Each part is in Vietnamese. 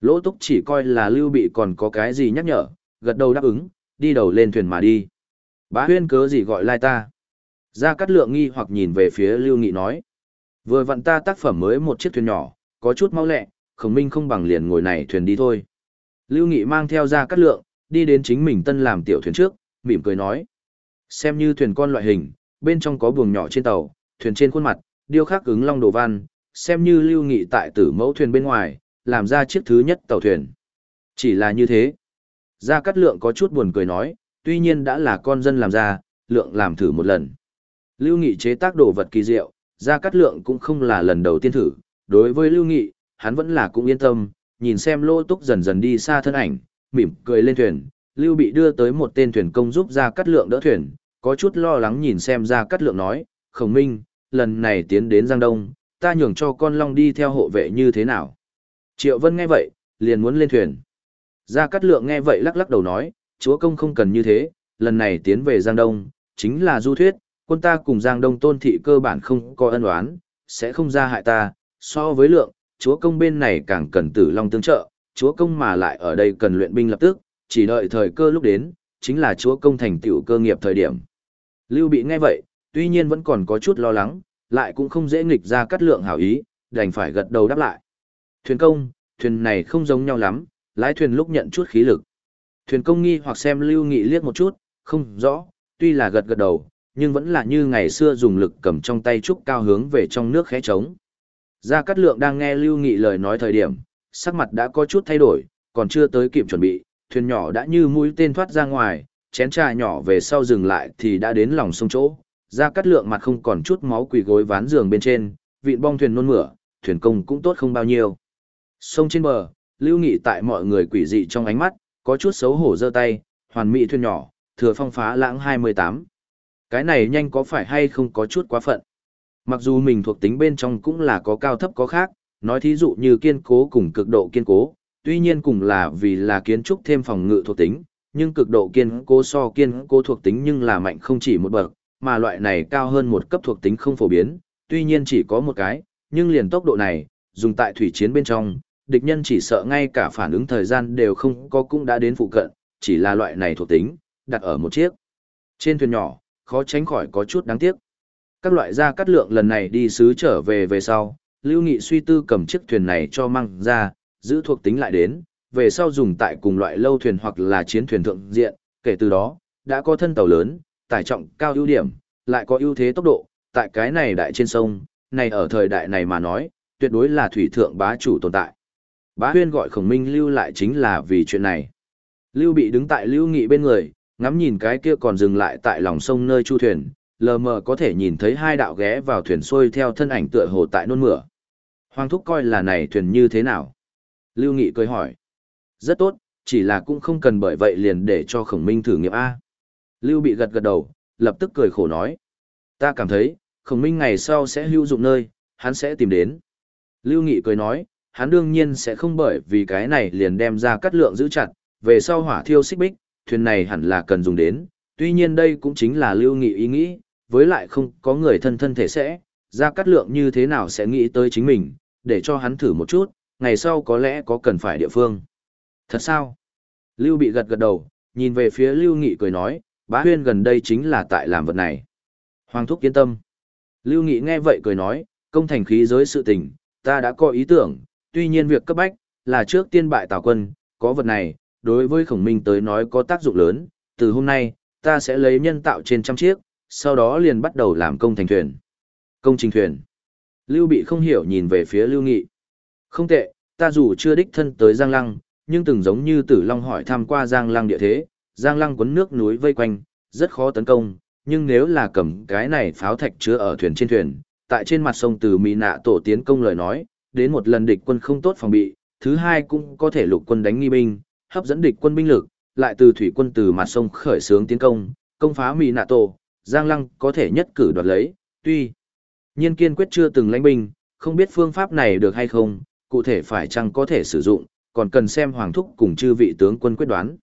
Lỗ túc chỉ coi là lưu bị còn có cái gì nhắc nhở, gật đầu đáp ứng, đi đầu lên thuyền mà đi. Bá huyên cớ gì gọi lai ta. Gia Cát Lượng nghi hoặc nhìn về phía Lưu Nghị nói. Vừa vặn ta tác phẩm mới một chiếc thuyền nhỏ, có chút mau lẹ, khổng minh không bằng liền ngồi này thuyền đi thôi. Lưu Nghị mang theo Gia Cát Lượng, đi đến chính mình tân làm tiểu thuyền trước, mỉm cười nói. Xem như thuyền con loại hình, bên trong có buồng nhỏ trên tàu, thuyền trên khuôn mặt, điêu khắc ứng long đồ văn, xem như Lưu Nghị tại tử mẫu thuyền bên ngoài, làm ra chiếc thứ nhất tàu thuyền. Chỉ là như thế. Gia Cát Lượng có chút buồn cười nói, tuy nhiên đã là con dân làm ra, Lượng làm thử một lần. Lưu Nghị chế tác đồ vật kỳ diệu, Gia Cát Lượng cũng không là lần đầu tiên thử, đối với Lưu Nghị, hắn vẫn là cũng yên tâm, nhìn xem lô túc dần dần đi xa thân ảnh, mỉm cười lên thuyền, Lưu bị đưa tới một tên thuyền công giúp Gia Cát Lượng đỡ thuyền, có chút lo lắng nhìn xem Gia Cát Lượng nói, Khổng Minh, lần này tiến đến Giang Đông, ta nhường cho con long đi theo hộ vệ như thế nào. Triệu Vân nghe vậy, liền muốn lên thuyền. Gia Cát Lượng nghe vậy lắc lắc đầu nói, chúa công không cần như thế, lần này tiến về Giang Đông, chính là du thuyết, quân ta cùng Giang Đông tôn thị cơ bản không có ân oán, sẽ không ra hại ta, so với lượng, chúa công bên này càng cần tử long tương trợ, chúa công mà lại ở đây cần luyện binh lập tức, chỉ đợi thời cơ lúc đến, chính là chúa công thành tựu cơ nghiệp thời điểm. Lưu bị nghe vậy, tuy nhiên vẫn còn có chút lo lắng, lại cũng không dễ nghịch ra cắt lượng hảo ý, đành phải gật đầu đáp lại. Thuyền công, thuyền này không giống nhau lắm, lái thuyền lúc nhận chút khí lực. Thuyền công nghi hoặc xem Lưu Nghị liếc một chút, không rõ, tuy là gật gật đầu, nhưng vẫn là như ngày xưa dùng lực cầm trong tay trúc cao hướng về trong nước khẽ trống. Gia Cát Lượng đang nghe Lưu Nghị lời nói thời điểm, sắc mặt đã có chút thay đổi, còn chưa tới kịp chuẩn bị, thuyền nhỏ đã như mũi tên thoát ra ngoài, chén trà nhỏ về sau dừng lại thì đã đến lòng sông chỗ. Gia Cát Lượng mặt không còn chút máu quỳ gối ván giường bên trên, vịn bong thuyền nôn mửa, thuyền công cũng tốt không bao nhiêu. Sông trên bờ, Lưu Nghị tại mọi người quỷ dị trong ánh mắt, có chút xấu hổ giơ tay, hoàn mỹ thuyền nhỏ, thừa phong phá lãng 28. Cái này nhanh có phải hay không có chút quá phận. Mặc dù mình thuộc tính bên trong cũng là có cao thấp có khác, nói thí dụ như kiên cố cùng cực độ kiên cố, tuy nhiên cùng là vì là kiến trúc thêm phòng ngự thuộc tính, nhưng cực độ kiên cố so kiên cố thuộc tính nhưng là mạnh không chỉ một bậc, mà loại này cao hơn một cấp thuộc tính không phổ biến, tuy nhiên chỉ có một cái, nhưng liền tốc độ này, dùng tại thủy chiến bên trong, địch nhân chỉ sợ ngay cả phản ứng thời gian đều không có cũng đã đến phụ cận, chỉ là loại này thuộc tính, đặt ở một chiếc. Trên thuyền nhỏ, khó tránh khỏi có chút đáng tiếc. Các loại gia cắt lượng lần này đi xứ trở về về sau, Lưu Nghị suy tư cầm chiếc thuyền này cho mang ra, giữ thuộc tính lại đến, về sau dùng tại cùng loại lâu thuyền hoặc là chiến thuyền thượng diện, kể từ đó, đã có thân tàu lớn, tải trọng cao ưu điểm, lại có ưu thế tốc độ, tại cái này đại trên sông, này ở thời đại này mà nói, tuyệt đối là thủy thượng bá chủ tồn tại. Bá huyên gọi khổng minh lưu lại chính là vì chuyện này. Lưu bị đứng tại lưu nghị bên người, ngắm nhìn cái kia còn dừng lại tại lòng sông nơi chu thuyền, lờ mờ có thể nhìn thấy hai đạo ghé vào thuyền xuôi theo thân ảnh tựa hồ tại nôn mửa. Hoàng thúc coi là này thuyền như thế nào? Lưu Nghị cười hỏi. Rất tốt, chỉ là cũng không cần bởi vậy liền để cho khổng minh thử nghiệm A. Lưu bị gật gật đầu, lập tức cười khổ nói. Ta cảm thấy, khổng minh ngày sau sẽ hữu dụng nơi, hắn sẽ tìm đến. Lưu Nghị cười nói, hắn đương nhiên sẽ không bởi vì cái này liền đem ra cắt lượng giữ chặt, về sau hỏa thiêu xích bích, thuyền này hẳn là cần dùng đến, tuy nhiên đây cũng chính là lưu nghị ý nghĩ, với lại không có người thân thân thể sẽ, ra cắt lượng như thế nào sẽ nghĩ tới chính mình, để cho hắn thử một chút, ngày sau có lẽ có cần phải địa phương. Thật sao? Lưu bị gật gật đầu, nhìn về phía lưu nghị cười nói, bá huyên gần đây chính là tại làm vật này. Hoàng thúc yên tâm. Lưu nghị nghe vậy cười nói, công thành khí giới sự tình, ta đã có ý tưởng, tuy nhiên việc cấp bách, là trước tiên bại tào quân, có vật này, đối với khổng minh tới nói có tác dụng lớn, từ hôm nay, ta sẽ lấy nhân tạo trên trăm chiếc, sau đó liền bắt đầu làm công thành thuyền. Công trình thuyền. Lưu Bị không hiểu nhìn về phía Lưu Nghị. Không tệ, ta dù chưa đích thân tới Giang Lăng, nhưng từng giống như Tử Long hỏi thăm qua Giang Lăng địa thế, Giang Lăng quấn nước núi vây quanh, rất khó tấn công, nhưng nếu là cầm cái này pháo thạch chứa ở thuyền trên thuyền, tại trên mặt sông từ Mỹ nạ tổ tiến công lời nói, đến một lần địch quân không tốt phòng bị, thứ hai cũng có thể lục quân đánh nghi binh, hấp dẫn địch quân binh lực, lại từ thủy quân từ mặt sông khởi xướng tiến công, công phá Mỹ nạ tổ, Giang Lăng có thể nhất cử đoạt lấy, tuy nhiên kiên quyết chưa từng lãnh binh, không biết phương pháp này được hay không, cụ thể phải chăng có thể sử dụng, còn cần xem Hoàng Thúc cùng chư vị tướng quân quyết đoán.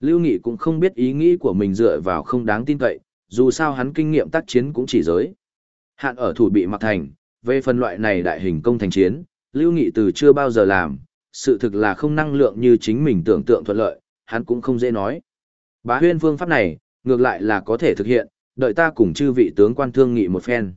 Lưu Nghị cũng không biết ý nghĩ của mình dựa vào không đáng tin cậy, dù sao hắn kinh nghiệm tác chiến cũng chỉ giới. Hạn ở thủ bị mặc thành, về phần loại này đại hình công thành chiến, Lưu Nghị từ chưa bao giờ làm, sự thực là không năng lượng như chính mình tưởng tượng thuận lợi, hắn cũng không dễ nói. Bá huyên phương pháp này, ngược lại là có thể thực hiện, đợi ta cùng chư vị tướng quan thương nghị một phen.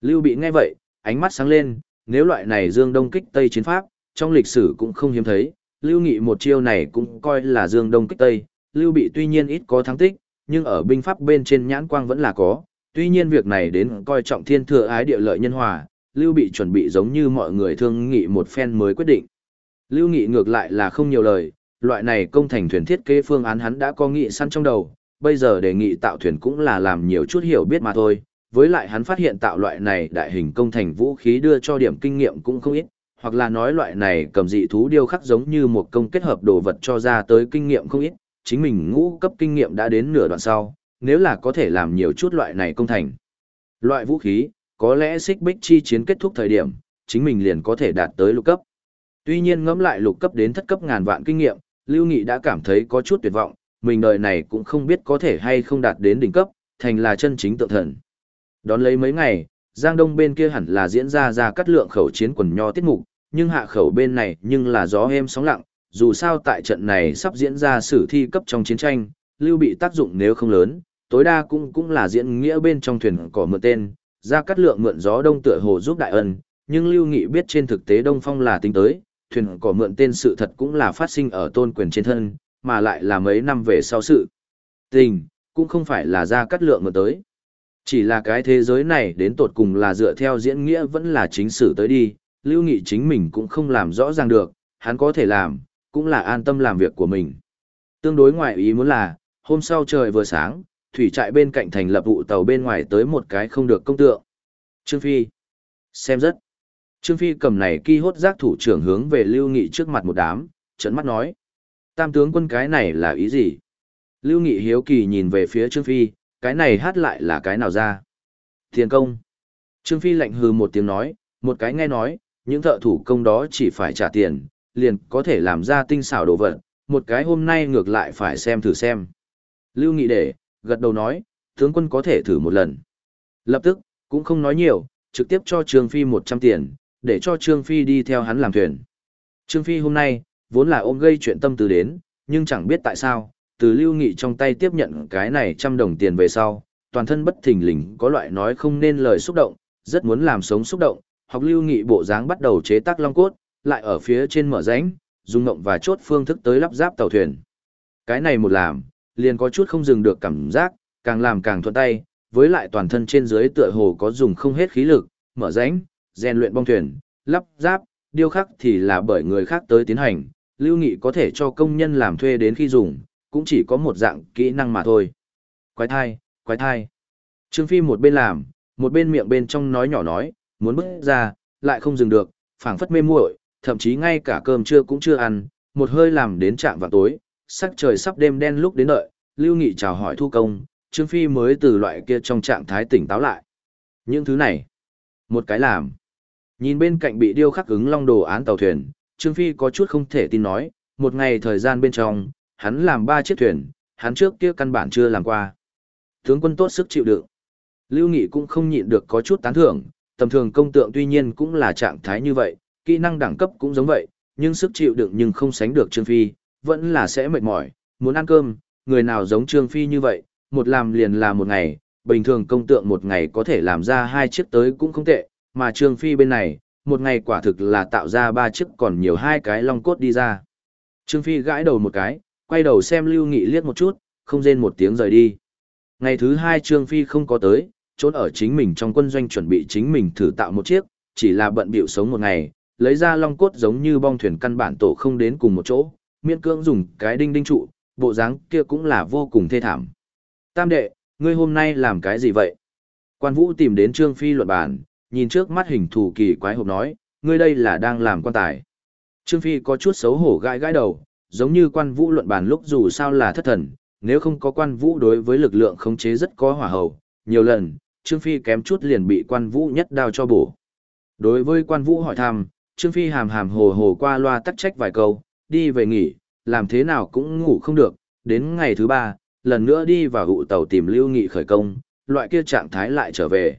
Lưu bị nghe vậy, ánh mắt sáng lên, nếu loại này dương đông kích tây chiến pháp, trong lịch sử cũng không hiếm thấy, lưu nghị một chiêu này cũng coi là dương đông kích tây, lưu bị tuy nhiên ít có thắng tích, nhưng ở binh pháp bên trên nhãn quang vẫn là có, tuy nhiên việc này đến coi trọng thiên thừa ái địa lợi nhân hòa, lưu bị chuẩn bị giống như mọi người thương nghị một phen mới quyết định. Lưu nghị ngược lại là không nhiều lời, loại này công thành thuyền thiết kế phương án hắn đã có nghị săn trong đầu, bây giờ đề nghị tạo thuyền cũng là làm nhiều chút hiểu biết mà thôi, với lại hắn phát hiện tạo loại này đại hình công thành vũ khí đưa cho điểm kinh nghiệm cũng không ít, hoặc là nói loại này cầm dị thú điêu khắc giống như một công kết hợp đồ vật cho ra tới kinh nghiệm không ít, chính mình ngũ cấp kinh nghiệm đã đến nửa đoạn sau, nếu là có thể làm nhiều chút loại này công thành. Loại vũ khí, có lẽ xích bích chi chiến kết thúc thời điểm, chính mình liền có thể đạt tới lục cấp. Tuy nhiên ngẫm lại lục cấp đến thất cấp ngàn vạn kinh nghiệm, Lưu Nghị đã cảm thấy có chút tuyệt vọng, mình đời này cũng không biết có thể hay không đạt đến đỉnh cấp, thành là chân chính tượng thần. Đón lấy mấy ngày, Giang Đông bên kia hẳn là diễn ra ra cắt lượng khẩu chiến quần nho tiết mục, nhưng hạ khẩu bên này nhưng là gió êm sóng lặng, dù sao tại trận này sắp diễn ra sử thi cấp trong chiến tranh, lưu bị tác dụng nếu không lớn, tối đa cũng cũng là diễn nghĩa bên trong thuyền cỏ mượn tên, ra cắt lượng mượn gió đông tựa hồ giúp đại ân, nhưng lưu nghị biết trên thực tế đông phong là tính tới, thuyền cỏ mượn tên sự thật cũng là phát sinh ở tôn quyền trên thân, mà lại là mấy năm về sau sự. Tình, cũng không phải là ra cắt lượng mượn tới. Chỉ là cái thế giới này đến tột cùng là dựa theo diễn nghĩa vẫn là chính sử tới đi, lưu nghị chính mình cũng không làm rõ ràng được, hắn có thể làm, cũng là an tâm làm việc của mình. Tương đối ngoại ý muốn là, hôm sau trời vừa sáng, thủy trại bên cạnh thành lập vụ tàu bên ngoài tới một cái không được công tượng. Trương Phi. Xem rất. Trương Phi cầm này kỳ hốt giác thủ trưởng hướng về Lưu Nghị trước mặt một đám, trận mắt nói. Tam tướng quân cái này là ý gì? Lưu Nghị hiếu kỳ nhìn về phía Trương Phi, cái này hát lại là cái nào ra? Thiền công. Trương Phi lạnh hừ một tiếng nói, một cái nghe nói, những thợ thủ công đó chỉ phải trả tiền, liền có thể làm ra tinh xảo đồ vật, một cái hôm nay ngược lại phải xem thử xem. Lưu Nghị để, gật đầu nói, tướng quân có thể thử một lần. Lập tức, cũng không nói nhiều, trực tiếp cho Trương Phi 100 tiền, để cho Trương Phi đi theo hắn làm thuyền. Trương Phi hôm nay, vốn là ôm gây chuyện tâm tư đến, nhưng chẳng biết tại sao, từ Lưu Nghị trong tay tiếp nhận cái này trăm đồng tiền về sau, toàn thân bất thình lình có loại nói không nên lời xúc động, rất muốn làm sống xúc động, học Lưu Nghị bộ dáng bắt đầu chế tác long cốt, lại ở phía trên mở rãnh, dùng ngộng và chốt phương thức tới lắp ráp tàu thuyền. Cái này một làm, liền có chút không dừng được cảm giác, càng làm càng thuận tay, với lại toàn thân trên dưới tựa hồ có dùng không hết khí lực, mở rãnh, rèn luyện bong thuyền, lắp ráp, điêu khắc thì là bởi người khác tới tiến hành, lưu nghị có thể cho công nhân làm thuê đến khi dùng, cũng chỉ có một dạng kỹ năng mà thôi. Quái thai, quái thai. Trương Phi một bên làm, một bên miệng bên trong nói nhỏ nói, muốn bước ra, lại không dừng được, phảng phất mê muội, thậm chí ngay cả cơm trưa cũng chưa ăn, một hơi làm đến trạng vào tối, sắc trời sắp đêm đen lúc đến đợi, Lưu Nghị chào hỏi thu công, Trương Phi mới từ loại kia trong trạng thái tỉnh táo lại. Những thứ này, một cái làm. Nhìn bên cạnh bị điêu khắc ứng long đồ án tàu thuyền, Trương Phi có chút không thể tin nói, một ngày thời gian bên trong, hắn làm ba chiếc thuyền, hắn trước kia căn bản chưa làm qua. Tướng quân tốt sức chịu đựng. Lưu Nghị cũng không nhịn được có chút tán thưởng, tầm thường công tượng tuy nhiên cũng là trạng thái như vậy, kỹ năng đẳng cấp cũng giống vậy, nhưng sức chịu đựng nhưng không sánh được Trương Phi, vẫn là sẽ mệt mỏi, muốn ăn cơm, người nào giống Trương Phi như vậy, một làm liền là một ngày, bình thường công tượng một ngày có thể làm ra hai chiếc tới cũng không tệ, mà Trương Phi bên này, một ngày quả thực là tạo ra ba chiếc còn nhiều hai cái long cốt đi ra. Trương Phi gãi đầu một cái, quay đầu xem Lưu Nghị liếc một chút, không rên một tiếng rời đi. Ngày thứ hai Trương Phi không có tới, trốn ở chính mình trong quân doanh chuẩn bị chính mình thử tạo một chiếc, chỉ là bận bịu sống một ngày, lấy ra long cốt giống như bong thuyền căn bản tổ không đến cùng một chỗ, miễn cưỡng dùng cái đinh đinh trụ, bộ dáng kia cũng là vô cùng thê thảm. Tam đệ, ngươi hôm nay làm cái gì vậy? Quan Vũ tìm đến Trương Phi luận bàn, nhìn trước mắt hình thù kỳ quái hộp nói, ngươi đây là đang làm quan tài. Trương Phi có chút xấu hổ gãi gãi đầu, giống như quan vũ luận bàn lúc dù sao là thất thần, nếu không có quan vũ đối với lực lượng khống chế rất có hỏa hầu, nhiều lần, Trương Phi kém chút liền bị quan vũ nhất đao cho bổ. Đối với quan vũ hỏi thăm, Trương Phi hàm hàm hồ hồ qua loa tắc trách vài câu, đi về nghỉ, làm thế nào cũng ngủ không được, đến ngày thứ ba, lần nữa đi vào hụ tàu tìm Lưu Nghị khởi công, loại kia trạng thái lại trở về.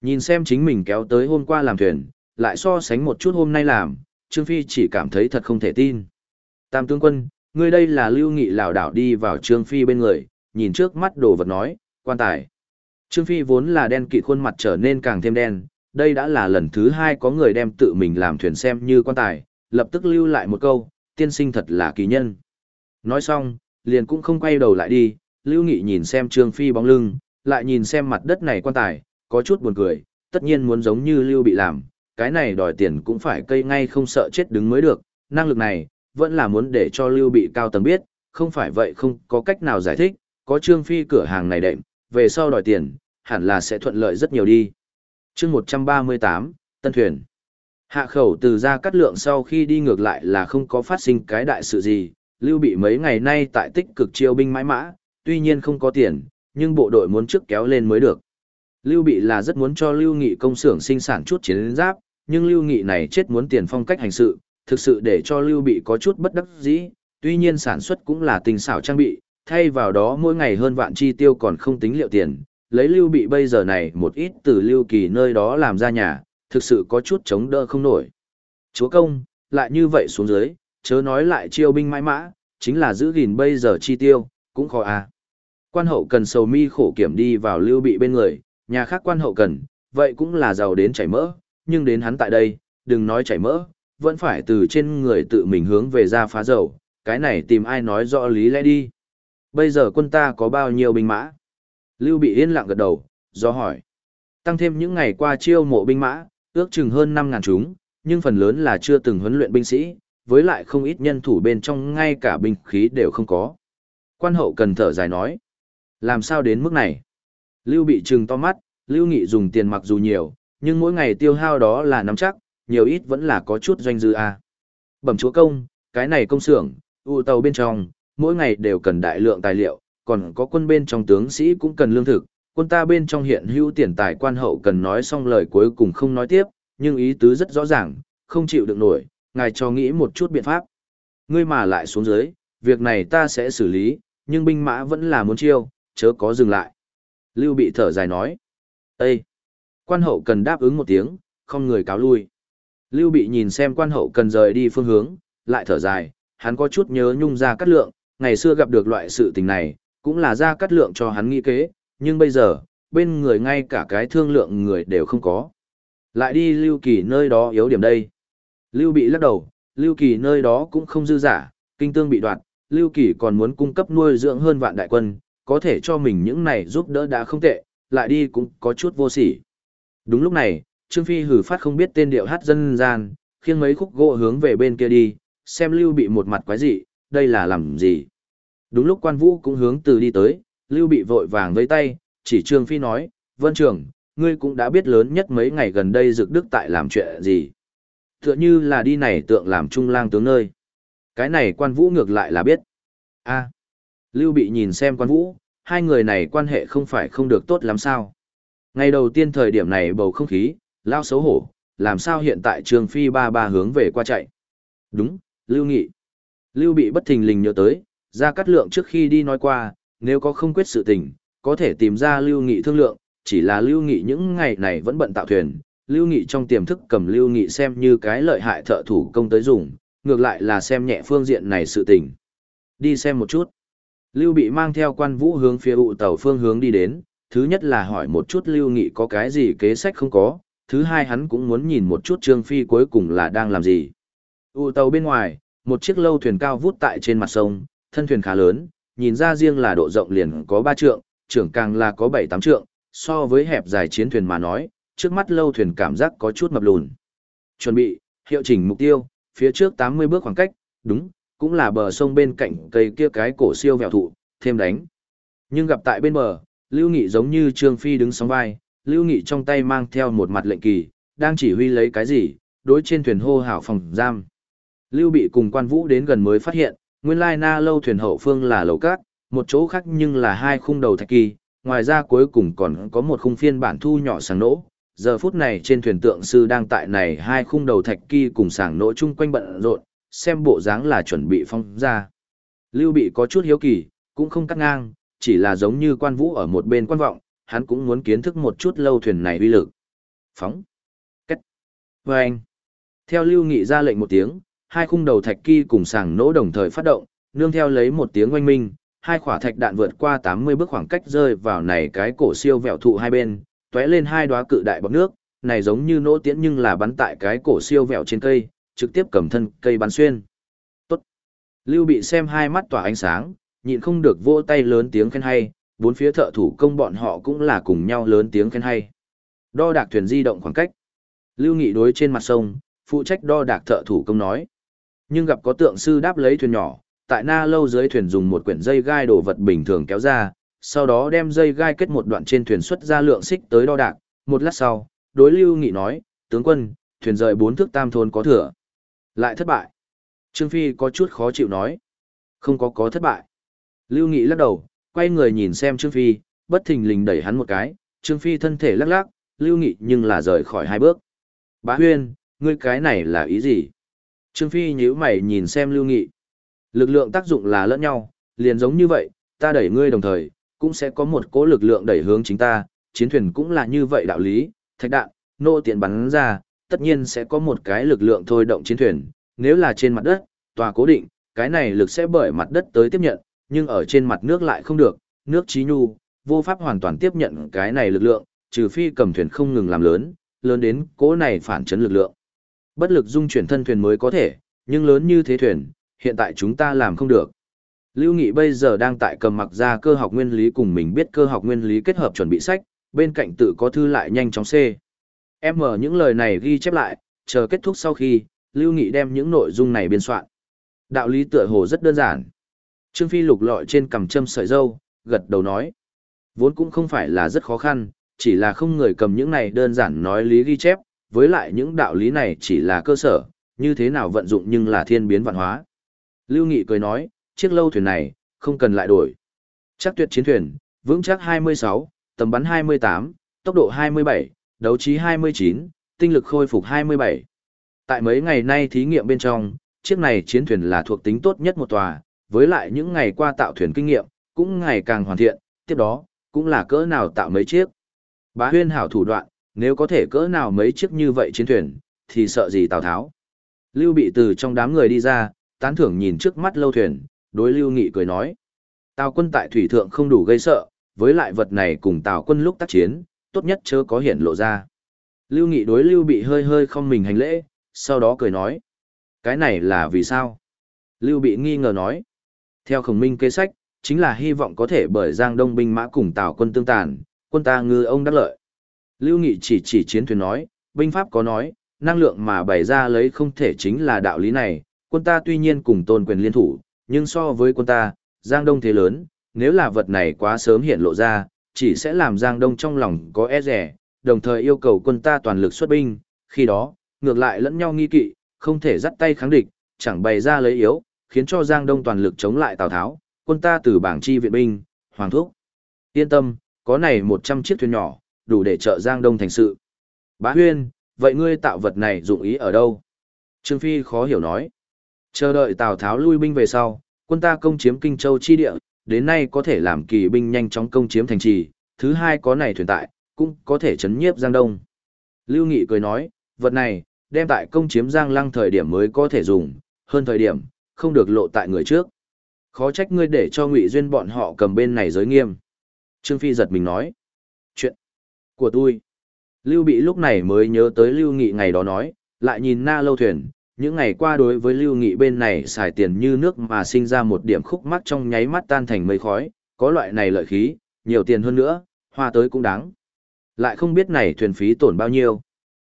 Nhìn xem chính mình kéo tới hôm qua làm thuyền, lại so sánh một chút hôm nay làm, Trương Phi chỉ cảm thấy thật không thể tin. Tam tướng quân, ngươi đây là lưu nghị lảo đảo đi vào Trương Phi bên người, nhìn trước mắt đồ vật nói, quan tài. Trương Phi vốn là đen kịt khuôn mặt trở nên càng thêm đen, đây đã là lần thứ hai có người đem tự mình làm thuyền xem như quan tài, lập tức lưu lại một câu, tiên sinh thật là kỳ nhân. Nói xong, liền cũng không quay đầu lại đi, Lưu Nghị nhìn xem Trương Phi bóng lưng, lại nhìn xem mặt đất này quan tài, có chút buồn cười, tất nhiên muốn giống như Lưu bị làm, cái này đòi tiền cũng phải cây ngay không sợ chết đứng mới được, năng lực này, vẫn là muốn để cho Lưu bị cao tầng biết, không phải vậy không có cách nào giải thích, có Trương Phi cửa hàng này đệm, về sau đòi tiền, hẳn là sẽ thuận lợi rất nhiều đi. chương 138, Tân Thuyền Hạ khẩu từ ra cắt lượng sau khi đi ngược lại là không có phát sinh cái đại sự gì, Lưu bị mấy ngày nay tại tích cực chiêu binh mãi mã, tuy nhiên không có tiền, nhưng bộ đội muốn trước kéo lên mới được. Lưu bị là rất muốn cho Lưu Nghị công xưởng sinh sản chút chiến giáp, nhưng Lưu Nghị này chết muốn tiền phong cách hành sự, thực sự để cho Lưu bị có chút bất đắc dĩ, tuy nhiên sản xuất cũng là tình xảo trang bị, thay vào đó mỗi ngày hơn vạn chi tiêu còn không tính liệu tiền, lấy Lưu bị bây giờ này một ít từ Lưu Kỳ nơi đó làm ra nhà, thực sự có chút chống đỡ không nổi. Chúa công, lại như vậy xuống dưới, chớ nói lại chiêu binh mãi mã, chính là giữ gìn bây giờ chi tiêu, cũng khó à. Quan hậu cần sầu mi khổ kiểm đi vào lưu bị bên người, nhà khác quan hậu cần, vậy cũng là giàu đến chảy mỡ, nhưng đến hắn tại đây, đừng nói chảy mỡ, vẫn phải từ trên người tự mình hướng về ra phá dầu, cái này tìm ai nói rõ lý lẽ đi. Bây giờ quân ta có bao nhiêu binh mã? Lưu bị yên lặng gật đầu, do hỏi. Tăng thêm những ngày qua chiêu mộ binh mã, ước chừng hơn 5.000 chúng, nhưng phần lớn là chưa từng huấn luyện binh sĩ, với lại không ít nhân thủ bên trong ngay cả binh khí đều không có. Quan hậu cần thở dài nói. Làm sao đến mức này? Lưu bị trừng to mắt, Lưu Nghị dùng tiền mặc dù nhiều, nhưng mỗi ngày tiêu hao đó là nắm chắc, nhiều ít vẫn là có chút doanh dư a. À. Bẩm chúa công, cái này công xưởng, u tàu bên trong, mỗi ngày đều cần đại lượng tài liệu, còn có quân bên trong tướng sĩ cũng cần lương thực, quân ta bên trong hiện hữu tiền tài quan hậu cần nói xong lời cuối cùng không nói tiếp, nhưng ý tứ rất rõ ràng, không chịu được nổi, ngài cho nghĩ một chút biện pháp. Ngươi mà lại xuống dưới, việc này ta sẽ xử lý, nhưng binh mã vẫn là muốn chiêu, chớ có dừng lại. Lưu bị thở dài nói. Ê! Quan hậu cần đáp ứng một tiếng, không người cáo lui. Lưu bị nhìn xem quan hậu cần rời đi phương hướng, lại thở dài, hắn có chút nhớ nhung ra cắt lượng, ngày xưa gặp được loại sự tình này, cũng là ra cắt lượng cho hắn nghĩ kế, nhưng bây giờ, bên người ngay cả cái thương lượng người đều không có. Lại đi Lưu Kỳ nơi đó yếu điểm đây. Lưu bị lắc đầu, Lưu Kỳ nơi đó cũng không dư giả, kinh tương bị đoạt, Lưu Kỳ còn muốn cung cấp nuôi dưỡng hơn vạn đại quân, có thể cho mình những này giúp đỡ đã không tệ, lại đi cũng có chút vô sỉ. Đúng lúc này, Trương Phi hử phát không biết tên điệu hát dân gian, khiêng mấy khúc gỗ hướng về bên kia đi, xem Lưu bị một mặt quái dị, đây là làm gì. Đúng lúc quan vũ cũng hướng từ đi tới, Lưu bị vội vàng với tay, chỉ Trương Phi nói, Vân Trường, ngươi cũng đã biết lớn nhất mấy ngày gần đây Dực Đức tại làm chuyện gì. Tựa như là đi này tượng làm trung lang tướng nơi. Cái này quan vũ ngược lại là biết. a Lưu Bị nhìn xem quan vũ, hai người này quan hệ không phải không được tốt lắm sao. Ngày đầu tiên thời điểm này bầu không khí, lao xấu hổ, làm sao hiện tại Trương Phi ba ba hướng về qua chạy. Đúng, Lưu Nghị. Lưu Bị bất thình lình nhớ tới, ra cắt lượng trước khi đi nói qua, nếu có không quyết sự tình, có thể tìm ra Lưu Nghị thương lượng, chỉ là Lưu Nghị những ngày này vẫn bận tạo thuyền, Lưu Nghị trong tiềm thức cầm Lưu Nghị xem như cái lợi hại thợ thủ công tới dùng, ngược lại là xem nhẹ phương diện này sự tình. Đi xem một chút. Lưu Bị mang theo quan vũ hướng phía ụ tàu phương hướng đi đến, thứ nhất là hỏi một chút Lưu Nghị có cái gì kế sách không có, thứ hai hắn cũng muốn nhìn một chút Trương Phi cuối cùng là đang làm gì. ụ tàu bên ngoài, một chiếc lâu thuyền cao vút tại trên mặt sông, thân thuyền khá lớn, nhìn ra riêng là độ rộng liền có 3 trượng, trưởng càng là có 7-8 trượng, so với hẹp dài chiến thuyền mà nói, trước mắt lâu thuyền cảm giác có chút mập lùn. Chuẩn bị, hiệu chỉnh mục tiêu, phía trước 80 bước khoảng cách, đúng, cũng là bờ sông bên cạnh cây kia cái cổ siêu vẹo thụ, thêm đánh. Nhưng gặp tại bên bờ, Lưu Nghị giống như Trương Phi đứng sóng vai, Lưu Nghị trong tay mang theo một mặt lệnh kỳ, đang chỉ huy lấy cái gì, đối trên thuyền hô hào phòng giam. Lưu Bị cùng quan vũ đến gần mới phát hiện, nguyên lai na lâu thuyền hậu phương là lầu cát, một chỗ khác nhưng là hai khung đầu thạch kỳ, ngoài ra cuối cùng còn có một khung phiên bản thu nhỏ sáng nỗ. Giờ phút này trên thuyền tượng sư đang tại này hai khung đầu thạch kỳ cùng sảng nỗ chung quanh bận rộn, xem bộ dáng là chuẩn bị phong ra. Lưu bị có chút hiếu kỳ, cũng không cắt ngang, chỉ là giống như quan vũ ở một bên quan vọng, hắn cũng muốn kiến thức một chút lâu thuyền này uy lực. Phóng. Cách. Vâng. Theo Lưu Nghị ra lệnh một tiếng, hai khung đầu thạch kỳ cùng sàng nỗ đồng thời phát động, nương theo lấy một tiếng oanh minh, hai quả thạch đạn vượt qua 80 bước khoảng cách rơi vào này cái cổ siêu vẹo thụ hai bên, tóe lên hai đóa cự đại bọt nước, này giống như nỗ tiễn nhưng là bắn tại cái cổ siêu vẹo trên cây, trực tiếp cầm thân cây bắn xuyên. Tốt. Lưu bị xem hai mắt tỏa ánh sáng, nhịn không được vỗ tay lớn tiếng khen hay, bốn phía thợ thủ công bọn họ cũng là cùng nhau lớn tiếng khen hay. Đo đạc thuyền di động khoảng cách. Lưu Nghị đối trên mặt sông, phụ trách đo đạc thợ thủ công nói. Nhưng gặp có tượng sư đáp lấy thuyền nhỏ, tại na lâu dưới thuyền dùng một quyển dây gai đồ vật bình thường kéo ra, sau đó đem dây gai kết một đoạn trên thuyền xuất ra lượng xích tới đo đạc, một lát sau, đối Lưu Nghị nói, tướng quân, thuyền rời bốn thước tam thôn có thừa. Lại thất bại. Trương Phi có chút khó chịu nói. Không có có thất bại. Lưu Nghị lắc đầu, quay người nhìn xem Trương Phi, bất thình lình đẩy hắn một cái, Trương Phi thân thể lắc lắc, Lưu Nghị nhưng là rời khỏi hai bước. Bá Huyên, ngươi cái này là ý gì? Trương Phi nhíu mày nhìn xem Lưu Nghị. Lực lượng tác dụng là lẫn nhau, liền giống như vậy, ta đẩy ngươi đồng thời, cũng sẽ có một cỗ lực lượng đẩy hướng chính ta, chiến thuyền cũng là như vậy đạo lý, thạch đạn, nô tiện bắn ra, tất nhiên sẽ có một cái lực lượng thôi động chiến thuyền, nếu là trên mặt đất, tòa cố định, cái này lực sẽ bởi mặt đất tới tiếp nhận, nhưng ở trên mặt nước lại không được, nước trí nhu, vô pháp hoàn toàn tiếp nhận cái này lực lượng, trừ phi cầm thuyền không ngừng làm lớn, lớn đến cố này phản chấn lực lượng. Bất lực dung chuyển thân thuyền mới có thể, nhưng lớn như thế thuyền, hiện tại chúng ta làm không được. Lưu Nghị bây giờ đang tại cầm mặc ra cơ học nguyên lý cùng mình biết cơ học nguyên lý kết hợp chuẩn bị sách, bên cạnh tự có thư lại nhanh chóng C. Em mở những lời này ghi chép lại, chờ kết thúc sau khi, Lưu Nghị đem những nội dung này biên soạn. Đạo lý tựa hồ rất đơn giản. Trương Phi lục lọi trên cầm châm sợi dâu, gật đầu nói. Vốn cũng không phải là rất khó khăn, chỉ là không người cầm những này đơn giản nói lý ghi chép, với lại những đạo lý này chỉ là cơ sở, như thế nào vận dụng nhưng là thiên biến vạn hóa. Lưu Nghị cười nói, chiếc lâu thuyền này, không cần lại đổi. Chắc tuyệt chiến thuyền, vững chắc 26, tầm bắn 28, tốc độ 27, đấu trí 29, tinh lực khôi phục 27. Tại mấy ngày nay thí nghiệm bên trong, chiếc này chiến thuyền là thuộc tính tốt nhất một tòa, với lại những ngày qua tạo thuyền kinh nghiệm, cũng ngày càng hoàn thiện, tiếp đó, cũng là cỡ nào tạo mấy chiếc. Bá huyên hảo thủ đoạn, nếu có thể cỡ nào mấy chiếc như vậy chiến thuyền, thì sợ gì Tào Tháo. Lưu bị từ trong đám người đi ra, tán thưởng nhìn trước mắt lâu thuyền, đối Lưu Nghị cười nói. Tào quân tại thủy thượng không đủ gây sợ, với lại vật này cùng Tào quân lúc tác chiến, tốt nhất chớ có hiện lộ ra. Lưu Nghị đối Lưu bị hơi hơi không mình hành lễ, sau đó cười nói. Cái này là vì sao? Lưu bị nghi ngờ nói. Theo khổng minh kế sách, chính là hy vọng có thể bởi Giang Đông binh mã cùng Tào quân tương tàn, quân ta ngư ông đắc lợi. Lưu Nghị chỉ chỉ chiến thuyền nói, binh pháp có nói, năng lượng mà bày ra lấy không thể chính là đạo lý này, quân ta tuy nhiên cùng tôn quyền liên thủ, nhưng so với quân ta, Giang Đông thế lớn, nếu là vật này quá sớm hiện lộ ra, chỉ sẽ làm Giang Đông trong lòng có e rẻ, đồng thời yêu cầu quân ta toàn lực xuất binh, khi đó, ngược lại lẫn nhau nghi kỵ, không thể dắt tay kháng địch, chẳng bày ra lấy yếu, khiến cho Giang Đông toàn lực chống lại Tào Tháo, quân ta từ bảng chi viện binh, hoàng thúc. Yên tâm, có này 100 chiếc thuyền nhỏ, đủ để trợ Giang Đông thành sự. Bá Huyên, vậy ngươi tạo vật này dụng ý ở đâu? Trương Phi khó hiểu nói. Chờ đợi Tào Tháo lui binh về sau, quân ta công chiếm Kinh Châu chi địa, đến nay có thể làm kỳ binh nhanh chóng công chiếm thành trì, thứ hai có này thuyền tại, cũng có thể chấn nhiếp Giang Đông. Lưu Nghị cười nói, vật này, đem tại công chiếm Giang Lăng thời điểm mới có thể dùng, hơn thời điểm, không được lộ tại người trước. Khó trách ngươi để cho Ngụy Duyên bọn họ cầm bên này giới nghiêm. Trương Phi giật mình nói, chuyện của tôi. Lưu Bị lúc này mới nhớ tới Lưu Nghị ngày đó nói, lại nhìn na lâu thuyền, những ngày qua đối với Lưu Nghị bên này xài tiền như nước mà sinh ra một điểm khúc mắc trong nháy mắt tan thành mây khói, có loại này lợi khí, nhiều tiền hơn nữa, hoa tới cũng đáng. Lại không biết này thuyền phí tổn bao nhiêu.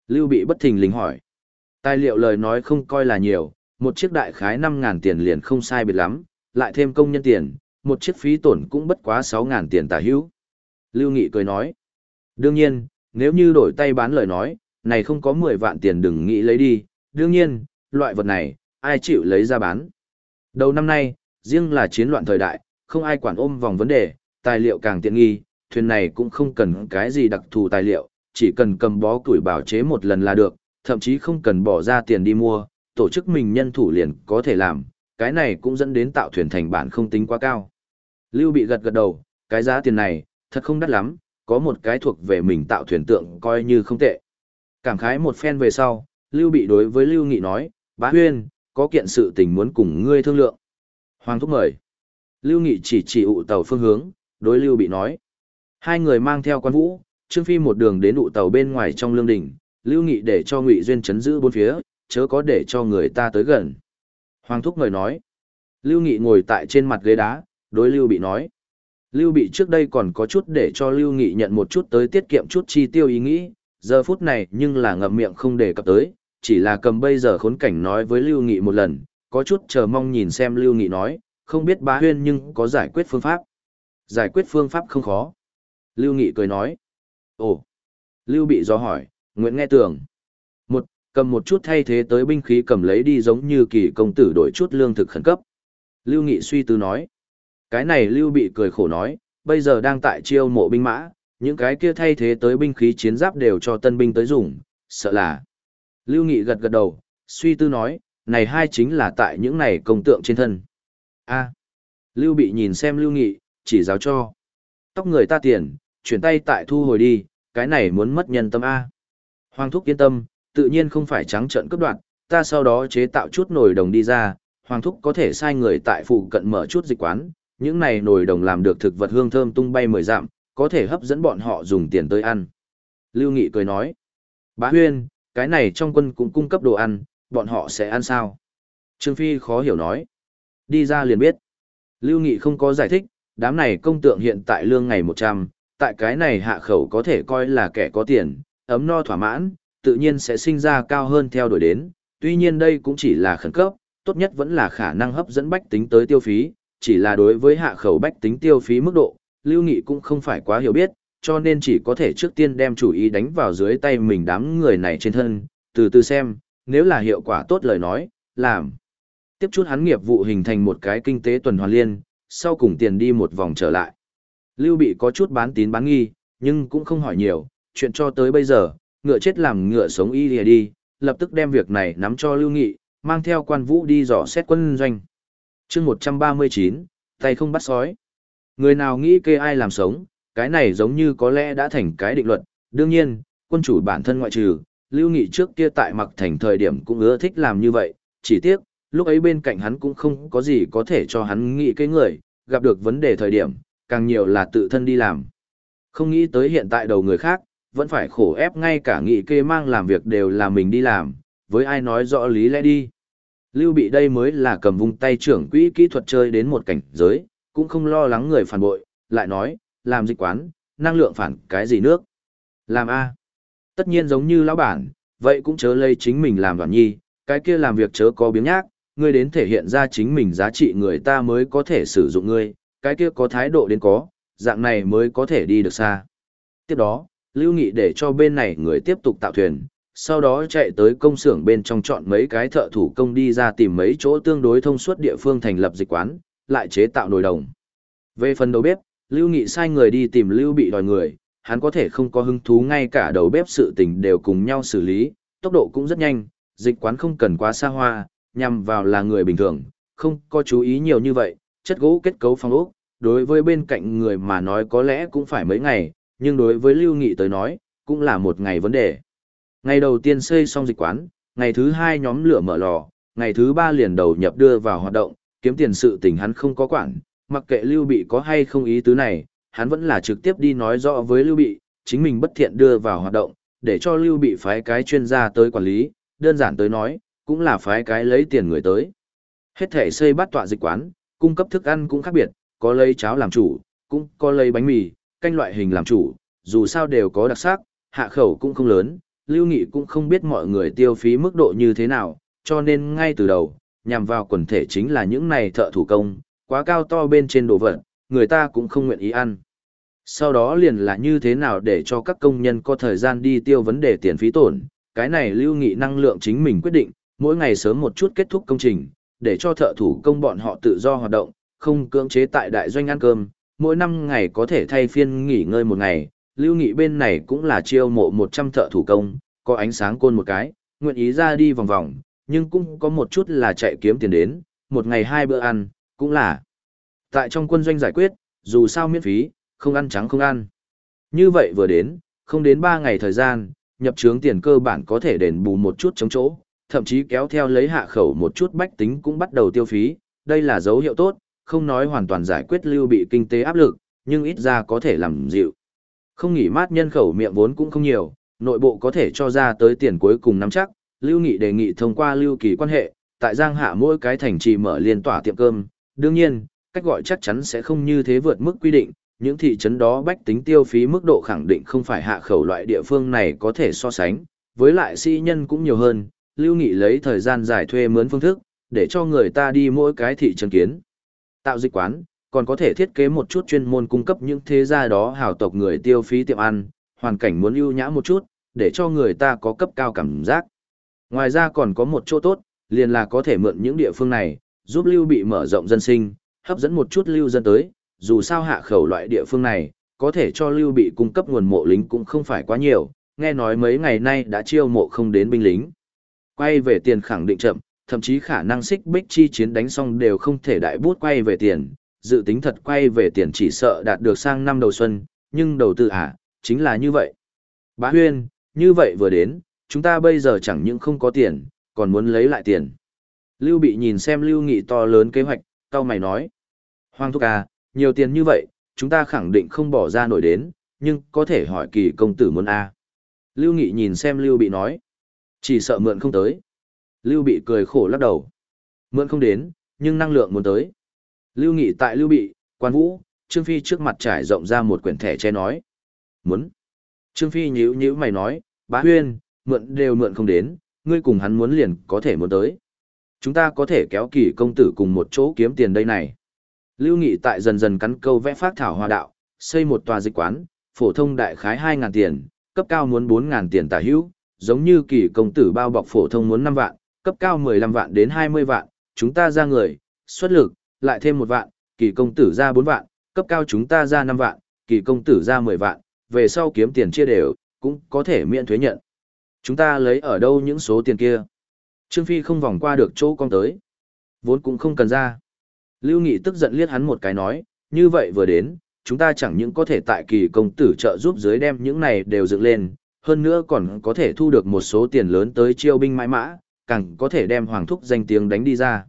Lưu Bị bất thình lình hỏi. Tài liệu lời nói không coi là nhiều, một chiếc đại khái 5.000 tiền liền không sai biệt lắm, lại thêm công nhân tiền, một chiếc phí tổn cũng bất quá 6.000 tiền tả hữu. Lưu Nghị cười nói. Đương nhiên, nếu như đổi tay bán lời nói, này không có 10 vạn tiền đừng nghĩ lấy đi, đương nhiên, loại vật này, ai chịu lấy ra bán. Đầu năm nay, riêng là chiến loạn thời đại, không ai quản ôm vòng vấn đề, tài liệu càng tiện nghi, thuyền này cũng không cần cái gì đặc thù tài liệu, chỉ cần cầm bó tuổi bảo chế một lần là được, thậm chí không cần bỏ ra tiền đi mua, tổ chức mình nhân thủ liền có thể làm, cái này cũng dẫn đến tạo thuyền thành bản không tính quá cao. Lưu bị gật gật đầu, cái giá tiền này, thật không đắt lắm, có một cái thuộc về mình tạo thuyền tượng coi như không tệ. Cảm khái một phen về sau, Lưu Bị đối với Lưu Nghị nói, bá huyên, có kiện sự tình muốn cùng ngươi thương lượng. Hoàng thúc mời. Lưu Nghị chỉ chỉ ụ tàu phương hướng, đối Lưu Bị nói. Hai người mang theo quan vũ, Trương Phi một đường đến ụ tàu bên ngoài trong lương đỉnh, Lưu Nghị để cho Ngụy Duyên chấn giữ bốn phía, chớ có để cho người ta tới gần. Hoàng thúc mời nói. Lưu Nghị ngồi tại trên mặt ghế đá, đối Lưu Bị nói. Lưu Bị trước đây còn có chút để cho Lưu Nghị nhận một chút tới tiết kiệm chút chi tiêu ý nghĩ, giờ phút này nhưng là ngậm miệng không để cập tới, chỉ là cầm bây giờ khốn cảnh nói với Lưu Nghị một lần, có chút chờ mong nhìn xem Lưu Nghị nói, không biết bá huyên nhưng có giải quyết phương pháp. Giải quyết phương pháp không khó. Lưu Nghị cười nói. Ồ. Lưu bị do hỏi, Nguyễn nghe tưởng. Một, cầm một chút thay thế tới binh khí cầm lấy đi giống như kỳ công tử đổi chút lương thực khẩn cấp. Lưu Nghị suy tư nói. Cái này Lưu bị cười khổ nói, bây giờ đang tại chiêu mộ binh mã, những cái kia thay thế tới binh khí chiến giáp đều cho tân binh tới dùng, sợ là. Lưu Nghị gật gật đầu, suy tư nói, này hai chính là tại những này công tượng trên thân. A. Lưu Bị nhìn xem Lưu Nghị, chỉ giáo cho. Tóc người ta tiền, chuyển tay tại thu hồi đi, cái này muốn mất nhân tâm A. Hoàng Thúc yên tâm, tự nhiên không phải trắng trợn cướp đoạt, ta sau đó chế tạo chút nồi đồng đi ra, Hoàng Thúc có thể sai người tại phụ cận mở chút dịch quán, những này nồi đồng làm được thực vật hương thơm tung bay mười dặm, có thể hấp dẫn bọn họ dùng tiền tới ăn. Lưu Nghị cười nói, bá huyên, cái này trong quân cũng cung cấp đồ ăn, bọn họ sẽ ăn sao? Trương Phi khó hiểu nói, đi ra liền biết. Lưu Nghị không có giải thích, đám này công tượng hiện tại lương ngày 100, tại cái này hạ khẩu có thể coi là kẻ có tiền, ấm no thỏa mãn, tự nhiên sẽ sinh ra cao hơn theo đuổi đến, tuy nhiên đây cũng chỉ là khẩn cấp, tốt nhất vẫn là khả năng hấp dẫn bách tính tới tiêu phí, chỉ là đối với hạ khẩu bách tính tiêu phí mức độ, Lưu Nghị cũng không phải quá hiểu biết, cho nên chỉ có thể trước tiên đem chủ ý đánh vào dưới tay mình đám người này trên thân, từ từ xem, nếu là hiệu quả tốt lời nói, làm. Tiếp chút hắn nghiệp vụ hình thành một cái kinh tế tuần hoàn liên, sau cùng tiền đi một vòng trở lại. Lưu Bị có chút bán tín bán nghi, nhưng cũng không hỏi nhiều, chuyện cho tới bây giờ, ngựa chết làm ngựa sống y lìa đi, lập tức đem việc này nắm cho Lưu Nghị, mang theo quan vũ đi dò xét quân doanh chương 139, tay không bắt sói. Người nào nghĩ kê ai làm sống, cái này giống như có lẽ đã thành cái định luật. Đương nhiên, quân chủ bản thân ngoại trừ, Lưu Nghị trước kia tại mặc thành thời điểm cũng ưa thích làm như vậy, chỉ tiếc, lúc ấy bên cạnh hắn cũng không có gì có thể cho hắn nghĩ cái người, gặp được vấn đề thời điểm, càng nhiều là tự thân đi làm. Không nghĩ tới hiện tại đầu người khác, vẫn phải khổ ép ngay cả nghị kê mang làm việc đều là mình đi làm, với ai nói rõ lý lẽ đi. Lưu bị đây mới là cầm vung tay trưởng quỹ kỹ thuật chơi đến một cảnh giới, cũng không lo lắng người phản bội, lại nói, làm dịch quán, năng lượng phản cái gì nước. Làm A. Tất nhiên giống như lão bản, vậy cũng chớ lây chính mình làm đoàn nhi, cái kia làm việc chớ có biếng nhác, ngươi đến thể hiện ra chính mình giá trị người ta mới có thể sử dụng ngươi, cái kia có thái độ đến có, dạng này mới có thể đi được xa. Tiếp đó, Lưu Nghị để cho bên này người tiếp tục tạo thuyền, sau đó chạy tới công xưởng bên trong chọn mấy cái thợ thủ công đi ra tìm mấy chỗ tương đối thông suốt địa phương thành lập dịch quán, lại chế tạo nồi đồng. Về phần đầu bếp, Lưu Nghị sai người đi tìm Lưu Bị đòi người, hắn có thể không có hứng thú ngay cả đầu bếp sự tình đều cùng nhau xử lý, tốc độ cũng rất nhanh, dịch quán không cần quá xa hoa, nhằm vào là người bình thường, không có chú ý nhiều như vậy, chất gỗ kết cấu phong ốc, đối với bên cạnh người mà nói có lẽ cũng phải mấy ngày, nhưng đối với Lưu Nghị tới nói, cũng là một ngày vấn đề. Ngày đầu tiên xây xong dịch quán, ngày thứ hai nhóm lửa mở lò, ngày thứ ba liền đầu nhập đưa vào hoạt động, kiếm tiền sự tình hắn không có quản, mặc kệ Lưu Bị có hay không ý tứ này, hắn vẫn là trực tiếp đi nói rõ với Lưu Bị, chính mình bất thiện đưa vào hoạt động, để cho Lưu Bị phái cái chuyên gia tới quản lý, đơn giản tới nói, cũng là phái cái lấy tiền người tới. Hết thể xây bắt tọa dịch quán, cung cấp thức ăn cũng khác biệt, có lấy cháo làm chủ, cũng có lấy bánh mì, canh loại hình làm chủ, dù sao đều có đặc sắc, hạ khẩu cũng không lớn, Lưu Nghị cũng không biết mọi người tiêu phí mức độ như thế nào, cho nên ngay từ đầu, nhằm vào quần thể chính là những này thợ thủ công, quá cao to bên trên đồ vật, người ta cũng không nguyện ý ăn. Sau đó liền là như thế nào để cho các công nhân có thời gian đi tiêu vấn đề tiền phí tổn, cái này Lưu Nghị năng lượng chính mình quyết định, mỗi ngày sớm một chút kết thúc công trình, để cho thợ thủ công bọn họ tự do hoạt động, không cưỡng chế tại đại doanh ăn cơm, mỗi năm ngày có thể thay phiên nghỉ ngơi một ngày, lưu nghị bên này cũng là chiêu mộ 100 thợ thủ công, có ánh sáng côn một cái, nguyện ý ra đi vòng vòng, nhưng cũng có một chút là chạy kiếm tiền đến, một ngày hai bữa ăn, cũng là tại trong quân doanh giải quyết, dù sao miễn phí, không ăn trắng không ăn. Như vậy vừa đến, không đến 3 ngày thời gian, nhập trướng tiền cơ bản có thể đền bù một chút chống chỗ, thậm chí kéo theo lấy hạ khẩu một chút bách tính cũng bắt đầu tiêu phí, đây là dấu hiệu tốt, không nói hoàn toàn giải quyết lưu bị kinh tế áp lực, nhưng ít ra có thể làm dịu. Không nghỉ mát nhân khẩu miệng vốn cũng không nhiều, nội bộ có thể cho ra tới tiền cuối cùng nắm chắc, Lưu Nghị đề nghị thông qua Lưu Kỳ quan hệ, tại Giang Hạ mỗi cái thành trì mở liên tỏa tiệm cơm, đương nhiên, cách gọi chắc chắn sẽ không như thế vượt mức quy định, những thị trấn đó bách tính tiêu phí mức độ khẳng định không phải hạ khẩu loại địa phương này có thể so sánh, với lại sĩ nhân cũng nhiều hơn, Lưu Nghị lấy thời gian giải thuê mướn phương thức, để cho người ta đi mỗi cái thị trấn kiến. Tạo dịch quán, còn có thể thiết kế một chút chuyên môn cung cấp những thế gia đó hào tộc người tiêu phí tiệm ăn, hoàn cảnh muốn ưu nhã một chút, để cho người ta có cấp cao cảm giác. Ngoài ra còn có một chỗ tốt, liền là có thể mượn những địa phương này, giúp lưu bị mở rộng dân sinh, hấp dẫn một chút lưu dân tới, dù sao hạ khẩu loại địa phương này, có thể cho lưu bị cung cấp nguồn mộ lính cũng không phải quá nhiều, nghe nói mấy ngày nay đã chiêu mộ không đến binh lính. Quay về tiền khẳng định chậm, thậm chí khả năng xích bích chi chiến đánh xong đều không thể đại bút quay về tiền, dự tính thật quay về tiền chỉ sợ đạt được sang năm đầu xuân, nhưng đầu tư à, chính là như vậy. Bá huyên, như vậy vừa đến, chúng ta bây giờ chẳng những không có tiền, còn muốn lấy lại tiền. Lưu bị nhìn xem Lưu Nghị to lớn kế hoạch, cao mày nói. Hoàng thúc à, nhiều tiền như vậy, chúng ta khẳng định không bỏ ra nổi đến, nhưng có thể hỏi kỳ công tử muốn A. Lưu Nghị nhìn xem Lưu bị nói. Chỉ sợ mượn không tới. Lưu bị cười khổ lắc đầu. Mượn không đến, nhưng năng lượng muốn tới. Lưu Nghị tại Lưu bị, quan vũ, Trương Phi trước mặt trải rộng ra một quyển thẻ che nói. Muốn. Trương Phi nhíu nhíu mày nói, bá huyên, mượn đều mượn không đến, ngươi cùng hắn muốn liền có thể muốn tới. Chúng ta có thể kéo kỳ công tử cùng một chỗ kiếm tiền đây này. Lưu Nghị tại dần dần cắn câu vẽ phát thảo hòa đạo, xây một tòa dịch quán, phổ thông đại khái 2.000 tiền, cấp cao muốn 4.000 tiền tả hữu, giống như kỳ công tử bao bọc phổ thông muốn 5 vạn, cấp cao 15 vạn đến 20 vạn, chúng ta ra người, xuất lực, lại thêm một vạn, kỳ công tử ra 4 vạn, cấp cao chúng ta ra 5 vạn, kỳ công tử ra 10 vạn, về sau kiếm tiền chia đều, cũng có thể miễn thuế nhận. Chúng ta lấy ở đâu những số tiền kia? Trương Phi không vòng qua được chỗ con tới. Vốn cũng không cần ra. Lưu Nghị tức giận liếc hắn một cái nói, như vậy vừa đến, chúng ta chẳng những có thể tại kỳ công tử trợ giúp dưới đem những này đều dựng lên, hơn nữa còn có thể thu được một số tiền lớn tới chiêu binh mãi mã, càng có thể đem hoàng thúc danh tiếng đánh đi ra.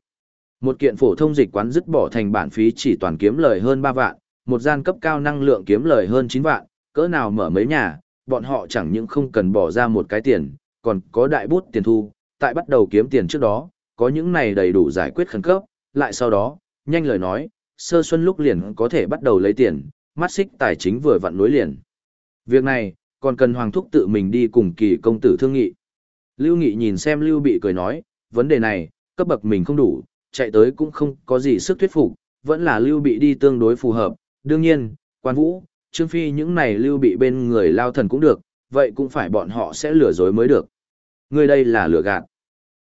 Một kiện phổ thông dịch quán dứt bỏ thành bản phí chỉ toàn kiếm lời hơn 3 vạn, một gian cấp cao năng lượng kiếm lời hơn 9 vạn, cỡ nào mở mấy nhà, bọn họ chẳng những không cần bỏ ra một cái tiền, còn có đại bút tiền thu, tại bắt đầu kiếm tiền trước đó, có những này đầy đủ giải quyết khẩn cấp, lại sau đó, nhanh lời nói, sơ xuân lúc liền có thể bắt đầu lấy tiền, mắt xích tài chính vừa vặn nối liền. Việc này, còn cần Hoàng Thúc tự mình đi cùng kỳ công tử thương nghị. Lưu Nghị nhìn xem Lưu Bị cười nói, vấn đề này, cấp bậc mình không đủ, chạy tới cũng không có gì sức thuyết phục, vẫn là Lưu Bị đi tương đối phù hợp. Đương nhiên, quan vũ, Trương Phi những này Lưu Bị bên người lao thần cũng được, vậy cũng phải bọn họ sẽ lừa dối mới được. Người đây là lừa gạt.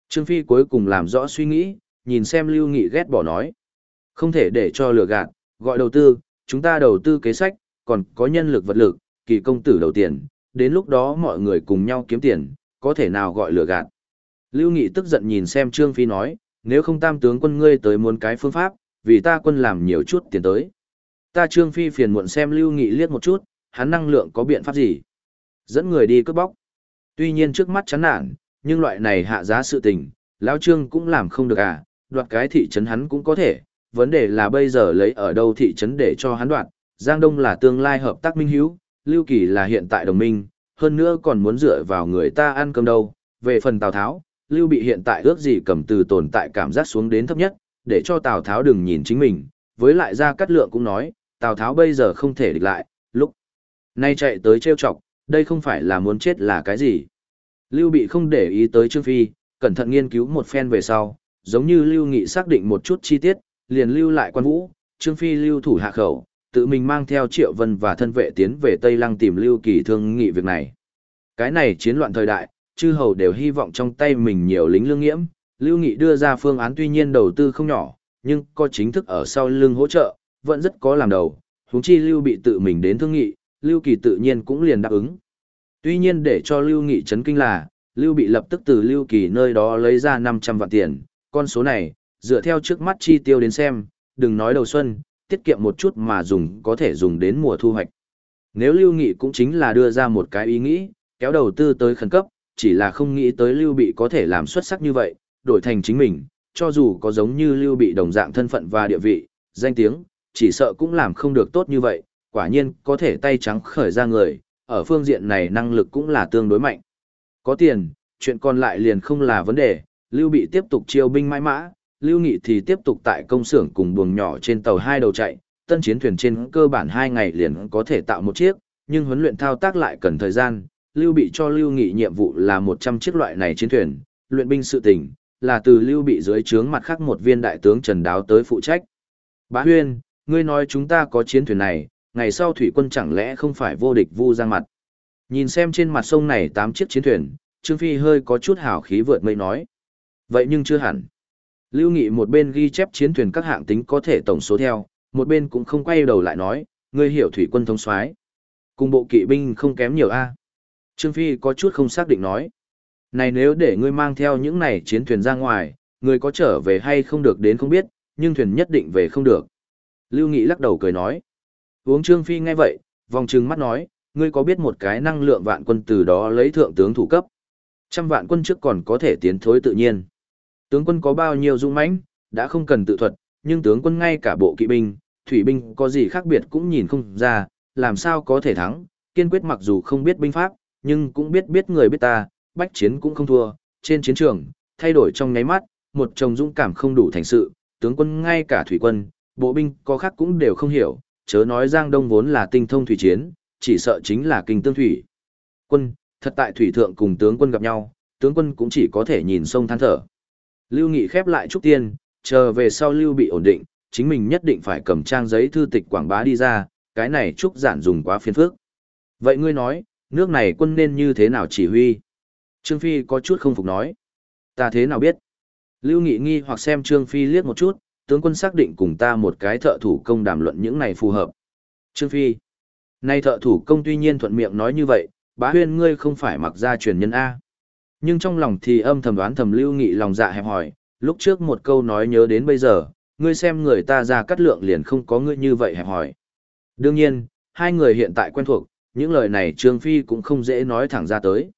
Trương Phi cuối cùng làm rõ suy nghĩ, nhìn xem Lưu Nghị ghét bỏ nói. Không thể để cho lừa gạt, gọi đầu tư, chúng ta đầu tư kế sách, còn có nhân lực vật lực, kỳ công tử đầu tiền, đến lúc đó mọi người cùng nhau kiếm tiền, có thể nào gọi lừa gạt. Lưu Nghị tức giận nhìn xem Trương Phi nói, nếu không tam tướng quân ngươi tới muốn cái phương pháp, vì ta quân làm nhiều chút tiền tới. Ta Trương Phi phiền muộn xem Lưu Nghị liếc một chút, hắn năng lượng có biện pháp gì? Dẫn người đi cướp bóc. Tuy nhiên trước mắt chán nản, nhưng loại này hạ giá sự tình, Lão Trương cũng làm không được à, đoạt cái thị trấn hắn cũng có thể, vấn đề là bây giờ lấy ở đâu thị trấn để cho hắn đoạt, Giang Đông là tương lai hợp tác minh hiếu, Lưu Kỳ là hiện tại đồng minh, hơn nữa còn muốn dựa vào người ta ăn cơm đâu. Về phần Tào Tháo, Lưu bị hiện tại ước gì cầm từ tồn tại cảm giác xuống đến thấp nhất, để cho Tào Tháo đừng nhìn chính mình, với lại ra cắt lượng cũng nói, Tào Tháo bây giờ không thể địch lại, lúc nay chạy tới trêu chọc, đây không phải là muốn chết là cái gì. Lưu bị không để ý tới Trương Phi, cẩn thận nghiên cứu một phen về sau, giống như Lưu Nghị xác định một chút chi tiết, liền lưu lại quan vũ, Trương Phi lưu thủ hạ khẩu, tự mình mang theo Triệu Vân và thân vệ tiến về Tây Lăng tìm Lưu Kỳ thương nghị việc này. Cái này chiến loạn thời đại, chư hầu đều hy vọng trong tay mình nhiều lính lương nghiễm, Lưu Nghị đưa ra phương án tuy nhiên đầu tư không nhỏ, nhưng có chính thức ở sau lưng hỗ trợ, vẫn rất có làm đầu, huống chi Lưu bị tự mình đến thương nghị, Lưu Kỳ tự nhiên cũng liền đáp ứng. Tuy nhiên để cho Lưu Nghị chấn kinh là, Lưu bị lập tức từ Lưu Kỳ nơi đó lấy ra 500 vạn tiền, con số này, dựa theo trước mắt chi tiêu đến xem, đừng nói đầu xuân, tiết kiệm một chút mà dùng có thể dùng đến mùa thu hoạch. Nếu Lưu Nghị cũng chính là đưa ra một cái ý nghĩ, Kéo đầu tư tới khẩn cấp, chỉ là không nghĩ tới Lưu Bị có thể làm xuất sắc như vậy, đổi thành chính mình, cho dù có giống như Lưu Bị đồng dạng thân phận và địa vị, danh tiếng, chỉ sợ cũng làm không được tốt như vậy, quả nhiên có thể tay trắng khởi ra người, ở phương diện này năng lực cũng là tương đối mạnh. Có tiền, chuyện còn lại liền không là vấn đề, Lưu Bị tiếp tục chiêu binh mãi mã, Lưu Nghị thì tiếp tục tại công xưởng cùng buồng nhỏ trên tàu hai đầu chạy, tân chiến thuyền trên cơ bản hai ngày liền có thể tạo một chiếc, nhưng huấn luyện thao tác lại cần thời gian. Lưu Bị cho Lưu Nghị nhiệm vụ là 100 chiếc loại này chiến thuyền, luyện binh sự tình, là từ Lưu Bị dưới trướng mặt khác một viên đại tướng Trần Đáo tới phụ trách. Bá Huyên, ngươi nói chúng ta có chiến thuyền này, ngày sau thủy quân chẳng lẽ không phải vô địch vu ra mặt. Nhìn xem trên mặt sông này tám chiếc chiến thuyền, Trương Phi hơi có chút hào khí vượt mây nói. Vậy nhưng chưa hẳn. Lưu Nghị một bên ghi chép chiến thuyền các hạng tính có thể tổng số theo, một bên cũng không quay đầu lại nói, ngươi hiểu thủy quân thống soái Cùng bộ kỵ binh không kém nhiều a Trương Phi có chút không xác định nói. Này nếu để ngươi mang theo những này chiến thuyền ra ngoài, ngươi có trở về hay không được đến không biết, nhưng thuyền nhất định về không được. Lưu Nghị lắc đầu cười nói. Uống Trương Phi nghe vậy, vòng trừng mắt nói, ngươi có biết một cái năng lượng vạn quân từ đó lấy thượng tướng thủ cấp. Trăm vạn quân trước còn có thể tiến thối tự nhiên. Tướng quân có bao nhiêu dũng mãnh, đã không cần tự thuật, nhưng tướng quân ngay cả bộ kỵ binh, thủy binh có gì khác biệt cũng nhìn không ra, làm sao có thể thắng, kiên quyết mặc dù không biết binh pháp, nhưng cũng biết biết người biết ta, bách chiến cũng không thua, trên chiến trường, thay đổi trong nháy mắt, một chồng dũng cảm không đủ thành sự, tướng quân ngay cả thủy quân, bộ binh có khác cũng đều không hiểu, chớ nói Giang Đông vốn là tinh thông thủy chiến, chỉ sợ chính là kinh tương thủy. Quân, thật tại thủy thượng cùng tướng quân gặp nhau, tướng quân cũng chỉ có thể nhìn sông than thở. Lưu Nghị khép lại trúc tiên, chờ về sau Lưu bị ổn định, chính mình nhất định phải cầm trang giấy thư tịch quảng bá đi ra, cái này trúc giản dùng quá phiền phức. Vậy ngươi nói, nước này quân nên như thế nào chỉ huy? Trương Phi có chút không phục nói. Ta thế nào biết? Lưu Nghị nghi hoặc xem Trương Phi liếc một chút, tướng quân xác định cùng ta một cái thợ thủ công đàm luận những này phù hợp. Trương Phi. Nay thợ thủ công tuy nhiên thuận miệng nói như vậy, bá huyên ngươi không phải mặc ra truyền nhân A. Nhưng trong lòng thì âm thầm đoán thầm lưu nghị lòng dạ hẹp hỏi, lúc trước một câu nói nhớ đến bây giờ, ngươi xem người ta ra cắt lượng liền không có ngươi như vậy hẹp hỏi. Đương nhiên, hai người hiện tại quen thuộc, những lời này Trương Phi cũng không dễ nói thẳng ra tới.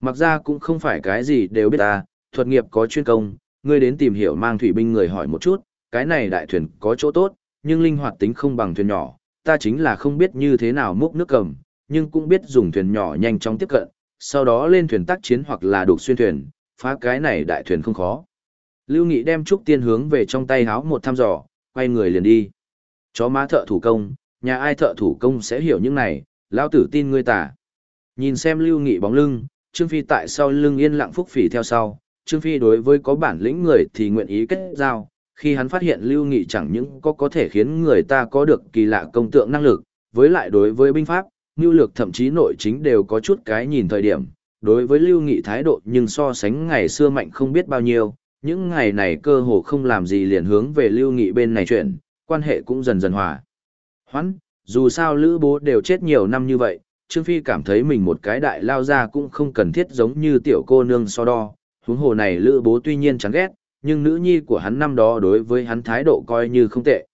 Mặc ra cũng không phải cái gì đều biết ta, thuật nghiệp có chuyên công, ngươi đến tìm hiểu mang thủy binh người hỏi một chút, cái này đại thuyền có chỗ tốt, nhưng linh hoạt tính không bằng thuyền nhỏ, ta chính là không biết như thế nào múc nước cầm, nhưng cũng biết dùng thuyền nhỏ nhanh chóng tiếp cận, sau đó lên thuyền tác chiến hoặc là đục xuyên thuyền, phá cái này đại thuyền không khó. Lưu Nghị đem trúc tiên hướng về trong tay háo một thăm dò, quay người liền đi. Chó má thợ thủ công, nhà ai thợ thủ công sẽ hiểu những này, lão tử tin ngươi tả. Nhìn xem Lưu Nghị bóng lưng, Trương Phi tại sau lưng yên lặng phúc phỉ theo sau, Trương Phi đối với có bản lĩnh người thì nguyện ý kết giao, khi hắn phát hiện Lưu Nghị chẳng những có có thể khiến người ta có được kỳ lạ công tượng năng lực, với lại đối với binh pháp, nhu lược thậm chí nội chính đều có chút cái nhìn thời điểm, đối với Lưu Nghị thái độ nhưng so sánh ngày xưa mạnh không biết bao nhiêu, những ngày này cơ hồ không làm gì liền hướng về Lưu Nghị bên này chuyện, quan hệ cũng dần dần hòa. Hoãn, dù sao Lữ Bố đều chết nhiều năm như vậy, Trương Phi cảm thấy mình một cái đại lao ra cũng không cần thiết giống như tiểu cô nương so đo, huống hồ này Lữ Bố tuy nhiên chán ghét, nhưng nữ nhi của hắn năm đó đối với hắn thái độ coi như không tệ.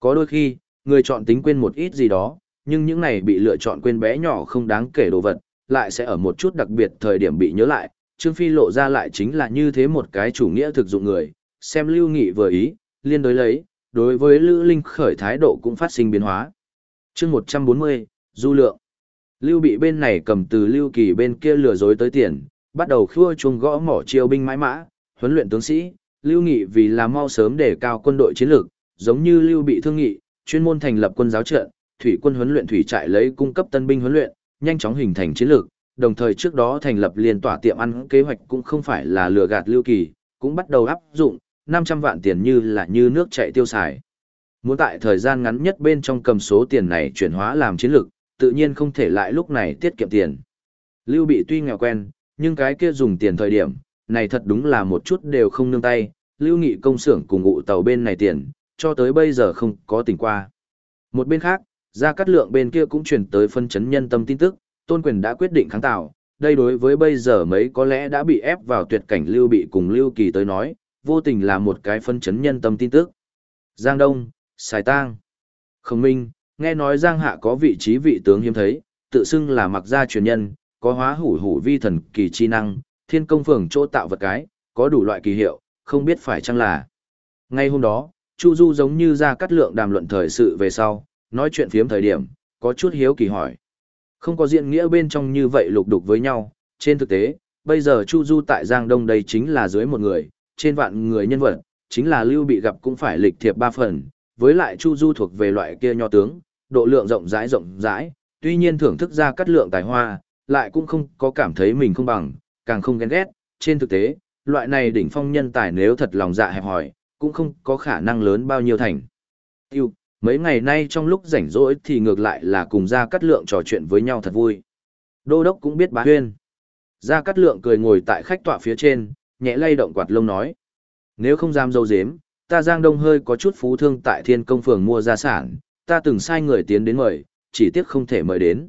Có đôi khi, người chọn tính quên một ít gì đó, nhưng những này bị lựa chọn quên bé nhỏ không đáng kể đồ vật, lại sẽ ở một chút đặc biệt thời điểm bị nhớ lại. Trương Phi lộ ra lại chính là như thế một cái chủ nghĩa thực dụng người, xem Lưu Nghị vừa ý, liên đối lấy, đối với Lữ Linh khởi thái độ cũng phát sinh biến hóa chương 140, Du Lượng Lưu bị bên này cầm từ Lưu Kỳ bên kia lừa dối tới tiền, bắt đầu khua chuông gõ mỏ chiêu binh mãi mã, huấn luyện tướng sĩ, Lưu Nghị vì là mau sớm để cao quân đội chiến lược, giống như Lưu bị thương nghị, chuyên môn thành lập quân giáo trận, thủy quân huấn luyện thủy trại lấy cung cấp tân binh huấn luyện, nhanh chóng hình thành chiến lược, đồng thời trước đó thành lập liên tỏa tiệm ăn kế hoạch cũng không phải là lừa gạt Lưu Kỳ, cũng bắt đầu áp dụng 500 vạn tiền như là như nước chảy tiêu xài. Muốn tại thời gian ngắn nhất bên trong cầm số tiền này chuyển hóa làm chiến lược, tự nhiên không thể lại lúc này tiết kiệm tiền. Lưu Bị tuy nghèo quen, nhưng cái kia dùng tiền thời điểm, này thật đúng là một chút đều không nương tay, lưu nghị công xưởng cùng ngụ tàu bên này tiền, cho tới bây giờ không có tỉnh qua. Một bên khác, Gia Cát Lượng bên kia cũng truyền tới phân chấn nhân tâm tin tức, Tôn Quyền đã quyết định kháng tạo, đây đối với bây giờ mấy có lẽ đã bị ép vào tuyệt cảnh Lưu Bị cùng Lưu Kỳ tới nói, vô tình là một cái phân chấn nhân tâm tin tức. Giang Đông, Sài Tang, Khổng Minh, nghe nói Giang Hạ có vị trí vị tướng hiếm thấy, tự xưng là mặc gia truyền nhân, có hóa hủ hủ vi thần kỳ chi năng, thiên công phường chỗ tạo vật cái, có đủ loại kỳ hiệu, không biết phải chăng là. Ngay hôm đó, Chu Du giống như ra cắt lượng đàm luận thời sự về sau, nói chuyện phiếm thời điểm, có chút hiếu kỳ hỏi. Không có diện nghĩa bên trong như vậy lục đục với nhau, trên thực tế, bây giờ Chu Du tại Giang Đông đây chính là dưới một người, trên vạn người nhân vật, chính là Lưu bị gặp cũng phải lịch thiệp ba phần, với lại Chu Du thuộc về loại kia nho tướng, độ lượng rộng rãi rộng rãi, tuy nhiên thưởng thức ra cắt lượng tài hoa, lại cũng không có cảm thấy mình không bằng, càng không ghen ghét, trên thực tế, loại này đỉnh phong nhân tài nếu thật lòng dạ hẹp hòi, cũng không có khả năng lớn bao nhiêu thành. Tiêu, mấy ngày nay trong lúc rảnh rỗi thì ngược lại là cùng Gia Cát Lượng trò chuyện với nhau thật vui. Đô đốc cũng biết bá huyên. Gia Cát Lượng cười ngồi tại khách tọa phía trên, nhẹ lay động quạt lông nói. Nếu không dám dâu dếm, ta Giang Đông hơi có chút phú thương tại thiên công phường mua gia sản, ta từng sai người tiến đến mời, chỉ tiếc không thể mời đến.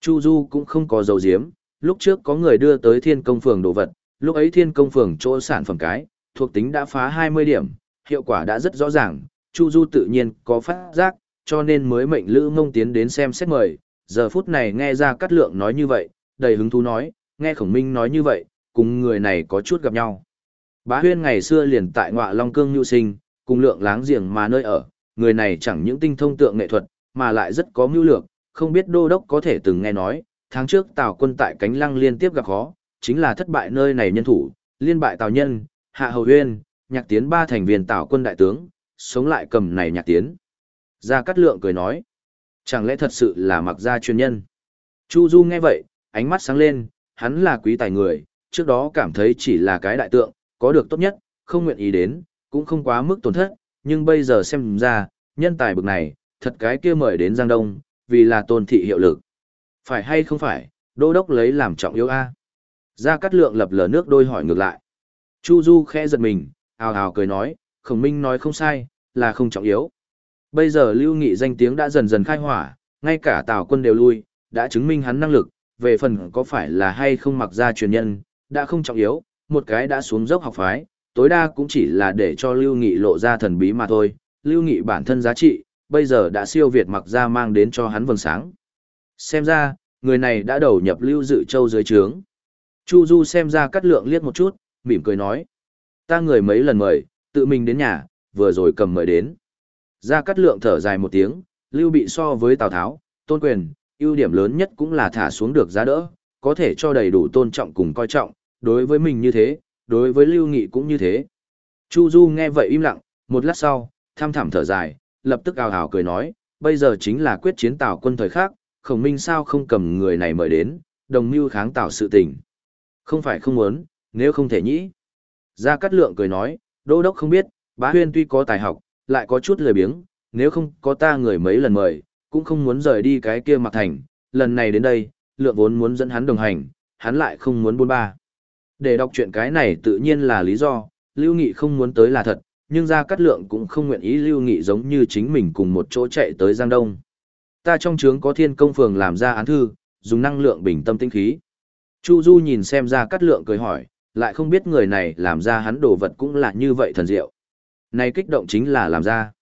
Chu Du cũng không có dấu diếm, lúc trước có người đưa tới thiên công phường đồ vật, lúc ấy thiên công phường chỗ sản phẩm cái, thuộc tính đã phá 20 điểm, hiệu quả đã rất rõ ràng, Chu Du tự nhiên có phát giác, cho nên mới mệnh Lữ Mông tiến đến xem xét mời, giờ phút này nghe ra Cát Lượng nói như vậy, đầy hứng thú nói, nghe Khổng Minh nói như vậy, cùng người này có chút gặp nhau. Bá Huyên ngày xưa liền tại Ngọa Long Cương nhu sinh, cùng lượng láng giềng mà nơi ở, người này chẳng những tinh thông tượng nghệ thuật, mà lại rất có mưu lược, không biết đô đốc có thể từng nghe nói, tháng trước Tào quân tại Cánh Lăng liên tiếp gặp khó, chính là thất bại nơi này nhân thủ, liên bại Tào Nhân, Hạ Hầu Huyên, nhạc tiến ba thành viên Tào quân đại tướng, sống lại cầm này nhạc tiến. Gia Cát Lượng cười nói, chẳng lẽ thật sự là mặc gia chuyên nhân. Chu Du nghe vậy, ánh mắt sáng lên, hắn là quý tài người, trước đó cảm thấy chỉ là cái đại tượng, có được tốt nhất, không nguyện ý đến, cũng không quá mức tổn thất, nhưng bây giờ xem ra, nhân tài bực này, thật cái kia mời đến Giang Đông, vì là tôn thị hiệu lực. Phải hay không phải, đô đốc lấy làm trọng yếu a Gia Cát Lượng lập lờ nước đôi hỏi ngược lại. Chu Du khẽ giật mình, ào ào cười nói, khổng minh nói không sai, là không trọng yếu. Bây giờ lưu nghị danh tiếng đã dần dần khai hỏa, ngay cả tào quân đều lui, đã chứng minh hắn năng lực, về phần có phải là hay không mặc ra truyền nhân, đã không trọng yếu, một cái đã xuống dốc học phái, tối đa cũng chỉ là để cho lưu nghị lộ ra thần bí mà thôi, lưu nghị bản thân giá trị, bây giờ đã siêu việt mặc ra mang đến cho hắn vầng sáng. Xem ra, người này đã đầu nhập lưu dự châu dưới trướng. Chu Du xem ra cắt lượng liếc một chút, mỉm cười nói. Ta người mấy lần mời, tự mình đến nhà, vừa rồi cầm mời đến. Ra cắt lượng thở dài một tiếng, lưu bị so với Tào Tháo, tôn quyền, ưu điểm lớn nhất cũng là thả xuống được giá đỡ, có thể cho đầy đủ tôn trọng cùng coi trọng, đối với mình như thế, đối với lưu nghị cũng như thế. Chu Du nghe vậy im lặng, một lát sau, tham thảm thở dài, lập tức ào ào cười nói, bây giờ chính là quyết chiến Tào quân thời khác, khổng minh sao không cầm người này mời đến, đồng mưu kháng Tào sự tình. Không phải không muốn, nếu không thể nhĩ. Gia Cát Lượng cười nói, đô đốc không biết, bá huyên tuy có tài học, lại có chút lười biếng, nếu không có ta người mấy lần mời, cũng không muốn rời đi cái kia mặt thành, lần này đến đây, lượng vốn muốn dẫn hắn đồng hành, hắn lại không muốn buôn ba. Để đọc chuyện cái này tự nhiên là lý do, Lưu Nghị không muốn tới là thật, nhưng Gia Cát Lượng cũng không nguyện ý Lưu Nghị giống như chính mình cùng một chỗ chạy tới Giang Đông. Ta trong trướng có thiên công phường làm ra án thư, dùng năng lượng bình tâm tinh khí. Chu Du nhìn xem Gia Cát Lượng cười hỏi, lại không biết người này làm ra hắn đồ vật cũng là như vậy thần diệu. Này kích động chính là làm ra.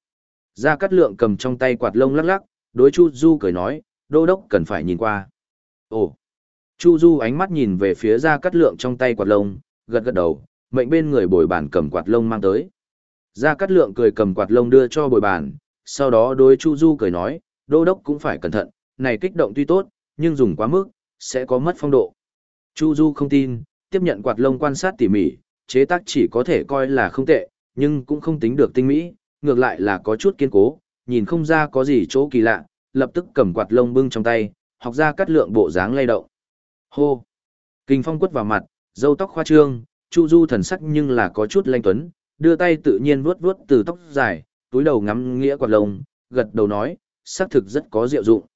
Gia Cát Lượng cầm trong tay quạt lông lắc lắc, đối Chu Du cười nói, đô đốc cần phải nhìn qua. Ồ! Chu Du ánh mắt nhìn về phía Gia Cát Lượng trong tay quạt lông, gật gật đầu, mệnh bên người bồi bàn cầm quạt lông mang tới. Gia Cát Lượng cười cầm quạt lông đưa cho bồi bàn, sau đó đối Chu Du cười nói, đô đốc cũng phải cẩn thận, này kích động tuy tốt, nhưng dùng quá mức, sẽ có mất phong độ. Chu Du không tin, tiếp nhận quạt lông quan sát tỉ mỉ, chế tác chỉ có thể coi là không tệ, nhưng cũng không tính được tinh mỹ, ngược lại là có chút kiên cố, nhìn không ra có gì chỗ kỳ lạ, lập tức cầm quạt lông bưng trong tay, học ra cắt lượng bộ dáng lay động. Hô! Kinh phong quất vào mặt, dâu tóc khoa trương, Chu Du thần sắc nhưng là có chút lanh tuấn, đưa tay tự nhiên vuốt vuốt từ tóc dài, túi đầu ngắm nghĩa quạt lông, gật đầu nói, xác thực rất có diệu dụng.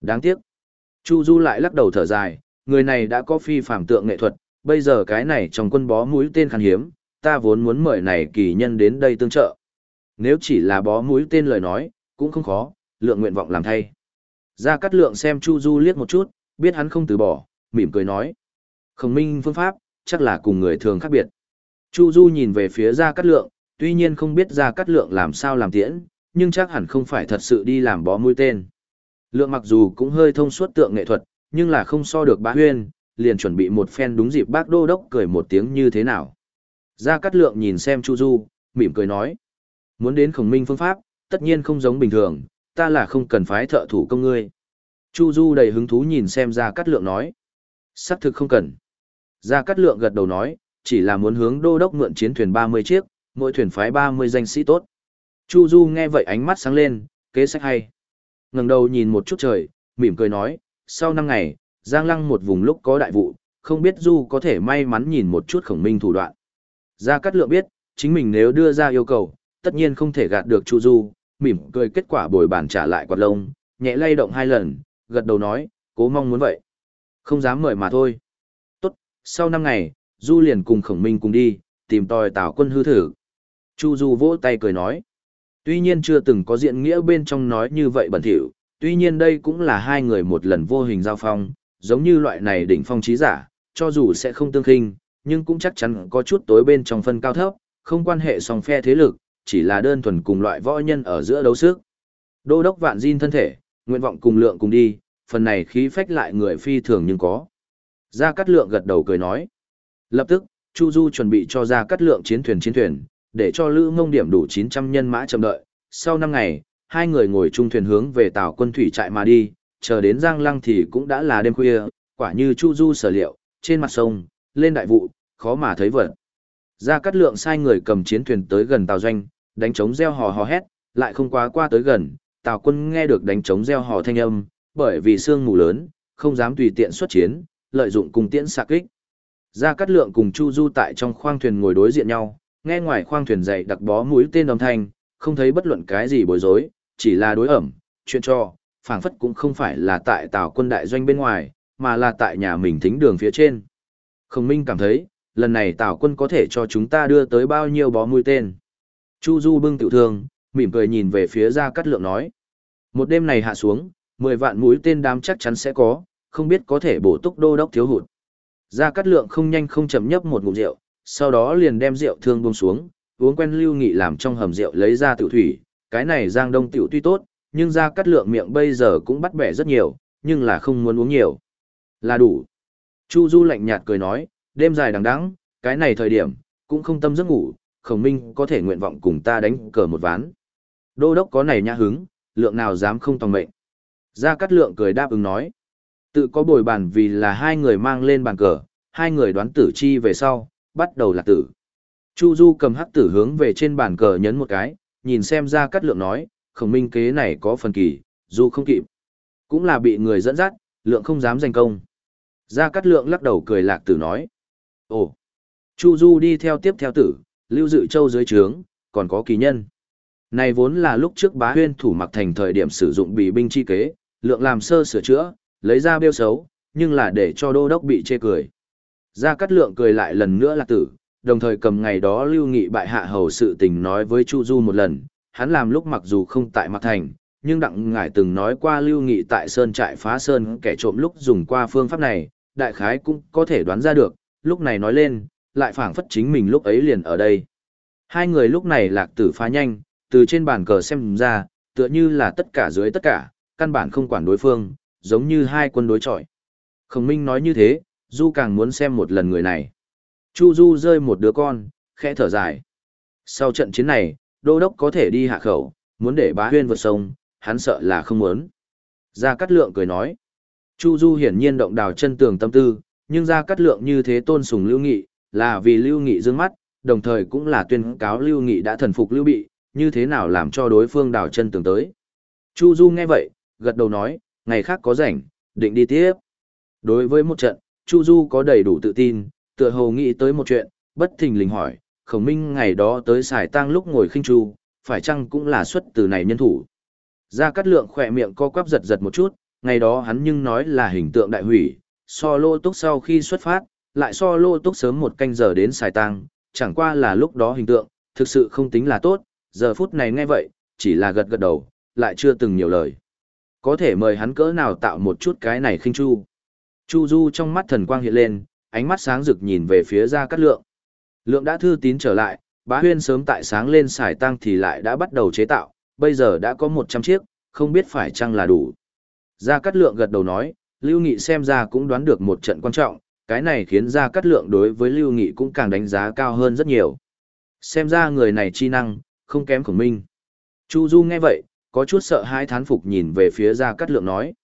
Đáng tiếc. Chu Du lại lắc đầu thở dài, người này đã có phi phạm tượng nghệ thuật, bây giờ cái này trong quân bó mũi tên khan hiếm, ta vốn muốn mời này kỳ nhân đến đây tương trợ. Nếu chỉ là bó mũi tên lời nói, cũng không khó, lượng nguyện vọng làm thay. Gia Cát Lượng xem Chu Du liếc một chút, biết hắn không từ bỏ, mỉm cười nói. Khổng minh phương pháp, chắc là cùng người thường khác biệt. Chu Du nhìn về phía Gia Cát Lượng, tuy nhiên không biết Gia Cát Lượng làm sao làm tiễn, nhưng chắc hẳn không phải thật sự đi làm bó mũi tên. Lượng mặc dù cũng hơi thông suốt tượng nghệ thuật, nhưng là không so được bá huyên, liền chuẩn bị một phen đúng dịp bác đô đốc cười một tiếng như thế nào. Gia Cát Lượng nhìn xem Chu Du, mỉm cười nói. Muốn đến khổng minh phương pháp, tất nhiên không giống bình thường, ta là không cần phái thợ thủ công ngươi. Chu Du đầy hứng thú nhìn xem Gia Cát Lượng nói xác thực không cần. Gia Cát Lượng gật đầu nói, chỉ là muốn hướng đô đốc mượn chiến thuyền 30 chiếc, mỗi thuyền phái 30 danh sĩ tốt. Chu Du nghe vậy ánh mắt sáng lên, kế sách hay. ngẩng đầu nhìn một chút trời, mỉm cười nói, sau năm ngày, Giang Lăng một vùng lúc có đại vụ, không biết Du có thể may mắn nhìn một chút khổng minh thủ đoạn. Gia Cát Lượng biết, chính mình nếu đưa ra yêu cầu, tất nhiên không thể gạt được Chu Du, mỉm cười kết quả bồi bàn trả lại quạt lông, nhẹ lay động hai lần, gật đầu nói, cố mong muốn vậy. Không dám mời mà thôi. Tốt, sau năm ngày, Du liền cùng khổng minh cùng đi, tìm tòi tạo quân hư thử. Chu Du vỗ tay cười nói. Tuy nhiên chưa từng có diện nghĩa bên trong nói như vậy bẩn thỉu, tuy nhiên đây cũng là hai người một lần vô hình giao phong, giống như loại này đỉnh phong trí giả, cho dù sẽ không tương khinh, nhưng cũng chắc chắn có chút tối bên trong phân cao thấp, không quan hệ song phe thế lực, chỉ là đơn thuần cùng loại võ nhân ở giữa đấu sức. Đô đốc vạn diên thân thể, nguyện vọng cùng lượng cùng đi, phần này khí phách lại người phi thường nhưng có. Gia Cát Lượng gật đầu cười nói. Lập tức, Chu Du chuẩn bị cho Gia Cát Lượng chiến thuyền chiến thuyền, để cho Lữ Ngông điểm đủ 900 nhân mã chậm đợi. Sau 5 ngày, hai người ngồi chung thuyền hướng về tàu quân thủy trại mà đi, chờ đến Giang Lăng thì cũng đã là đêm khuya, quả như Chu Du sở liệu, trên mặt sông, lên đại vụ, khó mà thấy vật. Gia Cát Lượng sai người cầm chiến thuyền tới gần tàu doanh, đánh trống reo hò hò hét, lại không quá qua tới gần, tàu quân nghe được đánh trống reo hò thanh âm, bởi vì sương mù lớn, không dám tùy tiện xuất chiến, lợi dụng cùng tiễn xạ kích. Gia Cát Lượng cùng Chu Du tại trong khoang thuyền ngồi đối diện nhau, nghe ngoài khoang thuyền dậy đặc bó mũi tên đồng thanh, không thấy bất luận cái gì bối rối, chỉ là đối ẩm, chuyện cho, phảng phất cũng không phải là tại tàu quân đại doanh bên ngoài, mà là tại nhà mình thính đường phía trên. Khổng Minh cảm thấy, lần này tào quân có thể cho chúng ta đưa tới bao nhiêu bó mũi tên. Chu Du bưng tiểu thương, mỉm cười nhìn về phía Gia Cát Lượng nói. Một đêm này hạ xuống, 10 vạn mũi tên đám chắc chắn sẽ có, không biết có thể bổ túc đô đốc thiếu hụt. Gia Cát Lượng không nhanh không chậm nhấp một ngụm rượu, sau đó liền đem rượu thương buông xuống, uống quen lưu nghị làm trong hầm rượu lấy ra tiểu thủy, cái này Giang Đông tiểu tuy tốt, nhưng Gia Cát Lượng miệng bây giờ cũng bắt bẻ rất nhiều, nhưng là không muốn uống nhiều. Là đủ. Chu Du lạnh nhạt cười nói, đêm dài đằng đẵng, cái này thời điểm, cũng không tâm giấc ngủ, khổng minh có thể nguyện vọng cùng ta đánh cờ một ván. Đô đốc có này nhã hứng, lượng nào dám không tòng mệnh. Gia Cát Lượng cười đáp ứng nói. Tự có bồi bàn vì là hai người mang lên bàn cờ, hai người đoán tử chi về sau, bắt đầu là tử. Chu Du cầm hắc tử hướng về trên bàn cờ nhấn một cái, nhìn xem Gia Cát Lượng nói, khổng minh kế này có phần kỳ, dù không kịp. Cũng là bị người dẫn dắt, lượng không dám giành công. Gia Cát Lượng lắc đầu cười lạc tử nói. Ồ, Chu Du đi theo tiếp theo tử, lưu dự châu dưới trướng, còn có kỳ nhân. Này vốn là lúc trước bá huyên thủ mặc thành thời điểm sử dụng bị binh chi kế, lượng làm sơ sửa chữa, lấy ra bêu xấu, nhưng là để cho đô đốc bị chê cười. Gia Cát Lượng cười lại lần nữa là tử, đồng thời cầm ngày đó lưu nghị bại hạ hầu sự tình nói với Chu Du một lần, hắn làm lúc mặc dù không tại mặt thành, nhưng đặng ngải từng nói qua lưu nghị tại sơn trại phá sơn kẻ trộm lúc dùng qua phương pháp này, đại khái cũng có thể đoán ra được, lúc này nói lên, lại phảng phất chính mình lúc ấy liền ở đây. Hai người lúc này lạc tử phá nhanh, từ trên bàn cờ xem ra, tựa như là tất cả dưới tất cả, căn bản không quản đối phương, giống như hai quân đối chọi. Khổng Minh nói như thế, Du càng muốn xem một lần người này. Chu Du rơi một đứa con, khẽ thở dài. Sau trận chiến này, đô đốc có thể đi hạ khẩu, muốn để bá huyên vượt sông, hắn sợ là không muốn. Gia Cát Lượng cười nói. Chu Du hiển nhiên động đào chân tường tâm tư, nhưng Gia Cát Lượng như thế tôn sùng Lưu Nghị, là vì Lưu Nghị dương mắt, đồng thời cũng là tuyên cáo Lưu Nghị đã thần phục Lưu Bị, như thế nào làm cho đối phương đào chân tường tới. Chu Du nghe vậy, gật đầu nói, ngày khác có rảnh, định đi tiếp. Đối với một trận, Chu Du có đầy đủ tự tin, tựa hồ nghĩ tới một chuyện, bất thình lình hỏi, khổng minh ngày đó tới xài tang lúc ngồi khinh chu, phải chăng cũng là xuất từ này nhân thủ. Gia Cát Lượng khỏe miệng co quắp giật giật một chút, ngày đó hắn nhưng nói là hình tượng đại hủy, so lô túc sau khi xuất phát, lại so lô túc sớm một canh giờ đến xài tang, chẳng qua là lúc đó hình tượng, thực sự không tính là tốt, giờ phút này nghe vậy, chỉ là gật gật đầu, lại chưa từng nhiều lời. Có thể mời hắn cỡ nào tạo một chút cái này khinh chu. Chu Du trong mắt thần quang hiện lên, ánh mắt sáng rực nhìn về phía Gia Cát Lượng. Lượng đã thư tín trở lại, bá huyên sớm tại sáng lên xài tăng thì lại đã bắt đầu chế tạo, bây giờ đã có 100 chiếc, không biết phải chăng là đủ. Gia Cát Lượng gật đầu nói, Lưu Nghị xem ra cũng đoán được một trận quan trọng, cái này khiến ra cắt lượng đối với Lưu Nghị cũng càng đánh giá cao hơn rất nhiều. Xem ra người này chi năng, không kém khổng minh. Chu Du nghe vậy, có chút sợ hãi thán phục nhìn về phía Gia Cát Lượng nói.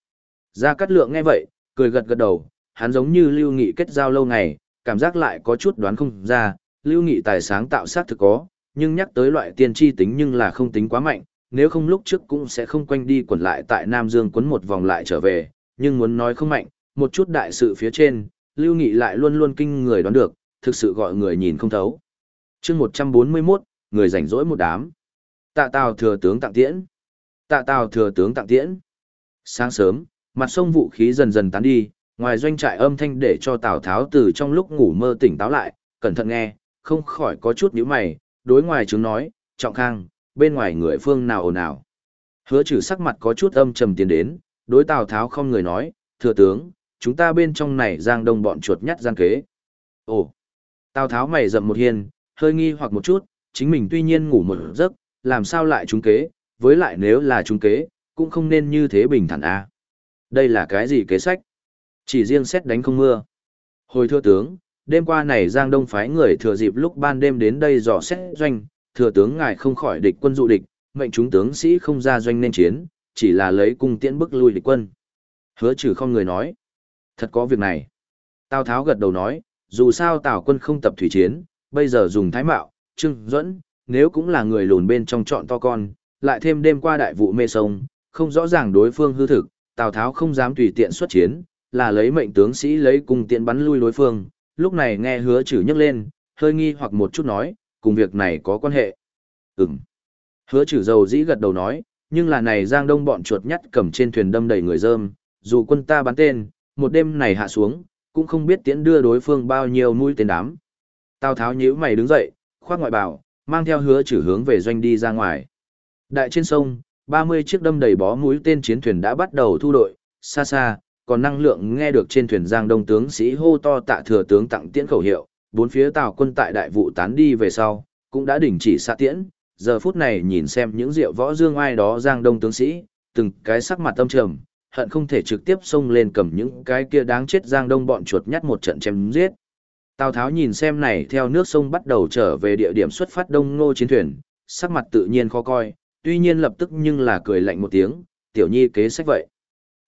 Gia Cát Lượng nghe vậy, cười gật gật đầu, hắn giống như Lưu Nghị kết giao lâu ngày, cảm giác lại có chút đoán không ra, Lưu Nghị tài sáng tạo sát thực có, nhưng nhắc tới loại tiên tri tính nhưng là không tính quá mạnh, nếu không lúc trước cũng sẽ không quanh đi quẩn lại tại Nam Dương quấn một vòng lại trở về, nhưng muốn nói không mạnh, một chút đại sự phía trên, Lưu Nghị lại luôn luôn kinh người đoán được, thực sự gọi người nhìn không thấu. chương 141, người rảnh rỗi một đám. Tạ Tào thừa tướng tặng tiễn. Tạ Tào thừa tướng tặng tiễn. Sáng sớm, mặt sông vũ khí dần dần tán đi, ngoài doanh trại âm thanh để cho Tào Tháo từ trong lúc ngủ mơ tỉnh táo lại, cẩn thận nghe, không khỏi có chút nhíu mày, đối ngoài chúng nói, trọng khang, bên ngoài người phương nào ồn ào. Hứa trừ sắc mặt có chút âm trầm tiến đến, đối Tào Tháo không người nói, thừa tướng, chúng ta bên trong này giang đông bọn chuột nhắt gian kế. Ồ! Tào Tháo mày rậm một hiên, hơi nghi hoặc một chút, chính mình tuy nhiên ngủ một giấc, làm sao lại trúng kế, với lại nếu là trung kế, cũng không nên như thế bình thản a. À. Đây là cái gì kế sách? Chỉ riêng xét đánh không mưa. Hồi thưa tướng, đêm qua này Giang Đông phái người thừa dịp lúc ban đêm đến đây dò xét doanh, thừa tướng ngài không khỏi địch quân dụ địch, mệnh chúng tướng sĩ không ra doanh nên chiến, chỉ là lấy cung tiễn bức lui địch quân. Hứa trừ không người nói. Thật có việc này. Tào Tháo gật đầu nói, dù sao Tào quân không tập thủy chiến, bây giờ dùng thái mạo, trưng, dẫn, nếu cũng là người lùn bên trong chọn to con, lại thêm đêm qua đại vụ mê sông, không rõ ràng đối phương hư thực, Tào Tháo không dám tùy tiện xuất chiến, là lấy mệnh tướng sĩ lấy cùng tiện bắn lui đối phương, lúc này nghe hứa chử nhấc lên, hơi nghi hoặc một chút nói, cùng việc này có quan hệ. Ừm. Hứa chử dầu dĩ gật đầu nói, nhưng là này giang đông bọn chuột nhắt cầm trên thuyền đâm đầy người dơm, dù quân ta bắn tên, một đêm này hạ xuống, cũng không biết tiễn đưa đối phương bao nhiêu mũi tên đám. Tào Tháo nhíu mày đứng dậy, khoác ngoại bào, mang theo hứa chử hướng về doanh đi ra ngoài. Đại trên sông, 30 chiếc đâm đầy bó mũi tên chiến thuyền đã bắt đầu thu đội, xa xa, còn năng lượng nghe được trên thuyền giang đông tướng sĩ hô to tạ thừa tướng tặng tiễn khẩu hiệu, bốn phía tàu quân tại đại vụ tán đi về sau, cũng đã đình chỉ xạ tiễn, giờ phút này nhìn xem những rượu võ dương ai đó giang đông tướng sĩ, từng cái sắc mặt tâm trầm, hận không thể trực tiếp xông lên cầm những cái kia đáng chết giang đông bọn chuột nhắt một trận chém giết. Tào Tháo nhìn xem này theo nước sông bắt đầu trở về địa điểm xuất phát đông ngô chiến thuyền, sắc mặt tự nhiên khó coi, tuy nhiên lập tức nhưng là cười lạnh một tiếng, tiểu nhi kế sách vậy.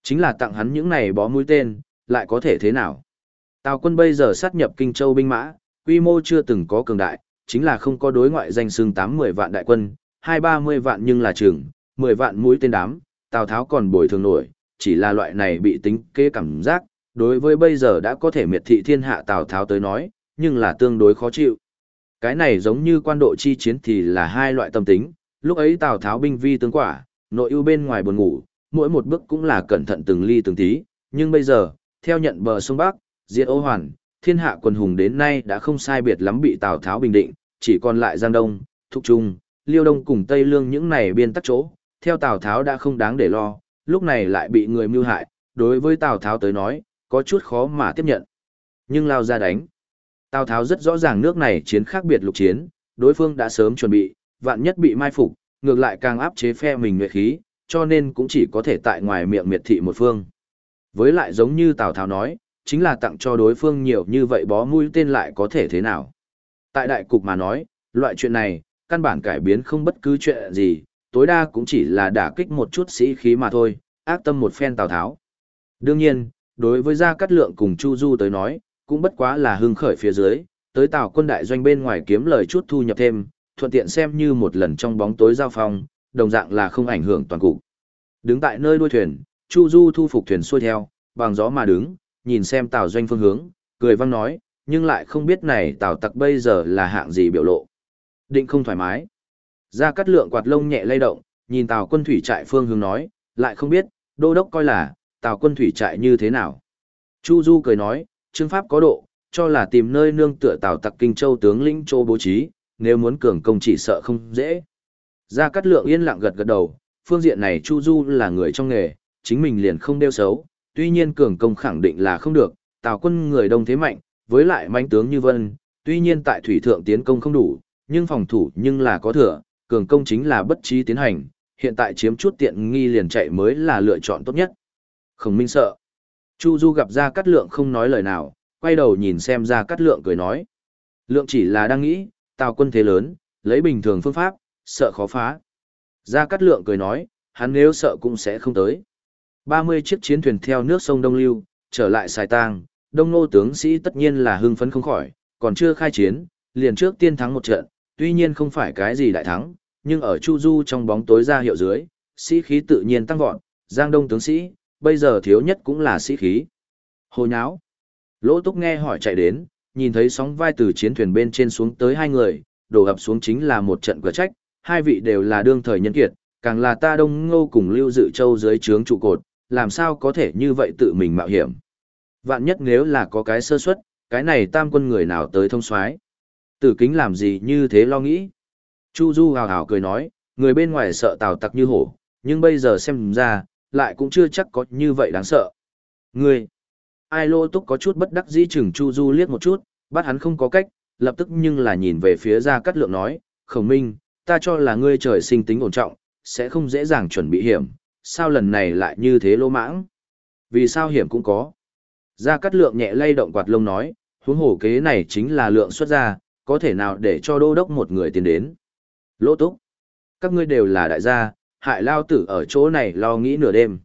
Chính là tặng hắn những này bó mũi tên, lại có thể thế nào? Tào quân bây giờ sát nhập Kinh Châu binh mã, quy mô chưa từng có cường đại, chính là không có đối ngoại danh xương 8-10 vạn đại quân, 2-30 vạn nhưng là trường, 10 vạn mũi tên đám, Tào Tháo còn bồi thường nổi, chỉ là loại này bị tính kế cảm giác, đối với bây giờ đã có thể miệt thị thiên hạ Tào Tháo tới nói, nhưng là tương đối khó chịu. Cái này giống như quan độ chi chiến thì là hai loại tâm tính, lúc ấy Tào Tháo binh vi tướng quả, nội ưu bên ngoài buồn ngủ, mỗi một bước cũng là cẩn thận từng ly từng tí, nhưng bây giờ, theo nhận bờ sông Bắc, diệt ô hoàn, thiên hạ quần hùng đến nay đã không sai biệt lắm bị Tào Tháo bình định, chỉ còn lại Giang Đông, Thục Trung, Liêu Đông cùng Tây Lương những này biên tắc chỗ, theo Tào Tháo đã không đáng để lo, lúc này lại bị người mưu hại, đối với Tào Tháo tới nói, có chút khó mà tiếp nhận. Nhưng lao ra đánh. Tào Tháo rất rõ ràng nước này chiến khác biệt lục chiến, đối phương đã sớm chuẩn bị, vạn nhất bị mai phục, ngược lại càng áp chế phe mình nguyệt khí, cho nên cũng chỉ có thể tại ngoài miệng miệt thị một phương. Với lại giống như Tào Tháo nói, chính là tặng cho đối phương nhiều như vậy bó mũi tên lại có thể thế nào. Tại đại cục mà nói, loại chuyện này, căn bản cải biến không bất cứ chuyện gì, tối đa cũng chỉ là đả kích một chút sĩ khí mà thôi, ác tâm một phen Tào Tháo. Đương nhiên, đối với Gia Cát Lượng cùng Chu Du tới nói, cũng bất quá là hưng khởi phía dưới, tới Tào quân đại doanh bên ngoài kiếm lời chút thu nhập thêm, thuận tiện xem như một lần trong bóng tối giao phong, đồng dạng là không ảnh hưởng toàn cục. Đứng tại nơi đuôi thuyền, Chu Du thu phục thuyền xuôi theo, bằng gió mà đứng, nhìn xem Tào doanh phương hướng, cười vang nói, nhưng lại không biết này Tào tặc bây giờ là hạng gì biểu lộ. Định không thoải mái. Ra cắt lượng quạt lông nhẹ lay động, nhìn Tào quân thủy trại phương hướng nói, lại không biết, đô đốc coi là, Tào quân thủy trại như thế nào. Chu Du cười nói, trương pháp có độ, cho là tìm nơi nương tựa Tào tặc Kinh Châu tướng lĩnh Châu bố trí, nếu muốn cường công chỉ sợ không dễ. Gia Cát Lượng yên lặng gật gật đầu, phương diện này Chu Du là người trong nghề, chính mình liền không đeo xấu, tuy nhiên cường công khẳng định là không được, Tào quân người đông thế mạnh, với lại manh tướng như vân, tuy nhiên tại thủy thượng tiến công không đủ, nhưng phòng thủ nhưng là có thừa, cường công chính là bất trí tiến hành, hiện tại chiếm chút tiện nghi liền chạy mới là lựa chọn tốt nhất. Khổng Minh sợ. Chu Du gặp Gia Cát Lượng không nói lời nào, quay đầu nhìn xem Gia Cát Lượng cười nói. Lượng chỉ là đang nghĩ, tào quân thế lớn, lấy bình thường phương pháp, sợ khó phá. Gia Cát Lượng cười nói, hắn nếu sợ cũng sẽ không tới. 30 chiếc chiến thuyền theo nước sông Đông Lưu, trở lại Sài tang, đông nô tướng sĩ tất nhiên là hưng phấn không khỏi, còn chưa khai chiến, liền trước tiên thắng một trận, tuy nhiên không phải cái gì đại thắng, nhưng ở Chu Du trong bóng tối ra hiệu dưới, sĩ khí tự nhiên tăng vọt, Giang Đông tướng sĩ, bây giờ thiếu nhất cũng là sĩ khí. Hồ nháo. Lỗ Túc nghe hỏi chạy đến, nhìn thấy sóng vai từ chiến thuyền bên trên xuống tới hai người, đổ ập xuống chính là một trận cửa trách, hai vị đều là đương thời nhân kiệt, càng là ta Đông Ngô cùng Lưu Dự Châu dưới trướng trụ cột, làm sao có thể như vậy tự mình mạo hiểm. Vạn nhất nếu là có cái sơ suất, cái này tam quân người nào tới thông soái Tử kính làm gì như thế lo nghĩ. Chu Du hào hào cười nói, người bên ngoài sợ tào tặc như hổ, nhưng bây giờ xem ra, lại cũng chưa chắc có như vậy đáng sợ. Ngươi, ai lô túc có chút bất đắc dĩ chừng Chu Du liếc một chút, bắt hắn không có cách, lập tức nhưng là nhìn về phía ra cắt lượng nói, khổng minh, ta cho là ngươi trời sinh tính ổn trọng, sẽ không dễ dàng chuẩn bị hiểm, sao lần này lại như thế lỗ mãng? Vì sao hiểm cũng có? Gia Cát Lượng nhẹ lay động quạt lông nói, huống hổ kế này chính là lượng xuất ra, có thể nào để cho đô đốc một người tiến đến. Lỗ túc. Các ngươi đều là đại gia, hại lao tử ở chỗ này lo nghĩ nửa đêm.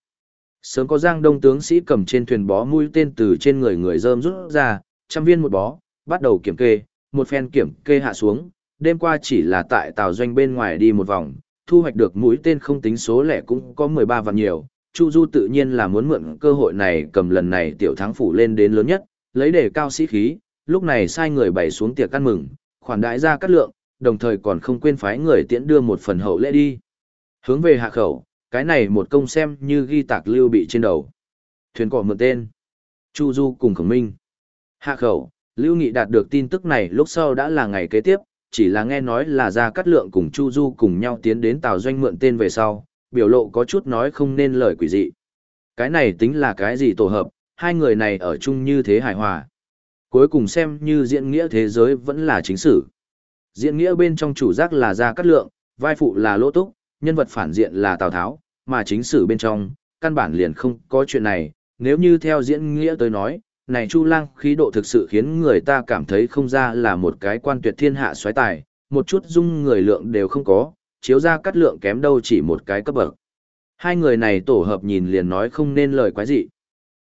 Sớm có giang đông tướng sĩ cầm trên thuyền bó mũi tên từ trên người người dơm rút ra, trăm viên một bó, bắt đầu kiểm kê, một phen kiểm kê hạ xuống, đêm qua chỉ là tại tàu doanh bên ngoài đi một vòng, thu hoạch được mũi tên không tính số lẻ cũng có 13 vạn nhiều. Chu Du tự nhiên là muốn mượn cơ hội này cầm lần này tiểu thắng phủ lên đến lớn nhất, lấy để cao sĩ khí, lúc này sai người bày xuống tiệc ăn mừng, khoản đại ra cắt lượng, đồng thời còn không quên phái người tiễn đưa một phần hậu lễ đi. Hướng về hạ khẩu, cái này một công xem như ghi tạc lưu bị trên đầu. Thuyền cỏ mượn tên. Chu Du cùng khổng minh. Hạ khẩu, Lưu Nghị đạt được tin tức này lúc sau đã là ngày kế tiếp, chỉ là nghe nói là ra cắt lượng cùng Chu Du cùng nhau tiến đến Tào Doanh mượn tên về sau, biểu lộ có chút nói không nên lời quỷ dị. Cái này tính là cái gì tổ hợp, hai người này ở chung như thế hài hòa. Cuối cùng xem như diễn nghĩa thế giới vẫn là chính sử. Diễn nghĩa bên trong chủ giác là Gia Cát Lượng, vai phụ là Lỗ Túc, nhân vật phản diện là Tào Tháo, mà chính sử bên trong, căn bản liền không có chuyện này, nếu như theo diễn nghĩa tới nói, này Chu Lang khí độ thực sự khiến người ta cảm thấy không ra là một cái quan tuyệt thiên hạ xoáy tài, một chút dung người lượng đều không có, chiếu ra cắt lượng kém đâu chỉ một cái cấp bậc. Hai người này tổ hợp nhìn liền nói không nên lời quái gì.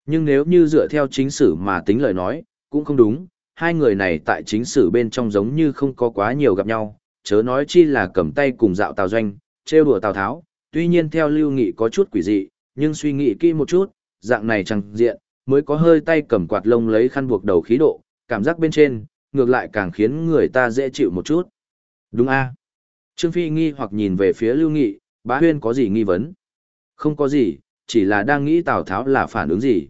Nhưng nếu như dựa theo chính sử mà tính lời nói, cũng không đúng, hai người này tại chính sử bên trong giống như không có quá nhiều gặp nhau, chớ nói chi là cầm tay cùng dạo Tào Doanh, trêu đùa Tào Tháo, tuy nhiên theo lưu nghị có chút quỷ dị, nhưng suy nghĩ kỹ một chút, dạng này chẳng diện, mới có hơi tay cầm quạt lông lấy khăn buộc đầu khí độ, cảm giác bên trên, ngược lại càng khiến người ta dễ chịu một chút. Đúng a Trương Phi nghi hoặc nhìn về phía Lưu Nghị, bá huyên có gì nghi vấn? Không có gì, chỉ là đang nghĩ Tào Tháo là phản ứng gì.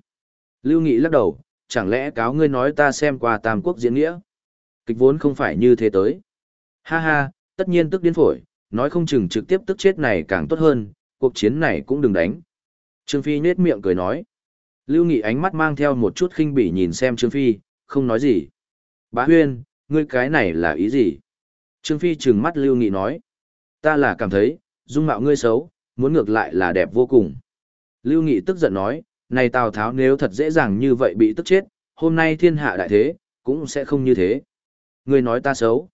Lưu Nghị lắc đầu, chẳng lẽ cáo ngươi nói ta xem qua Tam Quốc diễn nghĩa? Kịch vốn không phải như thế tới. Ha ha, tất nhiên tức điên phổi, nói không chừng trực tiếp tức chết này càng tốt hơn, cuộc chiến này cũng đừng đánh. Trương Phi nết miệng cười nói. Lưu Nghị ánh mắt mang theo một chút khinh bỉ nhìn xem Trương Phi, không nói gì. Bá huyên, ngươi cái này là ý gì? Trương Phi trừng mắt Lưu Nghị nói. Ta là cảm thấy, dung mạo ngươi xấu, muốn ngược lại là đẹp vô cùng. Lưu Nghị tức giận nói, này Tào Tháo nếu thật dễ dàng như vậy bị tức chết, hôm nay thiên hạ đại thế, cũng sẽ không như thế. Ngươi nói ta xấu.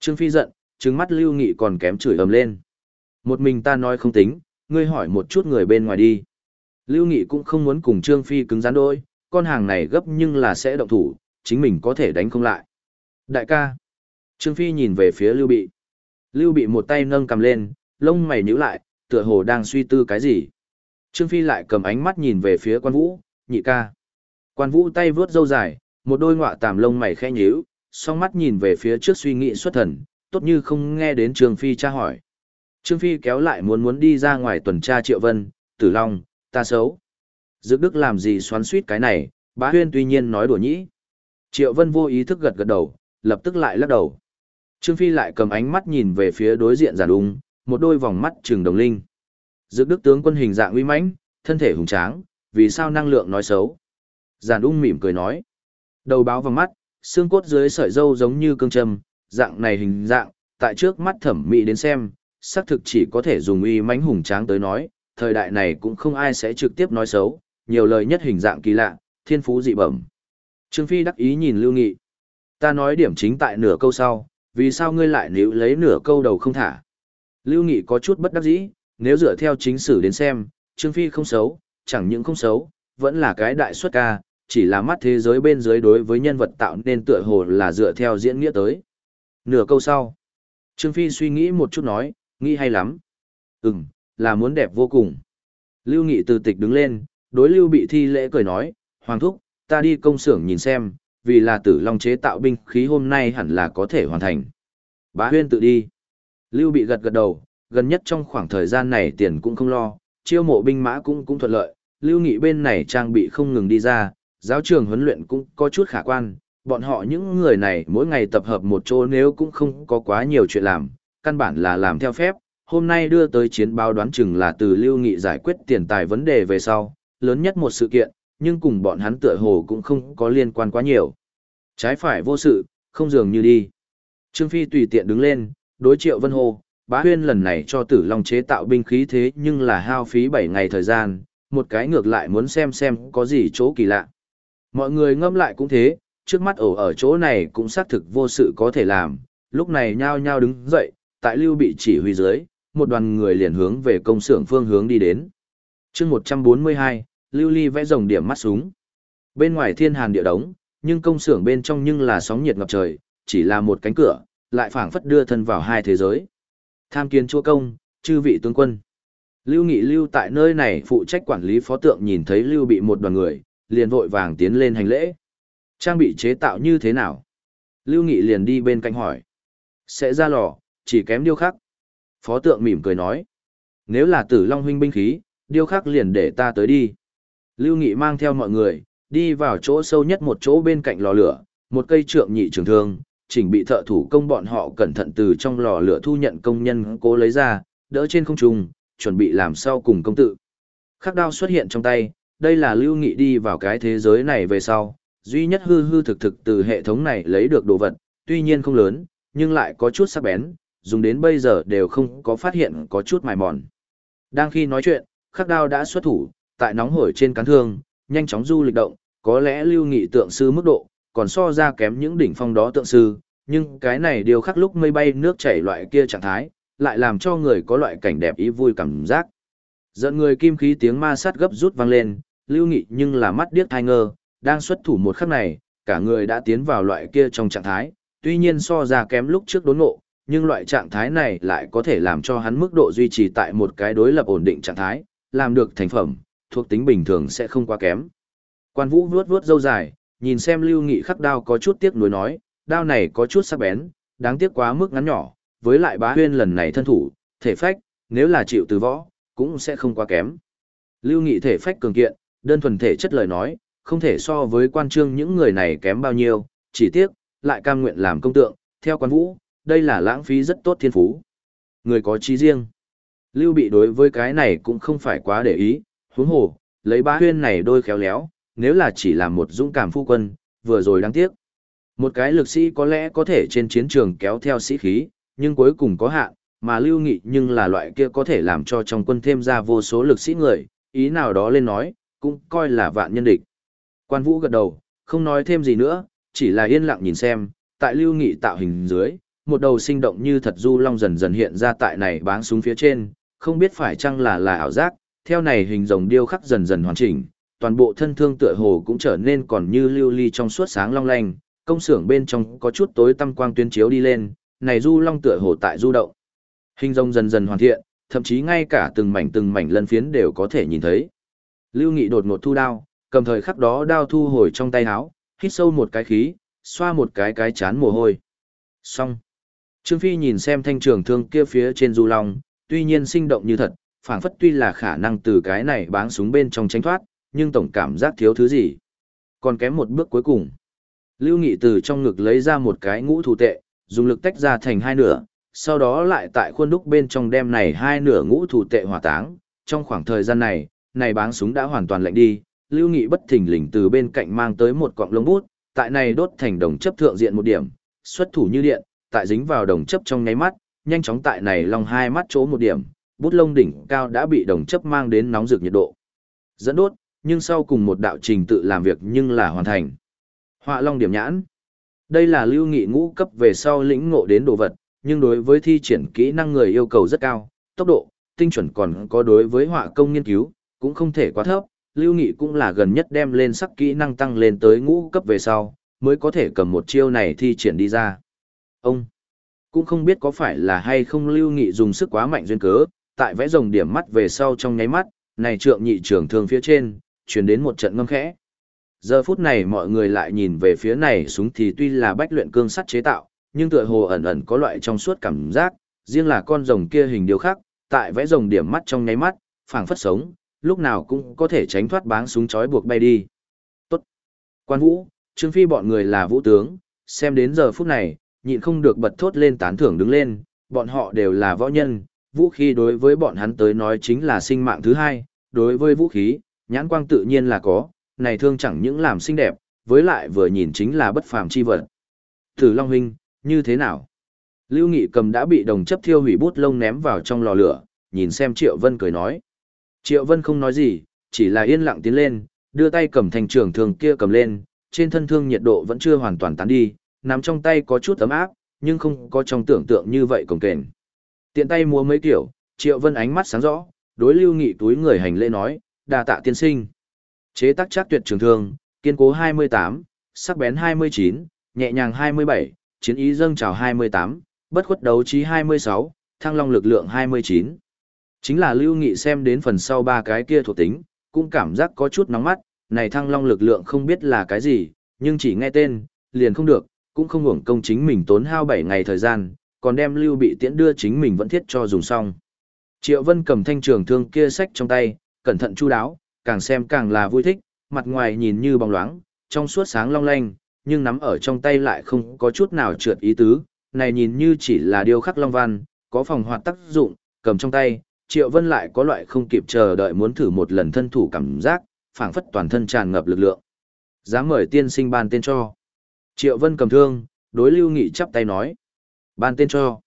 Trương Phi giận, trừng mắt Lưu Nghị còn kém chửi ầm lên. Một mình ta nói không tính, ngươi hỏi một chút người bên ngoài đi. Lưu Nghị cũng không muốn cùng Trương Phi cứng rắn đôi, con hàng này gấp nhưng là sẽ động thủ, chính mình có thể đánh không lại. Đại ca. Trương Phi nhìn về phía Lưu Bị. Lưu Bị một tay nâng cầm lên, lông mày nhíu lại, tựa hồ đang suy tư cái gì. Trương Phi lại cầm ánh mắt nhìn về phía quan vũ, nhị ca. Quan vũ tay vướt râu dài, một đôi ngọa tàm lông mày khẽ nhíu, song mắt nhìn về phía trước suy nghĩ xuất thần, tốt như không nghe đến Trương Phi tra hỏi. Trương Phi kéo lại muốn muốn đi ra ngoài tuần tra Triệu Vân, Tử Long, ta xấu. Dược Đức làm gì xoắn suýt cái này, bá huyên tuy nhiên nói đùa nhĩ. Triệu Vân vô ý thức gật gật đầu, lập tức lại lắc đầu. Trương Phi lại cầm ánh mắt nhìn về phía đối diện giản ung, một đôi vòng mắt trừng đồng linh. Dược Đức tướng quân hình dạng uy mãnh, thân thể hùng tráng, vì sao năng lượng nói xấu. Giản ung mỉm cười nói. Đầu báo vòng mắt, xương cốt dưới sợi dâu giống như cương châm, dạng này hình dạng, tại trước mắt thẩm mỹ đến xem, xác thực chỉ có thể dùng uy mãnh hùng tráng tới nói, thời đại này cũng không ai sẽ trực tiếp nói xấu, nhiều lời nhất hình dạng kỳ lạ, thiên phú dị bẩm. Trương Phi đắc ý nhìn Lưu Nghị. Ta nói điểm chính tại nửa câu sau, vì sao ngươi lại níu lấy nửa câu đầu không thả? Lưu Nghị có chút bất đắc dĩ, nếu dựa theo chính sử đến xem, Trương Phi không xấu, chẳng những không xấu, vẫn là cái đại xuất ca, chỉ là mắt thế giới bên dưới đối với nhân vật tạo nên tựa hồ là dựa theo diễn nghĩa tới. Nửa câu sau, Trương Phi suy nghĩ một chút nói, nghĩ hay lắm. Ừm, là muốn đẹp vô cùng. Lưu Nghị từ tịch đứng lên, đối Lưu bị thi lễ cười nói, Hoàng Thúc, ta đi công xưởng nhìn xem, vì là tử long chế tạo binh khí hôm nay hẳn là có thể hoàn thành. Bá huyên tự đi. Lưu bị gật gật đầu, gần nhất trong khoảng thời gian này tiền cũng không lo, chiêu mộ binh mã cũng cũng thuận lợi, Lưu Nghị bên này trang bị không ngừng đi ra, giáo trường huấn luyện cũng có chút khả quan, bọn họ những người này mỗi ngày tập hợp một chỗ nếu cũng không có quá nhiều chuyện làm, căn bản là làm theo phép, hôm nay đưa tới chiến báo đoán chừng là từ Lưu Nghị giải quyết tiền tài vấn đề về sau, lớn nhất một sự kiện, nhưng cùng bọn hắn tựa hồ cũng không có liên quan quá nhiều. Trái phải vô sự, không dường như đi. Trương Phi tùy tiện đứng lên, đối triệu vân hồ, bá huyên lần này cho tử long chế tạo binh khí thế nhưng là hao phí 7 ngày thời gian, một cái ngược lại muốn xem xem có gì chỗ kỳ lạ. Mọi người ngâm lại cũng thế, trước mắt ổ ở chỗ này cũng xác thực vô sự có thể làm, lúc này nhao nhao đứng dậy, tại lưu bị chỉ huy dưới, một đoàn người liền hướng về công xưởng phương hướng đi đến. chương 142, lưu ly vẽ rồng điểm mắt súng. Bên ngoài thiên hàn địa đống, nhưng công xưởng bên trong nhưng là sóng nhiệt ngập trời, chỉ là một cánh cửa, lại phảng phất đưa thân vào hai thế giới. Tham kiến chúa công, chư vị tướng quân. Lưu Nghị lưu tại nơi này phụ trách quản lý phó tượng nhìn thấy Lưu bị một đoàn người, liền vội vàng tiến lên hành lễ. Trang bị chế tạo như thế nào? Lưu Nghị liền đi bên cạnh hỏi. Sẽ ra lò, chỉ kém điêu khắc. Phó tượng mỉm cười nói. Nếu là tử long huynh binh khí, điêu khắc liền để ta tới đi. Lưu Nghị mang theo mọi người, đi vào chỗ sâu nhất một chỗ bên cạnh lò lửa, một cây trượng nhị trường thương, chỉnh bị thợ thủ công bọn họ cẩn thận từ trong lò lửa thu nhận công nhân cố lấy ra, đỡ trên không trung, chuẩn bị làm sau cùng công tự. Khắc đao xuất hiện trong tay, đây là Lưu Nghị đi vào cái thế giới này về sau, duy nhất hư hư thực thực từ hệ thống này lấy được đồ vật, tuy nhiên không lớn, nhưng lại có chút sắc bén, dùng đến bây giờ đều không có phát hiện có chút mài mòn. Đang khi nói chuyện, khắc đao đã xuất thủ, tại nóng hổi trên cán thương, nhanh chóng du lịch động, có lẽ lưu nghị tượng sư mức độ, còn so ra kém những đỉnh phong đó tượng sư, nhưng cái này điều khắc lúc mây bay nước chảy loại kia trạng thái, lại làm cho người có loại cảnh đẹp ý vui cảm giác. giận người kim khí tiếng ma sát gấp rút vang lên, lưu nghị nhưng là mắt điếc thai ngơ, đang xuất thủ một khắc này, cả người đã tiến vào loại kia trong trạng thái, tuy nhiên so ra kém lúc trước đốn ngộ, nhưng loại trạng thái này lại có thể làm cho hắn mức độ duy trì tại một cái đối lập ổn định trạng thái, làm được thành phẩm, thuộc tính bình thường sẽ không quá kém. Quan Vũ vuốt vuốt râu dài, nhìn xem Lưu Nghị khắc đao có chút tiếc nuối nói, đao này có chút sắc bén, đáng tiếc quá mức ngắn nhỏ, với lại bá huyên lần này thân thủ, thể phách, nếu là chịu từ võ, cũng sẽ không quá kém. Lưu Nghị thể phách cường kiện, đơn thuần thể chất lời nói, không thể so với quan trương những người này kém bao nhiêu, chỉ tiếc, lại cam nguyện làm công tượng, theo quan vũ, đây là lãng phí rất tốt thiên phú. Người có trí riêng. Lưu bị đối với cái này cũng không phải quá để ý, huống hồ, lấy bá huyên này đôi khéo léo, nếu là chỉ làm một dũng cảm phu quân, vừa rồi đáng tiếc. Một cái lực sĩ có lẽ có thể trên chiến trường kéo theo sĩ khí, nhưng cuối cùng có hạn, mà lưu nghị nhưng là loại kia có thể làm cho trong quân thêm ra vô số lực sĩ người, ý nào đó lên nói, cũng coi là vạn nhân địch. Quan vũ gật đầu, không nói thêm gì nữa, chỉ là yên lặng nhìn xem, tại lưu nghị tạo hình dưới, một đầu sinh động như thật du long dần dần hiện ra tại này báng xuống phía trên, không biết phải chăng là là ảo giác, theo này hình rồng điêu khắc dần dần hoàn chỉnh, toàn bộ thân thương tựa hồ cũng trở nên còn như lưu ly trong suốt sáng long lanh, công xưởng bên trong có chút tối tăm quang tuyên chiếu đi lên, này du long tựa hồ tại du động. Hình rồng dần dần hoàn thiện, thậm chí ngay cả từng mảnh từng mảnh lân phiến đều có thể nhìn thấy. Lưu Nghị đột ngột thu đao, cầm thời khắc đó đao thu hồi trong tay áo, hít sâu một cái khí, xoa một cái cái chán mồ hôi. Xong. Trương Phi nhìn xem thanh trường thương kia phía trên du long, tuy nhiên sinh động như thật, phảng phất tuy là khả năng từ cái này báng súng bên trong tránh thoát, nhưng tổng cảm giác thiếu thứ gì. Còn kém một bước cuối cùng. Lưu Nghị từ trong ngực lấy ra một cái ngũ thủ tệ, dùng lực tách ra thành hai nửa, sau đó lại tại khuôn đúc bên trong đem này hai nửa ngũ thủ tệ hỏa táng. Trong khoảng thời gian này, này báng súng đã hoàn toàn lạnh đi, Lưu Nghị bất thình lình từ bên cạnh mang tới một cọng lông bút, tại này đốt thành đồng chấp thượng diện một điểm, xuất thủ như điện, tại dính vào đồng chấp trong nháy mắt, nhanh chóng tại này lòng hai mắt chỗ một điểm, bút lông đỉnh cao đã bị đồng chấp mang đến nóng rực nhiệt độ. Dẫn đốt, nhưng sau cùng một đạo trình tự làm việc nhưng là hoàn thành. Họa long điểm nhãn. Đây là lưu nghị ngũ cấp về sau lĩnh ngộ đến đồ vật, nhưng đối với thi triển kỹ năng người yêu cầu rất cao, tốc độ, tinh chuẩn còn có đối với họa công nghiên cứu, cũng không thể quá thấp. Lưu Nghị cũng là gần nhất đem lên sắc kỹ năng tăng lên tới ngũ cấp về sau, mới có thể cầm một chiêu này thi triển đi ra. Ông cũng không biết có phải là hay không Lưu Nghị dùng sức quá mạnh duyên cớ, tại vẽ rồng điểm mắt về sau trong nháy mắt, này trượng nhị trưởng thương phía trên, truyền đến một trận ngâm khẽ. Giờ phút này mọi người lại nhìn về phía này súng thì tuy là bách luyện cương sắt chế tạo, nhưng tựa hồ ẩn ẩn có loại trong suốt cảm giác, riêng là con rồng kia hình điều khác, tại vẽ rồng điểm mắt trong nháy mắt, phảng phất sống, lúc nào cũng có thể tránh thoát báng súng chói buộc bay đi. Tốt. Quan Vũ, Trương Phi bọn người là vũ tướng, xem đến giờ phút này, nhịn không được bật thốt lên tán thưởng đứng lên, bọn họ đều là võ nhân, vũ khí đối với bọn hắn tới nói chính là sinh mạng thứ hai, đối với vũ khí, nhãn quang tự nhiên là có, này thương chẳng những làm xinh đẹp, với lại vừa nhìn chính là bất phàm chi vật. Tử Long huynh, như thế nào? Lưu Nghị cầm đã bị đồng chấp thiêu hủy bút lông ném vào trong lò lửa, nhìn xem Triệu Vân cười nói. Triệu Vân không nói gì, chỉ là yên lặng tiến lên, đưa tay cầm thành trường thương kia cầm lên, trên thân thương nhiệt độ vẫn chưa hoàn toàn tán đi, nắm trong tay có chút ấm áp, nhưng không có trong tưởng tượng như vậy cồng kềnh. Tiện tay mua mấy kiểu, Triệu Vân ánh mắt sáng rõ, đối Lưu Nghị túi người hành lễ nói, đa tạ tiên sinh. Chế tác chắc tuyệt trường thương, kiên cố 28, sắc bén 29, nhẹ nhàng 27, chiến ý dâng trào 28, bất khuất đấu trí 26, thăng long lực lượng 29. Chính là Lưu Nghị xem đến phần sau ba cái kia thuộc tính, cũng cảm giác có chút nóng mắt, này thăng long lực lượng không biết là cái gì, nhưng chỉ nghe tên, liền không được, cũng không hưởng công chính mình tốn hao 7 ngày thời gian, còn đem Lưu bị tiễn đưa chính mình vẫn thiết cho dùng xong. Triệu Vân cầm thanh trường thương kia sách trong tay, cẩn thận chu đáo, càng xem càng là vui thích, mặt ngoài nhìn như bóng loáng, trong suốt sáng long lanh, nhưng nắm ở trong tay lại không có chút nào trượt ý tứ, này nhìn như chỉ là điêu khắc long văn, có phòng hoạt tác dụng, cầm trong tay, Triệu Vân lại có loại không kịp chờ đợi muốn thử một lần thân thủ cảm giác, phảng phất toàn thân tràn ngập lực lượng. Dám mời tiên sinh ban tên cho. Triệu Vân cầm thương, đối Lưu Nghị chắp tay nói. Ban tên cho.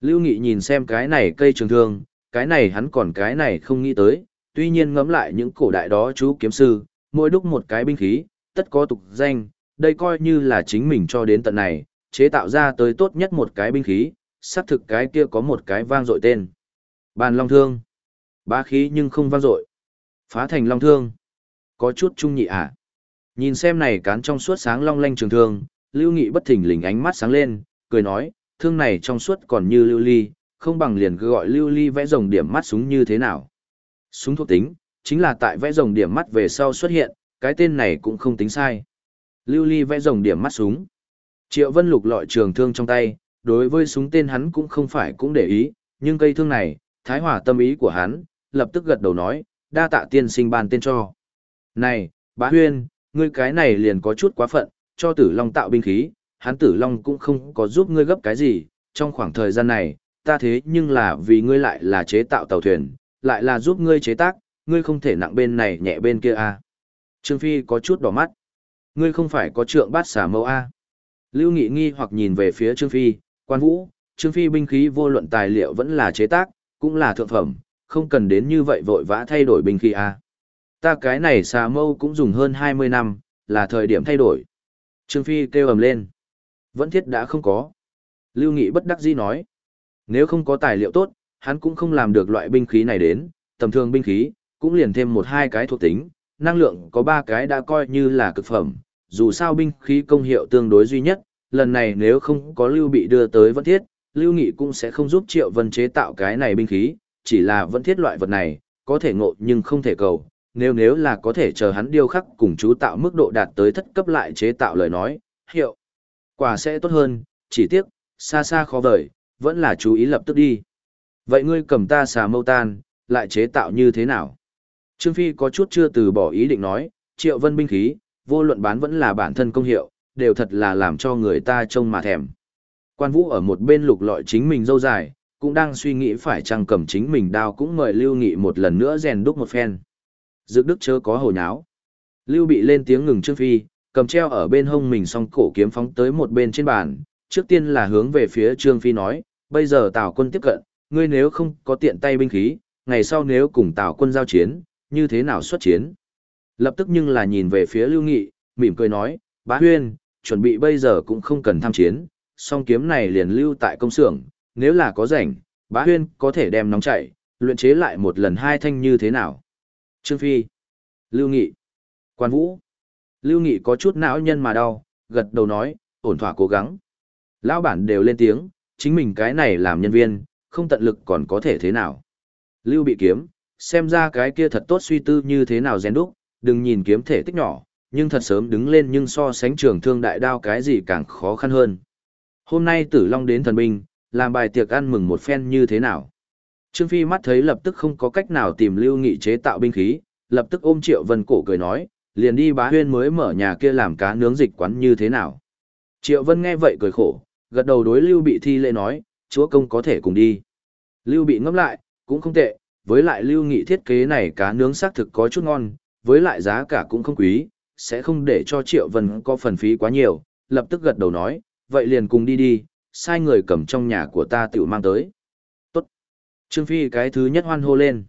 Lưu Nghị nhìn xem cái này cây trường thương, cái này hắn còn cái này không nghĩ tới, tuy nhiên ngẫm lại những cổ đại đó chú kiếm sư, mỗi đúc một cái binh khí, tất có tục danh, đây coi như là chính mình cho đến tận này, chế tạo ra tới tốt nhất một cái binh khí, xác thực cái kia có một cái vang dội tên. Bàn long thương. bá khí nhưng không vang dội. Phá thành long thương. Có chút trung nhị à. Nhìn xem này cán trong suốt sáng long lanh trường thương, Lưu Nghị bất thình lình ánh mắt sáng lên, cười nói, thương này trong suốt còn như lưu ly, không bằng liền cứ gọi lưu ly vẽ rồng điểm mắt súng như thế nào. Súng thuộc tính, chính là tại vẽ rồng điểm mắt về sau xuất hiện, cái tên này cũng không tính sai. Lưu ly vẽ rồng điểm mắt súng. Triệu Vân lục lọi trường thương trong tay, đối với súng tên hắn cũng không phải cũng để ý, nhưng cây thương này, thái hòa tâm ý của hắn, lập tức gật đầu nói, đa tạ tiên sinh ban tên cho. Này, bá huyên, ngươi cái này liền có chút quá phận, cho tử long tạo binh khí, hắn tử long cũng không có giúp ngươi gấp cái gì, trong khoảng thời gian này, ta thế nhưng là vì ngươi lại là chế tạo tàu thuyền, lại là giúp ngươi chế tác, ngươi không thể nặng bên này nhẹ bên kia à. Trương Phi có chút đỏ mắt. Ngươi không phải có trượng bát xả mâu à. Lưu Nghị nghi hoặc nhìn về phía Trương Phi, quan vũ, Trương Phi binh khí vô luận tài liệu vẫn là chế tác, cũng là thượng phẩm, không cần đến như vậy vội vã thay đổi binh khí à. Ta cái này xà mâu cũng dùng hơn 20 năm, là thời điểm thay đổi. Trương Phi kêu ầm lên. Vẫn thiết đã không có. Lưu Nghị bất đắc dĩ nói. Nếu không có tài liệu tốt, hắn cũng không làm được loại binh khí này đến, tầm thường binh khí, cũng liền thêm một hai cái thuộc tính, năng lượng có ba cái đã coi như là cực phẩm, dù sao binh khí công hiệu tương đối duy nhất, lần này nếu không có Lưu bị đưa tới vẫn thiết, Lưu Nghị cũng sẽ không giúp Triệu Vân chế tạo cái này binh khí, chỉ là vẫn thiết loại vật này, có thể ngộ nhưng không thể cầu, nếu nếu là có thể chờ hắn điêu khắc cùng chú tạo mức độ đạt tới thất cấp lại chế tạo lời nói, hiệu quả sẽ tốt hơn, chỉ tiếc, xa xa khó vời, vẫn là chú ý lập tức đi. Vậy ngươi cầm ta xà mâu tan, lại chế tạo như thế nào? Trương Phi có chút chưa từ bỏ ý định nói, triệu vân binh khí, vô luận bán vẫn là bản thân công hiệu, đều thật là làm cho người ta trông mà thèm. Quan Vũ ở một bên lục lọi chính mình dâu dài, cũng đang suy nghĩ phải chăng cầm chính mình đao cũng mời Lưu Nghị một lần nữa rèn đúc một phen. Dược đức chớ có hồ nháo. Lưu bị lên tiếng ngừng Trương Phi, cầm treo ở bên hông mình song cổ kiếm phóng tới một bên trên bàn, trước tiên là hướng về phía Trương Phi nói, bây giờ Tào quân tiếp cận, ngươi nếu không có tiện tay binh khí, ngày sau nếu cùng Tào quân giao chiến, như thế nào xuất chiến? Lập tức nhưng là nhìn về phía Lưu Nghị, mỉm cười nói, bá huyên, chuẩn bị bây giờ cũng không cần tham chiến, song kiếm này liền lưu tại công xưởng, nếu là có rảnh, bá huyên có thể đem nóng chảy, luyện chế lại một lần hai thanh như thế nào. Trương Phi, Lưu Nghị, Quan Vũ, Lưu Nghị có chút não nhân mà đau, gật đầu nói, ổn thỏa cố gắng. Lão bản đều lên tiếng, chính mình cái này làm nhân viên, không tận lực còn có thể thế nào. Lưu bị kiếm, xem ra cái kia thật tốt suy tư như thế nào rèn đúc, đừng nhìn kiếm thể tích nhỏ, nhưng thật sớm đứng lên nhưng so sánh trường thương đại đao cái gì càng khó khăn hơn. Hôm nay tử long đến thần binh, làm bài tiệc ăn mừng một phen như thế nào. Trương Phi mắt thấy lập tức không có cách nào tìm lưu nghị chế tạo binh khí, lập tức ôm Triệu Vân cổ cười nói, liền đi bá huyên mới mở nhà kia làm cá nướng dịch quán như thế nào. Triệu Vân nghe vậy cười khổ, gật đầu đối lưu bị thi lễ nói, chúa công có thể cùng đi. Lưu bị ngẫm lại, cũng không tệ, với lại lưu nghị thiết kế này cá nướng xác thực có chút ngon, với lại giá cả cũng không quý, sẽ không để cho Triệu Vân có phần phí quá nhiều, lập tức gật đầu nói, vậy liền cùng đi đi, sai người cầm trong nhà của ta tự mang tới. Tốt. Trương Phi cái thứ nhất hoan hô lên.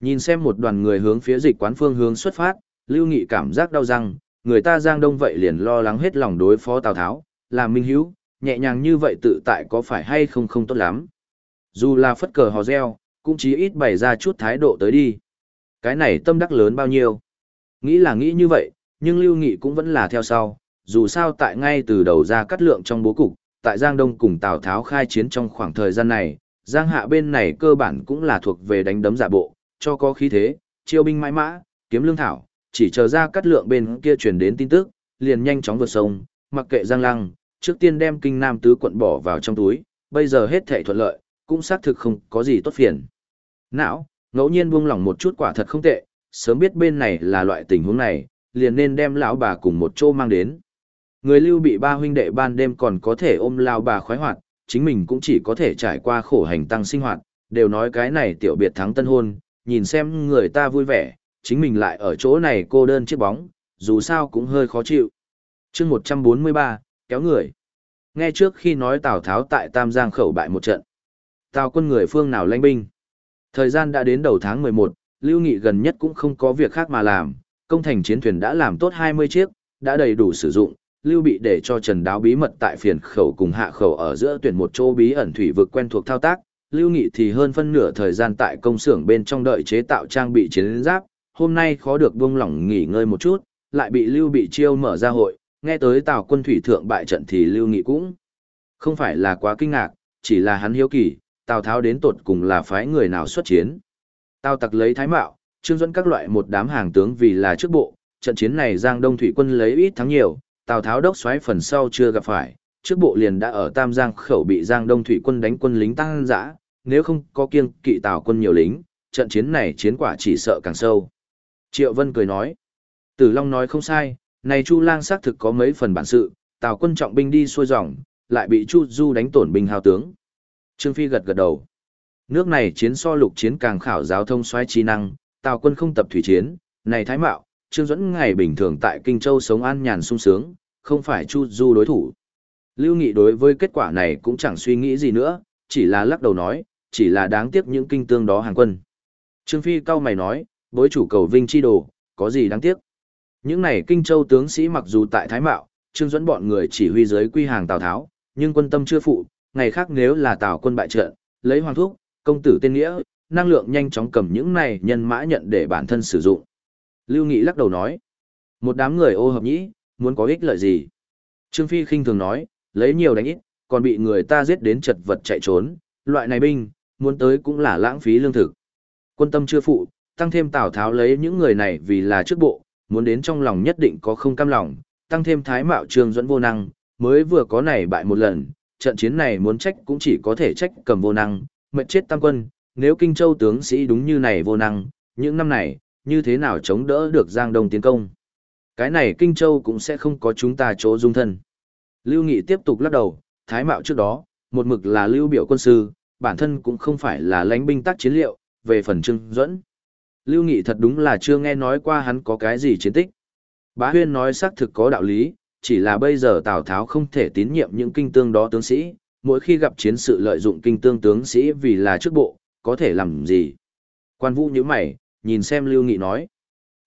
Nhìn xem một đoàn người hướng phía dịch quán phương hướng xuất phát, Lưu Nghị cảm giác đau răng, người ta giang đông vậy liền lo lắng hết lòng đối phó Tào Tháo, làm minh hữu, nhẹ nhàng như vậy tự tại có phải hay không không tốt lắm. Dù là phất cờ hò reo, cũng chí ít bày ra chút thái độ tới đi. Cái này tâm đắc lớn bao nhiêu. Nghĩ là nghĩ như vậy, nhưng Lưu Nghị cũng vẫn là theo sau, dù sao tại ngay từ đầu ra cắt lượng trong bố cục, tại Giang Đông cùng Tào Tháo khai chiến trong khoảng thời gian này, Giang Hạ bên này cơ bản cũng là thuộc về đánh đấm giả bộ, cho có khí thế, chiêu binh mãi mã, kiếm lương thảo, chỉ chờ ra cắt lượng bên kia truyền đến tin tức, liền nhanh chóng vượt sông, mặc kệ Giang Lăng, trước tiên đem kinh nam tứ quận bỏ vào trong túi, bây giờ hết thảy thuận lợi, cũng xác thực không có gì tốt phiền. Não, ngẫu nhiên buông lỏng một chút quả thật không tệ, sớm biết bên này là loại tình huống này, liền nên đem lão bà cùng một chỗ mang đến. Người lưu bị ba huynh đệ ban đêm còn có thể ôm lao bà khoái hoạt, chính mình cũng chỉ có thể trải qua khổ hành tăng sinh hoạt, đều nói cái này tiểu biệt thắng tân hôn, nhìn xem người ta vui vẻ, chính mình lại ở chỗ này cô đơn chiếc bóng, dù sao cũng hơi khó chịu. chương 143, kéo người. Nghe trước khi nói Tào Tháo tại Tam Giang khẩu bại một trận. Tào quân người phương nào lãnh binh. Thời gian đã đến đầu tháng 11, Lưu Nghị gần nhất cũng không có việc khác mà làm, công thành chiến thuyền đã làm tốt 20 chiếc, đã đầy đủ sử dụng, Lưu bị để cho Trần Đáo bí mật tại phiền khẩu cùng hạ khẩu ở giữa tuyển một chỗ bí ẩn thủy vực quen thuộc thao tác, Lưu Nghị thì hơn phân nửa thời gian tại công xưởng bên trong đợi chế tạo trang bị chiến giáp, hôm nay khó được buông lỏng nghỉ ngơi một chút, lại bị Lưu bị chiêu mở ra hội, nghe tới Tào quân thủy thượng bại trận thì Lưu Nghị cũng không phải là quá kinh ngạc, chỉ là hắn hiếu kỳ, Tào Tháo đến tột cùng là phái người nào xuất chiến. Tào tặc lấy thái mạo, trương dẫn các loại một đám hàng tướng vì là trước bộ, trận chiến này Giang Đông Thủy quân lấy ít thắng nhiều, Tào Tháo đốc xoáy phần sau chưa gặp phải, trước bộ liền đã ở Tam Giang khẩu bị Giang Đông Thủy quân đánh quân lính tăng dã, nếu không có kiêng kỵ Tào quân nhiều lính, trận chiến này chiến quả chỉ sợ càng sâu. Triệu Vân cười nói, Tử Long nói không sai, này Chu Lang xác thực có mấy phần bản sự, Tào quân trọng binh đi xuôi dòng, lại bị Chu Du đánh tổn binh hào tướng. Trương Phi gật gật đầu. Nước này chiến so lục chiến càng khảo giáo thông xoáy trí năng, Tào quân không tập thủy chiến, này thái mạo, Trương Duẫn ngày bình thường tại Kinh Châu sống an nhàn sung sướng, không phải Chu Du đối thủ. Lưu Nghị đối với kết quả này cũng chẳng suy nghĩ gì nữa, chỉ là lắc đầu nói, chỉ là đáng tiếc những kinh tương đó hàng quân. Trương Phi cao mày nói, bối chủ cầu vinh chi đồ, có gì đáng tiếc. Những này Kinh Châu tướng sĩ mặc dù tại Thái Mạo, Trương Duẫn bọn người chỉ huy giới quy hàng Tào Tháo, nhưng quân tâm chưa phụ, ngày khác nếu là Tào quân bại trận, lấy hoàng thúc, công tử tên nghĩa, năng lượng nhanh chóng cầm những này nhân mã nhận để bản thân sử dụng. Lưu Nghị lắc đầu nói, một đám người ô hợp nhĩ, muốn có ích lợi gì? Trương Phi khinh thường nói, lấy nhiều đánh ít, còn bị người ta giết đến chật vật chạy trốn, loại này binh, muốn tới cũng là lãng phí lương thực. Quân tâm chưa phụ, tăng thêm Tào Tháo lấy những người này vì là trước bộ, muốn đến trong lòng nhất định có không cam lòng, tăng thêm thái mạo trương dẫn vô năng, mới vừa có này bại một lần, trận chiến này muốn trách cũng chỉ có thể trách cầm vô năng, mệnh chết tam quân, nếu Kinh Châu tướng sĩ đúng như này vô năng, những năm này, như thế nào chống đỡ được Giang Đông tiến công. Cái này Kinh Châu cũng sẽ không có chúng ta chỗ dung thân. Lưu Nghị tiếp tục lắc đầu, thái mạo trước đó, một mực là lưu biểu quân sư, bản thân cũng không phải là lãnh binh tác chiến liệu, về phần trưng dẫn. Lưu Nghị thật đúng là chưa nghe nói qua hắn có cái gì chiến tích. Bá Huyên nói xác thực có đạo lý, chỉ là bây giờ Tào Tháo không thể tín nhiệm những kinh tương đó tướng sĩ, mỗi khi gặp chiến sự lợi dụng kinh tương tướng sĩ vì là trước bộ, có thể làm gì. Quan vũ như mày, nhìn xem Lưu Nghị nói.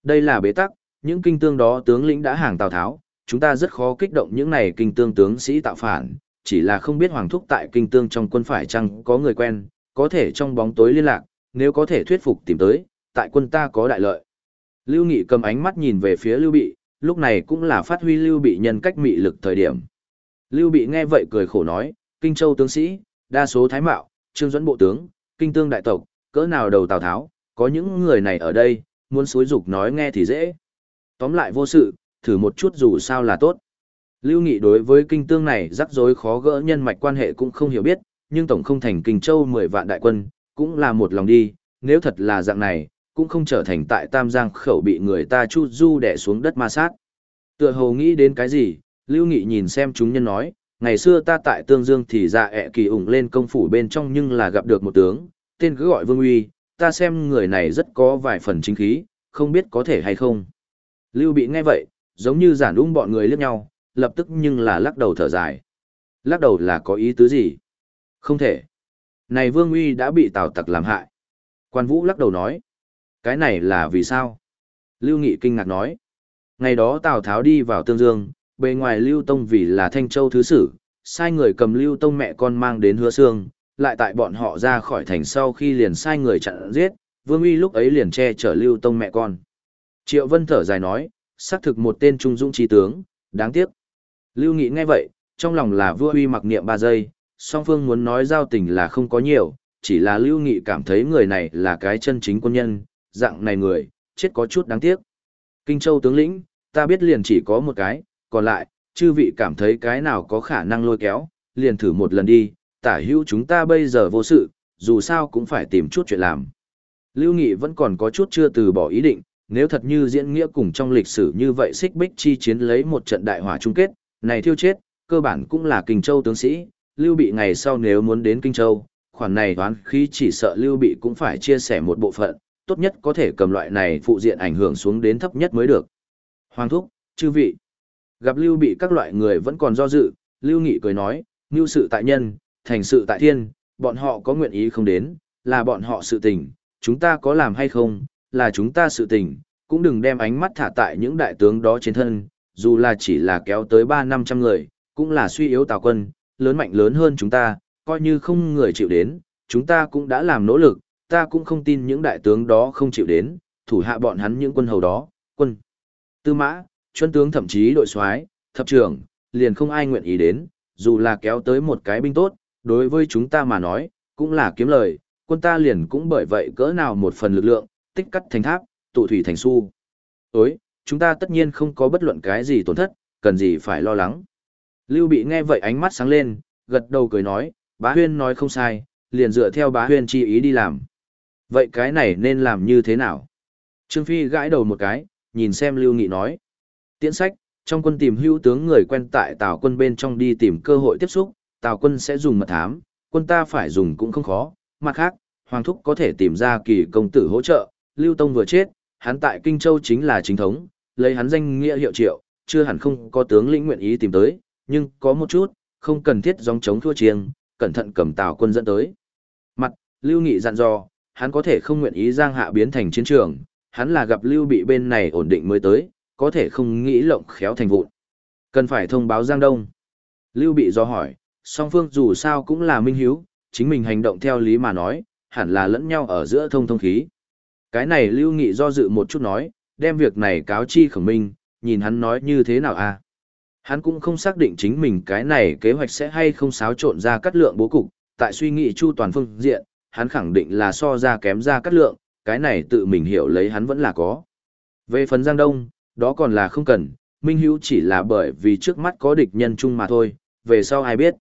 Đây là bế tắc, Những kinh tương đó tướng lĩnh đã hàng Tào Tháo, chúng ta rất khó kích động những này kinh tương tướng sĩ tạo phản, chỉ là không biết Hoàng Thúc tại kinh tương trong quân phải chăng có người quen, có thể trong bóng tối liên lạc, nếu có thể thuyết phục tìm tới, tại quân ta có đại lợi. Lưu Nghị cầm ánh mắt nhìn về phía Lưu Bị, lúc này cũng là phát huy Lưu Bị nhân cách mị lực thời điểm. Lưu Bị nghe vậy cười khổ nói, Kinh Châu tướng sĩ, đa số thái mạo, trương dẫn bộ tướng, kinh tương đại tộc, cỡ nào đầu Tào Tháo, có những người này ở đây, muốn xúi dục nói nghe thì dễ. Tóm lại vô sự, thử một chút dù sao là tốt. Lưu Nghị đối với kinh tương này rắc rối khó gỡ nhân mạch quan hệ cũng không hiểu biết, nhưng tổng không thành kinh châu 10 vạn đại quân, cũng là một lòng đi, nếu thật là dạng này, cũng không trở thành tại Tam Giang khẩu bị người ta chu du đẻ xuống đất ma sát. Tựa hồ nghĩ đến cái gì, Lưu Nghị nhìn xem chúng nhân nói, ngày xưa ta tại Tương Dương thì ra ẹ kỳ ủng lên công phủ bên trong nhưng là gặp được một tướng, tên cứ gọi Vương Uy, ta xem người này rất có vài phần chính khí, không biết có thể hay không. Lưu Bị nghe vậy, giống như giản ung bọn người liếc nhau, lập tức nhưng là lắc đầu thở dài. Lắc đầu là có ý tứ gì? Không thể. Này Vương Uy đã bị Tào Tặc làm hại. Quan Vũ lắc đầu nói. Cái này là vì sao? Lưu Nghị kinh ngạc nói. Ngày đó Tào Tháo đi vào Tương Dương, bề ngoài Lưu Tông vì là Thanh Châu Thứ Sử, sai người cầm Lưu Tông mẹ con mang đến hứa xương, lại tại bọn họ ra khỏi thành sau khi liền sai người chặn giết, Vương Uy lúc ấy liền che chở Lưu Tông mẹ con. Triệu Vân thở dài nói, xác thực một tên trung dũng trí tướng, đáng tiếc. Lưu Nghị nghe vậy, trong lòng là vua uy mặc niệm ba giây, song phương muốn nói giao tình là không có nhiều, chỉ là Lưu Nghị cảm thấy người này là cái chân chính quân nhân, dạng này người, chết có chút đáng tiếc. Kinh Châu tướng lĩnh, ta biết liền chỉ có một cái, còn lại, chư vị cảm thấy cái nào có khả năng lôi kéo, liền thử một lần đi, tả hữu chúng ta bây giờ vô sự, dù sao cũng phải tìm chút chuyện làm. Lưu Nghị vẫn còn có chút chưa từ bỏ ý định, nếu thật như diễn nghĩa cùng trong lịch sử như vậy xích bích chi chiến lấy một trận đại hỏa chung kết, này thiêu chết, cơ bản cũng là Kinh Châu tướng sĩ, Lưu Bị ngày sau nếu muốn đến Kinh Châu, khoản này toán khí chỉ sợ Lưu Bị cũng phải chia sẻ một bộ phận, tốt nhất có thể cầm loại này phụ diện ảnh hưởng xuống đến thấp nhất mới được. Hoàng thúc, chư vị. Gặp Lưu Bị các loại người vẫn còn do dự, Lưu Nghị cười nói, như sự tại nhân, thành sự tại thiên, bọn họ có nguyện ý không đến, là bọn họ sự tình, chúng ta có làm hay không, là chúng ta sự tình, cũng đừng đem ánh mắt thả tại những đại tướng đó trên thân, dù là chỉ là kéo tới 3-500 người, cũng là suy yếu tào quân, lớn mạnh lớn hơn chúng ta, coi như không người chịu đến, chúng ta cũng đã làm nỗ lực, ta cũng không tin những đại tướng đó không chịu đến, thủ hạ bọn hắn những quân hầu đó, quân, tư mã, chuân tướng thậm chí đội soái, thập trưởng, liền không ai nguyện ý đến, dù là kéo tới một cái binh tốt, đối với chúng ta mà nói, cũng là kiếm lời, quân ta liền cũng bởi vậy cỡ nào một phần lực lượng, tích cắt thành tháp, tụ thủy thành su. Ối, chúng ta tất nhiên không có bất luận cái gì tổn thất, cần gì phải lo lắng. Lưu Bị nghe vậy ánh mắt sáng lên, gật đầu cười nói, bá huyên nói không sai, liền dựa theo bá huyên chi ý đi làm. Vậy cái này nên làm như thế nào? Trương Phi gãi đầu một cái, nhìn xem Lưu Nghị nói. Tiễn sách, trong quân tìm hưu tướng người quen tại Tào quân bên trong đi tìm cơ hội tiếp xúc, Tào quân sẽ dùng mật thám, quân ta phải dùng cũng không khó. Mặt khác, Hoàng Thúc có thể tìm ra kỳ công tử hỗ trợ, Lưu Tông vừa chết, hắn tại Kinh Châu chính là chính thống, lấy hắn danh nghĩa hiệu triệu, chưa hẳn không có tướng lĩnh nguyện ý tìm tới, nhưng có một chút, không cần thiết dòng chống thua chiêng, cẩn thận cầm Tào quân dẫn tới. Mặt, Lưu Nghị dặn dò, hắn có thể không nguyện ý giang hạ biến thành chiến trường, hắn là gặp Lưu bị bên này ổn định mới tới, có thể không nghĩ lộng khéo thành vụn. Cần phải thông báo Giang Đông. Lưu bị do hỏi, song phương dù sao cũng là minh hiếu, chính mình hành động theo lý mà nói, hẳn là lẫn nhau ở giữa thông thông khí. Cái này Lưu Nghị do dự một chút nói, đem việc này cáo chi khổng minh, nhìn hắn nói như thế nào à. Hắn cũng không xác định chính mình cái này kế hoạch sẽ hay không xáo trộn ra cắt lượng bố cục, tại suy nghĩ chu toàn phương diện, hắn khẳng định là so ra kém ra cắt lượng, cái này tự mình hiểu lấy hắn vẫn là có. Về phần Giang Đông, đó còn là không cần, Minh Hữu chỉ là bởi vì trước mắt có địch nhân chung mà thôi, về sau ai biết.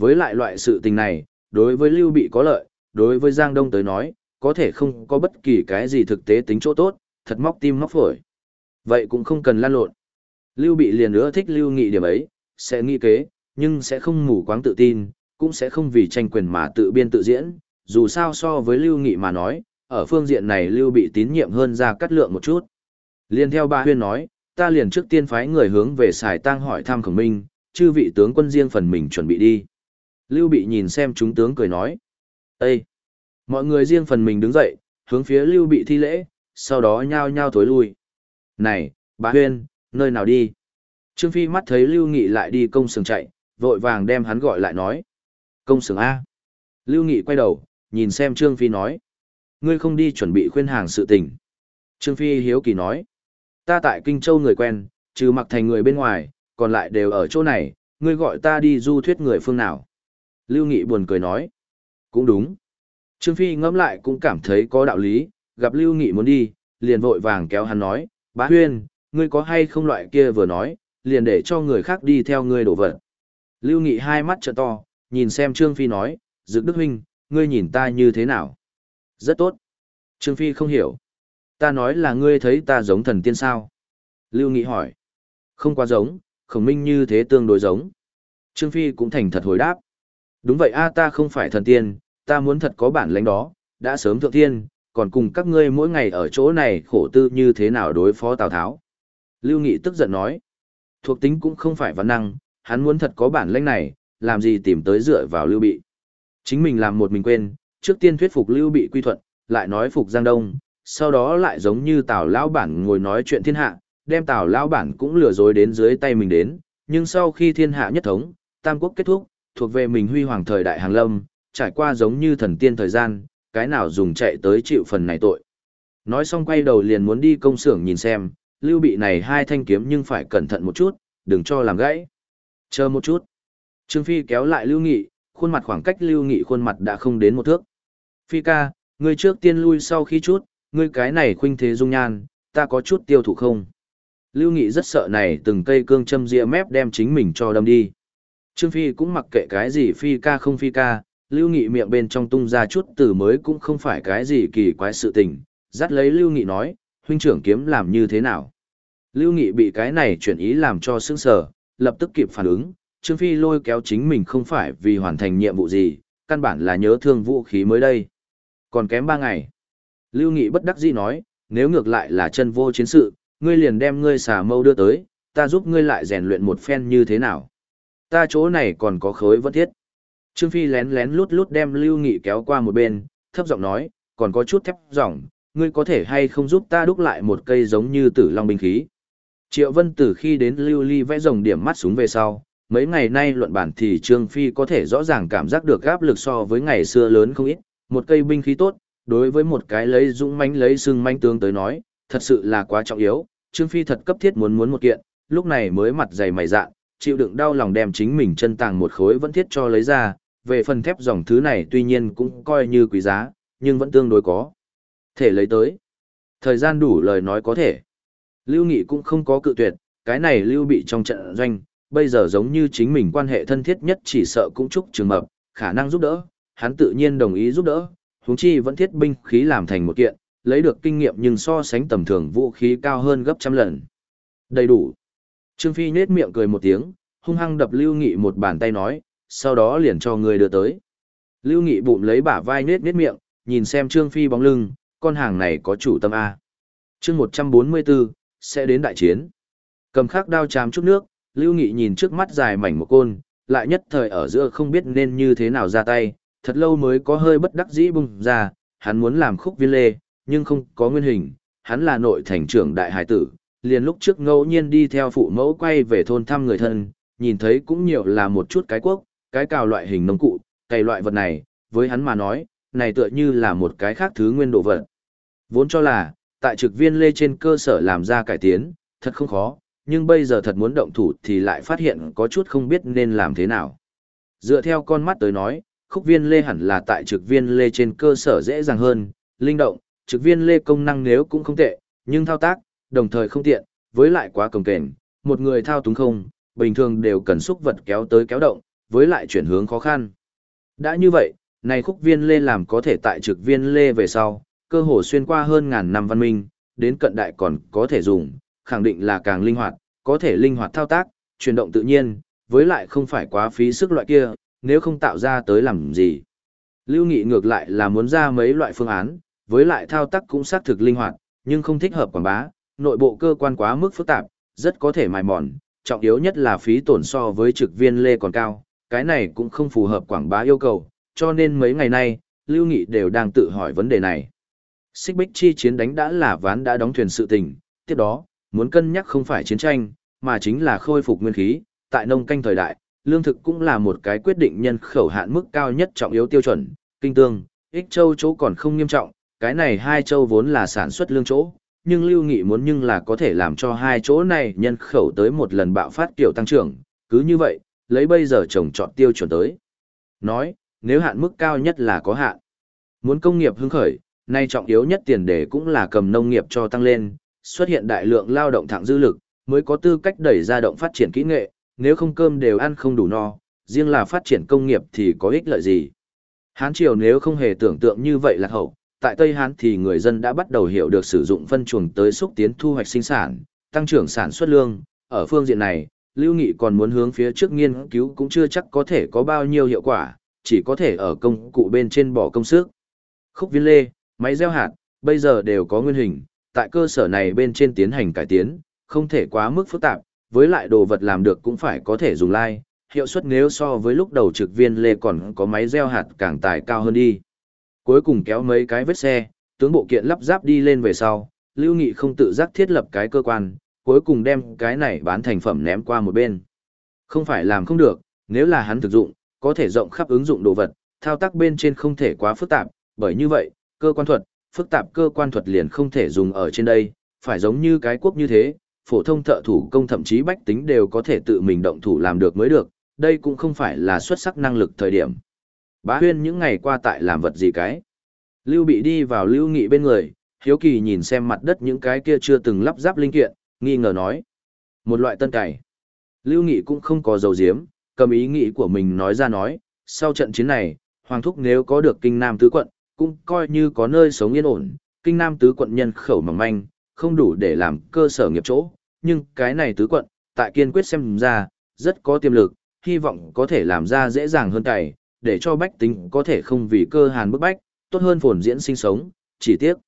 Với lại loại sự tình này, đối với Lưu Bị có lợi, đối với Giang Đông tới nói, có thể không có bất kỳ cái gì thực tế tính chỗ tốt, thật móc tim móc phổi. Vậy cũng không cần lan lộn. Lưu Bị liền nữa thích Lưu Nghị điểm ấy, sẽ nghĩ kế, nhưng sẽ không mù quáng tự tin, cũng sẽ không vì tranh quyền mà tự biên tự diễn, dù sao so với Lưu Nghị mà nói, ở phương diện này Lưu Bị tín nhiệm hơn ra cắt lượng một chút. Liên theo ba huyên nói, ta liền trước tiên phái người hướng về xài tang hỏi thăm khổng minh, chư vị tướng quân riêng phần mình chuẩn bị đi. Lưu Bị nhìn xem chúng tướng cười nói. Ê! Mọi người riêng phần mình đứng dậy, hướng phía Lưu Bị thi lễ, sau đó nhao nhao thối lui. Này, Bá Huyên, nơi nào đi? Trương Phi mắt thấy Lưu Nghị lại đi công sừng chạy, vội vàng đem hắn gọi lại nói. Công sừng A. Lưu Nghị quay đầu, nhìn xem Trương Phi nói. Ngươi không đi chuẩn bị khuyên hàng sự tình. Trương Phi hiếu kỳ nói. Ta tại Kinh Châu người quen, trừ mặc thành người bên ngoài, còn lại đều ở chỗ này, ngươi gọi ta đi du thuyết người phương nào. Lưu Nghị buồn cười nói. Cũng đúng. Trương Phi ngẫm lại cũng cảm thấy có đạo lý, gặp Lưu Nghị muốn đi, liền vội vàng kéo hắn nói, bá huyên, ngươi có hay không loại kia vừa nói, liền để cho người khác đi theo ngươi đổ vật. Lưu Nghị hai mắt trợ to, nhìn xem Trương Phi nói, Dực Đức Huynh, ngươi nhìn ta như thế nào? Rất tốt. Trương Phi không hiểu. Ta nói là ngươi thấy ta giống thần tiên sao? Lưu Nghị hỏi. Không quá giống, khổng minh như thế tương đối giống. Trương Phi cũng thành thật hồi đáp. Đúng vậy a ta không phải thần tiên, ta muốn thật có bản lãnh đó, đã sớm thượng tiên, còn cùng các ngươi mỗi ngày ở chỗ này khổ tư như thế nào đối phó Tào Tháo. Lưu Nghị tức giận nói. Thuộc tính cũng không phải văn năng, hắn muốn thật có bản lãnh này, làm gì tìm tới dựa vào Lưu Bị. Chính mình làm một mình quên, trước tiên thuyết phục Lưu Bị quy thuận, lại nói phục Giang Đông, sau đó lại giống như Tào Lão Bản ngồi nói chuyện thiên hạ, đem Tào Lão Bản cũng lừa dối đến dưới tay mình đến, nhưng sau khi thiên hạ nhất thống, Tam Quốc kết thúc, thuộc về mình huy hoàng thời đại hàng lâm, trải qua giống như thần tiên thời gian, cái nào dùng chạy tới chịu phần này tội. Nói xong quay đầu liền muốn đi công xưởng nhìn xem, lưu bị này hai thanh kiếm nhưng phải cẩn thận một chút, đừng cho làm gãy. Chờ một chút. Trương Phi kéo lại lưu nghị, khuôn mặt khoảng cách lưu nghị khuôn mặt đã không đến một thước. Phi ca, ngươi trước tiên lui sau khi chút, ngươi cái này khuynh thế dung nhan, ta có chút tiêu thụ không? Lưu Nghị rất sợ này từng cây cương châm ria mép đem chính mình cho đâm đi. Trương Phi cũng mặc kệ cái gì phi ca không phi ca, Lưu Nghị miệng bên trong tung ra chút từ mới cũng không phải cái gì kỳ quái sự tình, dắt lấy Lưu Nghị nói, huynh trưởng kiếm làm như thế nào. Lưu Nghị bị cái này chuyển ý làm cho sững sờ, lập tức kịp phản ứng, Trương Phi lôi kéo chính mình không phải vì hoàn thành nhiệm vụ gì, căn bản là nhớ thương vũ khí mới đây. Còn kém ba ngày. Lưu Nghị bất đắc dĩ nói, nếu ngược lại là chân vô chiến sự, ngươi liền đem ngươi xà mâu đưa tới, ta giúp ngươi lại rèn luyện một phen như thế nào. Ta chỗ này còn có khối vẫn thiết. Trương Phi lén lén lút lút đem Lưu Nghị kéo qua một bên, thấp giọng nói, còn có chút thép giọng, ngươi có thể hay không giúp ta đúc lại một cây giống như tử long binh khí. Triệu Vân từ khi đến Lưu Ly vẽ rồng điểm mắt súng về sau, mấy ngày nay luận bản thì Trương Phi có thể rõ ràng cảm giác được áp lực so với ngày xưa lớn không ít, một cây binh khí tốt, đối với một cái lấy dũng mãnh lấy sưng manh tướng tới nói, thật sự là quá trọng yếu, Trương Phi thật cấp thiết muốn muốn một kiện, lúc này mới mặt dày mày dạn, chịu đựng đau lòng đem chính mình chân tàng một khối vẫn thiết cho lấy ra, về phần thép dòng thứ này tuy nhiên cũng coi như quý giá, nhưng vẫn tương đối có. Thể lấy tới. Thời gian đủ lời nói có thể. Lưu Nghị cũng không có cự tuyệt, cái này Lưu bị trong trận doanh, bây giờ giống như chính mình quan hệ thân thiết nhất chỉ sợ cũng chúc trường mập, khả năng giúp đỡ, hắn tự nhiên đồng ý giúp đỡ, huống chi vẫn thiết binh khí làm thành một kiện, lấy được kinh nghiệm nhưng so sánh tầm thường vũ khí cao hơn gấp trăm lần. Đầy đủ. Trương Phi nết miệng cười một tiếng, hung hăng đập Lưu Nghị một bàn tay nói, sau đó liền cho người đưa tới. Lưu Nghị bụng lấy bả vai nết nết miệng, nhìn xem Trương Phi bóng lưng, con hàng này có chủ tâm A. chương 144, sẽ đến đại chiến. Cầm khắc đao chám chút nước, Lưu Nghị nhìn trước mắt dài mảnh một côn, lại nhất thời ở giữa không biết nên như thế nào ra tay, thật lâu mới có hơi bất đắc dĩ bung ra, hắn muốn làm khúc viên lê, nhưng không có nguyên hình, hắn là nội thành trưởng đại hải tử, liền lúc trước ngẫu nhiên đi theo phụ mẫu quay về thôn thăm người thân, nhìn thấy cũng nhiều là một chút cái quốc, cái cào loại hình nông cụ, cày loại vật này, với hắn mà nói, này tựa như là một cái khác thứ nguyên đồ vật. Vốn cho là, tại trực viên lê trên cơ sở làm ra cải tiến, thật không khó, nhưng bây giờ thật muốn động thủ thì lại phát hiện có chút không biết nên làm thế nào. Dựa theo con mắt tới nói, khúc viên lê hẳn là tại trực viên lê trên cơ sở dễ dàng hơn, linh động, trực viên lê công năng nếu cũng không tệ, nhưng thao tác, đồng thời không tiện, với lại quá cồng kềnh, một người thao túng không, bình thường đều cần xúc vật kéo tới kéo động, với lại chuyển hướng khó khăn. Đã như vậy, này khúc viên lê làm có thể tại trực viên lê về sau, cơ hồ xuyên qua hơn ngàn năm văn minh, đến cận đại còn có thể dùng, khẳng định là càng linh hoạt, có thể linh hoạt thao tác, chuyển động tự nhiên, với lại không phải quá phí sức loại kia, nếu không tạo ra tới làm gì. Lưu Nghị ngược lại là muốn ra mấy loại phương án, với lại thao tác cũng xác thực linh hoạt, nhưng không thích hợp quảng bá, nội bộ cơ quan quá mức phức tạp, rất có thể mài mòn, trọng yếu nhất là phí tổn so với trực viên lê còn cao, cái này cũng không phù hợp quảng bá yêu cầu, cho nên mấy ngày nay, Lưu Nghị đều đang tự hỏi vấn đề này. Xích bích chi chiến đánh đã là ván đã đóng thuyền sự tình, tiếp đó, muốn cân nhắc không phải chiến tranh, mà chính là khôi phục nguyên khí, tại nông canh thời đại, lương thực cũng là một cái quyết định nhân khẩu hạn mức cao nhất trọng yếu tiêu chuẩn, kinh tương, ích châu chỗ còn không nghiêm trọng, cái này hai châu vốn là sản xuất lương chỗ, nhưng Lưu Nghị muốn nhưng là có thể làm cho hai chỗ này nhân khẩu tới một lần bạo phát kiểu tăng trưởng, cứ như vậy, lấy bây giờ trồng trọt tiêu chuẩn tới. Nói, nếu hạn mức cao nhất là có hạn. Muốn công nghiệp hưng khởi, nay trọng yếu nhất tiền đề cũng là cầm nông nghiệp cho tăng lên, xuất hiện đại lượng lao động thẳng dư lực, mới có tư cách đẩy ra động phát triển kỹ nghệ, nếu không cơm đều ăn không đủ no, riêng là phát triển công nghiệp thì có ích lợi gì. Hán Triều nếu không hề tưởng tượng như vậy là hậu, tại Tây Hán thì người dân đã bắt đầu hiểu được sử dụng phân chuồng tới xúc tiến thu hoạch sinh sản, tăng trưởng sản xuất lương. Ở phương diện này, Lưu Nghị còn muốn hướng phía trước nghiên cứu cũng chưa chắc có thể có bao nhiêu hiệu quả, chỉ có thể ở công cụ bên trên bỏ công sức. Khúc viên lê, máy gieo hạt, bây giờ đều có nguyên hình, tại cơ sở này bên trên tiến hành cải tiến, không thể quá mức phức tạp, với lại đồ vật làm được cũng phải có thể dùng lai, hiệu suất nếu so với lúc đầu trực viên lê còn có máy gieo hạt càng tài cao hơn đi. Cuối cùng kéo mấy cái vết xe, tướng bộ kiện lắp ráp đi lên về sau, Lưu Nghị không tự giác thiết lập cái cơ quan, cuối cùng đem cái này bán thành phẩm ném qua một bên. Không phải làm không được, nếu là hắn thực dụng, có thể rộng khắp ứng dụng đồ vật, thao tác bên trên không thể quá phức tạp, bởi như vậy, cơ quan thuật, phức tạp cơ quan thuật liền không thể dùng ở trên đây, phải giống như cái quốc như thế, phổ thông thợ thủ công thậm chí bách tính đều có thể tự mình động thủ làm được mới được, đây cũng không phải là xuất sắc năng lực thời điểm. Bá huyên những ngày qua tại làm vật gì cái? Lưu bị đi vào lưu nghị bên người, hiếu kỳ nhìn xem mặt đất những cái kia chưa từng lắp ráp linh kiện, nghi ngờ nói. Một loại tân cày. Lưu nghị cũng không có dầu diếm, cầm ý nghĩ của mình nói ra nói, sau trận chiến này, Hoàng Thúc nếu có được kinh nam tứ quận, cũng coi như có nơi sống yên ổn, kinh nam tứ quận nhân khẩu mỏng manh, không đủ để làm cơ sở nghiệp chỗ, nhưng cái này tứ quận, tại kiên quyết xem ra, rất có tiềm lực, hy vọng có thể làm ra dễ dàng hơn cày, để cho bách tính có thể không vì cơ hàn bức bách, tốt hơn phồn diễn sinh sống, chỉ tiếc.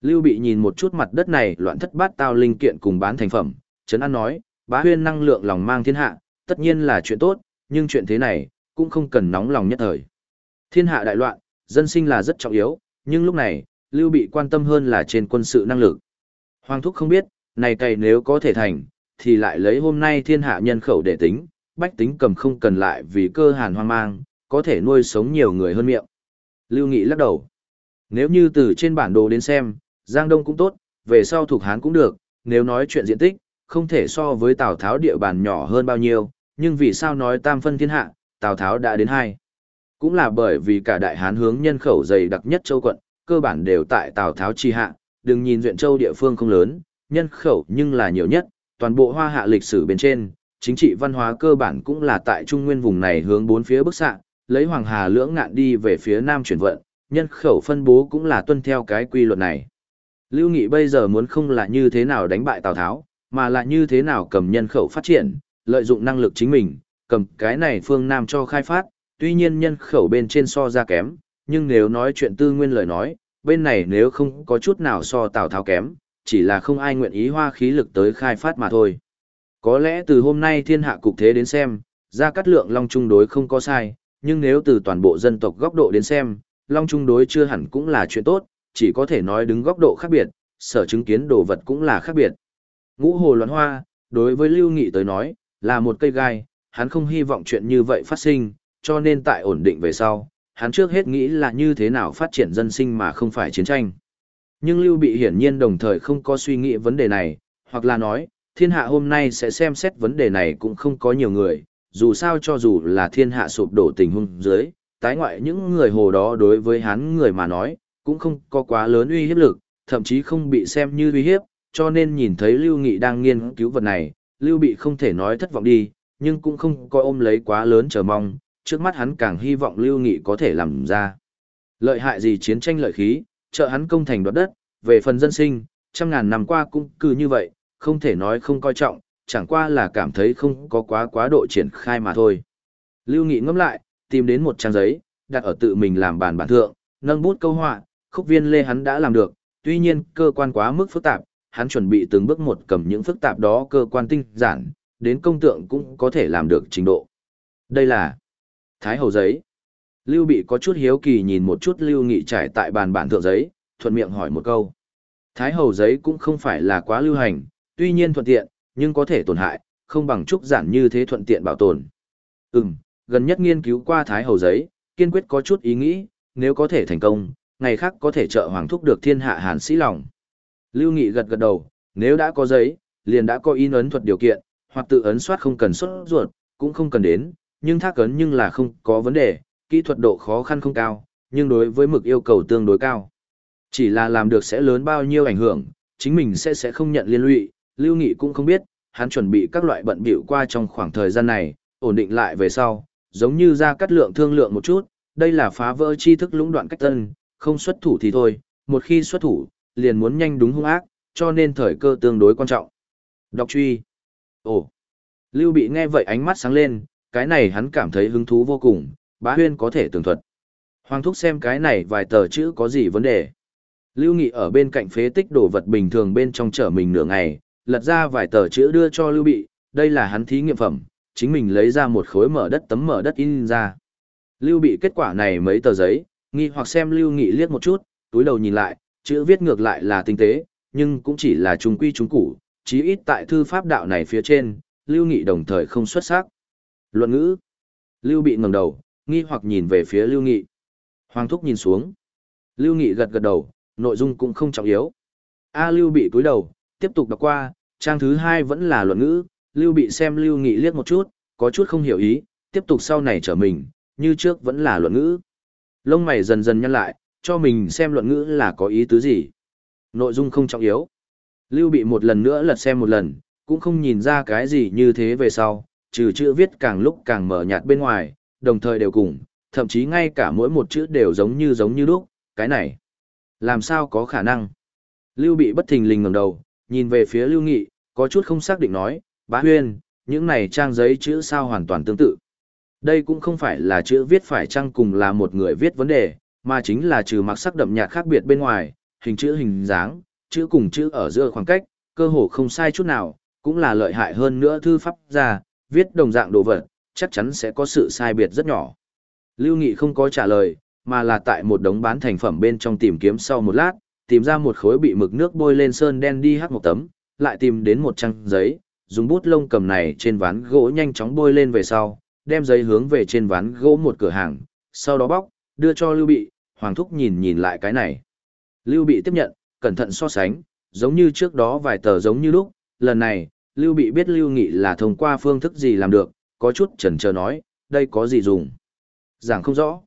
Lưu bị nhìn một chút mặt đất này loạn thất bát tao linh kiện cùng bán thành phẩm, Trấn An nói, bá huyên năng lượng lòng mang thiên hạ, tất nhiên là chuyện tốt, nhưng chuyện thế này, cũng không cần nóng lòng nhất thời. Thiên hạ đại loạn, dân sinh là rất trọng yếu, nhưng lúc này, Lưu bị quan tâm hơn là trên quân sự năng lực. Hoàng thúc không biết, này cày nếu có thể thành, thì lại lấy hôm nay thiên hạ nhân khẩu để tính, bách tính cầm không cần lại vì cơ hàn hoang mang, có thể nuôi sống nhiều người hơn miệng. Lưu Nghị lắc đầu. Nếu như từ trên bản đồ đến xem, Giang Đông cũng tốt, về sau thuộc Hán cũng được, nếu nói chuyện diện tích, không thể so với Tào Tháo địa bàn nhỏ hơn bao nhiêu, nhưng vì sao nói tam phân thiên hạ, Tào Tháo đã đến hai. Cũng là bởi vì cả đại Hán hướng nhân khẩu dày đặc nhất châu quận, cơ bản đều tại Tào Tháo chi hạ, đừng nhìn duyện châu địa phương không lớn, nhân khẩu nhưng là nhiều nhất, toàn bộ hoa hạ lịch sử bên trên, chính trị văn hóa cơ bản cũng là tại trung nguyên vùng này hướng bốn phía bức xạ, lấy Hoàng Hà lưỡng ngạn đi về phía nam chuyển vận, nhân khẩu phân bố cũng là tuân theo cái quy luật này. Lưu Nghị bây giờ muốn không là như thế nào đánh bại Tào Tháo, mà là như thế nào cầm nhân khẩu phát triển, lợi dụng năng lực chính mình, cầm cái này phương Nam cho khai phát, tuy nhiên nhân khẩu bên trên so ra kém, nhưng nếu nói chuyện tư nguyên lời nói, bên này nếu không có chút nào so Tào Tháo kém, chỉ là không ai nguyện ý hoa khí lực tới khai phát mà thôi. Có lẽ từ hôm nay thiên hạ cục thế đến xem, ra cắt lượng long trung đối không có sai, nhưng nếu từ toàn bộ dân tộc góc độ đến xem, long trung đối chưa hẳn cũng là chuyện tốt, chỉ có thể nói đứng góc độ khác biệt, sở chứng kiến đồ vật cũng là khác biệt. Ngũ hồ loạn hoa, đối với Lưu Nghị tới nói, là một cây gai, hắn không hy vọng chuyện như vậy phát sinh, cho nên tại ổn định về sau, hắn trước hết nghĩ là như thế nào phát triển dân sinh mà không phải chiến tranh. Nhưng Lưu Bị hiển nhiên đồng thời không có suy nghĩ vấn đề này, hoặc là nói, thiên hạ hôm nay sẽ xem xét vấn đề này cũng không có nhiều người, dù sao cho dù là thiên hạ sụp đổ tình huống dưới, tái ngoại những người hồ đó đối với hắn người mà nói, cũng không có quá lớn uy hiếp lực, thậm chí không bị xem như uy hiếp, cho nên nhìn thấy Lưu Nghị đang nghiên cứu vật này, Lưu Bị không thể nói thất vọng đi, nhưng cũng không có ôm lấy quá lớn chờ mong, trước mắt hắn càng hy vọng Lưu Nghị có thể làm ra. Lợi hại gì chiến tranh lợi khí, trợ hắn công thành đoạt đất, về phần dân sinh, trăm ngàn năm qua cũng cứ như vậy, không thể nói không coi trọng, chẳng qua là cảm thấy không có quá quá độ triển khai mà thôi. Lưu Nghị ngẫm lại, tìm đến một trang giấy, đặt ở tự mình làm bàn bản thượng, nâng bút câu họa, khúc viên lê hắn đã làm được, tuy nhiên cơ quan quá mức phức tạp, hắn chuẩn bị từng bước một cầm những phức tạp đó cơ quan tinh giản, đến công tượng cũng có thể làm được trình độ. Đây là Thái Hầu giấy. Lưu Bị có chút hiếu kỳ nhìn một chút Lưu Nghị trải tại bàn bản thượng giấy, thuận miệng hỏi một câu. Thái Hầu giấy cũng không phải là quá lưu hành, Tuy nhiên thuận tiện, nhưng có thể tổn hại, không bằng trúc giản như thế thuận tiện bảo tồn. Ừm, gần nhất nghiên cứu qua thái hầu giấy, kiên quyết có chút ý nghĩ, nếu có thể thành công, ngày khác có thể trợ hoàng thúc được thiên hạ hàn sĩ lòng. Lưu Nghị gật gật đầu, nếu đã có giấy, liền đã có in ấn thuật điều kiện, hoặc tự ấn soát không cần xuất ruột, cũng không cần đến, nhưng thác ấn nhưng là không có vấn đề, kỹ thuật độ khó khăn không cao, nhưng đối với mực yêu cầu tương đối cao. Chỉ là làm được sẽ lớn bao nhiêu ảnh hưởng, chính mình sẽ sẽ không nhận liên lụy, Lưu Nghị cũng không biết, hắn chuẩn bị các loại bận bịu qua trong khoảng thời gian này, ổn định lại về sau, giống như ra cắt lượng thương lượng một chút, đây là phá vỡ tri thức lũng đoạn cách tân, không xuất thủ thì thôi, một khi xuất thủ, liền muốn nhanh đúng hung ác, cho nên thời cơ tương đối quan trọng. Đọc truy. Ồ. Lưu Bị nghe vậy ánh mắt sáng lên, cái này hắn cảm thấy hứng thú vô cùng, bá huyên có thể tường thuật. Hoàng thúc xem cái này vài tờ chữ có gì vấn đề. Lưu Nghị ở bên cạnh phế tích đồ vật bình thường bên trong chở mình nửa ngày, lật ra vài tờ chữ đưa cho Lưu Bị, đây là hắn thí nghiệm phẩm, chính mình lấy ra một khối mở đất tấm mở đất in ra. Lưu Bị kết quả này mấy tờ giấy, nghi hoặc xem Lưu Nghị liếc một chút, túi đầu nhìn lại, chữ viết ngược lại là tinh tế, nhưng cũng chỉ là trung quy trung củ, chí ít tại thư pháp đạo này phía trên, Lưu Nghị đồng thời không xuất sắc. Luận ngữ. Lưu Bị ngẩng đầu, nghi hoặc nhìn về phía Lưu Nghị. Hoàng Thúc nhìn xuống. Lưu Nghị gật gật đầu, nội dung cũng không trọng yếu. A Lưu Bị cúi đầu, tiếp tục đọc qua, trang thứ hai vẫn là luận ngữ, Lưu Bị xem Lưu Nghị liếc một chút, có chút không hiểu ý, tiếp tục sau này trở mình, như trước vẫn là luận ngữ. Lông mày dần dần nhăn lại, cho mình xem luận ngữ là có ý tứ gì. Nội dung không trọng yếu. Lưu Bị một lần nữa lật xem một lần, cũng không nhìn ra cái gì như thế về sau, trừ chữ viết càng lúc càng mở nhạt bên ngoài, đồng thời đều cùng, thậm chí ngay cả mỗi một chữ đều giống như giống như lúc, cái này. Làm sao có khả năng? Lưu Bị bất thình lình ngẩng đầu, nhìn về phía Lưu Nghị, có chút không xác định nói, bá huyên, những này trang giấy chữ sao hoàn toàn tương tự. Đây cũng không phải là chữ viết phải chăng cùng là một người viết vấn đề, mà chính là trừ mặc sắc đậm nhạt khác biệt bên ngoài, hình chữ hình dáng, chữ cùng chữ ở giữa khoảng cách, cơ hồ không sai chút nào, cũng là lợi hại hơn nữa thư pháp ra, viết đồng dạng đồ vật, chắc chắn sẽ có sự sai biệt rất nhỏ. Lưu Nghị không có trả lời, mà là tại một đống bán thành phẩm bên trong tìm kiếm sau một lát, tìm ra một khối bị mực nước bôi lên sơn đen đi hắc một tấm, lại tìm đến một trang giấy, dùng bút lông cầm này trên ván gỗ nhanh chóng bôi lên về sau, đem giấy hướng về trên ván gỗ một cửa hàng, sau đó bóc, đưa cho Lưu Bị, Hoàng Thúc nhìn nhìn lại cái này. Lưu Bị tiếp nhận, cẩn thận so sánh, giống như trước đó vài tờ giống như lúc, lần này, Lưu Bị biết Lưu Nghị là thông qua phương thức gì làm được, có chút chần chờ nói, đây có gì dùng. Giảng không rõ.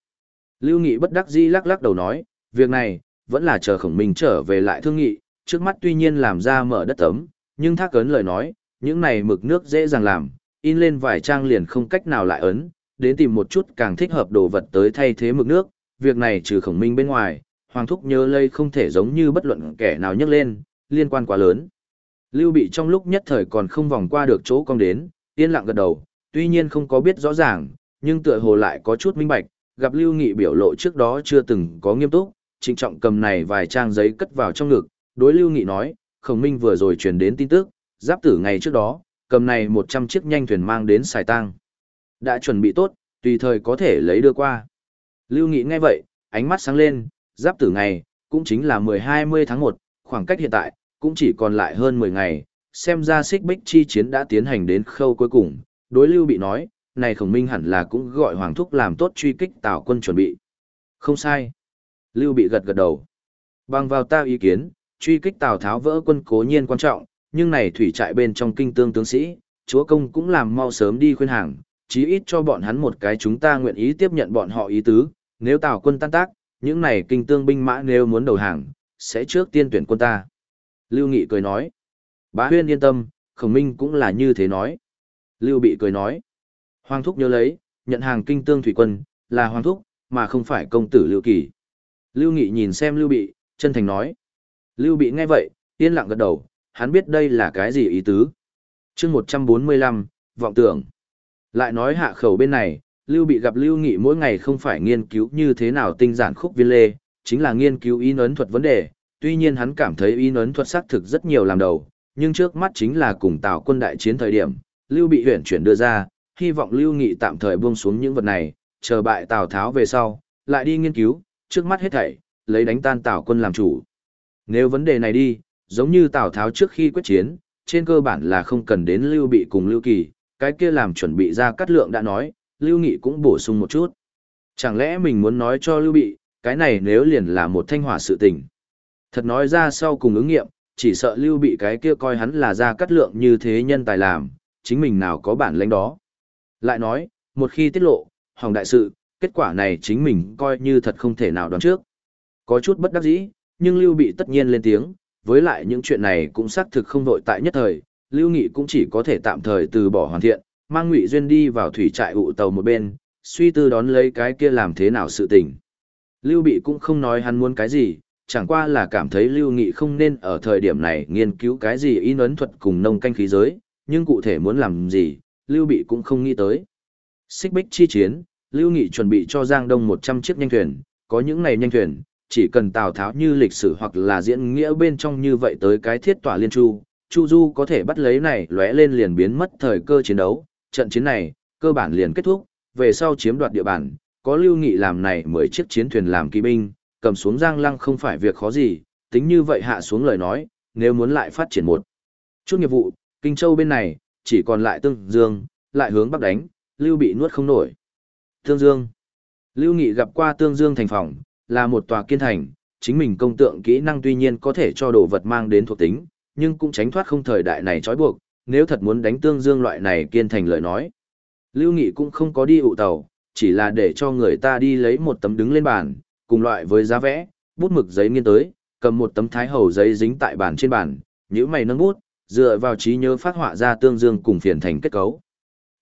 Lưu Nghị bất đắc dĩ lắc lắc đầu nói, việc này, vẫn là chờ khổng minh trở về lại thương nghị, trước mắt tuy nhiên làm ra mở đất tấm, nhưng thác ấn lời nói, những này mực nước dễ dàng làm, in lên vài trang liền không cách nào lại ấn, đến tìm một chút càng thích hợp đồ vật tới thay thế mực nước, việc này trừ khổng minh bên ngoài, Hoàng Thúc nhớ lây không thể giống như bất luận kẻ nào nhắc lên, liên quan quá lớn. Lưu bị trong lúc nhất thời còn không vòng qua được chỗ con đến, yên lặng gật đầu, tuy nhiên không có biết rõ ràng, nhưng tựa hồ lại có chút minh bạch, gặp Lưu Nghị biểu lộ trước đó chưa từng có nghiêm túc, trịnh trọng cầm này vài trang giấy cất vào trong ngực, đối Lưu Nghị nói, Khổng Minh vừa rồi truyền đến tin tức, giáp tử ngày trước đó, cầm này 100 chiếc nhanh thuyền mang đến xài tăng. Đã chuẩn bị tốt, tùy thời có thể lấy đưa qua. Lưu Nghị nghe vậy, ánh mắt sáng lên, giáp tử ngày, cũng chính là 10-20 tháng 1, khoảng cách hiện tại, cũng chỉ còn lại hơn 10 ngày, xem ra xích bích chi chiến đã tiến hành đến khâu cuối cùng, đối Lưu Bị nói, này khổng minh hẳn là cũng gọi Hoàng Thúc làm tốt truy kích tào quân chuẩn bị. Không sai. Lưu Bị gật gật đầu. Bằng vào ta ý kiến, truy kích Tào Tháo vỡ quân cố nhiên quan trọng, nhưng này thủy trại bên trong kinh tương tướng sĩ, chúa công cũng làm mau sớm đi khuyên hàng, chí ít cho bọn hắn một cái chúng ta nguyện ý tiếp nhận bọn họ ý tứ, nếu Tào quân tan tác, những này kinh tương binh mã nếu muốn đầu hàng, sẽ trước tiên tuyển quân ta. Lưu Nghị cười nói. Bá huyên yên tâm, khổng minh cũng là như thế nói. Lưu Bị cười nói. Hoàng thúc nhớ lấy, nhận hàng kinh tương thủy quân, là hoàng thúc, mà không phải công tử Lưu Kỳ. Lưu Nghị nhìn xem Lưu Bị, chân thành nói. Lưu Bị nghe vậy, yên lặng gật đầu, hắn biết đây là cái gì ý tứ. chương 145, vọng tưởng. Lại nói hạ khẩu bên này, Lưu Bị gặp Lưu Nghị mỗi ngày không phải nghiên cứu như thế nào tinh giản khúc viên lê, chính là nghiên cứu in ấn thuật vấn đề. Tuy nhiên hắn cảm thấy in ấn thuật xác thực rất nhiều làm đầu, nhưng trước mắt chính là cùng Tào quân đại chiến thời điểm, Lưu Bị huyển chuyển đưa ra, hy vọng Lưu Nghị tạm thời buông xuống những vật này, chờ bại Tào Tháo về sau, lại đi nghiên cứu, trước mắt hết thảy, lấy đánh tan Tào quân làm chủ. Nếu vấn đề này đi, giống như Tào Tháo trước khi quyết chiến, trên cơ bản là không cần đến Lưu Bị cùng Lưu Kỳ, cái kia làm chuẩn bị ra cắt lượng đã nói, Lưu Nghị cũng bổ sung một chút. Chẳng lẽ mình muốn nói cho Lưu Bị, cái này nếu liền là một thanh hỏa sự tình. Thật nói ra sau cùng ứng nghiệm, chỉ sợ Lưu Bị cái kia coi hắn là ra cắt lượng như thế nhân tài làm, chính mình nào có bản lãnh đó. Lại nói, một khi tiết lộ, hỏng đại sự, kết quả này chính mình coi như thật không thể nào đoán trước. Có chút bất đắc dĩ, nhưng Lưu Bị tất nhiên lên tiếng, với lại những chuyện này cũng xác thực không vội tại nhất thời, Lưu Nghị cũng chỉ có thể tạm thời từ bỏ hoàn thiện, mang Ngụy Duyên đi vào thủy trại ụ tàu một bên, suy tư đón lấy cái kia làm thế nào sự tình. Lưu Bị cũng không nói hắn muốn cái gì, chẳng qua là cảm thấy Lưu Nghị không nên ở thời điểm này nghiên cứu cái gì in ấn thuật cùng nông canh khí giới, nhưng cụ thể muốn làm gì, Lưu Bị cũng không nghĩ tới. Xích bích chi chiến, Lưu Nghị chuẩn bị cho Giang Đông 100 chiếc nhanh thuyền, có những này nhanh thuyền, chỉ cần Tào Tháo như lịch sử hoặc là diễn nghĩa bên trong như vậy tới cái thiết tỏa liên chu, Chu Du có thể bắt lấy này lóe lên liền biến mất thời cơ chiến đấu, trận chiến này, cơ bản liền kết thúc, về sau chiếm đoạt địa bàn, có Lưu Nghị làm này mười chiếc chiến thuyền làm kỵ binh, cầm xuống Giang Lăng không phải việc khó gì, tính như vậy hạ xuống lời nói, nếu muốn lại phát triển một chút nghiệp vụ, Kinh Châu bên này, chỉ còn lại Tương Dương, lại hướng bắc đánh, Lưu bị nuốt không nổi. Tương Dương Lưu Nghị gặp qua Tương Dương thành phòng, là một tòa kiên thành, chính mình công tượng kỹ năng tuy nhiên có thể cho đồ vật mang đến thuộc tính, nhưng cũng tránh thoát không thời đại này trói buộc, nếu thật muốn đánh Tương Dương loại này kiên thành lời nói. Lưu Nghị cũng không có đi ụ tàu, chỉ là để cho người ta đi lấy một tấm đứng lên bàn, cùng loại với giá vẽ, bút mực giấy nghiên tới, cầm một tấm thái hầu giấy dính tại bàn trên bàn, nhíu mày nâng bút, dựa vào trí nhớ phát họa ra tương dương cùng phiền thành kết cấu.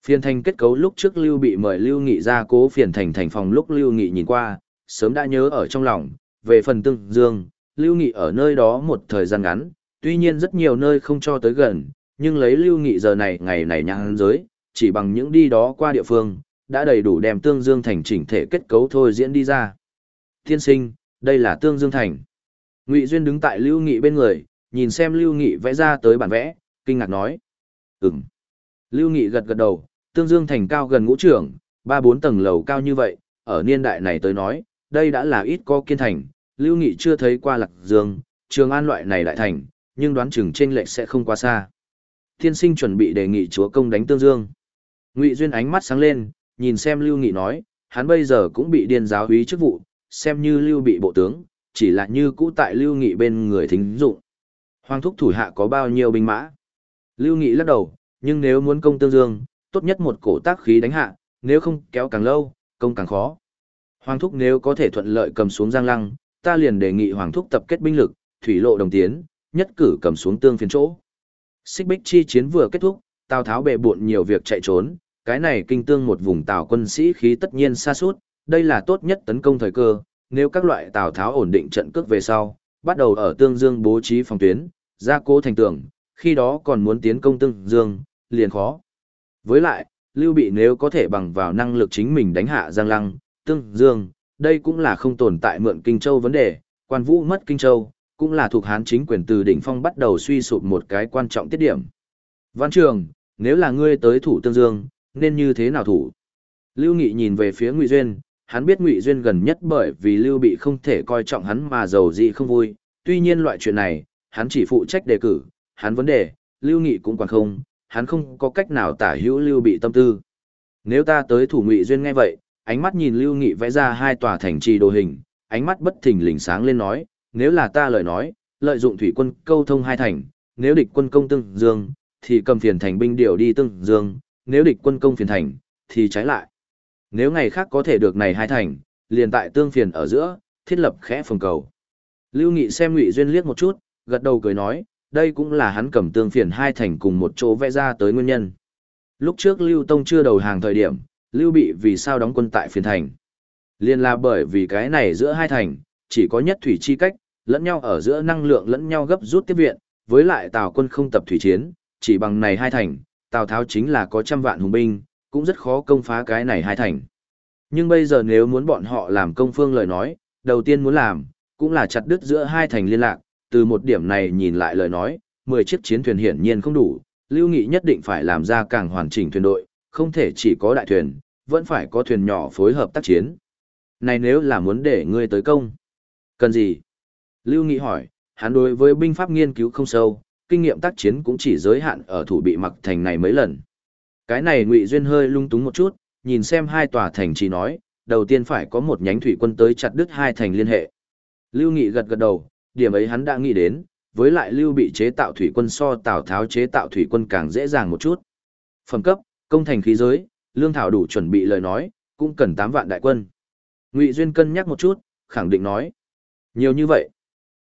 Phiền thành kết cấu lúc trước Lưu bị mời Lưu Nghị ra cố phiền thành thành phòng lúc Lưu Nghị nhìn qua, sớm đã nhớ ở trong lòng, về phần tương dương, Lưu Nghị ở nơi đó một thời gian ngắn, tuy nhiên rất nhiều nơi không cho tới gần, nhưng lấy Lưu Nghị giờ này ngày này nhãn giới, chỉ bằng những đi đó qua địa phương, đã đầy đủ đem tương dương thành chỉnh thể kết cấu thôi diễn đi ra. Tiên sinh, đây là tương dương thành. Ngụy Duyên đứng tại Lưu Nghị bên người, nhìn xem Lưu Nghị vẽ ra tới bản vẽ, kinh ngạc nói. Ừm. Lưu Nghị gật gật đầu, tương dương thành cao gần ngũ trưởng, ba bốn tầng lầu cao như vậy, ở niên đại này tới nói, đây đã là ít có kiên thành, Lưu Nghị chưa thấy qua lạc dương, trường an loại này lại thành, nhưng đoán chừng trên lệch sẽ không quá xa. Thiên sinh chuẩn bị đề nghị chúa công đánh tương dương. Ngụy Duyên ánh mắt sáng lên, nhìn xem Lưu Nghị nói, hắn bây giờ cũng bị điên giáo úy chức vụ, xem như Lưu bị bộ tướng, chỉ là như cũ tại Lưu Nghị bên người thính dụng. Hoàng thúc thủ hạ có bao nhiêu binh mã? Lưu Nghị lắc đầu, nhưng nếu muốn công tương dương, tốt nhất một cổ tác khí đánh hạ, nếu không kéo càng lâu, công càng khó. Hoàng thúc nếu có thể thuận lợi cầm xuống Giang Lăng, ta liền đề nghị Hoàng thúc tập kết binh lực, thủy lộ đồng tiến, nhất cử cầm xuống tương phiến chỗ. Xích bích chi chiến vừa kết thúc, Tào Tháo bệ buộn nhiều việc chạy trốn, cái này kinh tương một vùng Tào quân sĩ khí tất nhiên xa suốt, đây là tốt nhất tấn công thời cơ, nếu các loại Tào Tháo ổn định trận cước về sau, bắt đầu ở Tương Dương bố trí phòng tuyến, gia cố thành tường, khi đó còn muốn tiến công Tương Dương, liền khó. Với lại, Lưu Bị nếu có thể bằng vào năng lực chính mình đánh hạ Giang Lăng, Tương Dương, đây cũng là không tồn tại mượn Kinh Châu vấn đề, quan vũ mất Kinh Châu, cũng là thuộc Hán chính quyền từ đỉnh phong bắt đầu suy sụp một cái quan trọng tiết điểm. Văn Trường, nếu là ngươi tới thủ Tương Dương, nên như thế nào thủ? Lưu Nghị nhìn về phía Ngụy Duyên, hắn biết Ngụy Duyên gần nhất bởi vì Lưu Bị không thể coi trọng hắn mà giàu gì không vui, tuy nhiên loại chuyện này, hắn chỉ phụ trách đề cử, hắn vấn đề, Lưu Nghị cũng quản không, hắn không có cách nào tả hữu Lưu Bị tâm tư. Nếu ta tới thủ Ngụy Duyên nghe vậy, ánh mắt nhìn Lưu Nghị vẽ ra hai tòa thành trì đồ hình, ánh mắt bất thình lình sáng lên nói, nếu là ta lời nói, lợi dụng thủy quân câu thông hai thành, nếu địch quân công tương dương, thì cầm phiền thành binh điều đi tương dương, nếu địch quân công phiền thành, thì trái lại. Nếu ngày khác có thể được này hai thành, liền tại tương phiền ở giữa, thiết lập khẽ phòng cầu. Lưu Nghị xem Ngụy Duyên liếc một chút, gật đầu cười nói, đây cũng là hắn cầm tương phiền hai thành cùng một chỗ vẽ ra tới nguyên nhân. Lúc trước Lưu Tông chưa đầu hàng thời điểm, Lưu Bị vì sao đóng quân tại phiền thành. Liên là bởi vì cái này giữa hai thành, chỉ có nhất thủy chi cách, lẫn nhau ở giữa năng lượng lẫn nhau gấp rút tiếp viện, với lại Tào quân không tập thủy chiến, chỉ bằng này hai thành, Tào Tháo chính là có trăm vạn hùng binh, cũng rất khó công phá cái này hai thành. Nhưng bây giờ nếu muốn bọn họ làm công phương lời nói, đầu tiên muốn làm, cũng là chặt đứt giữa hai thành liên lạc, từ một điểm này nhìn lại lời nói, 10 chiếc chiến thuyền hiển nhiên không đủ, Lưu Nghị nhất định phải làm ra càng hoàn chỉnh thuyền đội, không thể chỉ có đại thuyền, vẫn phải có thuyền nhỏ phối hợp tác chiến. Này nếu là muốn để ngươi tới công, cần gì? Lưu Nghị hỏi, hắn đối với binh pháp nghiên cứu không sâu, kinh nghiệm tác chiến cũng chỉ giới hạn ở thủ bị mặc thành này mấy lần. Cái này Ngụy Duyên hơi lung túng một chút, nhìn xem hai tòa thành chỉ nói, đầu tiên phải có một nhánh thủy quân tới chặt đứt hai thành liên hệ. Lưu Nghị gật gật đầu, điểm ấy hắn đã nghĩ đến, với lại Lưu bị chế tạo thủy quân so Tào Tháo chế tạo thủy quân càng dễ dàng một chút. Phẩm cấp, công thành khí giới, lương thảo đủ chuẩn bị lời nói, cũng cần 8 vạn đại quân. Ngụy Duyên cân nhắc một chút, khẳng định nói. Nhiều như vậy.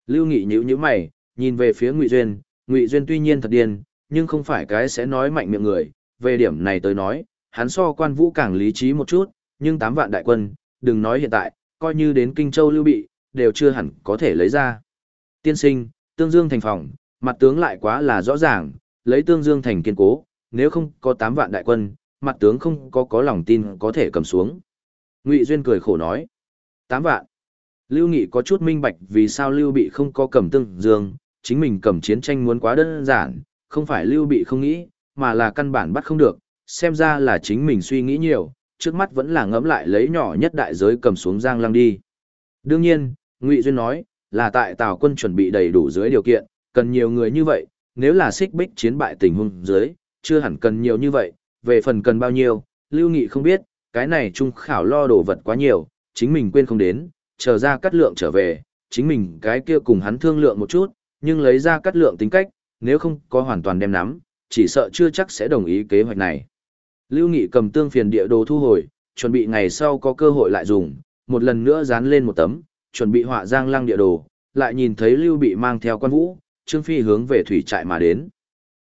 Lưu Nghị nhíu nhíu mày, nhìn về phía Ngụy Duyên, Ngụy Duyên tuy nhiên thật điên, nhưng không phải cái sẽ nói mạnh miệng người, về điểm này tới nói, hắn so quan vũ càng lý trí một chút, nhưng 8 vạn đại quân, đừng nói hiện tại, coi như đến Kinh Châu Lưu Bị, đều chưa hẳn có thể lấy ra. Tiên sinh, Tương Dương thành phòng, mặt tướng lại quá là rõ ràng, lấy Tương Dương thành kiên cố, nếu không có 8 vạn đại quân, mặt tướng không có có lòng tin có thể cầm xuống. Ngụy Duyên cười khổ nói, 8 vạn. Lưu Nghị có chút minh bạch vì sao Lưu Bị không có cầm Tương Dương, chính mình cầm chiến tranh muốn quá đơn giản, không phải Lưu Bị không nghĩ, mà là căn bản bắt không được, xem ra là chính mình suy nghĩ nhiều, trước mắt vẫn là ngẫm lại lấy nhỏ nhất đại giới cầm xuống Giang Lăng đi. Đương nhiên, Ngụy Duyên nói, là tại Tào quân chuẩn bị đầy đủ dưới điều kiện, cần nhiều người như vậy, nếu là xích bích chiến bại tình huống dưới, chưa hẳn cần nhiều như vậy, về phần cần bao nhiêu, Lưu Nghị không biết, cái này trung khảo lo đồ vật quá nhiều, chính mình quên không đến, chờ ra cắt lượng trở về, chính mình cái kia cùng hắn thương lượng một chút, nhưng lấy ra cắt lượng tính cách, nếu không có hoàn toàn đem nắm, chỉ sợ chưa chắc sẽ đồng ý kế hoạch này. Lưu Nghị cầm tương phiền địa đồ thu hồi, chuẩn bị ngày sau có cơ hội lại dùng, một lần nữa dán lên một tấm, chuẩn bị họa giang lăng địa đồ, lại nhìn thấy Lưu bị mang theo quan vũ, Trương Phi hướng về thủy trại mà đến.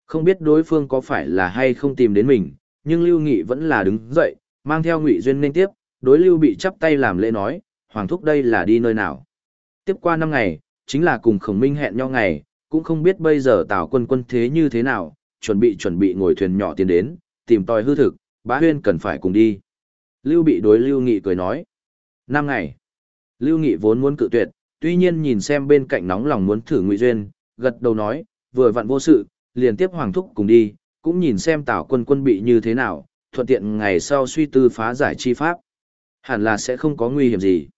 Không biết đối phương có phải là hay không tìm đến mình, nhưng Lưu Nghị vẫn là đứng dậy, mang theo Ngụy Duyên nên tiếp, đối Lưu bị chắp tay làm lễ nói, Hoàng thúc đây là đi nơi nào. Tiếp qua năm ngày, chính là cùng Khổng Minh hẹn nhau ngày, cũng không biết bây giờ Tào quân quân thế như thế nào, chuẩn bị chuẩn bị ngồi thuyền nhỏ tiến đến, tìm tòi hư thực, bá huyên cần phải cùng đi. Lưu bị đối Lưu Nghị cười nói. Năm ngày. Lưu Nghị vốn muốn cự tuyệt, tuy nhiên nhìn xem bên cạnh nóng lòng muốn thử Ngụy Duyên, gật đầu nói, vừa vặn vô sự, liền tiếp Hoàng Thúc cùng đi, cũng nhìn xem Tào quân quân bị như thế nào, thuận tiện ngày sau suy tư phá giải chi pháp. Hẳn là sẽ không có nguy hiểm gì.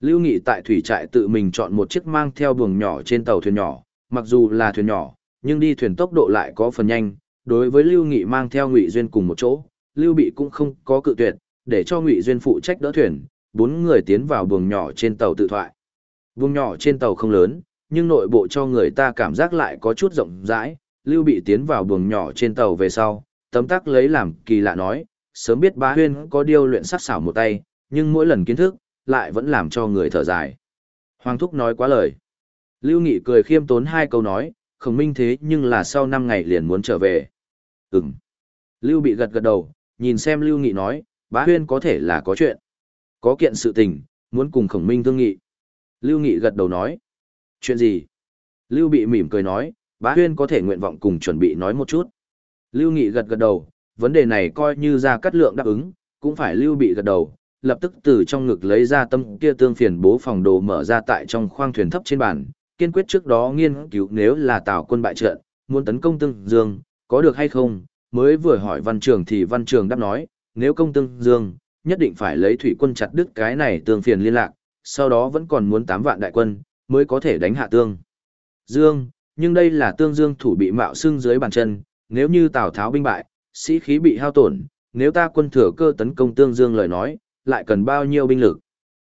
Lưu Nghị tại thủy trại tự mình chọn một chiếc mang theo buồng nhỏ trên tàu thuyền nhỏ, mặc dù là thuyền nhỏ, nhưng đi thuyền tốc độ lại có phần nhanh, đối với Lưu Nghị mang theo Ngụy Duyên cùng một chỗ, Lưu Bị cũng không có cự tuyệt, để cho Ngụy Duyên phụ trách đỡ thuyền, bốn người tiến vào buồng nhỏ trên tàu tự thoại. Buồng nhỏ trên tàu không lớn, nhưng nội bộ cho người ta cảm giác lại có chút rộng rãi, Lưu Bị tiến vào buồng nhỏ trên tàu về sau, tấm tắc lấy làm kỳ lạ nói, sớm biết bá huyên có điêu luyện sắc xảo một tay, nhưng mỗi lần kiến thức, lại vẫn làm cho người thở dài. Hoàng Thúc nói quá lời. Lưu Nghị cười khiêm tốn hai câu nói, khổng minh thế nhưng là sau năm ngày liền muốn trở về. Ừm. Lưu bị gật gật đầu, nhìn xem Lưu Nghị nói, bá huyên có thể là có chuyện. Có kiện sự tình, muốn cùng khổng minh thương nghị. Lưu Nghị gật đầu nói. Chuyện gì? Lưu bị mỉm cười nói, bá huyên có thể nguyện vọng cùng chuẩn bị nói một chút. Lưu Nghị gật gật đầu, vấn đề này coi như ra cắt lượng đáp ứng, cũng phải Lưu bị gật đầu, lập tức từ trong ngực lấy ra tâm kia tương phiền bố phòng đồ mở ra tại trong khoang thuyền thấp trên bàn, kiên quyết trước đó nghiên cứu nếu là tạo quân bại trận, muốn tấn công Tương Dương, có được hay không, mới vừa hỏi văn trường thì văn trường đáp nói, nếu công Tương Dương, nhất định phải lấy thủy quân chặt đứt cái này tương phiền liên lạc, sau đó vẫn còn muốn 8 vạn đại quân, mới có thể đánh hạ Tương Dương, nhưng đây là Tương Dương thủ bị mạo xưng dưới bàn chân, nếu như Tào Tháo binh bại, sĩ khí bị hao tổn, nếu ta quân thừa cơ tấn công Tương Dương lời nói, lại cần bao nhiêu binh lực.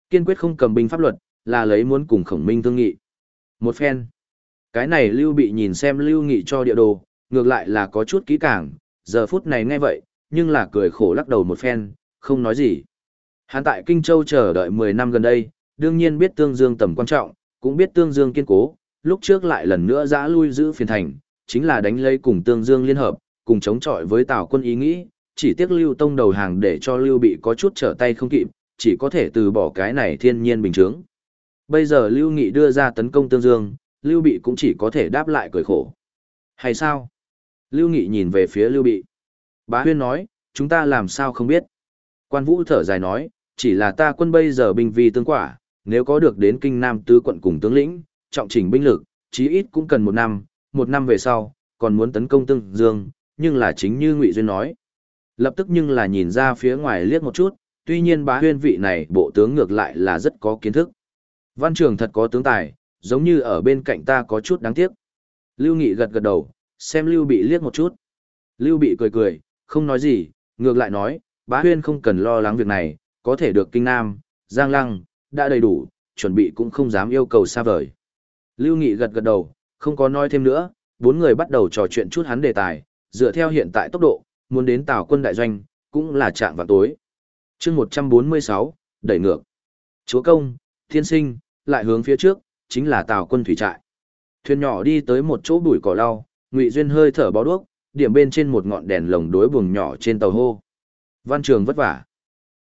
Kiên quyết không cầm binh pháp luật, là lấy muốn cùng khổng minh thương nghị. Một phen. Cái này Lưu Bị nhìn xem Lưu Nghị cho địa đồ, ngược lại là có chút kỹ càng, giờ phút này nghe vậy, nhưng là cười khổ lắc đầu một phen, không nói gì. Hắn tại Kinh Châu chờ đợi 10 năm gần đây, đương nhiên biết Tương Dương tầm quan trọng, cũng biết Tương Dương kiên cố, lúc trước lại lần nữa dã lui giữ phiền thành, chính là đánh lấy cùng Tương Dương liên hợp, cùng chống chọi với Tào quân ý nghĩ, chỉ tiếc Lưu Tông đầu hàng để cho Lưu Bị có chút trở tay không kịp, chỉ có thể từ bỏ cái này thiên nhiên bình thường. Bây giờ Lưu Nghị đưa ra tấn công Tương Dương, Lưu Bị cũng chỉ có thể đáp lại cười khổ. Hay sao? Lưu Nghị nhìn về phía Lưu Bị. Bá Huyên nói, chúng ta làm sao không biết. Quan Vũ thở dài nói, chỉ là ta quân bây giờ binh vi tương quả, nếu có được đến kinh nam tứ quận cùng tướng lĩnh, trọng chỉnh binh lực, chí ít cũng cần một năm, một năm về sau, còn muốn tấn công Tương Dương, nhưng là chính như Ngụy Duyên nói. Lập tức nhưng là nhìn ra phía ngoài liếc một chút, tuy nhiên bá huyên vị này bộ tướng ngược lại là rất có kiến thức. Văn trường thật có tướng tài, giống như ở bên cạnh ta có chút đáng tiếc. Lưu Nghị gật gật đầu, xem Lưu Bị liếc một chút. Lưu Bị cười cười, không nói gì, ngược lại nói, bá huyên không cần lo lắng việc này, có thể được kinh nam, giang lăng, đã đầy đủ, chuẩn bị cũng không dám yêu cầu xa vời. Lưu Nghị gật gật đầu, không có nói thêm nữa, bốn người bắt đầu trò chuyện chút hắn đề tài, dựa theo hiện tại tốc độ, muốn đến tàu quân đại doanh, cũng là trạng vào tối. chương 146, đẩy ngược. Chúa công, thiên sinh, lại hướng phía trước, chính là tàu quân thủy trại. Thuyền nhỏ đi tới một chỗ bụi cỏ lau, Ngụy Duyên hơi thở bó đuốc, điểm bên trên một ngọn đèn lồng đối buồng nhỏ trên tàu hô. Văn trường vất vả.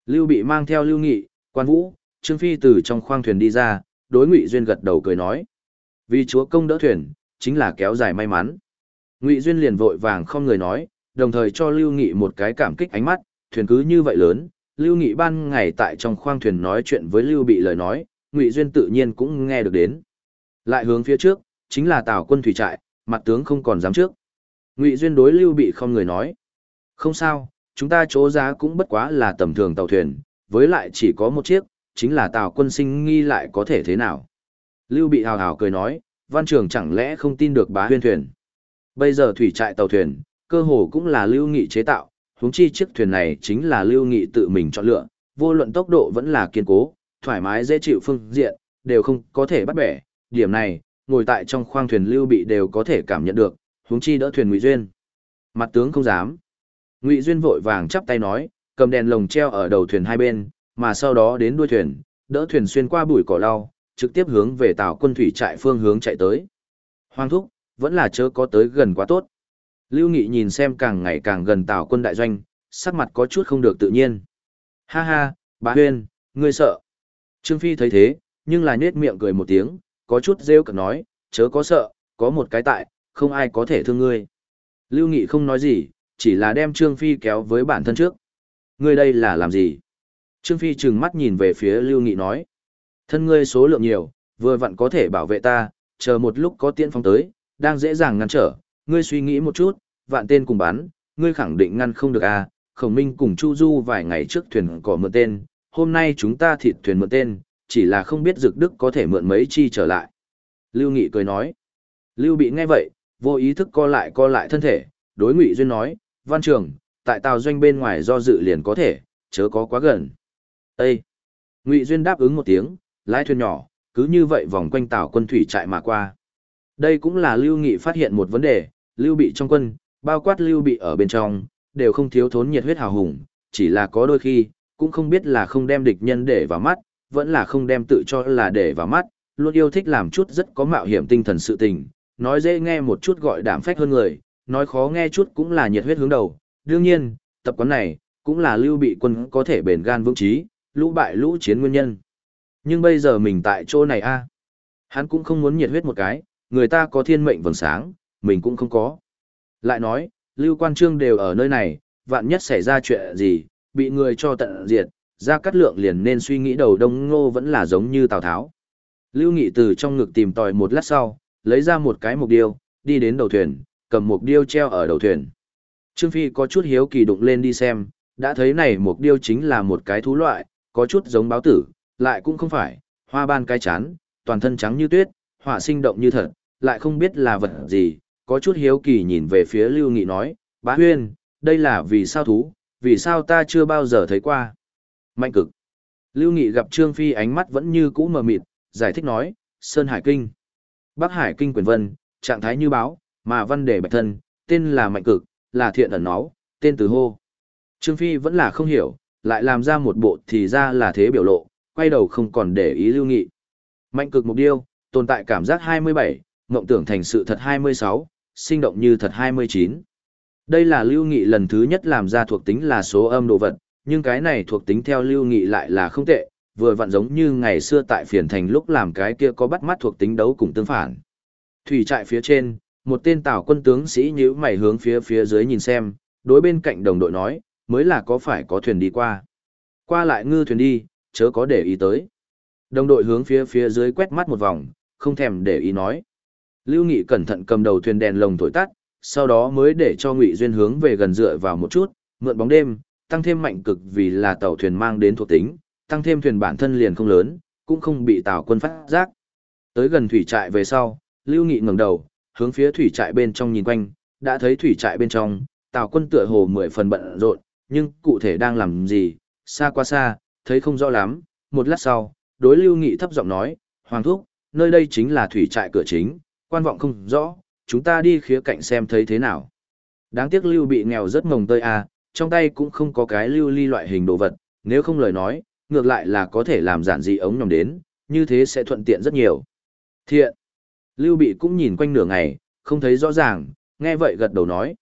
Lưu Bị mang theo Lưu Nghị, Quan Vũ, Trương Phi từ trong khoang thuyền đi ra, đối Ngụy Duyên gật đầu cười nói: "Vì chúa công đỡ thuyền, chính là kéo dài may mắn." Ngụy Duyên liền vội vàng không người nói, đồng thời cho Lưu Nghị một cái cảm kích ánh mắt, thuyền cứ như vậy lớn, Lưu Nghị ban ngày tại trong khoang thuyền nói chuyện với Lưu Bị lời nói, Ngụy Duyên tự nhiên cũng nghe được đến. Lại hướng phía trước, chính là Tào quân thủy trại, mặt tướng không còn dám trước. Ngụy Duyên đối Lưu Bị không người nói. Không sao, chúng ta chỗ giá cũng bất quá là tầm thường tàu thuyền, với lại chỉ có một chiếc, chính là tàu quân sinh nghi lại có thể thế nào. Lưu Bị hào hào cười nói, văn trường chẳng lẽ không tin được bá huyên thuyền. Bây giờ thủy trại tàu thuyền, cơ hồ cũng là Lưu Nghị chế tạo, huống chi chiếc thuyền này chính là Lưu Nghị tự mình chọn lựa, vô luận tốc độ vẫn là kiên cố, thoải mái dễ chịu phương diện, đều không có thể bắt bẻ. Điểm này, ngồi tại trong khoang thuyền Lưu Bị đều có thể cảm nhận được, huống chi đỡ thuyền Ngụy Duyên. Mặt tướng không dám. Ngụy Duyên vội vàng chắp tay nói, cầm đèn lồng treo ở đầu thuyền hai bên, mà sau đó đến đuôi thuyền, đỡ thuyền xuyên qua bụi cỏ lau, trực tiếp hướng về tàu quân thủy trại phương hướng chạy tới. Hoang thúc, vẫn là chớ có tới gần quá tốt. Lưu Nghị nhìn xem càng ngày càng gần tàu quân đại doanh, sắc mặt có chút không được tự nhiên. Ha ha, bà Huyên, ngươi sợ. Trương Phi thấy thế, nhưng là nết miệng cười một tiếng, có chút rêu cực nói, chớ có sợ, có một cái tại, không ai có thể thương ngươi. Lưu Nghị không nói gì, chỉ là đem Trương Phi kéo với bản thân trước. Ngươi đây là làm gì? Trương Phi trừng mắt nhìn về phía Lưu Nghị nói. Thân ngươi số lượng nhiều, vừa vặn có thể bảo vệ ta, chờ một lúc có tiên phong tới, đang dễ dàng ngăn trở, ngươi suy nghĩ một chút, vạn tên cùng bắn, ngươi khẳng định ngăn không được à, khổng minh cùng Chu Du vài ngày trước thuyền cỏ mượn tên, hôm nay chúng ta thịt thuyền mượn tên, chỉ là không biết dực đức có thể mượn mấy chi trở lại. Lưu Nghị cười nói. Lưu bị nghe vậy, vô ý thức co lại co lại thân thể, đối Ngụy Duyên nói, văn trường, tại tàu doanh bên ngoài do dự liền có thể, chớ có quá gần. Ê! Ngụy Duyên đáp ứng một tiếng, lái thuyền nhỏ, cứ như vậy vòng quanh tàu quân thủy chạy mà qua. Đây cũng là Lưu Nghị phát hiện một vấn đề, Lưu bị trong quân, bao quát Lưu bị ở bên trong, đều không thiếu thốn nhiệt huyết hào hùng, chỉ là có đôi khi, cũng không biết là không đem địch nhân để vào mắt, vẫn là không đem tự cho là để vào mắt, luôn yêu thích làm chút rất có mạo hiểm tinh thần sự tình, nói dễ nghe một chút gọi đảm phách hơn người, nói khó nghe chút cũng là nhiệt huyết hướng đầu. Đương nhiên, tập quán này, cũng là lưu bị quân có thể bền gan vững trí, lũ bại lũ chiến nguyên nhân. Nhưng bây giờ mình tại chỗ này a Hắn cũng không muốn nhiệt huyết một cái, người ta có thiên mệnh vầng sáng, mình cũng không có. Lại nói, lưu quan trương đều ở nơi này, vạn nhất xảy ra chuyện gì, bị người cho tận diệt, ra cắt lượng liền nên suy nghĩ đầu đông ngô vẫn là giống như Tào Tháo. Lưu Nghị từ trong ngực tìm tòi một lát sau, lấy ra một cái mục điêu, đi đến đầu thuyền, cầm mục điêu treo ở đầu thuyền. Trương Phi có chút hiếu kỳ đụng lên đi xem, đã thấy này mục điêu chính là một cái thú loại, có chút giống báo tử, lại cũng không phải, hoa ban cái chán, toàn thân trắng như tuyết, họa sinh động như thật, lại không biết là vật gì, có chút hiếu kỳ nhìn về phía Lưu Nghị nói, bá huyên, đây là vì sao thú, vì sao ta chưa bao giờ thấy qua. Mạnh cực. Lưu Nghị gặp Trương Phi ánh mắt vẫn như cũ mờ mịt, giải thích nói, Sơn Hải Kinh. Bắc Hải Kinh quyền vân, trạng thái như báo, mà văn đề bạch thân, tên là mạnh cực, là thiện ẩn nó, tên từ hô. Trương Phi vẫn là không hiểu, lại làm ra một bộ thì ra là thế biểu lộ, quay đầu không còn để ý lưu nghị. Mạnh cực mục điêu, tồn tại cảm giác 27, mộng tưởng thành sự thật 26, sinh động như thật 29. Đây là lưu nghị lần thứ nhất làm ra thuộc tính là số âm đồ vật, nhưng cái này thuộc tính theo lưu nghị lại là không tệ, vừa vặn giống như ngày xưa tại phiền thành lúc làm cái kia có bắt mắt thuộc tính đấu cùng tương phản. Thủy trại phía trên, một tên tào quân tướng sĩ nhíu mày hướng phía phía dưới nhìn xem, đối bên cạnh đồng đội nói, mới là có phải có thuyền đi qua. Qua lại ngư thuyền đi, chớ có để ý tới. Đồng đội hướng phía phía dưới quét mắt một vòng, không thèm để ý nói. Lưu Nghị cẩn thận cầm đầu thuyền đèn lồng thổi tắt, sau đó mới để cho Ngụy Duyên hướng về gần dựa vào một chút, mượn bóng đêm, tăng thêm mạnh cực vì là tàu thuyền mang đến thuộc tính, tăng thêm thuyền bản thân liền không lớn, cũng không bị tàu quân phát giác. Tới gần thủy trại về sau, Lưu Nghị ngẩng đầu, hướng phía thủy trại bên trong nhìn quanh, đã thấy thủy trại bên trong, Tào quân tựa hồ mười phần bận rộn, nhưng cụ thể đang làm gì, xa qua xa, thấy không rõ lắm, một lát sau, đối Lưu Nghị thấp giọng nói, Hoàng Thúc, nơi đây chính là thủy trại cửa chính, quan vọng không rõ, chúng ta đi khía cạnh xem thấy thế nào. Đáng tiếc Lưu bị nghèo rất mồng tơi à, trong tay cũng không có cái lưu ly loại hình đồ vật, nếu không lời nói, ngược lại là có thể làm giản dị ống nhòm đến, như thế sẽ thuận tiện rất nhiều. Thiện. Lưu bị cũng nhìn quanh nửa ngày, không thấy rõ ràng, nghe vậy gật đầu nói.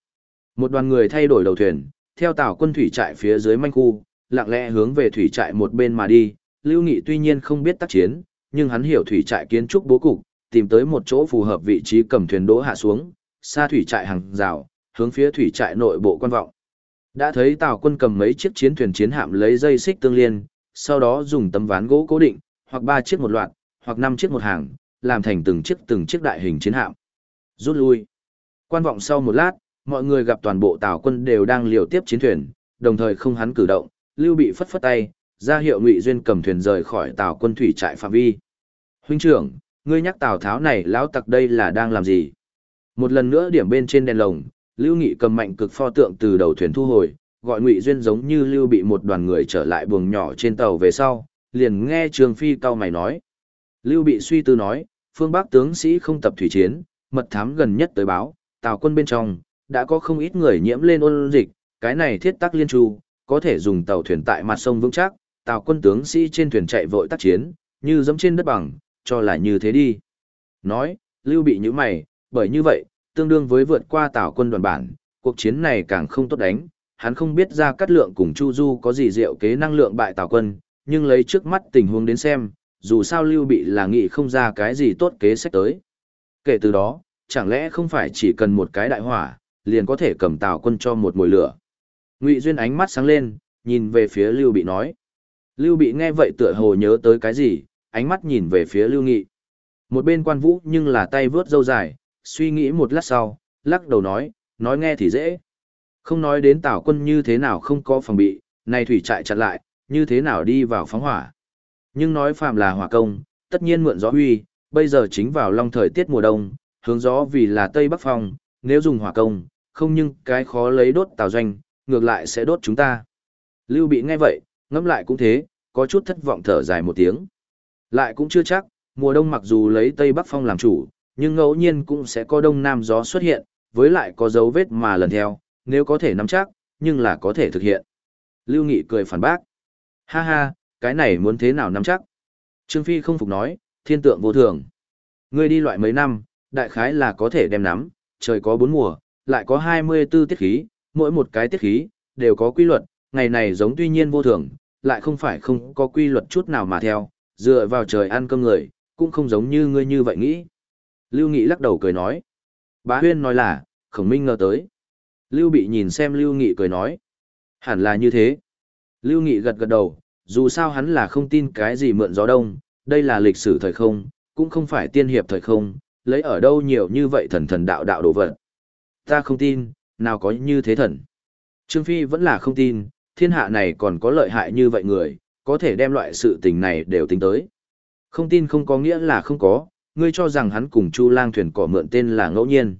Một đoàn người thay đổi đầu thuyền, theo tàu quân thủy trại phía dưới manh khu, lặng lẽ hướng về thủy trại một bên mà đi. Lưu Nghị tuy nhiên không biết tác chiến, nhưng hắn hiểu thủy trại kiến trúc bố cục, tìm tới một chỗ phù hợp vị trí cầm thuyền đỗ hạ xuống, xa thủy trại hàng rào, hướng phía thủy trại nội bộ quan vọng. Đã thấy tàu quân cầm mấy chiếc chiến thuyền chiến hạm lấy dây xích tương liên, sau đó dùng tấm ván gỗ cố định, hoặc ba chiếc một loạt, hoặc năm chiếc một hàng, làm thành từng chiếc từng chiếc đại hình chiến hạm. Rút lui. Quan vọng sau một lát, mọi người gặp toàn bộ tàu quân đều đang liều tiếp chiến thuyền, đồng thời không hắn cử động, Lưu bị phất phất tay, ra hiệu Ngụy Duyên cầm thuyền rời khỏi tàu quân thủy trại phạm vi. Huynh trưởng, ngươi nhắc Tào Tháo này lão tặc đây là đang làm gì? Một lần nữa điểm bên trên đèn lồng, Lưu Nghị cầm mạnh cực pho tượng từ đầu thuyền thu hồi, gọi Ngụy Duyên giống như Lưu bị một đoàn người trở lại buồng nhỏ trên tàu về sau, liền nghe Trường Phi cao mày nói. Lưu bị suy tư nói, phương Bắc tướng sĩ không tập thủy chiến, mật thám gần nhất tới báo, tàu quân bên trong, đã có không ít người nhiễm lên ôn dịch, cái này thiết tắc liên tru, có thể dùng tàu thuyền tại mặt sông vững chắc, tàu quân tướng sĩ trên thuyền chạy vội tác chiến, như giống trên đất bằng, cho là như thế đi. Nói, Lưu bị như mày, bởi như vậy, tương đương với vượt qua tàu quân đoàn bản, cuộc chiến này càng không tốt đánh, hắn không biết ra cắt lượng cùng Chu Du có gì diệu kế năng lượng bại tàu quân, nhưng lấy trước mắt tình huống đến xem, dù sao Lưu bị là nghĩ không ra cái gì tốt kế sách tới. Kể từ đó, chẳng lẽ không phải chỉ cần một cái đại hỏa, liền có thể cầm tàu quân cho một mùi lửa. Ngụy Duyên ánh mắt sáng lên, nhìn về phía Lưu Bị nói. Lưu Bị nghe vậy tựa hồ nhớ tới cái gì, ánh mắt nhìn về phía Lưu Nghị. Một bên quan vũ nhưng là tay vướt dâu dài, suy nghĩ một lát sau, lắc đầu nói, nói nghe thì dễ. Không nói đến tảo quân như thế nào không có phòng bị, này thủy trại chặt lại, như thế nào đi vào phóng hỏa. Nhưng nói phàm là hỏa công, tất nhiên mượn gió huy, bây giờ chính vào long thời tiết mùa đông, hướng gió vì là tây bắc phong, nếu dùng hỏa công, không nhưng cái khó lấy đốt tàu doanh, ngược lại sẽ đốt chúng ta. Lưu bị nghe vậy, ngẫm lại cũng thế, có chút thất vọng thở dài một tiếng. Lại cũng chưa chắc, mùa đông mặc dù lấy Tây Bắc Phong làm chủ, nhưng ngẫu nhiên cũng sẽ có đông nam gió xuất hiện, với lại có dấu vết mà lần theo, nếu có thể nắm chắc, nhưng là có thể thực hiện. Lưu Nghị cười phản bác. Ha ha, cái này muốn thế nào nắm chắc? Trương Phi không phục nói, thiên tượng vô thường. Ngươi đi loại mấy năm, đại khái là có thể đem nắm, trời có bốn mùa, lại có 24 tiết khí, mỗi một cái tiết khí, đều có quy luật, ngày này giống tuy nhiên vô thường, lại không phải không có quy luật chút nào mà theo, dựa vào trời ăn cơm người, cũng không giống như ngươi như vậy nghĩ. Lưu Nghị lắc đầu cười nói. Bá Huyên nói là, khổng minh ngờ tới. Lưu Bị nhìn xem Lưu Nghị cười nói. Hẳn là như thế. Lưu Nghị gật gật đầu, dù sao hắn là không tin cái gì mượn gió đông, đây là lịch sử thời không, cũng không phải tiên hiệp thời không, lấy ở đâu nhiều như vậy thần thần đạo đạo đồ vật. Ta không tin, nào có như thế thần. Trương Phi vẫn là không tin, thiên hạ này còn có lợi hại như vậy người, có thể đem loại sự tình này đều tính tới. Không tin không có nghĩa là không có, ngươi cho rằng hắn cùng Chu Lang thuyền cỏ mượn tên là ngẫu nhiên.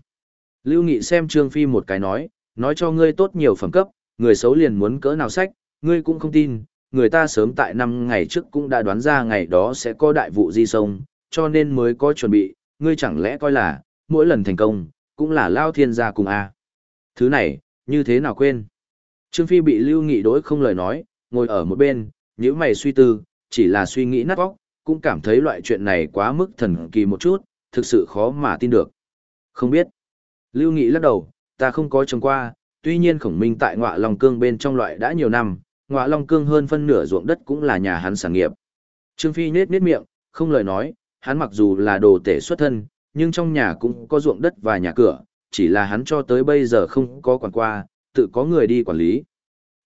Lưu Nghị xem Trương Phi một cái nói, nói cho ngươi tốt nhiều phẩm cấp, người xấu liền muốn cỡ nào sách, ngươi cũng không tin, người ta sớm tại năm ngày trước cũng đã đoán ra ngày đó sẽ có đại vụ di sông, cho nên mới có chuẩn bị, ngươi chẳng lẽ coi là, mỗi lần thành công, cũng là lao thiên gia cùng a Thứ này, như thế nào quên? Trương Phi bị Lưu Nghị đối không lời nói, ngồi ở một bên, nếu mày suy tư, chỉ là suy nghĩ nát óc, cũng cảm thấy loại chuyện này quá mức thần kỳ một chút, thực sự khó mà tin được. Không biết. Lưu Nghị lắc đầu, ta không có trông qua, tuy nhiên khổng minh tại ngọa lòng Cương bên trong loại đã nhiều năm, ngọa Long Cương hơn phân nửa ruộng đất cũng là nhà hắn sản nghiệp. Trương Phi nết nết miệng, không lời nói, hắn mặc dù là đồ tể xuất thân, nhưng trong nhà cũng có ruộng đất và nhà cửa, chỉ là hắn cho tới bây giờ không có quản qua, tự có người đi quản lý.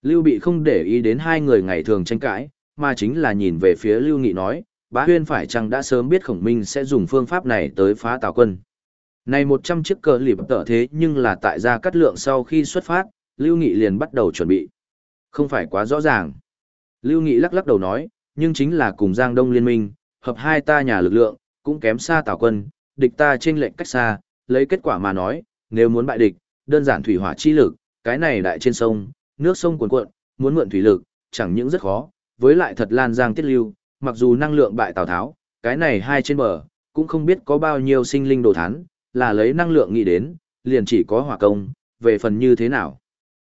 Lưu Bị không để ý đến hai người ngày thường tranh cãi, mà chính là nhìn về phía Lưu Nghị nói, bá huyên phải chăng đã sớm biết khổng minh sẽ dùng phương pháp này tới phá tào quân. Này 100 chiếc cờ lịp tợ thế nhưng là tại gia cắt lượng sau khi xuất phát, Lưu Nghị liền bắt đầu chuẩn bị. Không phải quá rõ ràng. Lưu Nghị lắc lắc đầu nói, nhưng chính là cùng Giang Đông liên minh, hợp hai ta nhà lực lượng, cũng kém xa tào quân, địch ta trên lệnh cách xa, lấy kết quả mà nói, nếu muốn bại địch, đơn giản thủy hỏa chi lực, cái này đại trên sông, nước sông cuồn cuộn, muốn mượn thủy lực, chẳng những rất khó, với lại thật lan giang tiết lưu, mặc dù năng lượng bại Tào Tháo, cái này hai trên bờ, cũng không biết có bao nhiêu sinh linh đồ thán, là lấy năng lượng nghĩ đến, liền chỉ có hỏa công, về phần như thế nào.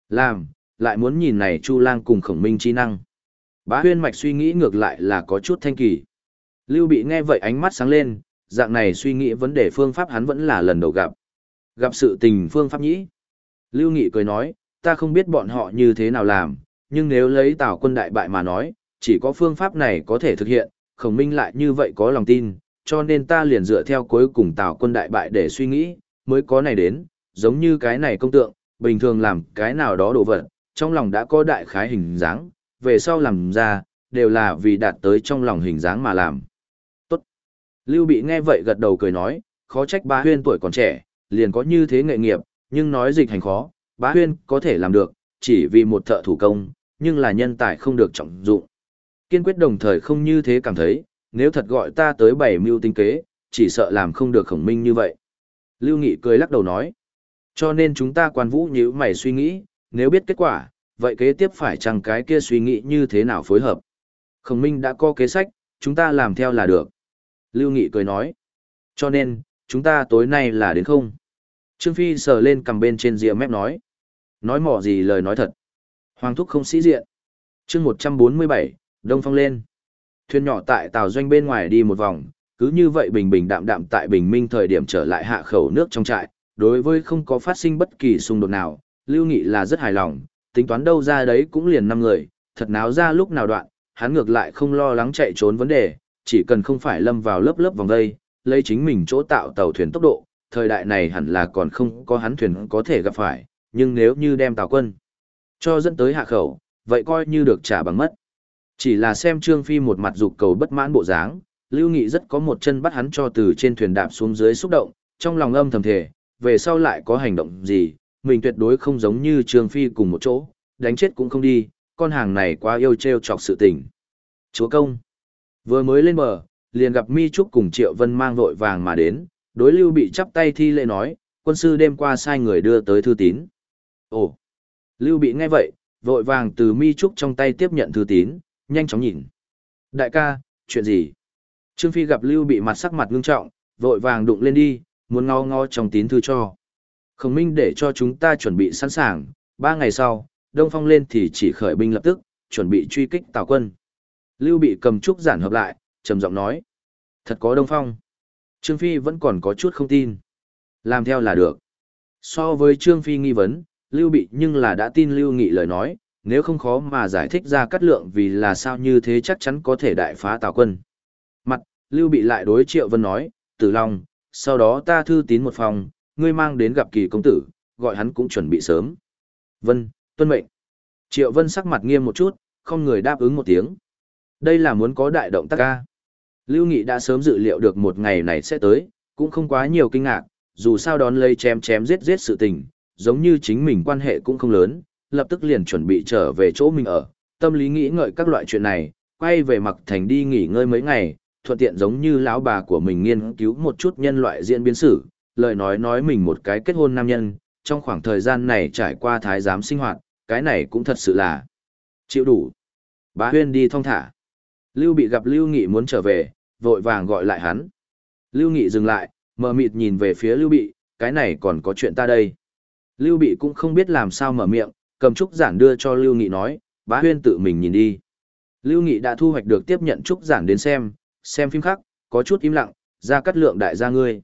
Làm, lại muốn nhìn này Chu Lang cùng khổng minh chi năng. Bá huyên mạch suy nghĩ ngược lại là có chút thanh kỳ. Lưu bị nghe vậy ánh mắt sáng lên, dạng này suy nghĩ vấn đề phương pháp hắn vẫn là lần đầu gặp. Gặp sự tình phương pháp nhĩ. Lưu Nghị cười nói, ta không biết bọn họ như thế nào làm, nhưng nếu lấy tào quân đại bại mà nói, chỉ có phương pháp này có thể thực hiện, khổng minh lại như vậy có lòng tin, cho nên ta liền dựa theo cuối cùng tào quân đại bại để suy nghĩ, mới có này đến, giống như cái này công tượng, bình thường làm cái nào đó đồ vật, trong lòng đã có đại khái hình dáng, về sau làm ra, đều là vì đạt tới trong lòng hình dáng mà làm. Tốt. Lưu Bị nghe vậy gật đầu cười nói, khó trách bá huyên tuổi còn trẻ, liền có như thế nghệ nghiệp, nhưng nói dịch hành khó, bá huyên có thể làm được, chỉ vì một thợ thủ công, nhưng là nhân tài không được trọng dụng. Kiên quyết đồng thời không như thế cảm thấy, nếu thật gọi ta tới bảy mưu tinh kế, chỉ sợ làm không được khổng minh như vậy. Lưu Nghị cười lắc đầu nói, cho nên chúng ta quan vũ như mày suy nghĩ, nếu biết kết quả, vậy kế tiếp phải chăng cái kia suy nghĩ như thế nào phối hợp. Khổng minh đã có kế sách, chúng ta làm theo là được. Lưu Nghị cười nói, cho nên, chúng ta tối nay là đến không? Trương Phi sờ lên cầm bên trên rìa mép nói. Nói mỏ gì lời nói thật. Hoàng thúc không sĩ diện. chương 147, Đông Phong lên. Thuyền nhỏ tại tàu doanh bên ngoài đi một vòng, cứ như vậy bình bình đạm đạm tại bình minh thời điểm trở lại hạ khẩu nước trong trại. Đối với không có phát sinh bất kỳ xung đột nào, Lưu Nghị là rất hài lòng, tính toán đâu ra đấy cũng liền năm người, thật náo ra lúc nào đoạn, hắn ngược lại không lo lắng chạy trốn vấn đề, chỉ cần không phải lâm vào lớp lớp vòng vây, lấy chính mình chỗ tạo tàu thuyền tốc độ, thời đại này hẳn là còn không có hắn thuyền có thể gặp phải, nhưng nếu như đem tàu quân cho dẫn tới hạ khẩu, vậy coi như được trả bằng mất. Chỉ là xem Trương Phi một mặt dục cầu bất mãn bộ dáng, Lưu Nghị rất có một chân bắt hắn cho từ trên thuyền đạp xuống dưới xúc động, trong lòng âm thầm thể, về sau lại có hành động gì, mình tuyệt đối không giống như Trương Phi cùng một chỗ, đánh chết cũng không đi, con hàng này quá yêu treo chọc sự tình. Chúa công, vừa mới lên bờ, liền gặp Mi Trúc cùng Triệu Vân mang vội vàng mà đến, đối Lưu bị chắp tay thi lễ nói, quân sư đêm qua sai người đưa tới thư tín. Ồ, Lưu bị nghe vậy, vội vàng từ Mi Trúc trong tay tiếp nhận thư tín, nhanh chóng nhìn. Đại ca, chuyện gì? Trương Phi gặp Lưu bị mặt sắc mặt ngưng trọng, vội vàng đụng lên đi, muốn ngó ngó trong tín thư cho. Khổng Minh để cho chúng ta chuẩn bị sẵn sàng, ba ngày sau, Đông Phong lên thì chỉ khởi binh lập tức, chuẩn bị truy kích Tào quân. Lưu bị cầm trúc giản hợp lại, trầm giọng nói. Thật có Đông Phong. Trương Phi vẫn còn có chút không tin. Làm theo là được. So với Trương Phi nghi vấn, Lưu Bị nhưng là đã tin Lưu Nghị lời nói, nếu không khó mà giải thích ra cắt lượng vì là sao như thế chắc chắn có thể đại phá Tào quân. Mặt, Lưu Bị lại đối Triệu Vân nói, Tử Long, sau đó ta thư tín một phòng, ngươi mang đến gặp kỳ công tử, gọi hắn cũng chuẩn bị sớm. Vân, tuân mệnh. Triệu Vân sắc mặt nghiêm một chút, không người đáp ứng một tiếng. Đây là muốn có đại động tác ca. Lưu Nghị đã sớm dự liệu được một ngày này sẽ tới, cũng không quá nhiều kinh ngạc, dù sao đón lấy chém chém giết giết sự tình, giống như chính mình quan hệ cũng không lớn, lập tức liền chuẩn bị trở về chỗ mình ở, tâm lý nghĩ ngợi các loại chuyện này, quay về mặc thành đi nghỉ ngơi mấy ngày, thuận tiện giống như lão bà của mình nghiên cứu một chút nhân loại diễn biến sử, lời nói nói mình một cái kết hôn nam nhân, trong khoảng thời gian này trải qua thái giám sinh hoạt, cái này cũng thật sự là chịu đủ. Bá Huyên đi thong thả. Lưu bị gặp Lưu Nghị muốn trở về, vội vàng gọi lại hắn. Lưu Nghị dừng lại, mờ mịt nhìn về phía Lưu bị, cái này còn có chuyện ta đây. Lưu bị cũng không biết làm sao mở miệng, cầm trúc giản đưa cho Lưu Nghị nói, bá huyên tự mình nhìn đi. Lưu Nghị đã thu hoạch được tiếp nhận trúc giản đến xem, xem phim khác, có chút im lặng, ra cắt lượng đại gia ngươi.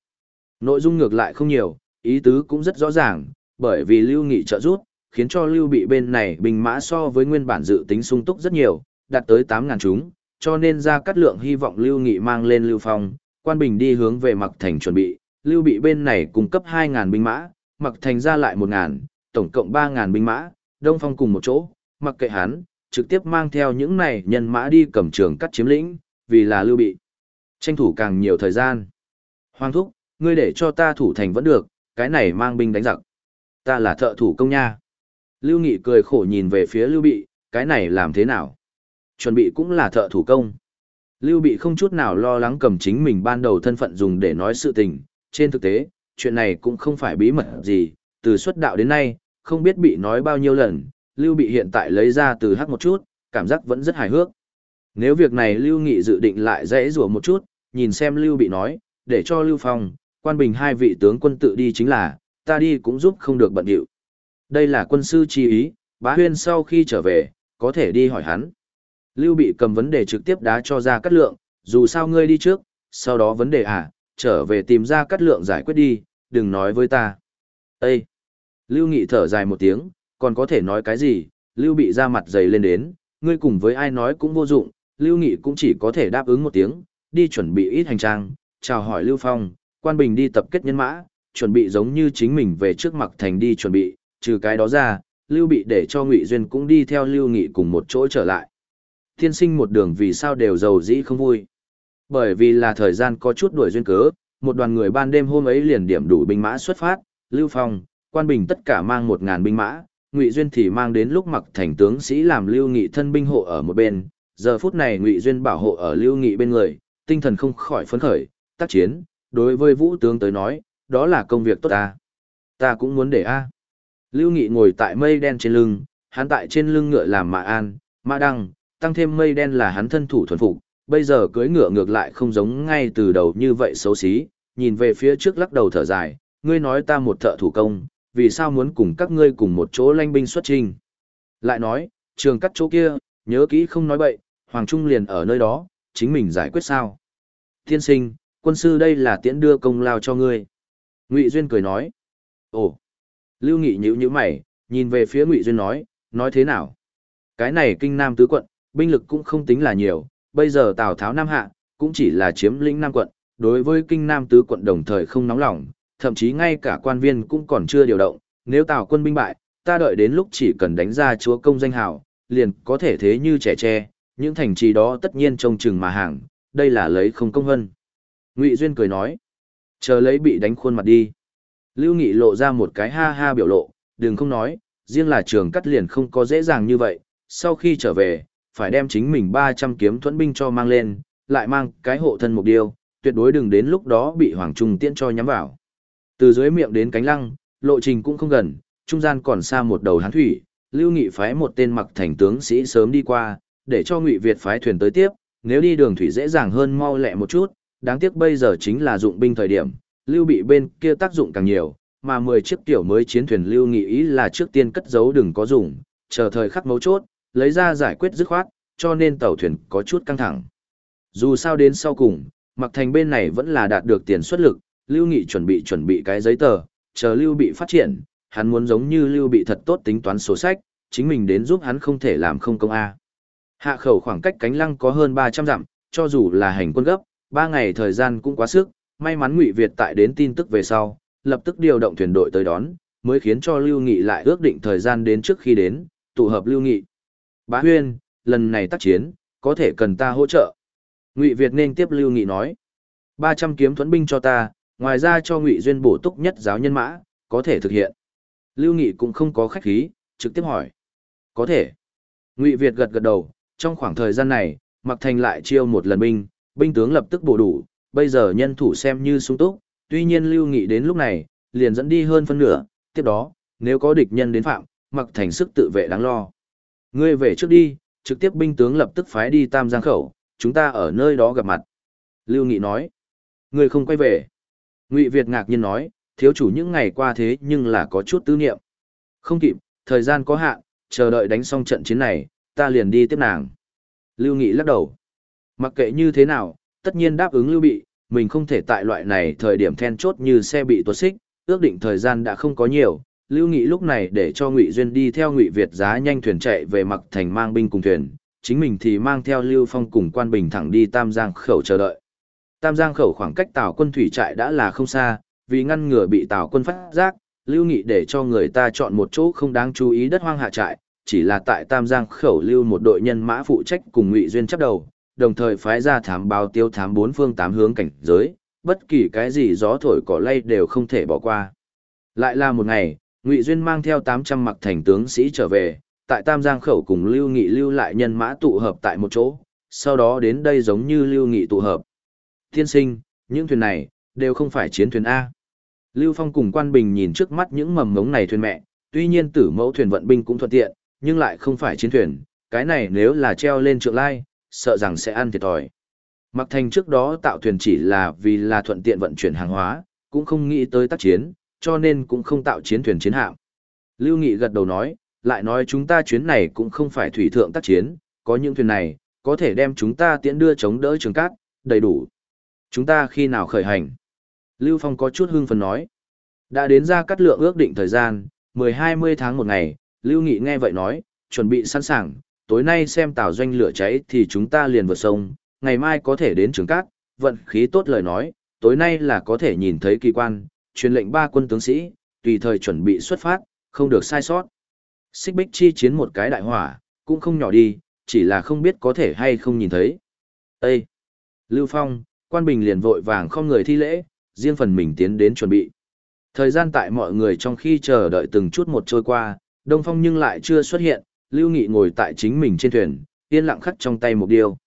Nội dung ngược lại không nhiều, ý tứ cũng rất rõ ràng, bởi vì Lưu Nghị trợ rút, khiến cho Lưu bị bên này bình mã so với nguyên bản dự tính sung túc rất nhiều, đạt tới 8.000 chúng, cho nên ra cắt lượng hy vọng Lưu Nghị mang lên Lưu Phong, quan bình đi hướng về mặc thành chuẩn bị, Lưu bị bên này cung cấp 2.000 binh mã, mặc thành ra lại 1.000, tổng cộng 3.000 binh mã, Đông Phong cùng một chỗ, mặc kệ hắn, trực tiếp mang theo những này nhân mã đi cầm trường cắt chiếm lĩnh, vì là Lưu bị. Tranh thủ càng nhiều thời gian. Hoàng thúc, ngươi để cho ta thủ thành vẫn được, cái này mang binh đánh giặc. Ta là thợ thủ công nha. Lưu Nghị cười khổ nhìn về phía Lưu Bị, cái này làm thế nào? Chuẩn bị cũng là thợ thủ công. Lưu Bị không chút nào lo lắng cầm chính mình ban đầu thân phận dùng để nói sự tình, trên thực tế, chuyện này cũng không phải bí mật gì, từ xuất đạo đến nay, không biết bị nói bao nhiêu lần, Lưu Bị hiện tại lấy ra từ hắc một chút, cảm giác vẫn rất hài hước. Nếu việc này Lưu Nghị dự định lại dễ rủa một chút, nhìn xem Lưu Bị nói, để cho Lưu Phong, quan bình hai vị tướng quân tự đi chính là, ta đi cũng giúp không được bận điệu. Đây là quân sư chi ý, bá huyên sau khi trở về, có thể đi hỏi hắn. Lưu Bị cầm vấn đề trực tiếp đá cho ra cắt lượng, dù sao ngươi đi trước, sau đó vấn đề à, trở về tìm ra cắt lượng giải quyết đi, đừng nói với ta. Ê! Lưu Nghị thở dài một tiếng, còn có thể nói cái gì, Lưu Bị ra mặt dày lên đến, ngươi cùng với ai nói cũng vô dụng, Lưu Nghị cũng chỉ có thể đáp ứng một tiếng, đi chuẩn bị ít hành trang, chào hỏi Lưu Phong, quan bình đi tập kết nhân mã, chuẩn bị giống như chính mình về trước mặt thành đi chuẩn bị, trừ cái đó ra, Lưu Bị để cho Ngụy Duyên cũng đi theo Lưu Nghị cùng một chỗ trở lại. Thiên sinh một đường vì sao đều giàu dĩ không vui. Bởi vì là thời gian có chút đuổi duyên cớ, một đoàn người ban đêm hôm ấy liền điểm đủ binh mã xuất phát, Lưu Phong, Quan Bình tất cả mang một ngàn binh mã, Ngụy Duyên thì mang đến lúc mặc thành tướng sĩ làm Lưu Nghị thân binh hộ ở một bên. Giờ phút này Ngụy Duyên bảo hộ ở Lưu Nghị bên người, tinh thần không khỏi phấn khởi, tác chiến, đối với Vũ tướng tới nói, đó là công việc tốt ta. Ta cũng muốn để a. Lưu Nghị ngồi tại mây đen trên lưng, hắn tại trên lưng ngựa làm mã an, mã đăng, tăng thêm mây đen là hắn thân thủ thuần phục, bây giờ cưỡi ngựa ngược lại không giống ngay từ đầu như vậy xấu xí, nhìn về phía trước lắc đầu thở dài, ngươi nói ta một thợ thủ công, vì sao muốn cùng các ngươi cùng một chỗ lanh binh xuất trình. Lại nói, trường cắt chỗ kia, nhớ kỹ không nói bậy, Hoàng Trung liền ở nơi đó, chính mình giải quyết sao. Tiên sinh, quân sư đây là tiễn đưa công lao cho ngươi. Ngụy Duyên cười nói. Ồ, Lưu Nghị nhíu nhíu mày, nhìn về phía Ngụy Duyên nói, nói thế nào? Cái này kinh nam tứ quận, binh lực cũng không tính là nhiều, bây giờ Tào Tháo Nam Hạ, cũng chỉ là chiếm lĩnh Nam quận, đối với kinh Nam tứ quận đồng thời không nóng lòng, thậm chí ngay cả quan viên cũng còn chưa điều động, nếu Tào quân binh bại, ta đợi đến lúc chỉ cần đánh ra chúa công danh hào, liền có thể thế như trẻ tre, những thành trì đó tất nhiên trông chừng mà hàng, đây là lấy không công hơn. Ngụy Duyên cười nói, chờ lấy bị đánh khuôn mặt đi. Lưu Nghị lộ ra một cái ha ha biểu lộ, đừng không nói, riêng là trường cắt liền không có dễ dàng như vậy, sau khi trở về, phải đem chính mình 300 kiếm thuẫn binh cho mang lên, lại mang cái hộ thân mục điêu, tuyệt đối đừng đến lúc đó bị Hoàng Trung tiễn cho nhắm vào. Từ dưới miệng đến cánh lăng, lộ trình cũng không gần, trung gian còn xa một đầu hán thủy, Lưu Nghị phái một tên mặc thành tướng sĩ sớm đi qua, để cho Ngụy Việt phái thuyền tới tiếp, nếu đi đường thủy dễ dàng hơn mau lẹ một chút, đáng tiếc bây giờ chính là dụng binh thời điểm, Lưu bị bên kia tác dụng càng nhiều, mà 10 chiếc tiểu mới chiến thuyền Lưu Nghị ý là trước tiên cất giấu đừng có dùng, chờ thời khắc mấu chốt, lấy ra giải quyết dứt khoát, cho nên tàu thuyền có chút căng thẳng. Dù sao đến sau cùng, Mặc Thành bên này vẫn là đạt được tiền xuất lực, Lưu Nghị chuẩn bị chuẩn bị cái giấy tờ, chờ Lưu bị phát triển, hắn muốn giống như Lưu bị thật tốt tính toán sổ sách, chính mình đến giúp hắn không thể làm không công A. Hạ khẩu khoảng cách cánh lăng có hơn 300 dặm, cho dù là hành quân gấp, Ba ngày thời gian cũng quá sức, may mắn Ngụy Việt tại đến tin tức về sau, lập tức điều động thuyền đội tới đón, mới khiến cho Lưu Nghị lại ước định thời gian đến trước khi đến, tụ hợp Lưu Nghị. Bá Huyên, lần này tác chiến, có thể cần ta hỗ trợ. Ngụy Việt nên tiếp Lưu Nghị nói. 300 kiếm thuẫn binh cho ta, ngoài ra cho Ngụy Duyên bổ túc nhất giáo nhân mã, có thể thực hiện. Lưu Nghị cũng không có khách khí, trực tiếp hỏi. Có thể. Ngụy Việt gật gật đầu, trong khoảng thời gian này, Mặc Thành lại chiêu một lần binh, binh tướng lập tức bổ đủ, bây giờ nhân thủ xem như sung túc, tuy nhiên Lưu Nghị đến lúc này, liền dẫn đi hơn phân nửa, tiếp đó, nếu có địch nhân đến phạm, Mặc Thành sức tự vệ đáng lo. Ngươi về trước đi, trực tiếp binh tướng lập tức phái đi Tam Giang Khẩu, chúng ta ở nơi đó gặp mặt. Lưu Nghị nói, ngươi không quay về. Ngụy Việt ngạc nhiên nói, thiếu chủ những ngày qua thế nhưng là có chút tư niệm. Không kịp, thời gian có hạn, chờ đợi đánh xong trận chiến này, ta liền đi tiếp nàng. Lưu Nghị lắc đầu. Mặc kệ như thế nào, tất nhiên đáp ứng Lưu Bị, mình không thể tại loại này thời điểm then chốt như xe bị tuột xích, ước định thời gian đã không có nhiều. Lưu Nghị lúc này để cho Ngụy Duyên đi theo Ngụy Việt giá nhanh thuyền chạy về mặc thành mang binh cùng thuyền, chính mình thì mang theo Lưu Phong cùng quan bình thẳng đi Tam Giang khẩu chờ đợi. Tam Giang khẩu khoảng cách Tào quân thủy trại đã là không xa, vì ngăn ngừa bị Tào quân phát giác, Lưu Nghị để cho người ta chọn một chỗ không đáng chú ý đất hoang hạ trại, chỉ là tại Tam Giang khẩu lưu một đội nhân mã phụ trách cùng Ngụy Duyên chấp đầu, đồng thời phái ra thám báo tiêu thám bốn phương tám hướng cảnh giới, bất kỳ cái gì gió thổi cỏ lay đều không thể bỏ qua. Lại là một ngày, Ngụy Duyên mang theo 800 mặc thành tướng sĩ trở về, tại Tam Giang khẩu cùng Lưu Nghị lưu lại nhân mã tụ hợp tại một chỗ, sau đó đến đây giống như Lưu Nghị tụ hợp. Thiên sinh, những thuyền này, đều không phải chiến thuyền A. Lưu Phong cùng Quan Bình nhìn trước mắt những mầm ngống này thuyền mẹ, tuy nhiên tử mẫu thuyền vận binh cũng thuận tiện, nhưng lại không phải chiến thuyền, cái này nếu là treo lên trượng lai, sợ rằng sẽ ăn thiệt thòi. Mặc thành trước đó tạo thuyền chỉ là vì là thuận tiện vận chuyển hàng hóa, cũng không nghĩ tới tác chiến, cho nên cũng không tạo chiến thuyền chiến hạm. Lưu Nghị gật đầu nói, lại nói chúng ta chuyến này cũng không phải thủy thượng tác chiến, có những thuyền này, có thể đem chúng ta tiễn đưa chống đỡ trường cát, đầy đủ. Chúng ta khi nào khởi hành? Lưu Phong có chút hưng phấn nói. Đã đến ra cắt lượng ước định thời gian, 10-20 tháng một ngày, Lưu Nghị nghe vậy nói, chuẩn bị sẵn sàng, tối nay xem tàu doanh lửa cháy thì chúng ta liền vượt sông, ngày mai có thể đến trường cát, vận khí tốt lời nói, tối nay là có thể nhìn thấy kỳ quan, truyền lệnh ba quân tướng sĩ, tùy thời chuẩn bị xuất phát, không được sai sót. Xích bích chi chiến một cái đại hỏa, cũng không nhỏ đi, chỉ là không biết có thể hay không nhìn thấy. Ê! Lưu Phong, quan bình liền vội vàng không người thi lễ, riêng phần mình tiến đến chuẩn bị. Thời gian tại mọi người trong khi chờ đợi từng chút một trôi qua, Đông Phong nhưng lại chưa xuất hiện, Lưu Nghị ngồi tại chính mình trên thuyền, yên lặng khắc trong tay một điều.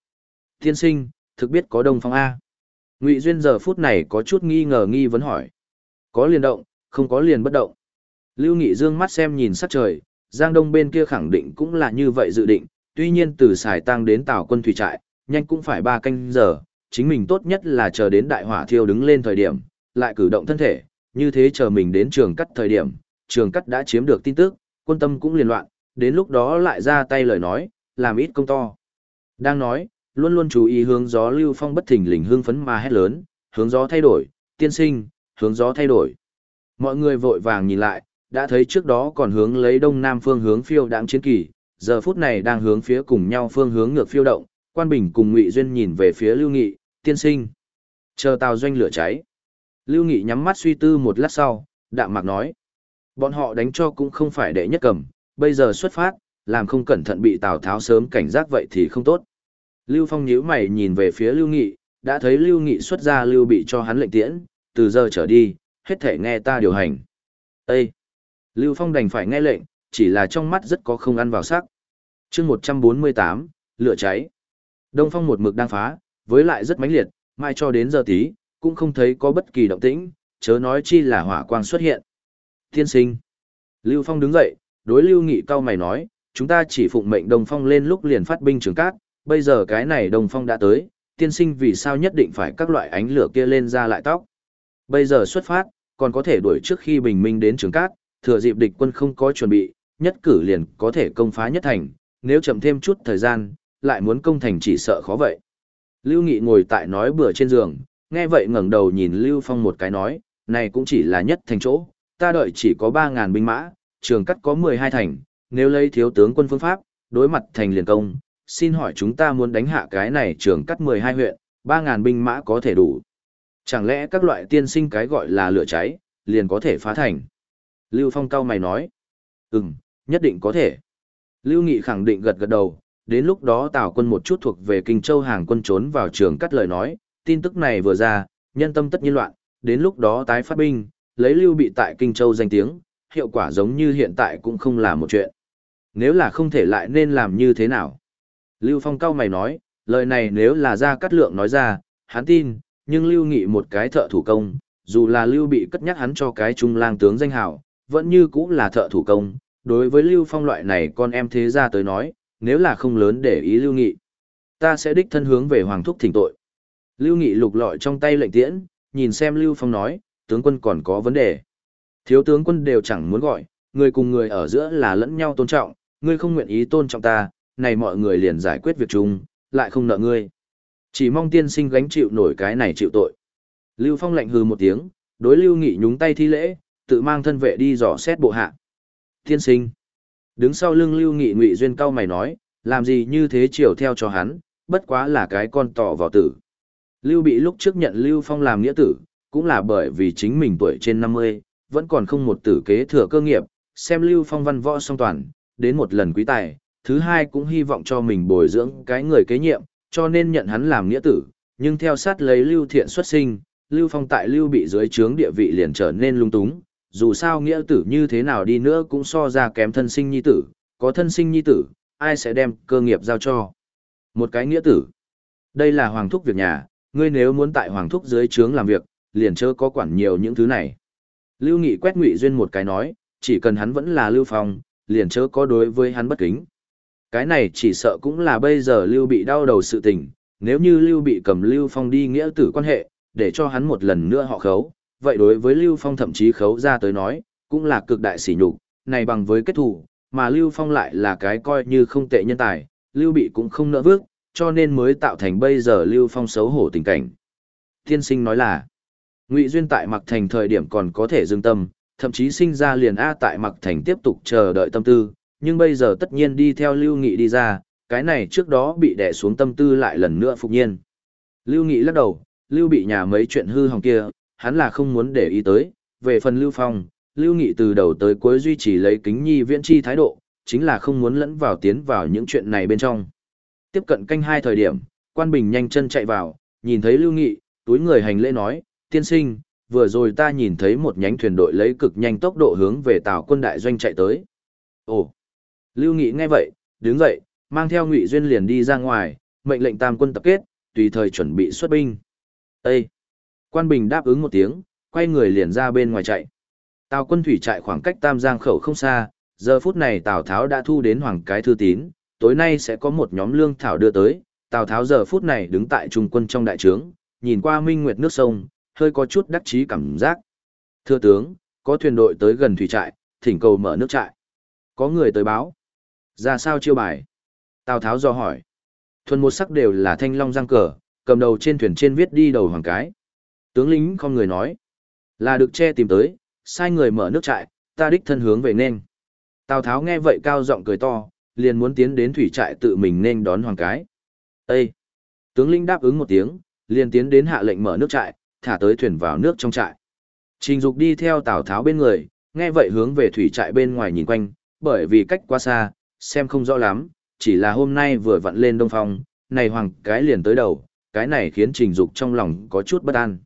Tiên sinh, thực biết có Đông Phong A. Ngụy Duyên giờ phút này có chút nghi ngờ nghi vấn hỏi. Có liền động, không có liền bất động. Lưu Nghị dương mắt xem nhìn sắc trời, Giang Đông bên kia khẳng định cũng là như vậy dự định, tuy nhiên từ xài tăng đến tàu quân thủy trại, nhanh cũng phải ba canh giờ, chính mình tốt nhất là chờ đến đại hỏa thiêu đứng lên thời điểm, lại cử động thân thể, như thế chờ mình đến trường cắt thời điểm, trường cắt đã chiếm được tin tức, quân tâm cũng liên loạn, đến lúc đó lại ra tay lời nói, làm ít công to. Đang nói, luôn luôn chú ý hướng gió lưu phong bất thình lình hương phấn mà hét lớn, hướng gió thay đổi, tiên sinh, hướng gió thay đổi. Mọi người vội vàng nhìn lại, đã thấy trước đó còn hướng lấy đông nam phương hướng phiêu đáng chiến kỳ, giờ phút này đang hướng phía cùng nhau phương hướng ngược phiêu động, quan bình cùng ngụy duyên nhìn về phía lưu nghị, tiên sinh. Chờ tàu doanh lửa cháy. Lưu Nghị nhắm mắt suy tư một lát sau, đạm mạc nói. Bọn họ đánh cho cũng không phải để nhất cầm, bây giờ xuất phát, làm không cẩn thận bị Tào Tháo sớm cảnh giác vậy thì không tốt. Lưu Phong nhíu mày nhìn về phía Lưu Nghị, đã thấy Lưu Nghị xuất ra Lưu bị cho hắn lệnh tiễn, từ giờ trở đi, hết thể nghe ta điều hành. Ê! Lưu Phong đành phải nghe lệnh, chỉ là trong mắt rất có không ăn vào sắc. chương 148, lửa cháy. Đông Phong một mực đang phá, với lại rất mãnh liệt, mai cho đến giờ tí, cũng không thấy có bất kỳ động tĩnh, chớ nói chi là hỏa quang xuất hiện. Tiên sinh. Lưu Phong đứng dậy, đối Lưu Nghị cao mày nói, chúng ta chỉ phụng mệnh Đông Phong lên lúc liền phát binh trường cát, bây giờ cái này Đông Phong đã tới, tiên sinh vì sao nhất định phải các loại ánh lửa kia lên ra lại tóc. Bây giờ xuất phát, còn có thể đuổi trước khi bình minh đến trường cát, thừa dịp địch quân không có chuẩn bị, nhất cử liền có thể công phá nhất thành, nếu chậm thêm chút thời gian, lại muốn công thành chỉ sợ khó vậy. Lưu Nghị ngồi tại nói bừa trên giường, nghe vậy ngẩng đầu nhìn Lưu Phong một cái nói, này cũng chỉ là nhất thành chỗ, ta đợi chỉ có 3.000 binh mã, trường cắt có 12 thành, nếu lấy thiếu tướng quân phương pháp, đối mặt thành liền công, xin hỏi chúng ta muốn đánh hạ cái này trường cắt 12 huyện, 3.000 binh mã có thể đủ. Chẳng lẽ các loại tiên sinh cái gọi là lửa cháy, liền có thể phá thành? Lưu Phong cao mày nói, ừm, nhất định có thể. Lưu Nghị khẳng định gật gật đầu, đến lúc đó Tào quân một chút thuộc về Kinh Châu hàng quân trốn vào trường cắt lời nói, tin tức này vừa ra, nhân tâm tất nhiên loạn, đến lúc đó tái phát binh, lấy lưu bị tại Kinh Châu danh tiếng, hiệu quả giống như hiện tại cũng không là một chuyện. Nếu là không thể lại nên làm như thế nào? Lưu Phong cao mày nói, lời này nếu là ra cắt lượng nói ra, hắn tin, nhưng lưu nghị một cái thợ thủ công, dù là lưu bị cất nhắc hắn cho cái trung lang tướng danh hào, vẫn như cũng là thợ thủ công. Đối với lưu phong loại này con em thế ra tới nói, nếu là không lớn để ý lưu nghị, ta sẽ đích thân hướng về hoàng thúc thỉnh tội. Lưu Nghị lục lọi trong tay lệnh tiễn, nhìn xem Lưu Phong nói, tướng quân còn có vấn đề. Thiếu tướng quân đều chẳng muốn gọi, người cùng người ở giữa là lẫn nhau tôn trọng, ngươi không nguyện ý tôn trọng ta, này mọi người liền giải quyết việc chung, lại không nợ ngươi. Chỉ mong tiên sinh gánh chịu nổi cái này chịu tội. Lưu Phong lạnh hừ một tiếng, đối Lưu Nghị nhúng tay thi lễ, tự mang thân vệ đi dò xét bộ hạ. Tiên sinh. Đứng sau lưng Lưu Nghị Ngụy Duyên cao mày nói, làm gì như thế chiều theo cho hắn, bất quá là cái con tỏ vào tử. Lưu bị lúc trước nhận Lưu Phong làm nghĩa tử, cũng là bởi vì chính mình tuổi trên 50, vẫn còn không một tử kế thừa cơ nghiệp, xem Lưu Phong văn võ song toàn, đến một lần quý tài, thứ hai cũng hy vọng cho mình bồi dưỡng cái người kế nhiệm, cho nên nhận hắn làm nghĩa tử, nhưng theo sát lấy Lưu Thiện xuất sinh, Lưu Phong tại Lưu bị dưới trướng địa vị liền trở nên lung túng, dù sao nghĩa tử như thế nào đi nữa cũng so ra kém thân sinh nhi tử, có thân sinh nhi tử, ai sẽ đem cơ nghiệp giao cho. Một cái nghĩa tử. Đây là hoàng thúc việc nhà, ngươi nếu muốn tại hoàng thúc dưới trướng làm việc, liền chớ có quản nhiều những thứ này. Lưu Nghị quét Ngụy Duyên một cái nói, chỉ cần hắn vẫn là Lưu Phong, liền chớ có đối với hắn bất kính. Cái này chỉ sợ cũng là bây giờ Lưu bị đau đầu sự tình, nếu như Lưu bị cầm Lưu Phong đi nghĩa tử quan hệ, để cho hắn một lần nữa họ khấu, vậy đối với Lưu Phong thậm chí khấu ra tới nói, cũng là cực đại sỉ nhục, này bằng với kết thủ, mà Lưu Phong lại là cái coi như không tệ nhân tài, Lưu bị cũng không nỡ vước, cho nên mới tạo thành bây giờ Lưu Phong xấu hổ tình cảnh. Thiên sinh nói là, Ngụy Duyên tại Mặc Thành thời điểm còn có thể dừng tâm, thậm chí sinh ra liền A tại Mặc Thành tiếp tục chờ đợi tâm tư, nhưng bây giờ tất nhiên đi theo Lưu Nghị đi ra, cái này trước đó bị đè xuống tâm tư lại lần nữa phục nhiên. Lưu Nghị lắc đầu, Lưu bị nhà mấy chuyện hư hỏng kia, hắn là không muốn để ý tới, về phần Lưu Phong, Lưu Nghị từ đầu tới cuối duy trì lấy kính nhi viễn chi thái độ, chính là không muốn lẫn vào tiến vào những chuyện này bên trong. Tiếp cận canh hai thời điểm, quan bình nhanh chân chạy vào, nhìn thấy Lưu Nghị, túi người hành lễ nói, tiên sinh, vừa rồi ta nhìn thấy một nhánh thuyền đội lấy cực nhanh tốc độ hướng về tàu quân đại doanh chạy tới. Ồ! Lưu Nghị nghe vậy, đứng dậy, mang theo Ngụy Duyên liền đi ra ngoài, mệnh lệnh tam quân tập kết, tùy thời chuẩn bị xuất binh. Ê! Quan Bình đáp ứng một tiếng, quay người liền ra bên ngoài chạy. Tào quân thủy chạy khoảng cách Tam Giang khẩu không xa, giờ phút này Tào Tháo đã thu đến hoàng cái thư tín, tối nay sẽ có một nhóm lương thảo đưa tới. Tào Tháo giờ phút này đứng tại trung quân trong đại trướng, nhìn qua minh nguyệt nước sông, hơi có chút đắc chí cảm giác. Thưa tướng, có thuyền đội tới gần thủy trại, thỉnh cầu mở nước trại. Có người tới báo. Ra sao chiêu bài? Tào Tháo do hỏi. Thuần một sắc đều là thanh long giang cờ, cầm đầu trên thuyền trên viết đi đầu hoàng cái. Tướng lính không người nói. Là được che tìm tới, sai người mở nước trại, ta đích thân hướng về nên. Tào Tháo nghe vậy cao giọng cười to, liền muốn tiến đến thủy trại tự mình nên đón hoàng cái. Ê! Tướng lĩnh đáp ứng một tiếng, liền tiến đến hạ lệnh mở nước trại, thả tới thuyền vào nước trong trại. Trình Dục đi theo Tào Tháo bên người, nghe vậy hướng về thủy trại bên ngoài nhìn quanh, bởi vì cách quá xa, xem không rõ lắm, chỉ là hôm nay vừa vặn lên đông phong, này hoàng cái liền tới đầu, cái này khiến Trình Dục trong lòng có chút bất an.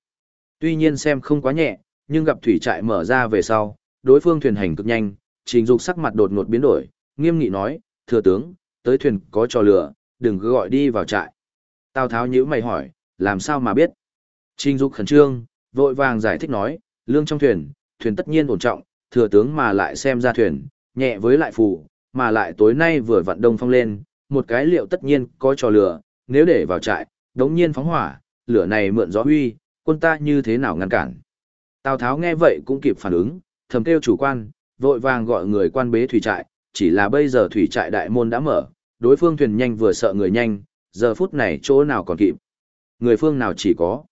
Tuy nhiên xem không quá nhẹ, nhưng gặp thủy trại mở ra về sau, đối phương thuyền hành cực nhanh, Trình Dục sắc mặt đột ngột biến đổi, nghiêm nghị nói, thừa tướng, tới thuyền có trò lửa, đừng cứ gọi đi vào trại. Tào Tháo nhữ mày hỏi, làm sao mà biết? Trình Dục khẩn trương, vội vàng giải thích nói, lương trong thuyền, thuyền tất nhiên ổn trọng, thừa tướng mà lại xem ra thuyền, nhẹ với lại phù, mà lại tối nay vừa vặn đông phong lên, một cái liệu tất nhiên có trò lửa, nếu để vào trại, đống nhiên phóng hỏa, lửa này mượn gió huy, quân ta như thế nào ngăn cản. Tào Tháo nghe vậy cũng kịp phản ứng, thầm kêu chủ quan, vội vàng gọi người quan bế thủy trại, chỉ là bây giờ thủy trại đại môn đã mở, đối phương thuyền nhanh vừa sợ người nhanh, giờ phút này chỗ nào còn kịp. Người phương nào chỉ có.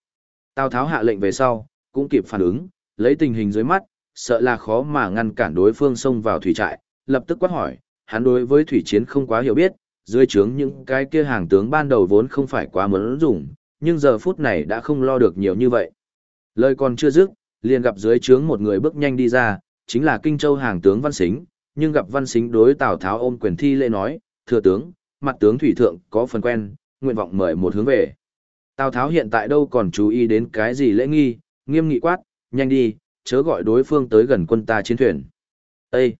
Tào Tháo hạ lệnh về sau, cũng kịp phản ứng, lấy tình hình dưới mắt, sợ là khó mà ngăn cản đối phương xông vào thủy trại, lập tức quát hỏi, hắn đối với thủy chiến không quá hiểu biết, dưới trướng những cái kia hàng tướng ban đầu vốn không phải quá muốn dùng, nhưng giờ phút này đã không lo được nhiều như vậy. Lời còn chưa dứt, liền gặp dưới trướng một người bước nhanh đi ra, chính là Kinh Châu hàng tướng Văn Sính, nhưng gặp Văn Sính đối Tào Tháo ôm quyền thi lễ nói, thừa tướng, mặt tướng thủy thượng có phần quen, nguyện vọng mời một hướng về. Tào Tháo hiện tại đâu còn chú ý đến cái gì lễ nghi, nghiêm nghị quát, nhanh đi, chớ gọi đối phương tới gần quân ta chiến thuyền. Ê!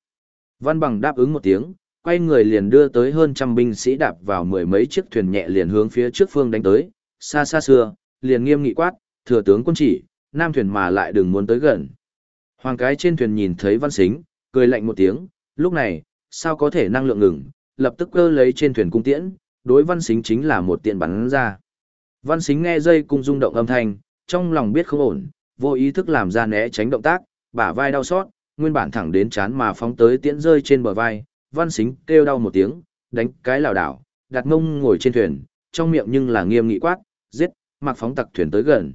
Văn Bằng đáp ứng một tiếng, quay người liền đưa tới hơn trăm binh sĩ đạp vào mười mấy chiếc thuyền nhẹ liền hướng phía trước phương đánh tới, xa xa xưa, liền nghiêm nghị quát, thừa tướng quân chỉ, nam thuyền mà lại đừng muốn tới gần. Hoàng cái trên thuyền nhìn thấy văn xính, cười lạnh một tiếng, lúc này, sao có thể năng lượng ngừng, lập tức cơ lấy trên thuyền cung tiễn, đối văn xính chính là một tiện bắn ra. Văn xính nghe dây cung rung động âm thanh, trong lòng biết không ổn, vô ý thức làm ra né tránh động tác, bả vai đau xót, nguyên bản thẳng đến chán mà phóng tới tiễn rơi trên bờ vai, văn xính kêu đau một tiếng, đánh cái lảo đảo, đặt ngông ngồi trên thuyền, trong miệng nhưng là nghiêm nghị quát, giết, mặc phóng tặc thuyền tới gần.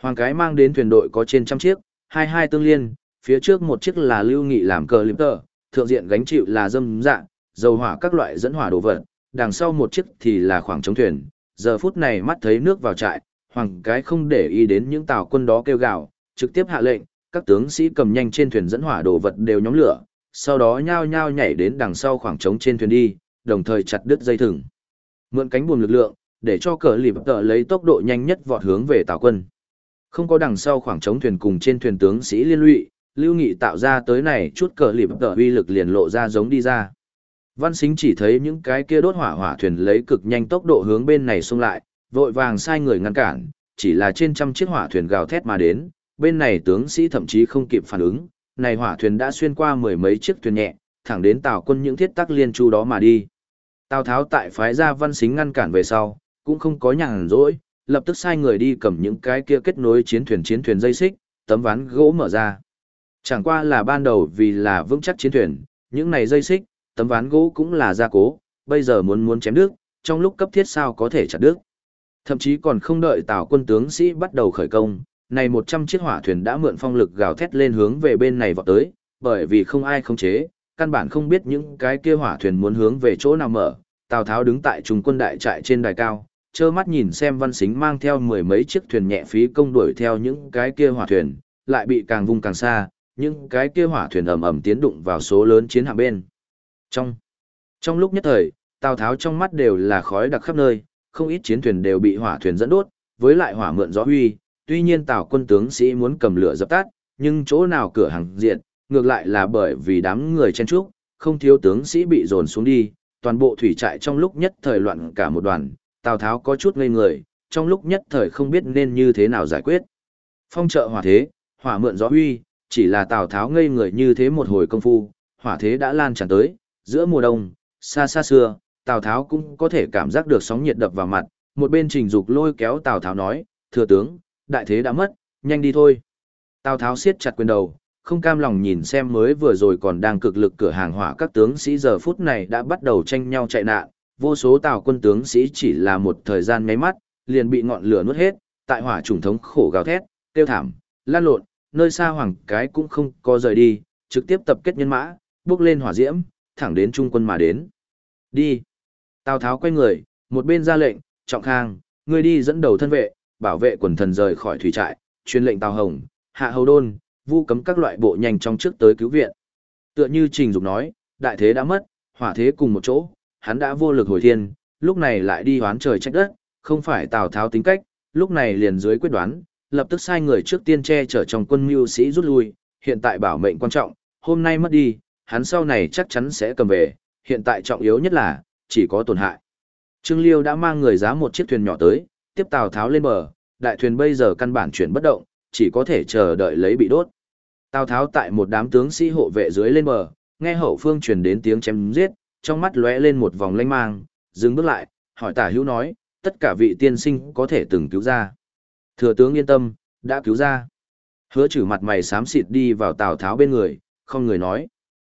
Hoàng cái mang đến thuyền đội có trên trăm chiếc, hai hai tương liên, phía trước một chiếc là lưu nghị làm cờ liếm tờ, thượng diện gánh chịu là dâm dạ, dầu hỏa các loại dẫn hỏa đồ vật, đằng sau một chiếc thì là khoảng trống thuyền. Giờ phút này mắt thấy nước vào trại, hoàng cái không để ý đến những tàu quân đó kêu gào, trực tiếp hạ lệnh, các tướng sĩ cầm nhanh trên thuyền dẫn hỏa đồ vật đều nhóm lửa, sau đó nhao nhao nhảy đến đằng sau khoảng trống trên thuyền đi, đồng thời chặt đứt dây thừng. Mượn cánh buồm lực lượng, để cho cờ lì tợ lấy tốc độ nhanh nhất vọt hướng về tàu quân. Không có đằng sau khoảng trống thuyền cùng trên thuyền tướng sĩ liên lụy, Lưu Nghị tạo ra tới này chút cờ lì tợ uy lực liền lộ ra giống đi ra. Văn Xính chỉ thấy những cái kia đốt hỏa hỏa thuyền lấy cực nhanh tốc độ hướng bên này xông lại, vội vàng sai người ngăn cản, chỉ là trên trăm chiếc hỏa thuyền gào thét mà đến, bên này tướng sĩ thậm chí không kịp phản ứng, này hỏa thuyền đã xuyên qua mười mấy chiếc thuyền nhẹ, thẳng đến Tào quân những thiết tắc liên chu đó mà đi. Tào Tháo tại phái ra văn xính ngăn cản về sau, cũng không có nhàn rỗi, lập tức sai người đi cầm những cái kia kết nối chiến thuyền chiến thuyền dây xích, tấm ván gỗ mở ra. Chẳng qua là ban đầu vì là vững chắc chiến thuyền, những này dây xích, tấm ván gỗ cũng là gia cố, bây giờ muốn muốn chém đứt, trong lúc cấp thiết sao có thể chặt đứt. Thậm chí còn không đợi Tào quân tướng sĩ bắt đầu khởi công, này 100 chiếc hỏa thuyền đã mượn phong lực gào thét lên hướng về bên này vọt tới, bởi vì không ai khống chế, căn bản không biết những cái kia hỏa thuyền muốn hướng về chỗ nào mở. Tào Tháo đứng tại trung quân đại trại trên đài cao, trơ mắt nhìn xem văn xính mang theo mười mấy chiếc thuyền nhẹ phí công đuổi theo những cái kia hỏa thuyền, lại bị càng vung càng xa, những cái kia hỏa thuyền ầm ầm tiến đụng vào số lớn chiến hạm bên. Trong trong lúc nhất thời, Tào Tháo trong mắt đều là khói đặc khắp nơi, không ít chiến thuyền đều bị hỏa thuyền dẫn đốt, với lại hỏa mượn gió huy, tuy nhiên Tào quân tướng sĩ muốn cầm lửa dập tắt, nhưng chỗ nào cửa hàng diện, ngược lại là bởi vì đám người chen trúc, không thiếu tướng sĩ bị dồn xuống đi, toàn bộ thủy trại trong lúc nhất thời loạn cả một đoàn, Tào Tháo có chút ngây người, trong lúc nhất thời không biết nên như thế nào giải quyết. Phong trợ hỏa thế, hỏa mượn gió huy, chỉ là Tào Tháo ngây người như thế một hồi công phu, hỏa thế đã lan tràn tới, giữa mùa đông, xa xa xưa, Tào Tháo cũng có thể cảm giác được sóng nhiệt đập vào mặt, một bên trình dục lôi kéo Tào Tháo nói, thừa tướng, đại thế đã mất, nhanh đi thôi. Tào Tháo siết chặt quyền đầu, không cam lòng nhìn xem mới vừa rồi còn đang cực lực cửa hàng hỏa các tướng sĩ giờ phút này đã bắt đầu tranh nhau chạy nạn, vô số tào quân tướng sĩ chỉ là một thời gian nháy mắt, liền bị ngọn lửa nuốt hết, tại hỏa trùng thống khổ gào thét, tiêu thảm, lan lộn, nơi xa hoàng cái cũng không có rời đi, trực tiếp tập kết nhân mã, bước lên hỏa diễm, thẳng đến trung quân mà đến. Đi. Tào Tháo quay người, một bên ra lệnh, trọng khang, ngươi đi dẫn đầu thân vệ, bảo vệ quần thần rời khỏi thủy trại, truyền lệnh Tào Hồng, Hạ Hầu Đôn, vu cấm các loại bộ nhanh trong trước tới cứu viện. Tựa như Trình Dục nói, đại thế đã mất, hỏa thế cùng một chỗ, hắn đã vô lực hồi thiên, lúc này lại đi hoán trời trách đất, không phải Tào Tháo tính cách, lúc này liền dưới quyết đoán, lập tức sai người trước tiên che chở trong quân mưu sĩ rút lui, hiện tại bảo mệnh quan trọng, hôm nay mất đi, hắn sau này chắc chắn sẽ cầm về, hiện tại trọng yếu nhất là, chỉ có tổn hại. Trương Liêu đã mang người giá một chiếc thuyền nhỏ tới, tiếp Tào Tháo lên bờ, đại thuyền bây giờ căn bản chuyển bất động, chỉ có thể chờ đợi lấy bị đốt. Tào Tháo tại một đám tướng sĩ hộ vệ dưới lên bờ, nghe hậu phương truyền đến tiếng chém giết, trong mắt lóe lên một vòng lanh mang, dừng bước lại, hỏi Tả Hữu nói, tất cả vị tiên sinh có thể từng cứu ra. Thừa tướng yên tâm, đã cứu ra. Hứa trừ mặt mày xám xịt đi vào Tào Tháo bên người, không người nói.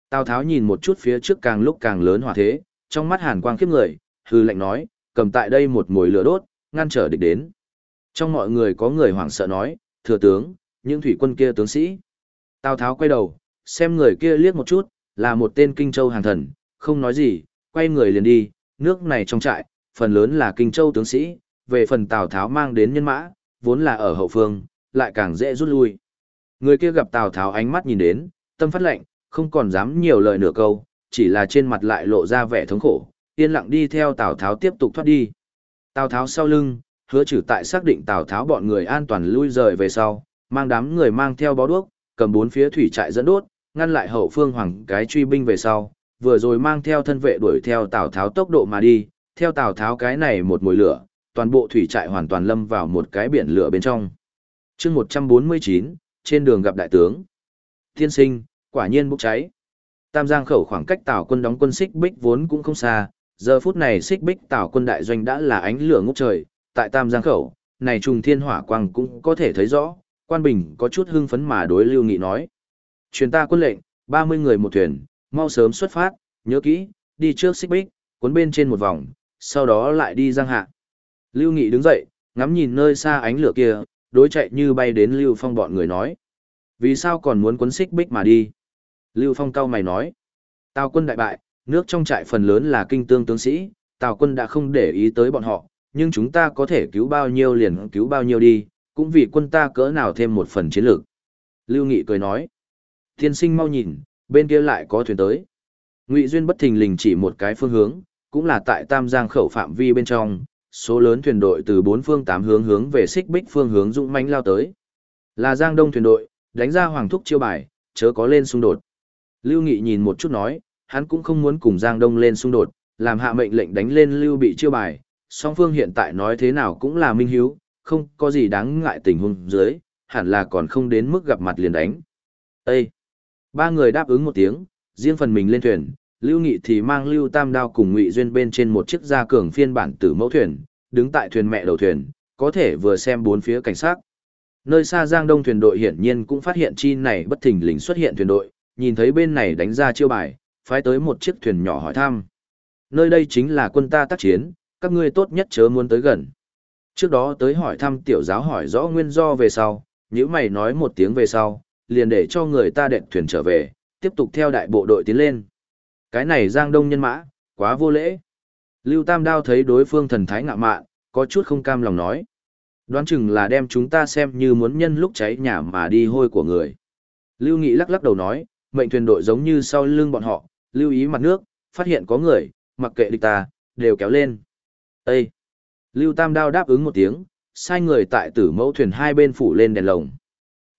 Tào Tháo nhìn một chút phía trước càng lúc càng lớn hỏa thế, trong mắt hàn quang khiếp người, hư lệnh nói, cầm tại đây một mồi lửa đốt, ngăn trở địch đến. Trong mọi người có người hoảng sợ nói, thừa tướng, những thủy quân kia tướng sĩ. Tào Tháo quay đầu, xem người kia liếc một chút, là một tên Kinh Châu hàng thần, không nói gì, quay người liền đi, nước này trong trại, phần lớn là Kinh Châu tướng sĩ, về phần Tào Tháo mang đến nhân mã, vốn là ở hậu phương, lại càng dễ rút lui. Người kia gặp Tào Tháo ánh mắt nhìn đến, tâm phát lệnh, không còn dám nhiều lời nửa câu, chỉ là trên mặt lại lộ ra vẻ thống khổ, yên lặng đi theo Tào Tháo tiếp tục thoát đi. Tào Tháo sau lưng, hứa trừ tại xác định Tào Tháo bọn người an toàn lui rời về sau, mang đám người mang theo bó đuốc, cầm bốn phía thủy trại dẫn đốt, ngăn lại hậu phương hoàng cái truy binh về sau, vừa rồi mang theo thân vệ đuổi theo Tào Tháo tốc độ mà đi, theo Tào Tháo cái này một mùi lửa, toàn bộ thủy trại hoàn toàn lâm vào một cái biển lửa bên trong. chương 149, trên đường gặp đại tướng. Tiên sinh, quả nhiên bốc cháy. Tam Giang khẩu khoảng cách Tào quân đóng quân xích bích vốn cũng không xa, giờ phút này xích bích Tào quân đại doanh đã là ánh lửa ngút trời, tại Tam Giang khẩu, này trùng thiên hỏa quang cũng có thể thấy rõ, quan bình có chút hưng phấn mà đối Lưu Nghị nói. Truyền ta quân lệnh, 30 người một thuyền, mau sớm xuất phát, nhớ kỹ, đi trước xích bích, cuốn bên trên một vòng, sau đó lại đi giang hạ. Lưu Nghị đứng dậy, ngắm nhìn nơi xa ánh lửa kia, đối chạy như bay đến Lưu Phong bọn người nói. Vì sao còn muốn cuốn xích bích mà đi? Lưu Phong cao mày nói. Tào quân đại bại, nước trong trại phần lớn là kinh tương tướng sĩ, Tào quân đã không để ý tới bọn họ, nhưng chúng ta có thể cứu bao nhiêu liền cứu bao nhiêu đi, cũng vì quân ta cỡ nào thêm một phần chiến lược. Lưu Nghị cười nói. Tiên sinh mau nhìn, bên kia lại có thuyền tới. Ngụy Duyên bất thình lình chỉ một cái phương hướng, cũng là tại Tam Giang khẩu phạm vi bên trong, số lớn thuyền đội từ bốn phương tám hướng hướng về xích bích phương hướng dũng mãnh lao tới. Là Giang Đông thuyền đội, đánh ra hoàng thúc chiêu bài, chớ có lên xung đột. Lưu Nghị nhìn một chút nói, hắn cũng không muốn cùng Giang Đông lên xung đột, làm hạ mệnh lệnh đánh lên Lưu bị chiêu bài, song phương hiện tại nói thế nào cũng là minh hiếu, không có gì đáng ngại tình huống dưới, hẳn là còn không đến mức gặp mặt liền đánh. Ê! Ba người đáp ứng một tiếng, riêng phần mình lên thuyền, Lưu Nghị thì mang Lưu Tam Đao cùng Ngụy Duyên bên trên một chiếc gia cường phiên bản tử mẫu thuyền, đứng tại thuyền mẹ đầu thuyền, có thể vừa xem bốn phía cảnh sát. Nơi xa Giang Đông thuyền đội hiển nhiên cũng phát hiện chi này bất thình lình xuất hiện thuyền đội, nhìn thấy bên này đánh ra chiêu bài, phái tới một chiếc thuyền nhỏ hỏi thăm. Nơi đây chính là quân ta tác chiến, các ngươi tốt nhất chớ muốn tới gần. Trước đó tới hỏi thăm tiểu giáo hỏi rõ nguyên do về sau, nếu mày nói một tiếng về sau, liền để cho người ta đệm thuyền trở về, tiếp tục theo đại bộ đội tiến lên. Cái này Giang Đông nhân mã, quá vô lễ. Lưu Tam Đao thấy đối phương thần thái ngạ mạn, có chút không cam lòng nói. Đoán chừng là đem chúng ta xem như muốn nhân lúc cháy nhà mà đi hôi của người. Lưu Nghị lắc lắc đầu nói, mệnh thuyền đội giống như sau lưng bọn họ, lưu ý mặt nước, phát hiện có người, mặc kệ địch ta, đều kéo lên. Ê! Lưu Tam Đao đáp ứng một tiếng, sai người tại tử mẫu thuyền hai bên phủ lên đèn lồng.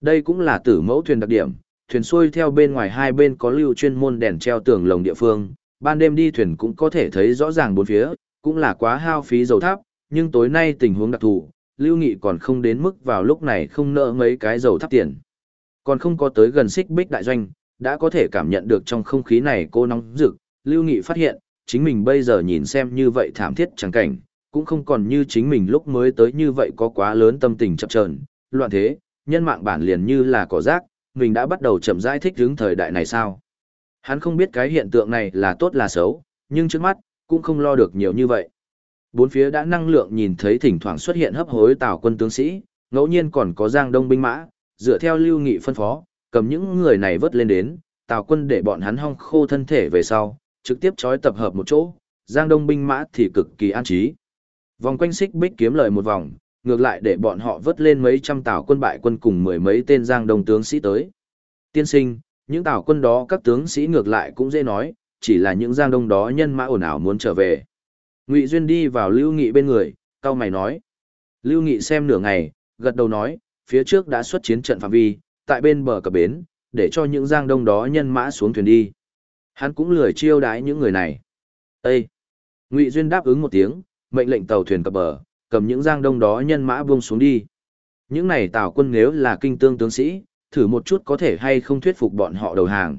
Đây cũng là tử mẫu thuyền đặc điểm, thuyền xuôi theo bên ngoài hai bên có lưu chuyên môn đèn treo tường lồng địa phương, ban đêm đi thuyền cũng có thể thấy rõ ràng bốn phía, cũng là quá hao phí dầu tháp, nhưng tối nay tình huống đặc thù, Lưu Nghị còn không đến mức vào lúc này không nợ mấy cái dầu tháp tiền. Còn không có tới gần xích bích đại doanh, đã có thể cảm nhận được trong không khí này cô nóng rực, Lưu Nghị phát hiện, chính mình bây giờ nhìn xem như vậy thảm thiết chẳng cảnh, cũng không còn như chính mình lúc mới tới như vậy có quá lớn tâm tình chập chờn, loạn thế, nhân mạng bản liền như là cỏ rác, mình đã bắt đầu chậm rãi thích hướng thời đại này sao? Hắn không biết cái hiện tượng này là tốt là xấu, nhưng trước mắt, cũng không lo được nhiều như vậy. Bốn phía đã năng lượng nhìn thấy thỉnh thoảng xuất hiện hấp hối tào quân tướng sĩ, ngẫu nhiên còn có giang đông binh mã, dựa theo lưu nghị phân phó, cầm những người này vớt lên đến, tào quân để bọn hắn hong khô thân thể về sau, trực tiếp trói tập hợp một chỗ, giang đông binh mã thì cực kỳ an trí. Vòng quanh xích bích kiếm lời một vòng, ngược lại để bọn họ vớt lên mấy trăm Tào quân bại quân cùng mười mấy tên giang đông tướng sĩ tới. Tiên sinh, những Tào quân đó các tướng sĩ ngược lại cũng dễ nói, chỉ là những giang đông đó nhân mã ồn ào muốn trở về. Ngụy Duyên đi vào Lưu Nghị bên người, cao mày nói. Lưu Nghị xem nửa ngày, gật đầu nói, phía trước đã xuất chiến trận phạm vi, tại bên bờ cập bến, để cho những giang đông đó nhân mã xuống thuyền đi. Hắn cũng lười chiêu đái những người này. Ê! Ngụy Duyên đáp ứng một tiếng, mệnh lệnh tàu thuyền cập bờ, cầm những giang đông đó nhân mã buông xuống đi. Những này tào quân nếu là kinh tương tướng sĩ, thử một chút có thể hay không thuyết phục bọn họ đầu hàng.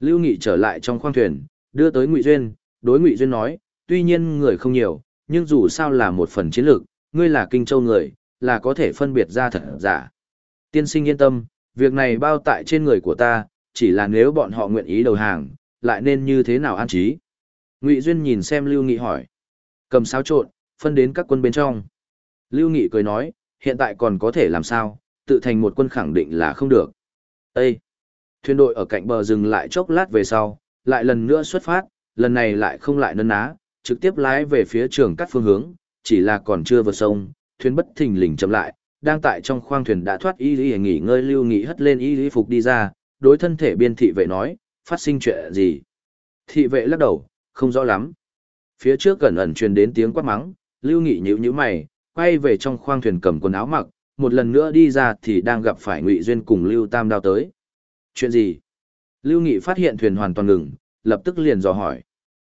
Lưu Nghị trở lại trong khoang thuyền, đưa tới Ngụy Duyên, đối Ngụy Duyên nói, tuy nhiên người không nhiều, nhưng dù sao là một phần chiến lược, ngươi là kinh châu người, là có thể phân biệt ra thật giả. Tiên sinh yên tâm, việc này bao tại trên người của ta, chỉ là nếu bọn họ nguyện ý đầu hàng, lại nên như thế nào an trí. Ngụy Duyên nhìn xem Lưu Nghị hỏi. Cầm sao trộn, phân đến các quân bên trong. Lưu Nghị cười nói, hiện tại còn có thể làm sao, tự thành một quân khẳng định là không được. Ê! Thuyền đội ở cạnh bờ dừng lại chốc lát về sau, lại lần nữa xuất phát, lần này lại không lại nấn ná, trực tiếp lái về phía trường cắt phương hướng, chỉ là còn chưa vượt sông, thuyền bất thình lình chậm lại, đang tại trong khoang thuyền đã thoát y lý nghỉ ngơi Lưu Nghị hất lên y lý phục đi ra, đối thân thể biên thị vệ nói, phát sinh chuyện gì? Thị vệ lắc đầu, không rõ lắm. Phía trước gần ẩn truyền đến tiếng quát mắng, Lưu Nghị nhíu nhíu mày, quay về trong khoang thuyền cầm quần áo mặc, một lần nữa đi ra thì đang gặp phải Ngụy Duyên cùng Lưu Tam Đao tới. Chuyện gì? Lưu Nghị phát hiện thuyền hoàn toàn ngừng, lập tức liền dò hỏi.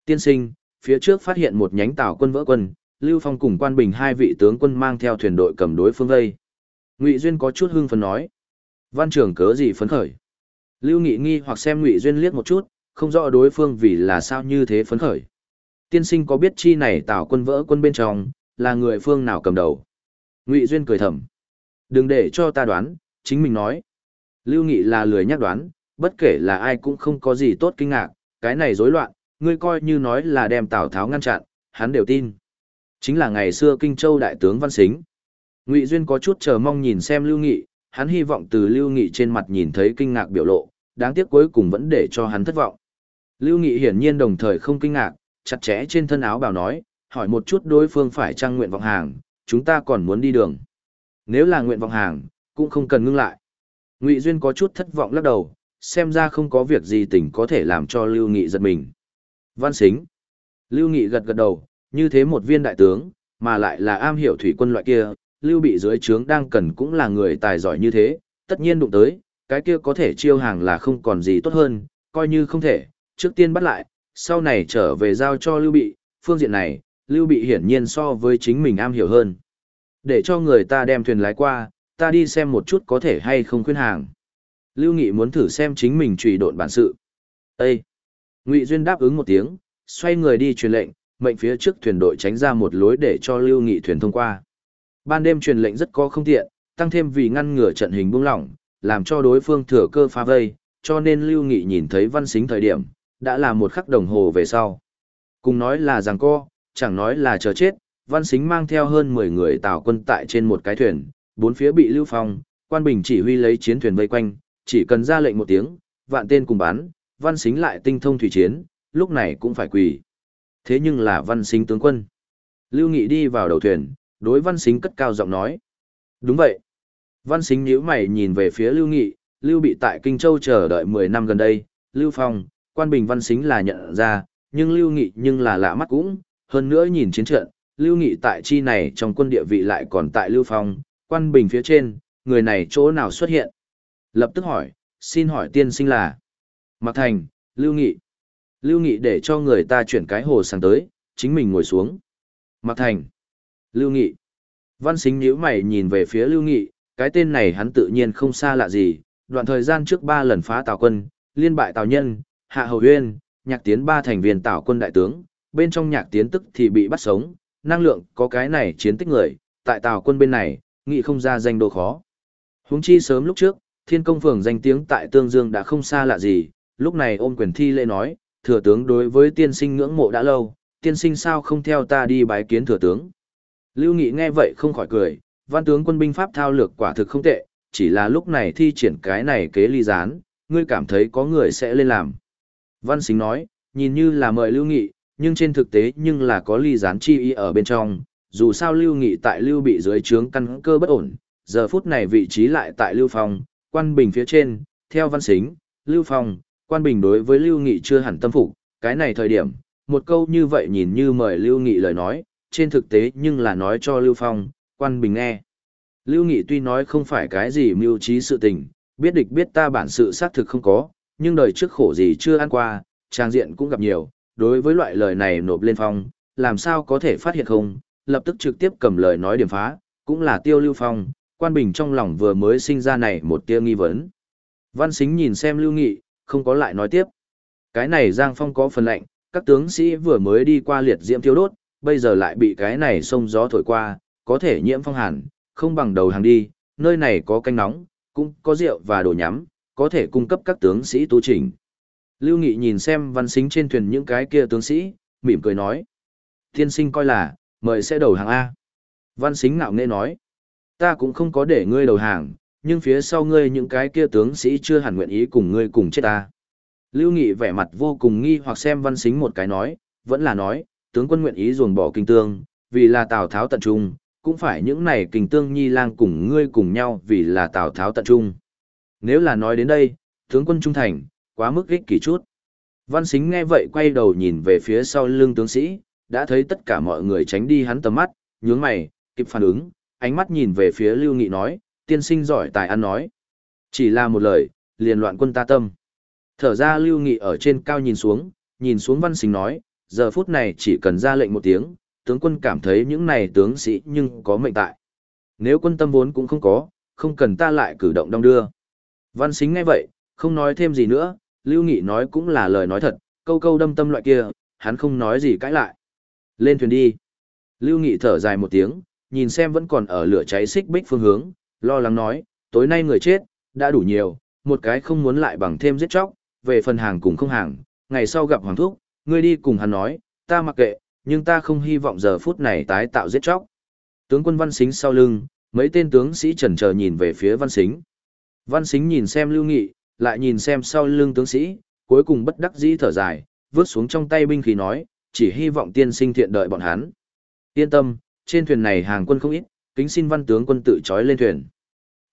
Tiên sinh, phía trước phát hiện một nhánh tàu quân vỡ quân, Lưu Phong cùng Quan Bình hai vị tướng quân mang theo thuyền đội cầm đối phương vây. Ngụy Duyên có chút hưng phấn nói. Văn trưởng cớ gì phấn khởi? Lưu Nghị nghi hoặc xem Ngụy Duyên liếc một chút, không rõ đối phương vì là sao như thế phấn khởi tiên sinh có biết chi này tào quân vỡ quân bên trong, là người phương nào cầm đầu? Ngụy Duyên cười thầm. Đừng để cho ta đoán, chính mình nói. Lưu Nghị là lười nhắc đoán, bất kể là ai cũng không có gì tốt kinh ngạc, cái này rối loạn, ngươi coi như nói là đem Tào Tháo ngăn chặn, hắn đều tin. Chính là ngày xưa Kinh Châu đại tướng Văn Xính. Ngụy Duyên có chút chờ mong nhìn xem Lưu Nghị, hắn hy vọng từ Lưu Nghị trên mặt nhìn thấy kinh ngạc biểu lộ, đáng tiếc cuối cùng vẫn để cho hắn thất vọng. Lưu Nghị hiển nhiên đồng thời không kinh ngạc, chặt chẽ trên thân áo bảo nói, hỏi một chút đối phương phải trang nguyện vọng hàng, chúng ta còn muốn đi đường. Nếu là nguyện vọng hàng, cũng không cần ngưng lại. Ngụy Duyên có chút thất vọng lắc đầu, xem ra không có việc gì tỉnh có thể làm cho Lưu Nghị giật mình. Văn Xính. Lưu Nghị gật gật đầu, như thế một viên đại tướng, mà lại là am hiểu thủy quân loại kia, Lưu bị dưới trướng đang cần cũng là người tài giỏi như thế, tất nhiên đụng tới, cái kia có thể chiêu hàng là không còn gì tốt hơn, coi như không thể, trước tiên bắt lại, sau này trở về giao cho Lưu Bị, phương diện này, Lưu Bị hiển nhiên so với chính mình am hiểu hơn. Để cho người ta đem thuyền lái qua, ta đi xem một chút có thể hay không khuyên hàng. Lưu Nghị muốn thử xem chính mình trùy độn bản sự. Ê! Ngụy Duyên đáp ứng một tiếng, xoay người đi truyền lệnh, mệnh phía trước thuyền đội tránh ra một lối để cho Lưu Nghị thuyền thông qua. Ban đêm truyền lệnh rất có không tiện, tăng thêm vì ngăn ngừa trận hình buông lỏng, làm cho đối phương thừa cơ phá vây, cho nên Lưu Nghị nhìn thấy văn xính thời điểm, đã là một khắc đồng hồ về sau. Cùng nói là rằng co, chẳng nói là chờ chết, văn xính mang theo hơn 10 người tào quân tại trên một cái thuyền, bốn phía bị Lưu Phong, quan bình chỉ huy lấy chiến thuyền vây quanh, chỉ cần ra lệnh một tiếng, vạn tên cùng bắn, văn xính lại tinh thông thủy chiến, lúc này cũng phải quỳ. Thế nhưng là văn xính tướng quân. Lưu Nghị đi vào đầu thuyền, đối văn xính cất cao giọng nói. Đúng vậy. Văn xính nhíu mày nhìn về phía Lưu Nghị, Lưu bị tại Kinh Châu chờ đợi 10 năm gần đây, Lưu Phong, quan bình văn xính là nhận ra, nhưng Lưu Nghị nhưng là lạ mắt cũng, hơn nữa nhìn chiến trận, Lưu Nghị tại chi này trong quân địa vị lại còn tại Lưu Phong, quan bình phía trên, người này chỗ nào xuất hiện. Lập tức hỏi, xin hỏi tiên sinh là Mạc Thành, Lưu Nghị. Lưu Nghị để cho người ta chuyển cái hồ sang tới, chính mình ngồi xuống. Mạc Thành, Lưu Nghị. Văn xính nhíu mày nhìn về phía Lưu Nghị, cái tên này hắn tự nhiên không xa lạ gì, đoạn thời gian trước ba lần phá Tào quân, liên bại Tào Nhân, Hạ Hầu Huyên, nhạc tiến ba thành viên Tào quân đại tướng, bên trong nhạc tiến tức thì bị bắt sống, năng lượng có cái này chiến tích người, tại Tào quân bên này, nghị không ra danh đồ khó. Huống chi sớm lúc trước, Thiên công phường danh tiếng tại Tương Dương đã không xa lạ gì, lúc này ôm quyền thi lễ nói, thừa tướng đối với tiên sinh ngưỡng mộ đã lâu, tiên sinh sao không theo ta đi bái kiến thừa tướng. Lưu Nghị nghe vậy không khỏi cười, văn tướng quân binh pháp thao lược quả thực không tệ, chỉ là lúc này thi triển cái này kế ly gián, ngươi cảm thấy có người sẽ lên làm. Văn Xính nói, nhìn như là mời Lưu Nghị, nhưng trên thực tế nhưng là có ly gián chi ý ở bên trong, dù sao Lưu Nghị tại Lưu bị dưới trướng căn cơ bất ổn, giờ phút này vị trí lại tại Lưu Phong, quan bình phía trên, theo Văn Xính, Lưu Phong, quan bình đối với Lưu Nghị chưa hẳn tâm phục, cái này thời điểm, một câu như vậy nhìn như mời Lưu Nghị lời nói, trên thực tế nhưng là nói cho Lưu Phong, quan bình nghe. Lưu Nghị tuy nói không phải cái gì mưu trí sự tình, biết địch biết ta bản sự xác thực không có, nhưng đời trước khổ gì chưa ăn qua, trang diện cũng gặp nhiều, đối với loại lời này nộp lên phong, làm sao có thể phát hiện không, lập tức trực tiếp cầm lời nói điểm phá, cũng là tiêu Lưu Phong, quan bình trong lòng vừa mới sinh ra này một tia nghi vấn. Văn Xính nhìn xem Lưu Nghị, không có lại nói tiếp. Cái này Giang Phong có phần lạnh, các tướng sĩ vừa mới đi qua liệt diễm thiêu đốt, bây giờ lại bị cái này sông gió thổi qua, có thể nhiễm phong hàn, không bằng đầu hàng đi, nơi này có canh nóng, cũng có rượu và đồ nhắm, có thể cung cấp các tướng sĩ tu chỉnh. Lưu Nghị nhìn xem văn xính trên thuyền những cái kia tướng sĩ, mỉm cười nói. Tiên sinh coi là, mời sẽ đầu hàng A. Văn xính nạo nghe nói. Ta cũng không có để ngươi đầu hàng, nhưng phía sau ngươi những cái kia tướng sĩ chưa hẳn nguyện ý cùng ngươi cùng chết ta. Lưu Nghị vẻ mặt vô cùng nghi hoặc xem văn xính một cái nói, vẫn là nói, tướng quân nguyện ý ruồng bỏ kinh tương, vì là Tào Tháo tận trung, cũng phải những này kinh tương nhi lang cùng ngươi cùng nhau vì là Tào Tháo tận trung. Nếu là nói đến đây, tướng quân trung thành, quá mức ích kỷ chút. Văn xính nghe vậy quay đầu nhìn về phía sau lưng tướng sĩ, đã thấy tất cả mọi người tránh đi hắn tầm mắt, nhướng mày, kịp phản ứng, ánh mắt nhìn về phía Lưu Nghị nói, tiên sinh giỏi tài ăn nói. Chỉ là một lời, liền loạn quân ta tâm. Thở ra Lưu Nghị ở trên cao nhìn xuống, nhìn xuống văn xính nói, giờ phút này chỉ cần ra lệnh một tiếng, tướng quân cảm thấy những này tướng sĩ nhưng có mệnh tại. Nếu quân tâm vốn cũng không có, không cần ta lại cử động đong đưa. Văn xính nghe vậy, không nói thêm gì nữa, Lưu Nghị nói cũng là lời nói thật, câu câu đâm tâm loại kia, hắn không nói gì cãi lại. Lên thuyền đi. Lưu Nghị thở dài một tiếng, nhìn xem vẫn còn ở lửa cháy xích bích phương hướng, lo lắng nói, tối nay người chết, đã đủ nhiều, một cái không muốn lại bằng thêm giết chóc, về phần hàng cùng không hàng, ngày sau gặp Hoàng Thúc, ngươi đi cùng hắn nói, ta mặc kệ, nhưng ta không hy vọng giờ phút này tái tạo giết chóc. Tướng quân Văn Xính sau lưng, mấy tên tướng sĩ chần chờ nhìn về phía Văn Xính. Văn Xính nhìn xem Lưu Nghị, lại nhìn xem sau lưng tướng sĩ, cuối cùng bất đắc dĩ thở dài, vướt xuống trong tay binh khí nói, chỉ hy vọng tiên sinh thiện đợi bọn hắn. Yên tâm, trên thuyền này hàng quân không ít, kính xin văn tướng quân tự trói lên thuyền.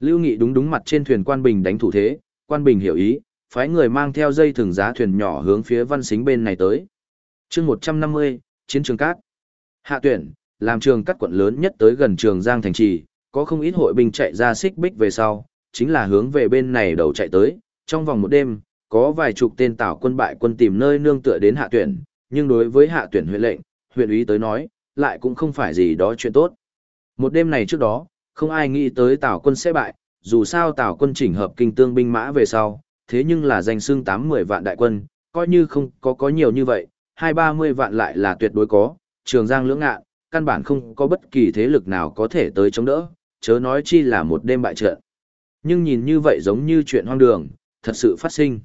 Lưu Nghị đúng đúng mặt trên thuyền quan bình đánh thủ thế, quan bình hiểu ý, phái người mang theo dây thừng giá thuyền nhỏ hướng phía văn xính bên này tới. chương 150, Chiến trường cát. Hạ tuyển, làm trường cắt quận lớn nhất tới gần trường Giang Thành Trì, có không ít hội binh chạy ra xích bích về sau, chính là hướng về bên này đầu chạy tới, trong vòng một đêm, có vài chục tên tảo quân bại quân tìm nơi nương tựa đến hạ tuyển, nhưng đối với hạ tuyển huyện lệnh, huyện úy tới nói, lại cũng không phải gì đó chuyện tốt. Một đêm này trước đó, không ai nghĩ tới Tào quân sẽ bại, dù sao Tào quân chỉnh hợp kinh tương binh mã về sau, thế nhưng là danh xưng 8-10 vạn đại quân, coi như không có có nhiều như vậy, hai ba mươi vạn lại là tuyệt đối có, trường giang lưỡng ngạn, căn bản không có bất kỳ thế lực nào có thể tới chống đỡ, chớ nói chi là một đêm bại trận. Nhưng nhìn như vậy giống như chuyện hoang đường, thật sự phát sinh.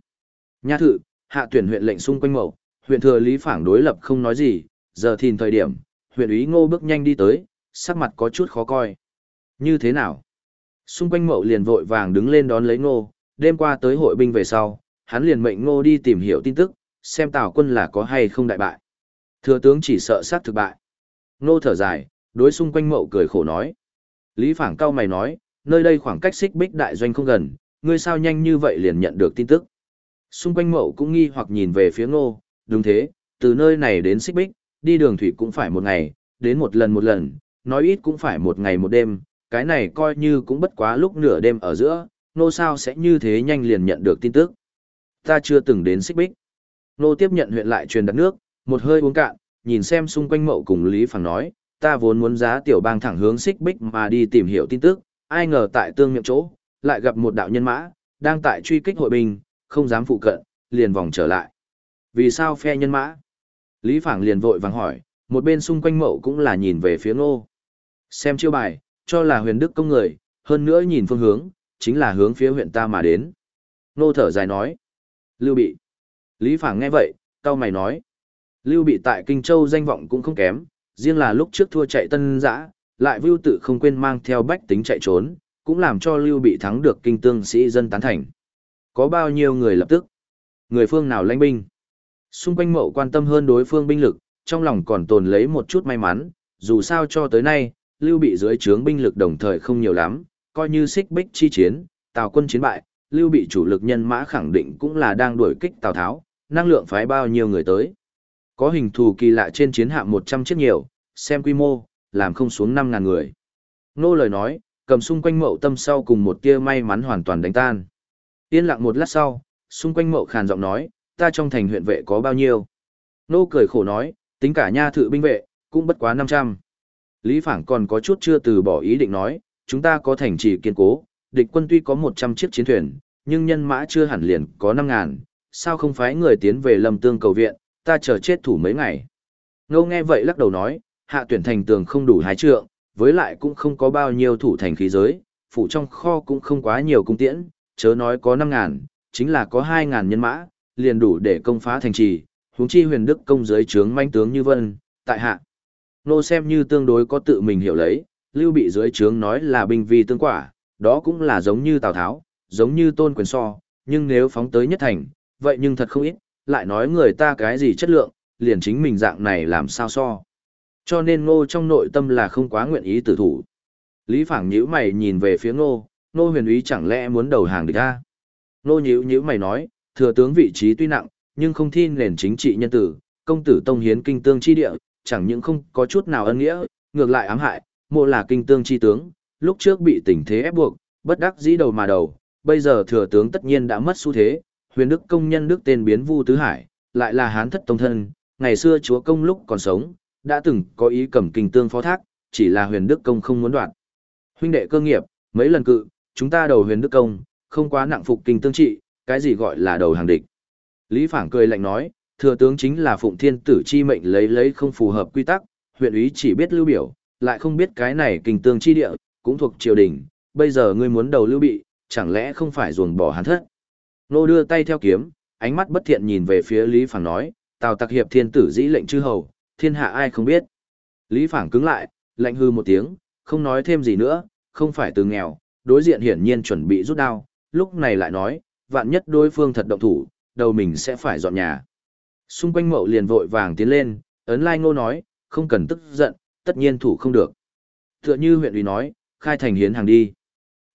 Nha thự, hạ tuyển huyện lệnh xung quanh mậu, huyện thừa lý phảng đối lập không nói gì, giờ thìn thời điểm, huyện úy ngô bước nhanh đi tới, sắc mặt có chút khó coi. Như thế nào? Xung quanh mậu liền vội vàng đứng lên đón lấy ngô, đêm qua tới hội binh về sau, hắn liền mệnh ngô đi tìm hiểu tin tức, xem tào quân là có hay không đại bại. Thừa tướng chỉ sợ sát thực bại. Ngô thở dài, đối xung quanh mậu cười khổ nói. Lý phảng cao mày nói, nơi đây khoảng cách xích bích đại doanh không gần, ngươi sao nhanh như vậy liền nhận được tin tức. Xung quanh mậu cũng nghi hoặc nhìn về phía ngô, đúng thế, từ nơi này đến xích bích, đi đường thủy cũng phải một ngày, đến một lần một lần, nói ít cũng phải một ngày một đêm, cái này coi như cũng bất quá lúc nửa đêm ở giữa, nô sao sẽ như thế nhanh liền nhận được tin tức. Ta chưa từng đến xích bích. Nô tiếp nhận huyện lại truyền đặt nước, một hơi uống cạn, nhìn xem xung quanh mậu cùng Lý Phàng nói, ta vốn muốn giá tiểu bang thẳng hướng xích bích mà đi tìm hiểu tin tức, ai ngờ tại tương miệng chỗ, lại gặp một đạo nhân mã, đang tại truy kích hội bình, không dám phụ cận, liền vòng trở lại. Vì sao phe nhân mã? Lý Phảng liền vội vàng hỏi, một bên xung quanh mậu cũng là nhìn về phía ngô. Xem chiêu bài, cho là huyền đức công người, hơn nữa nhìn phương hướng, chính là hướng phía huyện ta mà đến. Nô thở dài nói. Lưu bị. Lý Phảng nghe vậy, cao mày nói. Lưu bị tại Kinh Châu danh vọng cũng không kém, riêng là lúc trước thua chạy tân giã, lại vưu tự không quên mang theo bách tính chạy trốn, cũng làm cho Lưu bị thắng được kinh tương sĩ dân tán thành. Có bao nhiêu người lập tức? Người phương nào lãnh binh? Xung quanh mậu quan tâm hơn đối phương binh lực, trong lòng còn tồn lấy một chút may mắn, dù sao cho tới nay, Lưu bị dưới trướng binh lực đồng thời không nhiều lắm, coi như xích bích chi chiến, Tào quân chiến bại, Lưu bị chủ lực nhân mã khẳng định cũng là đang đuổi kích Tào Tháo, năng lượng phái bao nhiêu người tới. Có hình thù kỳ lạ trên chiến hạm 100 chiếc nhiều, xem quy mô, làm không xuống 5.000 người. Nô lời nói, cầm xung quanh mậu tâm sau cùng một tia may mắn hoàn toàn đánh tan. Yên lặng một lát sau, xung quanh mậu khàn giọng nói, ta trong thành huyện vệ có bao nhiêu? Nô cười khổ nói, tính cả nha thự binh vệ, cũng bất quá 500. Lý Phảng còn có chút chưa từ bỏ ý định nói, chúng ta có thành trì kiên cố, địch quân tuy có 100 chiếc chiến thuyền, nhưng nhân mã chưa hẳn liền có 5.000, sao không phái người tiến về lâm tương cầu viện, ta chờ chết thủ mấy ngày. Ngô nghe vậy lắc đầu nói, hạ tuyển thành tường không đủ hái trượng, với lại cũng không có bao nhiêu thủ thành khí giới, phủ trong kho cũng không quá nhiều cung tiễn, chớ nói có 5.000, chính là có 2.000 nhân mã, liền đủ để công phá thành trì, huống chi huyền đức công giới trướng manh tướng như vân, tại hạ. Nô xem như tương đối có tự mình hiểu lấy, lưu bị dưới trướng nói là binh vi tương quả, đó cũng là giống như Tào Tháo, giống như tôn quyền so, nhưng nếu phóng tới nhất thành, vậy nhưng thật không ít, lại nói người ta cái gì chất lượng, liền chính mình dạng này làm sao so. Cho nên ngô trong nội tâm là không quá nguyện ý tử thủ. Lý Phảng nhíu mày nhìn về phía ngô, ngô huyền úy chẳng lẽ muốn đầu hàng địch ta. Ngô nhíu nhíu mày nói, thừa tướng vị trí tuy nặng, nhưng không thi nền chính trị nhân tử, công tử tông hiến kinh tương chi địa, chẳng những không có chút nào ân nghĩa, ngược lại ám hại, mộ là kinh tương chi tướng, lúc trước bị tình thế ép buộc, bất đắc dĩ đầu mà đầu, bây giờ thừa tướng tất nhiên đã mất xu thế, huyền đức công nhân đức tên biến vu tứ hải, lại là hán thất tông thân, ngày xưa chúa công lúc còn sống, đã từng có ý cầm kinh tương phó thác, chỉ là huyền đức công không muốn đoạn. Huynh đệ cơ nghiệp, mấy lần cự, chúng ta đầu huyền đức công, không quá nặng phục kinh tương trị, cái gì gọi là đầu hàng địch. Lý Phảng cười lạnh nói, thừa tướng chính là phụng thiên tử chi mệnh lấy lấy không phù hợp quy tắc, huyện úy chỉ biết lưu biểu, lại không biết cái này kinh tương chi địa, cũng thuộc triều đình, bây giờ ngươi muốn đầu lưu bị, chẳng lẽ không phải ruồng bỏ hắn thất. Nô đưa tay theo kiếm, ánh mắt bất thiện nhìn về phía Lý Phảng nói, Tào Tặc hiệp thiên tử dĩ lệnh chư hầu, thiên hạ ai không biết. Lý Phảng cứng lại, lạnh hư một tiếng, không nói thêm gì nữa, không phải từ nghèo, đối diện hiển nhiên chuẩn bị rút đao, lúc này lại nói, vạn nhất đối phương thật động thủ, đầu mình sẽ phải dọn nhà. Xung quanh mậu liền vội vàng tiến lên, ấn lai ngô nói, không cần tức giận, tất nhiên thủ không được. Tựa như huyện ủy nói, khai thành hiến hàng đi.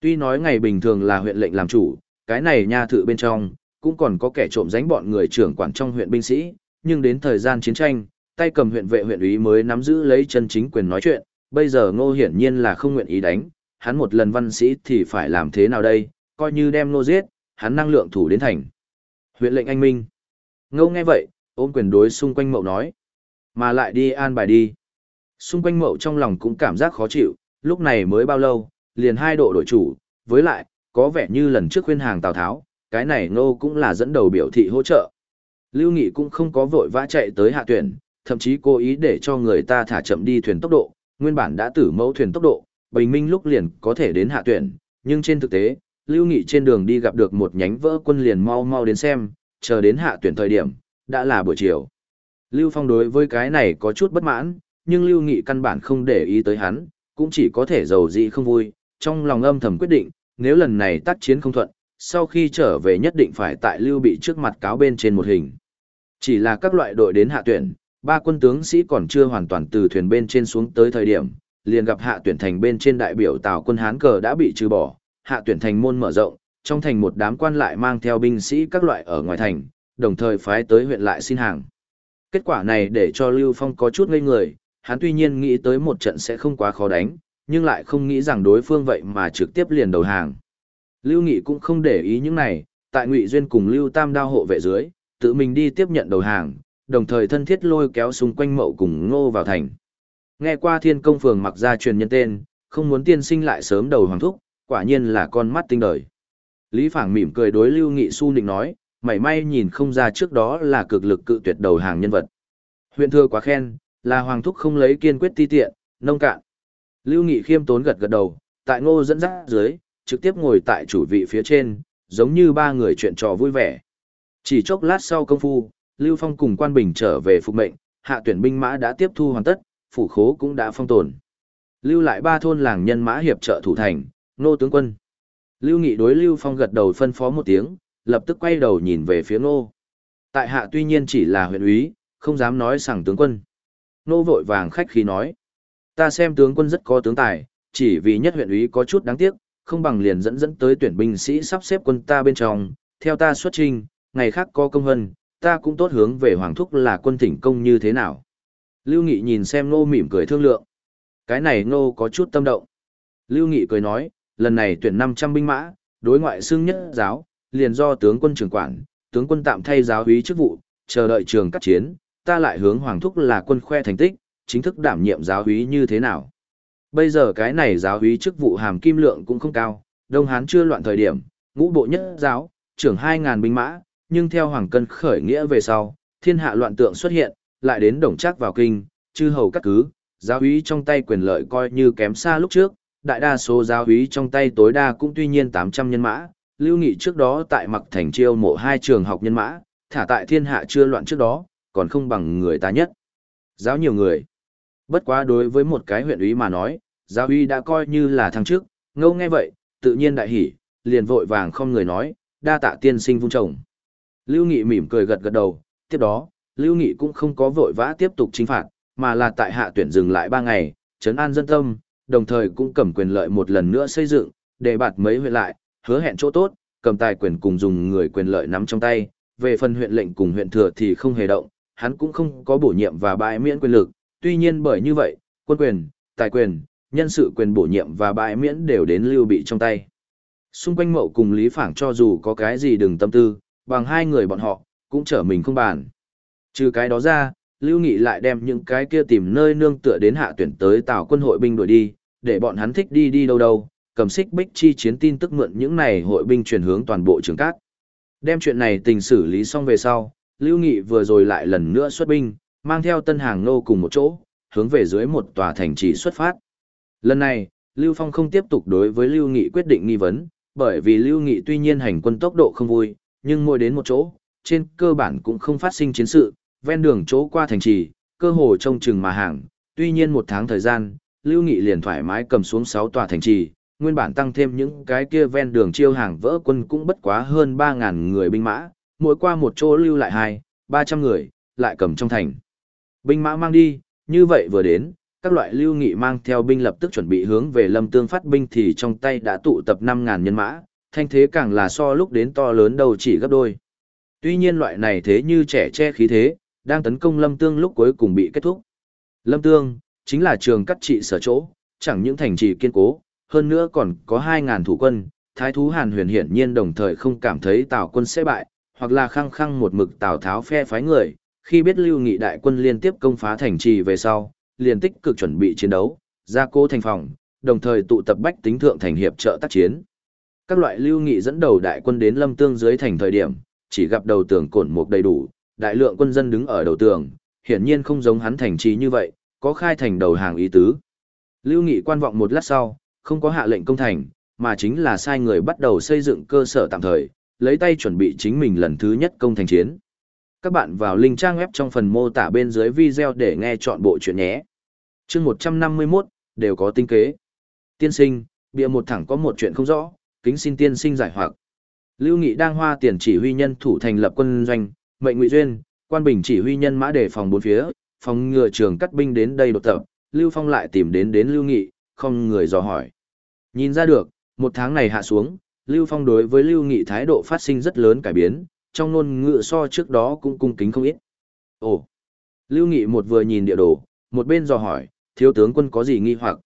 Tuy nói ngày bình thường là huyện lệnh làm chủ, cái này nha thự bên trong, cũng còn có kẻ trộm dánh bọn người trưởng quản trong huyện binh sĩ, nhưng đến thời gian chiến tranh, tay cầm huyện vệ huyện ủy mới nắm giữ lấy chân chính quyền nói chuyện, bây giờ ngô hiển nhiên là không nguyện ý đánh, hắn một lần văn sĩ thì phải làm thế nào đây, coi như đem ngô giết, hắn năng lượng thủ đến thành. Huyện lệnh anh minh. Ngô nghe vậy, ôm quyền đối xung quanh mậu nói. Mà lại đi an bài đi. Xung quanh mậu trong lòng cũng cảm giác khó chịu, lúc này mới bao lâu, liền hai độ đổi chủ, với lại, có vẻ như lần trước khuyên hàng Tào Tháo, cái này ngô cũng là dẫn đầu biểu thị hỗ trợ. Lưu Nghị cũng không có vội vã chạy tới hạ tuyển, thậm chí cố ý để cho người ta thả chậm đi thuyền tốc độ, nguyên bản đã tử mẫu thuyền tốc độ, bình minh lúc liền có thể đến hạ tuyển, nhưng trên thực tế, Lưu Nghị trên đường đi gặp được một nhánh vỡ quân liền mau mau đến xem, chờ đến hạ tuyển thời điểm, đã là buổi chiều. Lưu Phong đối với cái này có chút bất mãn, nhưng Lưu Nghị căn bản không để ý tới hắn, cũng chỉ có thể giàu dị không vui, trong lòng âm thầm quyết định, nếu lần này tác chiến không thuận, sau khi trở về nhất định phải tại Lưu Bị trước mặt cáo bên trên một hình. Chỉ là các loại đội đến hạ tuyển, ba quân tướng sĩ còn chưa hoàn toàn từ thuyền bên trên xuống tới thời điểm, liền gặp hạ tuyển thành bên trên đại biểu Tào quân Hán cờ đã bị trừ bỏ, hạ tuyển thành môn mở rộng, trong thành một đám quan lại mang theo binh sĩ các loại ở ngoài thành, đồng thời phái tới huyện lại xin hàng. Kết quả này để cho Lưu Phong có chút ngây người, hắn tuy nhiên nghĩ tới một trận sẽ không quá khó đánh, nhưng lại không nghĩ rằng đối phương vậy mà trực tiếp liền đầu hàng. Lưu Nghị cũng không để ý những này, tại Ngụy Duyên cùng Lưu Tam đao hộ vệ dưới, tự mình đi tiếp nhận đầu hàng, đồng thời thân thiết lôi kéo xung quanh mậu cùng ngô vào thành. Nghe qua thiên công phường mặc ra truyền nhân tên, không muốn tiên sinh lại sớm đầu hoàng thúc, quả nhiên là con mắt tinh đời. Lý Phảng mỉm cười đối Lưu Nghị su nịnh nói, mảy may nhìn không ra trước đó là cực lực cự tuyệt đầu hàng nhân vật. Huyện thừa quá khen, là hoàng thúc không lấy kiên quyết ti tiện, nông cạn. Lưu Nghị khiêm tốn gật gật đầu, tại ngô dẫn dắt dưới, trực tiếp ngồi tại chủ vị phía trên, giống như ba người chuyện trò vui vẻ. Chỉ chốc lát sau công phu, Lưu Phong cùng quan bình trở về phục mệnh, hạ tuyển binh mã đã tiếp thu hoàn tất, phủ khố cũng đã phong tồn. Lưu lại ba thôn làng nhân mã hiệp trợ thủ thành, nô tướng quân. Lưu Nghị đối Lưu Phong gật đầu phân phó một tiếng, lập tức quay đầu nhìn về phía nô. Tại hạ tuy nhiên chỉ là huyện úy, không dám nói sẵn tướng quân. Nô vội vàng khách khí nói. Ta xem tướng quân rất có tướng tài, chỉ vì nhất huyện úy có chút đáng tiếc, không bằng liền dẫn dẫn tới tuyển binh sĩ sắp xếp quân ta bên trong, theo ta xuất trình, ngày khác có công hân, ta cũng tốt hướng về Hoàng Thúc là quân thỉnh công như thế nào. Lưu Nghị nhìn xem Ngô mỉm cười thương lượng. Cái này Ngô có chút tâm động. Lưu Nghị cười nói, lần này tuyển 500 binh mã, đối ngoại xương nhất giáo, liền do tướng quân trưởng quản, tướng quân tạm thay giáo úy chức vụ, chờ đợi trường cắt chiến, ta lại hướng Hoàng Thúc là quân khoe thành tích, chính thức đảm nhiệm giáo úy như thế nào. Bây giờ cái này giáo úy chức vụ hàm kim lượng cũng không cao, Đông Hán chưa loạn thời điểm, ngũ bộ nhất giáo, trưởng 2.000 binh mã, nhưng theo Hoàng Cân khởi nghĩa về sau, thiên hạ loạn tượng xuất hiện, lại đến đồng trác vào kinh, chư hầu cắt cứ, giáo úy trong tay quyền lợi coi như kém xa lúc trước, đại đa số giáo úy trong tay tối đa cũng tuy nhiên 800 nhân mã, lưu nghị trước đó tại mặc thành chiêu mộ hai trường học nhân mã, thả tại thiên hạ chưa loạn trước đó, còn không bằng người ta nhất. Giáo nhiều người. Bất quá đối với một cái huyện úy mà nói, giáo uy đã coi như là thăng trước, ngâu nghe vậy, tự nhiên đại hỉ, liền vội vàng không người nói, đa tạ tiên sinh vung trồng. Lưu Nghị mỉm cười gật gật đầu, tiếp đó, Lưu Nghị cũng không có vội vã tiếp tục chính phạt, mà là tại hạ tuyển dừng lại 3 ngày, trấn an dân tâm, đồng thời cũng cầm quyền lợi một lần nữa xây dựng, để bạt mấy huyện lại, hứa hẹn chỗ tốt, cầm tài quyền cùng dùng người quyền lợi nắm trong tay, về phần huyện lệnh cùng huyện thừa thì không hề động, hắn cũng không có bổ nhiệm và bãi miễn quyền lực, tuy nhiên bởi như vậy, quân quyền, tài quyền, nhân sự quyền bổ nhiệm và bãi miễn đều đến lưu bị trong tay. Xung quanh mậu cùng Lý Phảng cho dù có cái gì đừng tâm tư, bằng hai người bọn họ, cũng trở mình không bàn. Trừ cái đó ra, Lưu Nghị lại đem những cái kia tìm nơi nương tựa đến hạ tuyển tới tạo quân hội binh đuổi đi, để bọn hắn thích đi đi đâu đâu, cầm xích bích chi chiến tin tức mượn những này hội binh chuyển hướng toàn bộ trường cát. Đem chuyện này tình xử lý xong về sau, Lưu Nghị vừa rồi lại lần nữa xuất binh, mang theo tân hàng nô cùng một chỗ, hướng về dưới một tòa thành trì xuất phát. Lần này, Lưu Phong không tiếp tục đối với Lưu Nghị quyết định nghi vấn, bởi vì Lưu Nghị tuy nhiên hành quân tốc độ không vui, nhưng mỗi đến một chỗ, trên cơ bản cũng không phát sinh chiến sự, ven đường chỗ qua thành trì, cơ hồ trông chừng mà hàng, tuy nhiên một tháng thời gian, Lưu Nghị liền thoải mái cầm xuống 6 tòa thành trì, nguyên bản tăng thêm những cái kia ven đường chiêu hàng vỡ quân cũng bất quá hơn 3.000 người binh mã, mỗi qua một chỗ lưu lại hai, 300 người, lại cầm trong thành. Binh mã mang đi, như vậy vừa đến, các loại lưu nghị mang theo binh lập tức chuẩn bị hướng về lâm tương phát binh thì trong tay đã tụ tập 5.000 nhân mã, thanh thế càng là so lúc đến to lớn đầu chỉ gấp đôi. Tuy nhiên loại này thế như trẻ che khí thế, đang tấn công lâm tương lúc cuối cùng bị kết thúc. Lâm tương, chính là trường cắt trị sở chỗ, chẳng những thành trì kiên cố, hơn nữa còn có 2.000 thủ quân, thái thú hàn huyền hiển nhiên đồng thời không cảm thấy tào quân sẽ bại, hoặc là khăng khăng một mực tào tháo phe phái người, khi biết lưu nghị đại quân liên tiếp công phá thành trì về sau, liền tích cực chuẩn bị chiến đấu, ra cố thành phòng, đồng thời tụ tập bách tính thượng thành hiệp trợ tác chiến. Các loại lưu nghị dẫn đầu đại quân đến lâm tương dưới thành thời điểm, chỉ gặp đầu tường cổn mục đầy đủ, đại lượng quân dân đứng ở đầu tường, hiển nhiên không giống hắn thành trì như vậy, có khai thành đầu hàng ý tứ. Lưu Nghị quan vọng một lát sau, không có hạ lệnh công thành, mà chính là sai người bắt đầu xây dựng cơ sở tạm thời, lấy tay chuẩn bị chính mình lần thứ nhất công thành chiến. Các bạn vào link trang web trong phần mô tả bên dưới video để nghe chọn bộ chuyện nhé. chương 151, đều có tinh kế. Tiên sinh, bịa một thẳng có một chuyện không rõ, kính xin tiên sinh giải hoặc. Lưu Nghị đang hoa tiền chỉ huy nhân thủ thành lập quân doanh, mệnh ngụy duyên, quan bình chỉ huy nhân mã đề phòng bốn phía, phòng ngừa trường cắt binh đến đây đột tập, Lưu Phong lại tìm đến đến Lưu Nghị, không người dò hỏi. Nhìn ra được, một tháng này hạ xuống, Lưu Phong đối với Lưu Nghị thái độ phát sinh rất lớn cải biến, trong ngôn ngữ so trước đó cũng cung kính không ít. Ồ! Lưu Nghị một vừa nhìn địa đồ, một bên dò hỏi, thiếu tướng quân có gì nghi hoặc?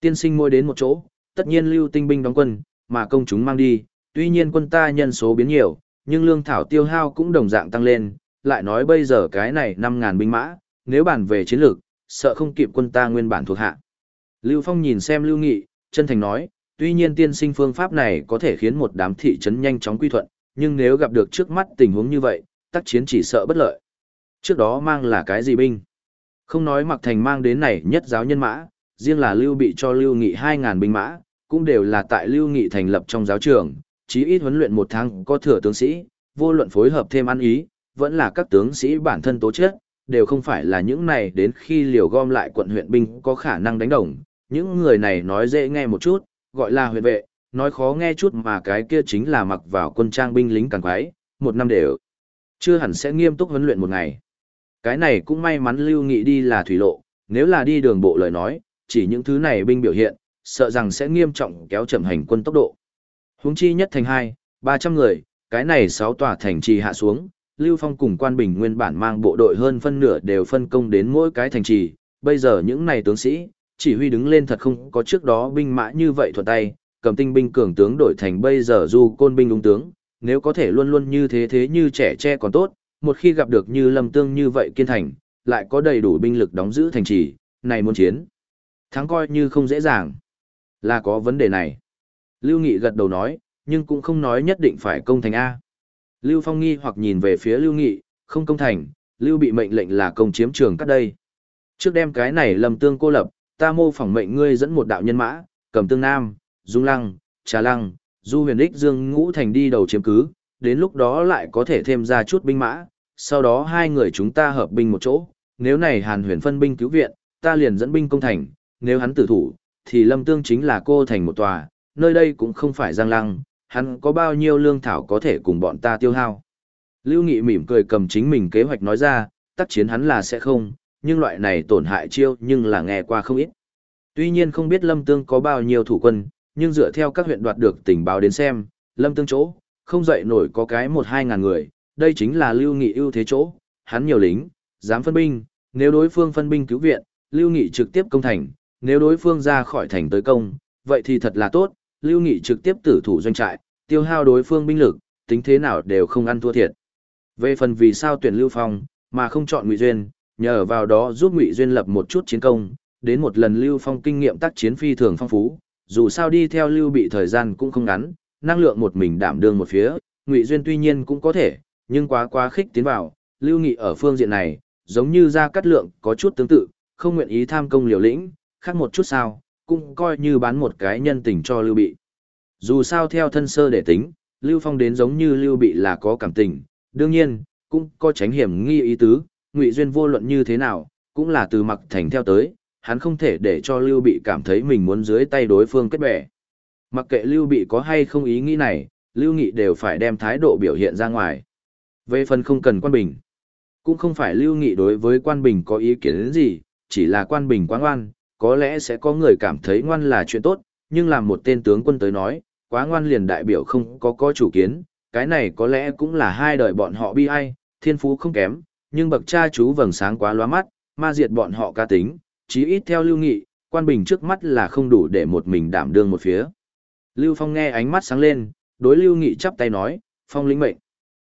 Tiên sinh môi đến một chỗ, tất nhiên Lưu tinh binh đóng quân, mà công chúng mang đi, tuy nhiên quân ta nhân số biến nhiều, nhưng lương thảo tiêu hao cũng đồng dạng tăng lên, lại nói bây giờ cái này 5.000 binh mã, nếu bàn về chiến lược, sợ không kịp quân ta nguyên bản thuộc hạ. Lưu Phong nhìn xem Lưu Nghị, chân thành nói, tuy nhiên tiên sinh phương pháp này có thể khiến một đám thị trấn nhanh chóng quy thuận, nhưng nếu gặp được trước mắt tình huống như vậy, tác chiến chỉ sợ bất lợi. Trước đó mang là cái gì binh? Không nói mặc thành mang đến này nhất giáo nhân mã, riêng là Lưu bị cho Lưu Nghị 2.000 binh mã, cũng đều là tại Lưu Nghị thành lập trong giáo trường, chí ít huấn luyện một tháng có thừa tướng sĩ, vô luận phối hợp thêm ăn ý, vẫn là các tướng sĩ bản thân tố chất, đều không phải là những này đến khi liều gom lại quận huyện binh có khả năng đánh đồng. Những người này nói dễ nghe một chút, gọi là huyện vệ, nói khó nghe chút mà cái kia chính là mặc vào quân trang binh lính càng quái, một năm đều chưa hẳn sẽ nghiêm túc huấn luyện một ngày. Cái này cũng may mắn Lưu Nghị đi là thủy lộ, nếu là đi đường bộ lời nói, chỉ những thứ này binh biểu hiện, sợ rằng sẽ nghiêm trọng kéo chậm hành quân tốc độ. Huống chi nhất thành hai, ba trăm người, cái này sáu tòa thành trì hạ xuống, Lưu Phong cùng Quan Bình nguyên bản mang bộ đội hơn phân nửa đều phân công đến mỗi cái thành trì, bây giờ những này tướng sĩ, chỉ huy đứng lên thật không có trước đó binh mã như vậy thuận tay, cầm tinh binh cường tướng đổi thành bây giờ du côn binh ung tướng, nếu có thể luôn luôn như thế thế như trẻ tre còn tốt, một khi gặp được như lâm tương như vậy kiên thành, lại có đầy đủ binh lực đóng giữ thành trì, này muốn chiến. Thắng coi như không dễ dàng. Là có vấn đề này. Lưu Nghị gật đầu nói, nhưng cũng không nói nhất định phải công thành A. Lưu Phong nghi hoặc nhìn về phía Lưu Nghị, không công thành, Lưu bị mệnh lệnh là công chiếm trường cắt đây. Trước đem cái này lầm tương cô lập, ta mô phỏng mệnh ngươi dẫn một đạo nhân mã, cầm tương nam, dung lăng, trà lăng, du huyền ích dương ngũ thành đi đầu chiếm cứ, đến lúc đó lại có thể thêm ra chút binh mã, sau đó hai người chúng ta hợp binh một chỗ, nếu này hàn huyền phân binh cứu viện, ta liền dẫn binh công thành, nếu hắn tử thủ, thì lâm tương chính là cô thành một tòa, nơi đây cũng không phải giang lăng, hắn có bao nhiêu lương thảo có thể cùng bọn ta tiêu hao. Lưu Nghị mỉm cười cầm chính mình kế hoạch nói ra, tác chiến hắn là sẽ không, nhưng loại này tổn hại chiêu nhưng là nghe qua không ít. Tuy nhiên không biết Lâm Tương có bao nhiêu thủ quân, nhưng dựa theo các huyện đoạt được tình báo đến xem, Lâm Tương chỗ, không dậy nổi có cái một hai ngàn người, đây chính là Lưu Nghị ưu thế chỗ, hắn nhiều lính, dám phân binh, nếu đối phương phân binh cứu viện, Lưu Nghị trực tiếp công thành, nếu đối phương ra khỏi thành tới công, vậy thì thật là tốt, Lưu Nghị trực tiếp tử thủ doanh trại, tiêu hao đối phương binh lực, tính thế nào đều không ăn thua thiệt. Về phần vì sao tuyển Lưu Phong, mà không chọn Ngụy Duyên, nhờ vào đó giúp Ngụy Duyên lập một chút chiến công, đến một lần Lưu Phong kinh nghiệm tác chiến phi thường phong phú, dù sao đi theo Lưu bị thời gian cũng không ngắn, năng lượng một mình đảm đương một phía, Ngụy Duyên tuy nhiên cũng có thể, nhưng quá quá khích tiến vào, Lưu Nghị ở phương diện này, giống như ra cắt lượng có chút tương tự, không nguyện ý tham công liều lĩnh, khác một chút sao, cũng coi như bán một cái nhân tình cho Lưu Bị. Dù sao theo thân sơ để tính, Lưu Phong đến giống như Lưu Bị là có cảm tình, đương nhiên, cũng có tránh hiểm nghi ý tứ, Ngụy Duyên vô luận như thế nào, cũng là từ mặc thành theo tới, hắn không thể để cho Lưu Bị cảm thấy mình muốn dưới tay đối phương kết bè. Mặc kệ Lưu Bị có hay không ý nghĩ này, Lưu Nghị đều phải đem thái độ biểu hiện ra ngoài. Về phần không cần quan bình, cũng không phải Lưu Nghị đối với quan bình có ý kiến đến gì, chỉ là quan bình quá ngoan, có lẽ sẽ có người cảm thấy ngoan là chuyện tốt, nhưng làm một tên tướng quân tới nói, quá ngoan liền đại biểu không có có chủ kiến, cái này có lẽ cũng là hai đời bọn họ bi ai, thiên phú không kém, nhưng bậc cha chú vầng sáng quá lóa mắt, ma diệt bọn họ ca tính, chí ít theo lưu nghị, quan bình trước mắt là không đủ để một mình đảm đương một phía. Lưu Phong nghe ánh mắt sáng lên, đối Lưu Nghị chắp tay nói, Phong lĩnh mệnh.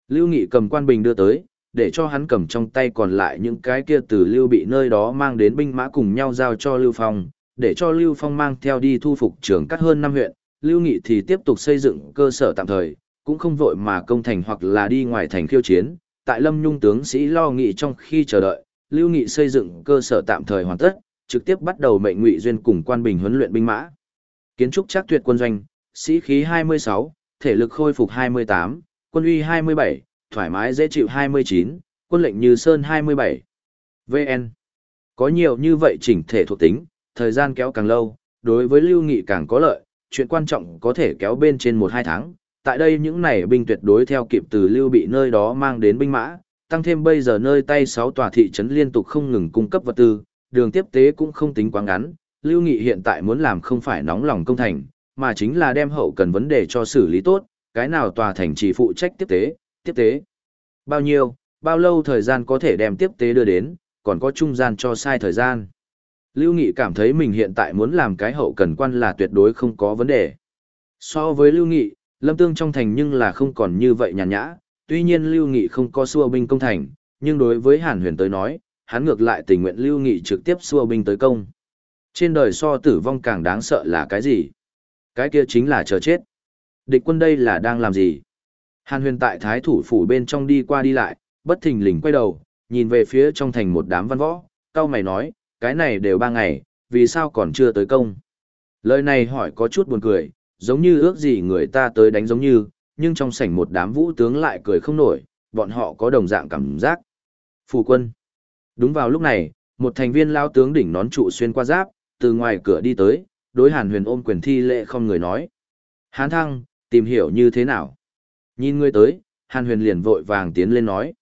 Lưu Nghị cầm quan bình đưa tới, để cho hắn cầm trong tay còn lại những cái kia từ Lưu bị nơi đó mang đến binh mã cùng nhau giao cho Lưu Phong. để cho Lưu Phong mang theo đi thu phục trường cắt hơn năm huyện, Lưu Nghị thì tiếp tục xây dựng cơ sở tạm thời, cũng không vội mà công thành hoặc là đi ngoài thành khiêu chiến. Tại Lâm Nhung tướng sĩ lo nghị trong khi chờ đợi, Lưu Nghị xây dựng cơ sở tạm thời hoàn tất, trực tiếp bắt đầu mệnh Ngụy Duyên cùng quan bình huấn luyện binh mã. Kiến trúc chắc tuyệt quân doanh, sĩ khí 26, thể lực khôi phục 28, quân uy 27, thoải mái dễ chịu 29, quân lệnh như sơn 27. VN. Có nhiều như vậy chỉnh thể thuộc tính, thời gian kéo càng lâu, đối với Lưu Nghị càng có lợi, chuyện quan trọng có thể kéo bên trên 1-2 tháng. Tại đây những này binh tuyệt đối theo kịp từ Lưu bị nơi đó mang đến binh mã, tăng thêm bây giờ nơi tay 6 tòa thị trấn liên tục không ngừng cung cấp vật tư, đường tiếp tế cũng không tính quá ngắn. Lưu Nghị hiện tại muốn làm không phải nóng lòng công thành, mà chính là đem hậu cần vấn đề cho xử lý tốt, cái nào tòa thành chỉ phụ trách tiếp tế, tiếp tế. Bao nhiêu, bao lâu thời gian có thể đem tiếp tế đưa đến, còn có trung gian cho sai thời gian. Lưu Nghị cảm thấy mình hiện tại muốn làm cái hậu cần quan là tuyệt đối không có vấn đề. So với Lưu Nghị, Lâm Tương trong thành nhưng là không còn như vậy nhàn nhã, tuy nhiên Lưu Nghị không có xua binh công thành, nhưng đối với Hàn Huyền tới nói, hắn ngược lại tình nguyện Lưu Nghị trực tiếp xua binh tới công. Trên đời so tử vong càng đáng sợ là cái gì? Cái kia chính là chờ chết. Địch quân đây là đang làm gì? Hàn Huyền tại thái thủ phủ bên trong đi qua đi lại, bất thình lình quay đầu, nhìn về phía trong thành một đám văn võ, cao mày nói, cái này đều ba ngày, vì sao còn chưa tới công? Lời này hỏi có chút buồn cười, giống như ước gì người ta tới đánh giống như, nhưng trong sảnh một đám vũ tướng lại cười không nổi, bọn họ có đồng dạng cảm giác. phù quân. Đúng vào lúc này, một thành viên lao tướng đỉnh nón trụ xuyên qua giáp, từ ngoài cửa đi tới, đối Hàn Huyền ôm quyền thi lệ không người nói. Hán thăng, tìm hiểu như thế nào? Nhìn ngươi tới, Hàn Huyền liền vội vàng tiến lên nói.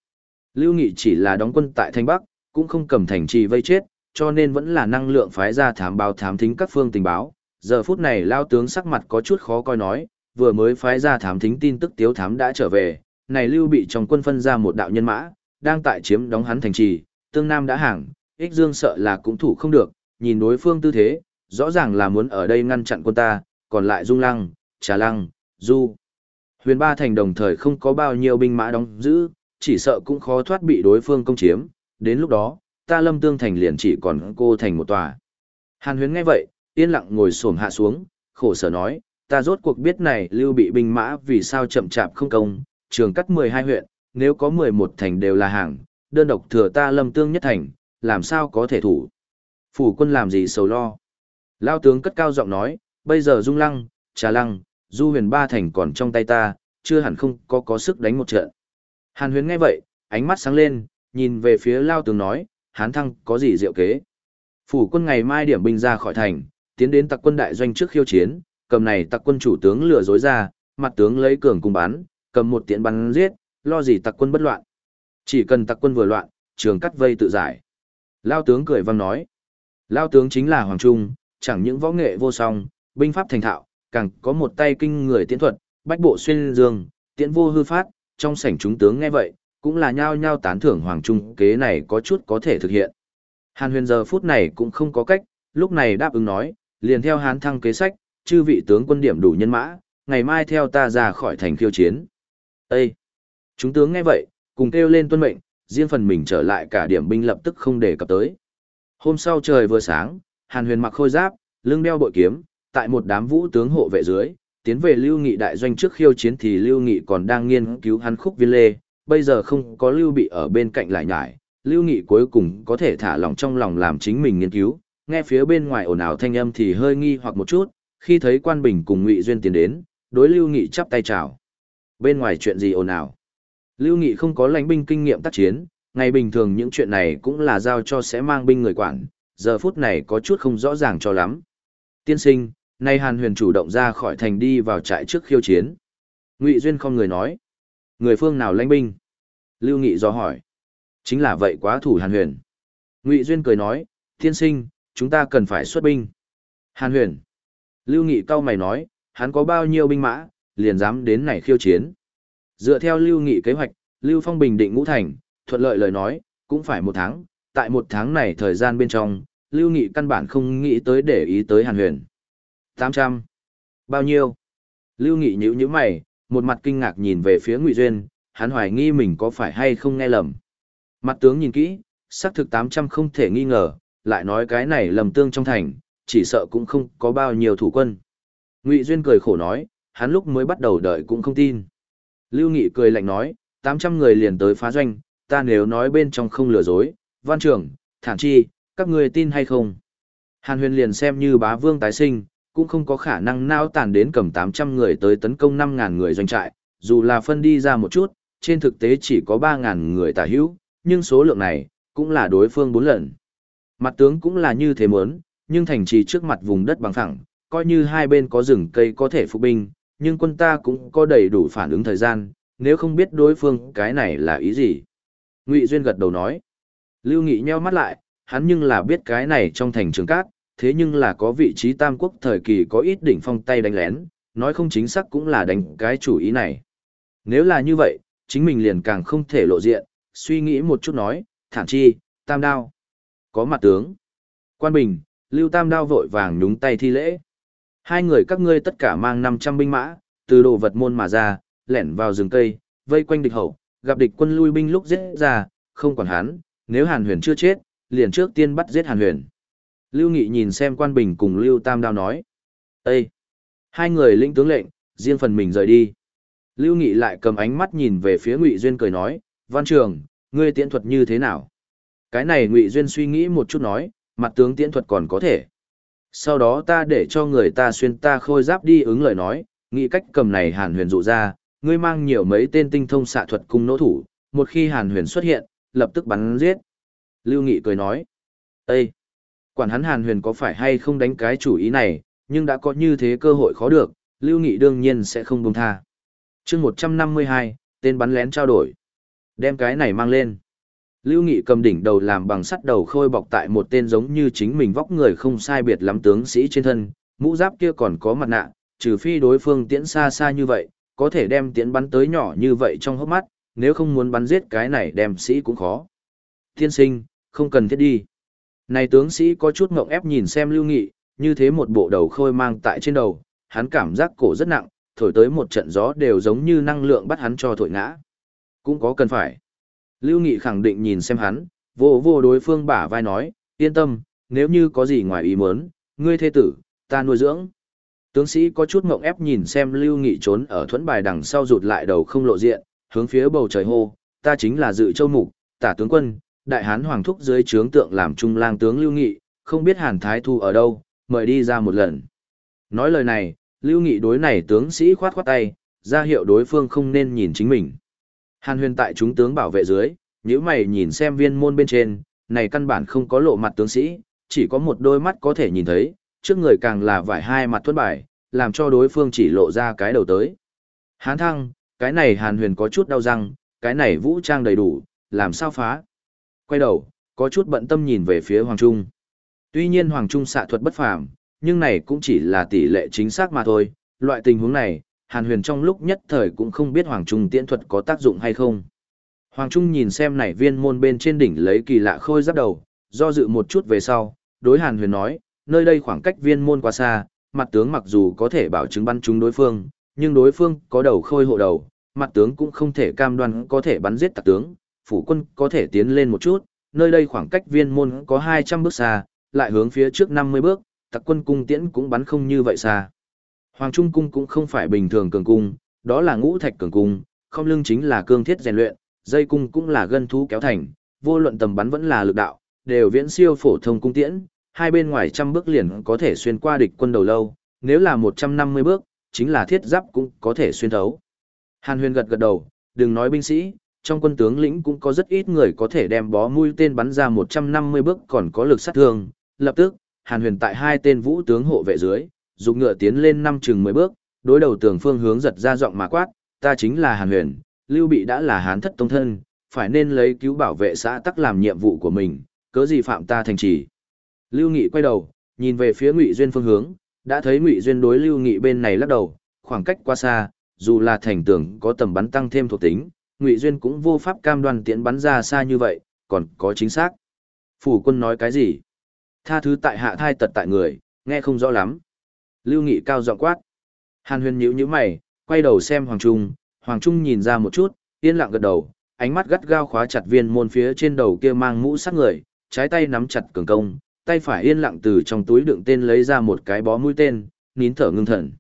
Lưu Nghị chỉ là đóng quân tại Thanh Bắc, cũng không cầm thành trì vây chết, cho nên vẫn là năng lượng phái ra thám báo thám thính các phương tình báo. Giờ phút này lao tướng sắc mặt có chút khó coi nói, vừa mới phái ra thám thính tin tức tiếu thám đã trở về, này lưu bị trong quân phân ra một đạo nhân mã, đang tại chiếm đóng hắn thành trì, tương nam đã hàng, ích dương sợ là cũng thủ không được, nhìn đối phương tư thế, rõ ràng là muốn ở đây ngăn chặn quân ta, còn lại dung lăng, trà lăng, du. Huyền ba thành đồng thời không có bao nhiêu binh mã đóng giữ, chỉ sợ cũng khó thoát bị đối phương công chiếm, đến lúc đó, ta lâm tương thành liền chỉ còn cô thành một tòa. Hàn huyền nghe vậy, yên lặng ngồi xổm hạ xuống, khổ sở nói, ta rốt cuộc biết này lưu bị binh mã vì sao chậm chạp không công, trường cắt 12 huyện, nếu có 11 thành đều là hàng, đơn độc thừa ta lâm tương nhất thành, làm sao có thể thủ. Phủ quân làm gì sầu lo. Lao tướng cất cao giọng nói, bây giờ dung lăng, trà lăng, du huyền ba thành còn trong tay ta, chưa hẳn không có có sức đánh một trận. Hàn huyền nghe vậy, ánh mắt sáng lên, nhìn về phía Lao tướng nói, hán thăng có gì diệu kế. Phủ quân ngày mai điểm binh ra khỏi thành, tiến đến tặc quân đại doanh trước khiêu chiến, cầm này tặc quân chủ tướng lừa dối ra, mặt tướng lấy cường cùng bắn, cầm một tiện bắn giết, lo gì tặc quân bất loạn. Chỉ cần tặc quân vừa loạn, trường cắt vây tự giải. Lao tướng cười vang nói. Lao tướng chính là Hoàng Trung, chẳng những võ nghệ vô song, binh pháp thành thạo, càng có một tay kinh người tiến thuật, bách bộ xuyên dương, tiễn vô hư phát, trong sảnh chúng tướng nghe vậy, cũng là nhao nhao tán thưởng Hoàng Trung kế này có chút có thể thực hiện. Hàn huyền giờ phút này cũng không có cách, lúc này đáp ứng nói, liền theo hán thăng kế sách, chư vị tướng quân điểm đủ nhân mã, ngày mai theo ta ra khỏi thành khiêu chiến. Ê! Chúng tướng nghe vậy, cùng kêu lên tuân mệnh, riêng phần mình trở lại cả điểm binh lập tức không để cập tới. Hôm sau trời vừa sáng, Hàn Huyền mặc khôi giáp, lưng đeo bội kiếm, tại một đám vũ tướng hộ vệ dưới, tiến về Lưu Nghị đại doanh trước khiêu chiến thì Lưu Nghị còn đang nghiên cứu hắn khúc viên lê, bây giờ không có Lưu Bị ở bên cạnh lại nhải, Lưu Nghị cuối cùng có thể thả lòng trong lòng làm chính mình nghiên cứu, nghe phía bên ngoài ồn ào thanh âm thì hơi nghi hoặc một chút, khi thấy Quan Bình cùng Ngụy Duyên tiến đến, đối Lưu Nghị chắp tay chào. Bên ngoài chuyện gì ồn ào? Lưu Nghị không có lãnh binh kinh nghiệm tác chiến, ngày bình thường những chuyện này cũng là giao cho sẽ mang binh người quản, giờ phút này có chút không rõ ràng cho lắm. Tiên sinh, nay Hàn Huyền chủ động ra khỏi thành đi vào trại trước khiêu chiến. Ngụy Duyên không người nói. Người phương nào lãnh binh? Lưu Nghị do hỏi. Chính là vậy quá thủ Hàn Huyền. Ngụy Duyên cười nói, tiên sinh, chúng ta cần phải xuất binh. Hàn Huyền. Lưu Nghị cao mày nói, hắn có bao nhiêu binh mã, liền dám đến này khiêu chiến. Dựa theo Lưu Nghị kế hoạch, Lưu Phong bình định ngũ thành, thuận lợi lời nói, cũng phải một tháng, tại một tháng này thời gian bên trong, Lưu Nghị căn bản không nghĩ tới để ý tới Hàn Huyền. 800. Bao nhiêu? Lưu Nghị nhíu nhíu mày, một mặt kinh ngạc nhìn về phía Ngụy Duyên, hắn hoài nghi mình có phải hay không nghe lầm. Mặt tướng nhìn kỹ, xác thực 800 không thể nghi ngờ, lại nói cái này lầm tương trong thành, chỉ sợ cũng không có bao nhiêu thủ quân. Ngụy Duyên cười khổ nói, hắn lúc mới bắt đầu đợi cũng không tin. Lưu Nghị cười lạnh nói, 800 người liền tới phá doanh, ta nếu nói bên trong không lừa dối, văn trưởng, thản chi, các người tin hay không? Hàn huyền liền xem như bá vương tái sinh, cũng không có khả năng nao tàn đến cầm 800 người tới tấn công 5.000 người doanh trại, dù là phân đi ra một chút, trên thực tế chỉ có 3.000 người tả hữu, nhưng số lượng này, cũng là đối phương 4 lần. Mặt tướng cũng là như thế muốn, nhưng thành trì trước mặt vùng đất bằng phẳng, coi như hai bên có rừng cây có thể phục binh, nhưng quân ta cũng có đầy đủ phản ứng thời gian, nếu không biết đối phương cái này là ý gì. Ngụy Duyên gật đầu nói. Lưu Nghị nheo mắt lại, hắn nhưng là biết cái này trong thành trường cát, thế nhưng là có vị trí tam quốc thời kỳ có ít đỉnh phong tay đánh lén, nói không chính xác cũng là đánh cái chủ ý này. Nếu là như vậy, chính mình liền càng không thể lộ diện, suy nghĩ một chút nói, thản chi, tam đao. Có mặt tướng. Quan Bình, Lưu Tam đao vội vàng nhúng tay thi lễ. Hai người các ngươi tất cả mang 500 binh mã, từ đồ vật môn mà ra, lẻn vào rừng cây, vây quanh địch hậu, gặp địch quân lui binh lúc giết ra, không còn hắn, nếu Hàn Huyền chưa chết, liền trước tiên bắt giết Hàn Huyền. Lưu Nghị nhìn xem quan bình cùng Lưu Tam Đao nói. Ê! Hai người lĩnh tướng lệnh, riêng phần mình rời đi. Lưu Nghị lại cầm ánh mắt nhìn về phía Ngụy Duyên cười nói, Văn Trường, ngươi tiễn thuật như thế nào? Cái này Ngụy Duyên suy nghĩ một chút nói, mặt tướng tiễn thuật còn có thể. Sau đó ta để cho người ta xuyên ta khôi giáp đi ứng lời nói, nghĩ cách cầm này Hàn Huyền dụ ra, ngươi mang nhiều mấy tên tinh thông xạ thuật cung nỗ thủ, một khi Hàn Huyền xuất hiện, lập tức bắn giết. Lưu Nghị cười nói, Ê! Quản hắn Hàn Huyền có phải hay không đánh cái chủ ý này, nhưng đã có như thế cơ hội khó được, Lưu Nghị đương nhiên sẽ không buông tha. chương 152, tên bắn lén trao đổi. Đem cái này mang lên. Lưu Nghị cầm đỉnh đầu làm bằng sắt đầu khôi bọc tại một tên giống như chính mình vóc người không sai biệt lắm tướng sĩ trên thân, mũ giáp kia còn có mặt nạ, trừ phi đối phương tiễn xa xa như vậy, có thể đem tiễn bắn tới nhỏ như vậy trong hốc mắt, nếu không muốn bắn giết cái này đem sĩ cũng khó. Thiên sinh, không cần thiết đi. Này tướng sĩ có chút ngộng ép nhìn xem Lưu Nghị, như thế một bộ đầu khôi mang tại trên đầu, hắn cảm giác cổ rất nặng, thổi tới một trận gió đều giống như năng lượng bắt hắn cho thổi ngã. Cũng có cần phải. Lưu Nghị khẳng định nhìn xem hắn, vô vô đối phương bả vai nói, yên tâm, nếu như có gì ngoài ý muốn, ngươi thê tử, ta nuôi dưỡng. Tướng sĩ có chút mộng ép nhìn xem Lưu Nghị trốn ở thuẫn bài đằng sau rụt lại đầu không lộ diện, hướng phía bầu trời hô, ta chính là dự châu mục, tả tướng quân, đại hán hoàng thúc dưới trướng tượng làm trung lang tướng Lưu Nghị, không biết Hàn Thái Thu ở đâu, mời đi ra một lần. Nói lời này, Lưu Nghị đối này tướng sĩ khoát khoát tay, ra hiệu đối phương không nên nhìn chính mình. Hàn huyền tại chúng tướng bảo vệ dưới, nếu mày nhìn xem viên môn bên trên, này căn bản không có lộ mặt tướng sĩ, chỉ có một đôi mắt có thể nhìn thấy, trước người càng là vải hai mặt thuất bài, làm cho đối phương chỉ lộ ra cái đầu tới. Hán thăng, cái này hàn huyền có chút đau răng, cái này vũ trang đầy đủ, làm sao phá. Quay đầu, có chút bận tâm nhìn về phía Hoàng Trung. Tuy nhiên Hoàng Trung xạ thuật bất phàm, nhưng này cũng chỉ là tỷ lệ chính xác mà thôi. Loại tình huống này, Hàn Huyền trong lúc nhất thời cũng không biết Hoàng Trung tiễn thuật có tác dụng hay không. Hoàng Trung nhìn xem này viên môn bên trên đỉnh lấy kỳ lạ khôi giáp đầu, do dự một chút về sau, đối Hàn Huyền nói, nơi đây khoảng cách viên môn quá xa, mặt tướng mặc dù có thể bảo chứng bắn trúng đối phương, nhưng đối phương có đầu khôi hộ đầu, mặt tướng cũng không thể cam đoan có thể bắn giết tặc tướng, phủ quân có thể tiến lên một chút, nơi đây khoảng cách viên môn có 200 bước xa, lại hướng phía trước 50 bước, tặc quân cung tiễn cũng bắn không như vậy xa. Hoàng Trung cung cũng không phải bình thường cường cung, đó là ngũ thạch cường cung, không lưng chính là cương thiết rèn luyện, dây cung cũng là gân thú kéo thành, vô luận tầm bắn vẫn là lực đạo, đều viễn siêu phổ thông cung tiễn, hai bên ngoài trăm bước liền có thể xuyên qua địch quân đầu lâu, nếu là 150 bước, chính là thiết giáp cũng có thể xuyên thấu. Hàn Huyền gật gật đầu, đừng nói binh sĩ, trong quân tướng lĩnh cũng có rất ít người có thể đem bó mũi tên bắn ra 150 bước còn có lực sát thương. Lập tức, Hàn Huyền tại hai tên vũ tướng hộ vệ dưới, dùng ngựa tiến lên năm chừng 10 bước, đối đầu tường phương hướng giật ra giọng mà quát, ta chính là Hàn Huyền, Lưu Bị đã là hán thất tông thân, phải nên lấy cứu bảo vệ xã tắc làm nhiệm vụ của mình, cớ gì phạm ta thành trì. Lưu Nghị quay đầu, nhìn về phía Ngụy Duyên phương hướng, đã thấy Ngụy Duyên đối Lưu Nghị bên này lắc đầu, khoảng cách quá xa, dù là thành tường có tầm bắn tăng thêm thuộc tính, Ngụy Duyên cũng vô pháp cam đoan tiễn bắn ra xa như vậy, còn có chính xác. Phủ quân nói cái gì? Tha thứ tại hạ thai tật tại người, nghe không rõ lắm. Lưu Nghị cao giọng quát. Hàn huyền nhíu nhíu mày, quay đầu xem Hoàng Trung, Hoàng Trung nhìn ra một chút, yên lặng gật đầu, ánh mắt gắt gao khóa chặt viên môn phía trên đầu kia mang mũ sát người, trái tay nắm chặt cường công, tay phải yên lặng từ trong túi đựng tên lấy ra một cái bó mũi tên, nín thở ngưng thần.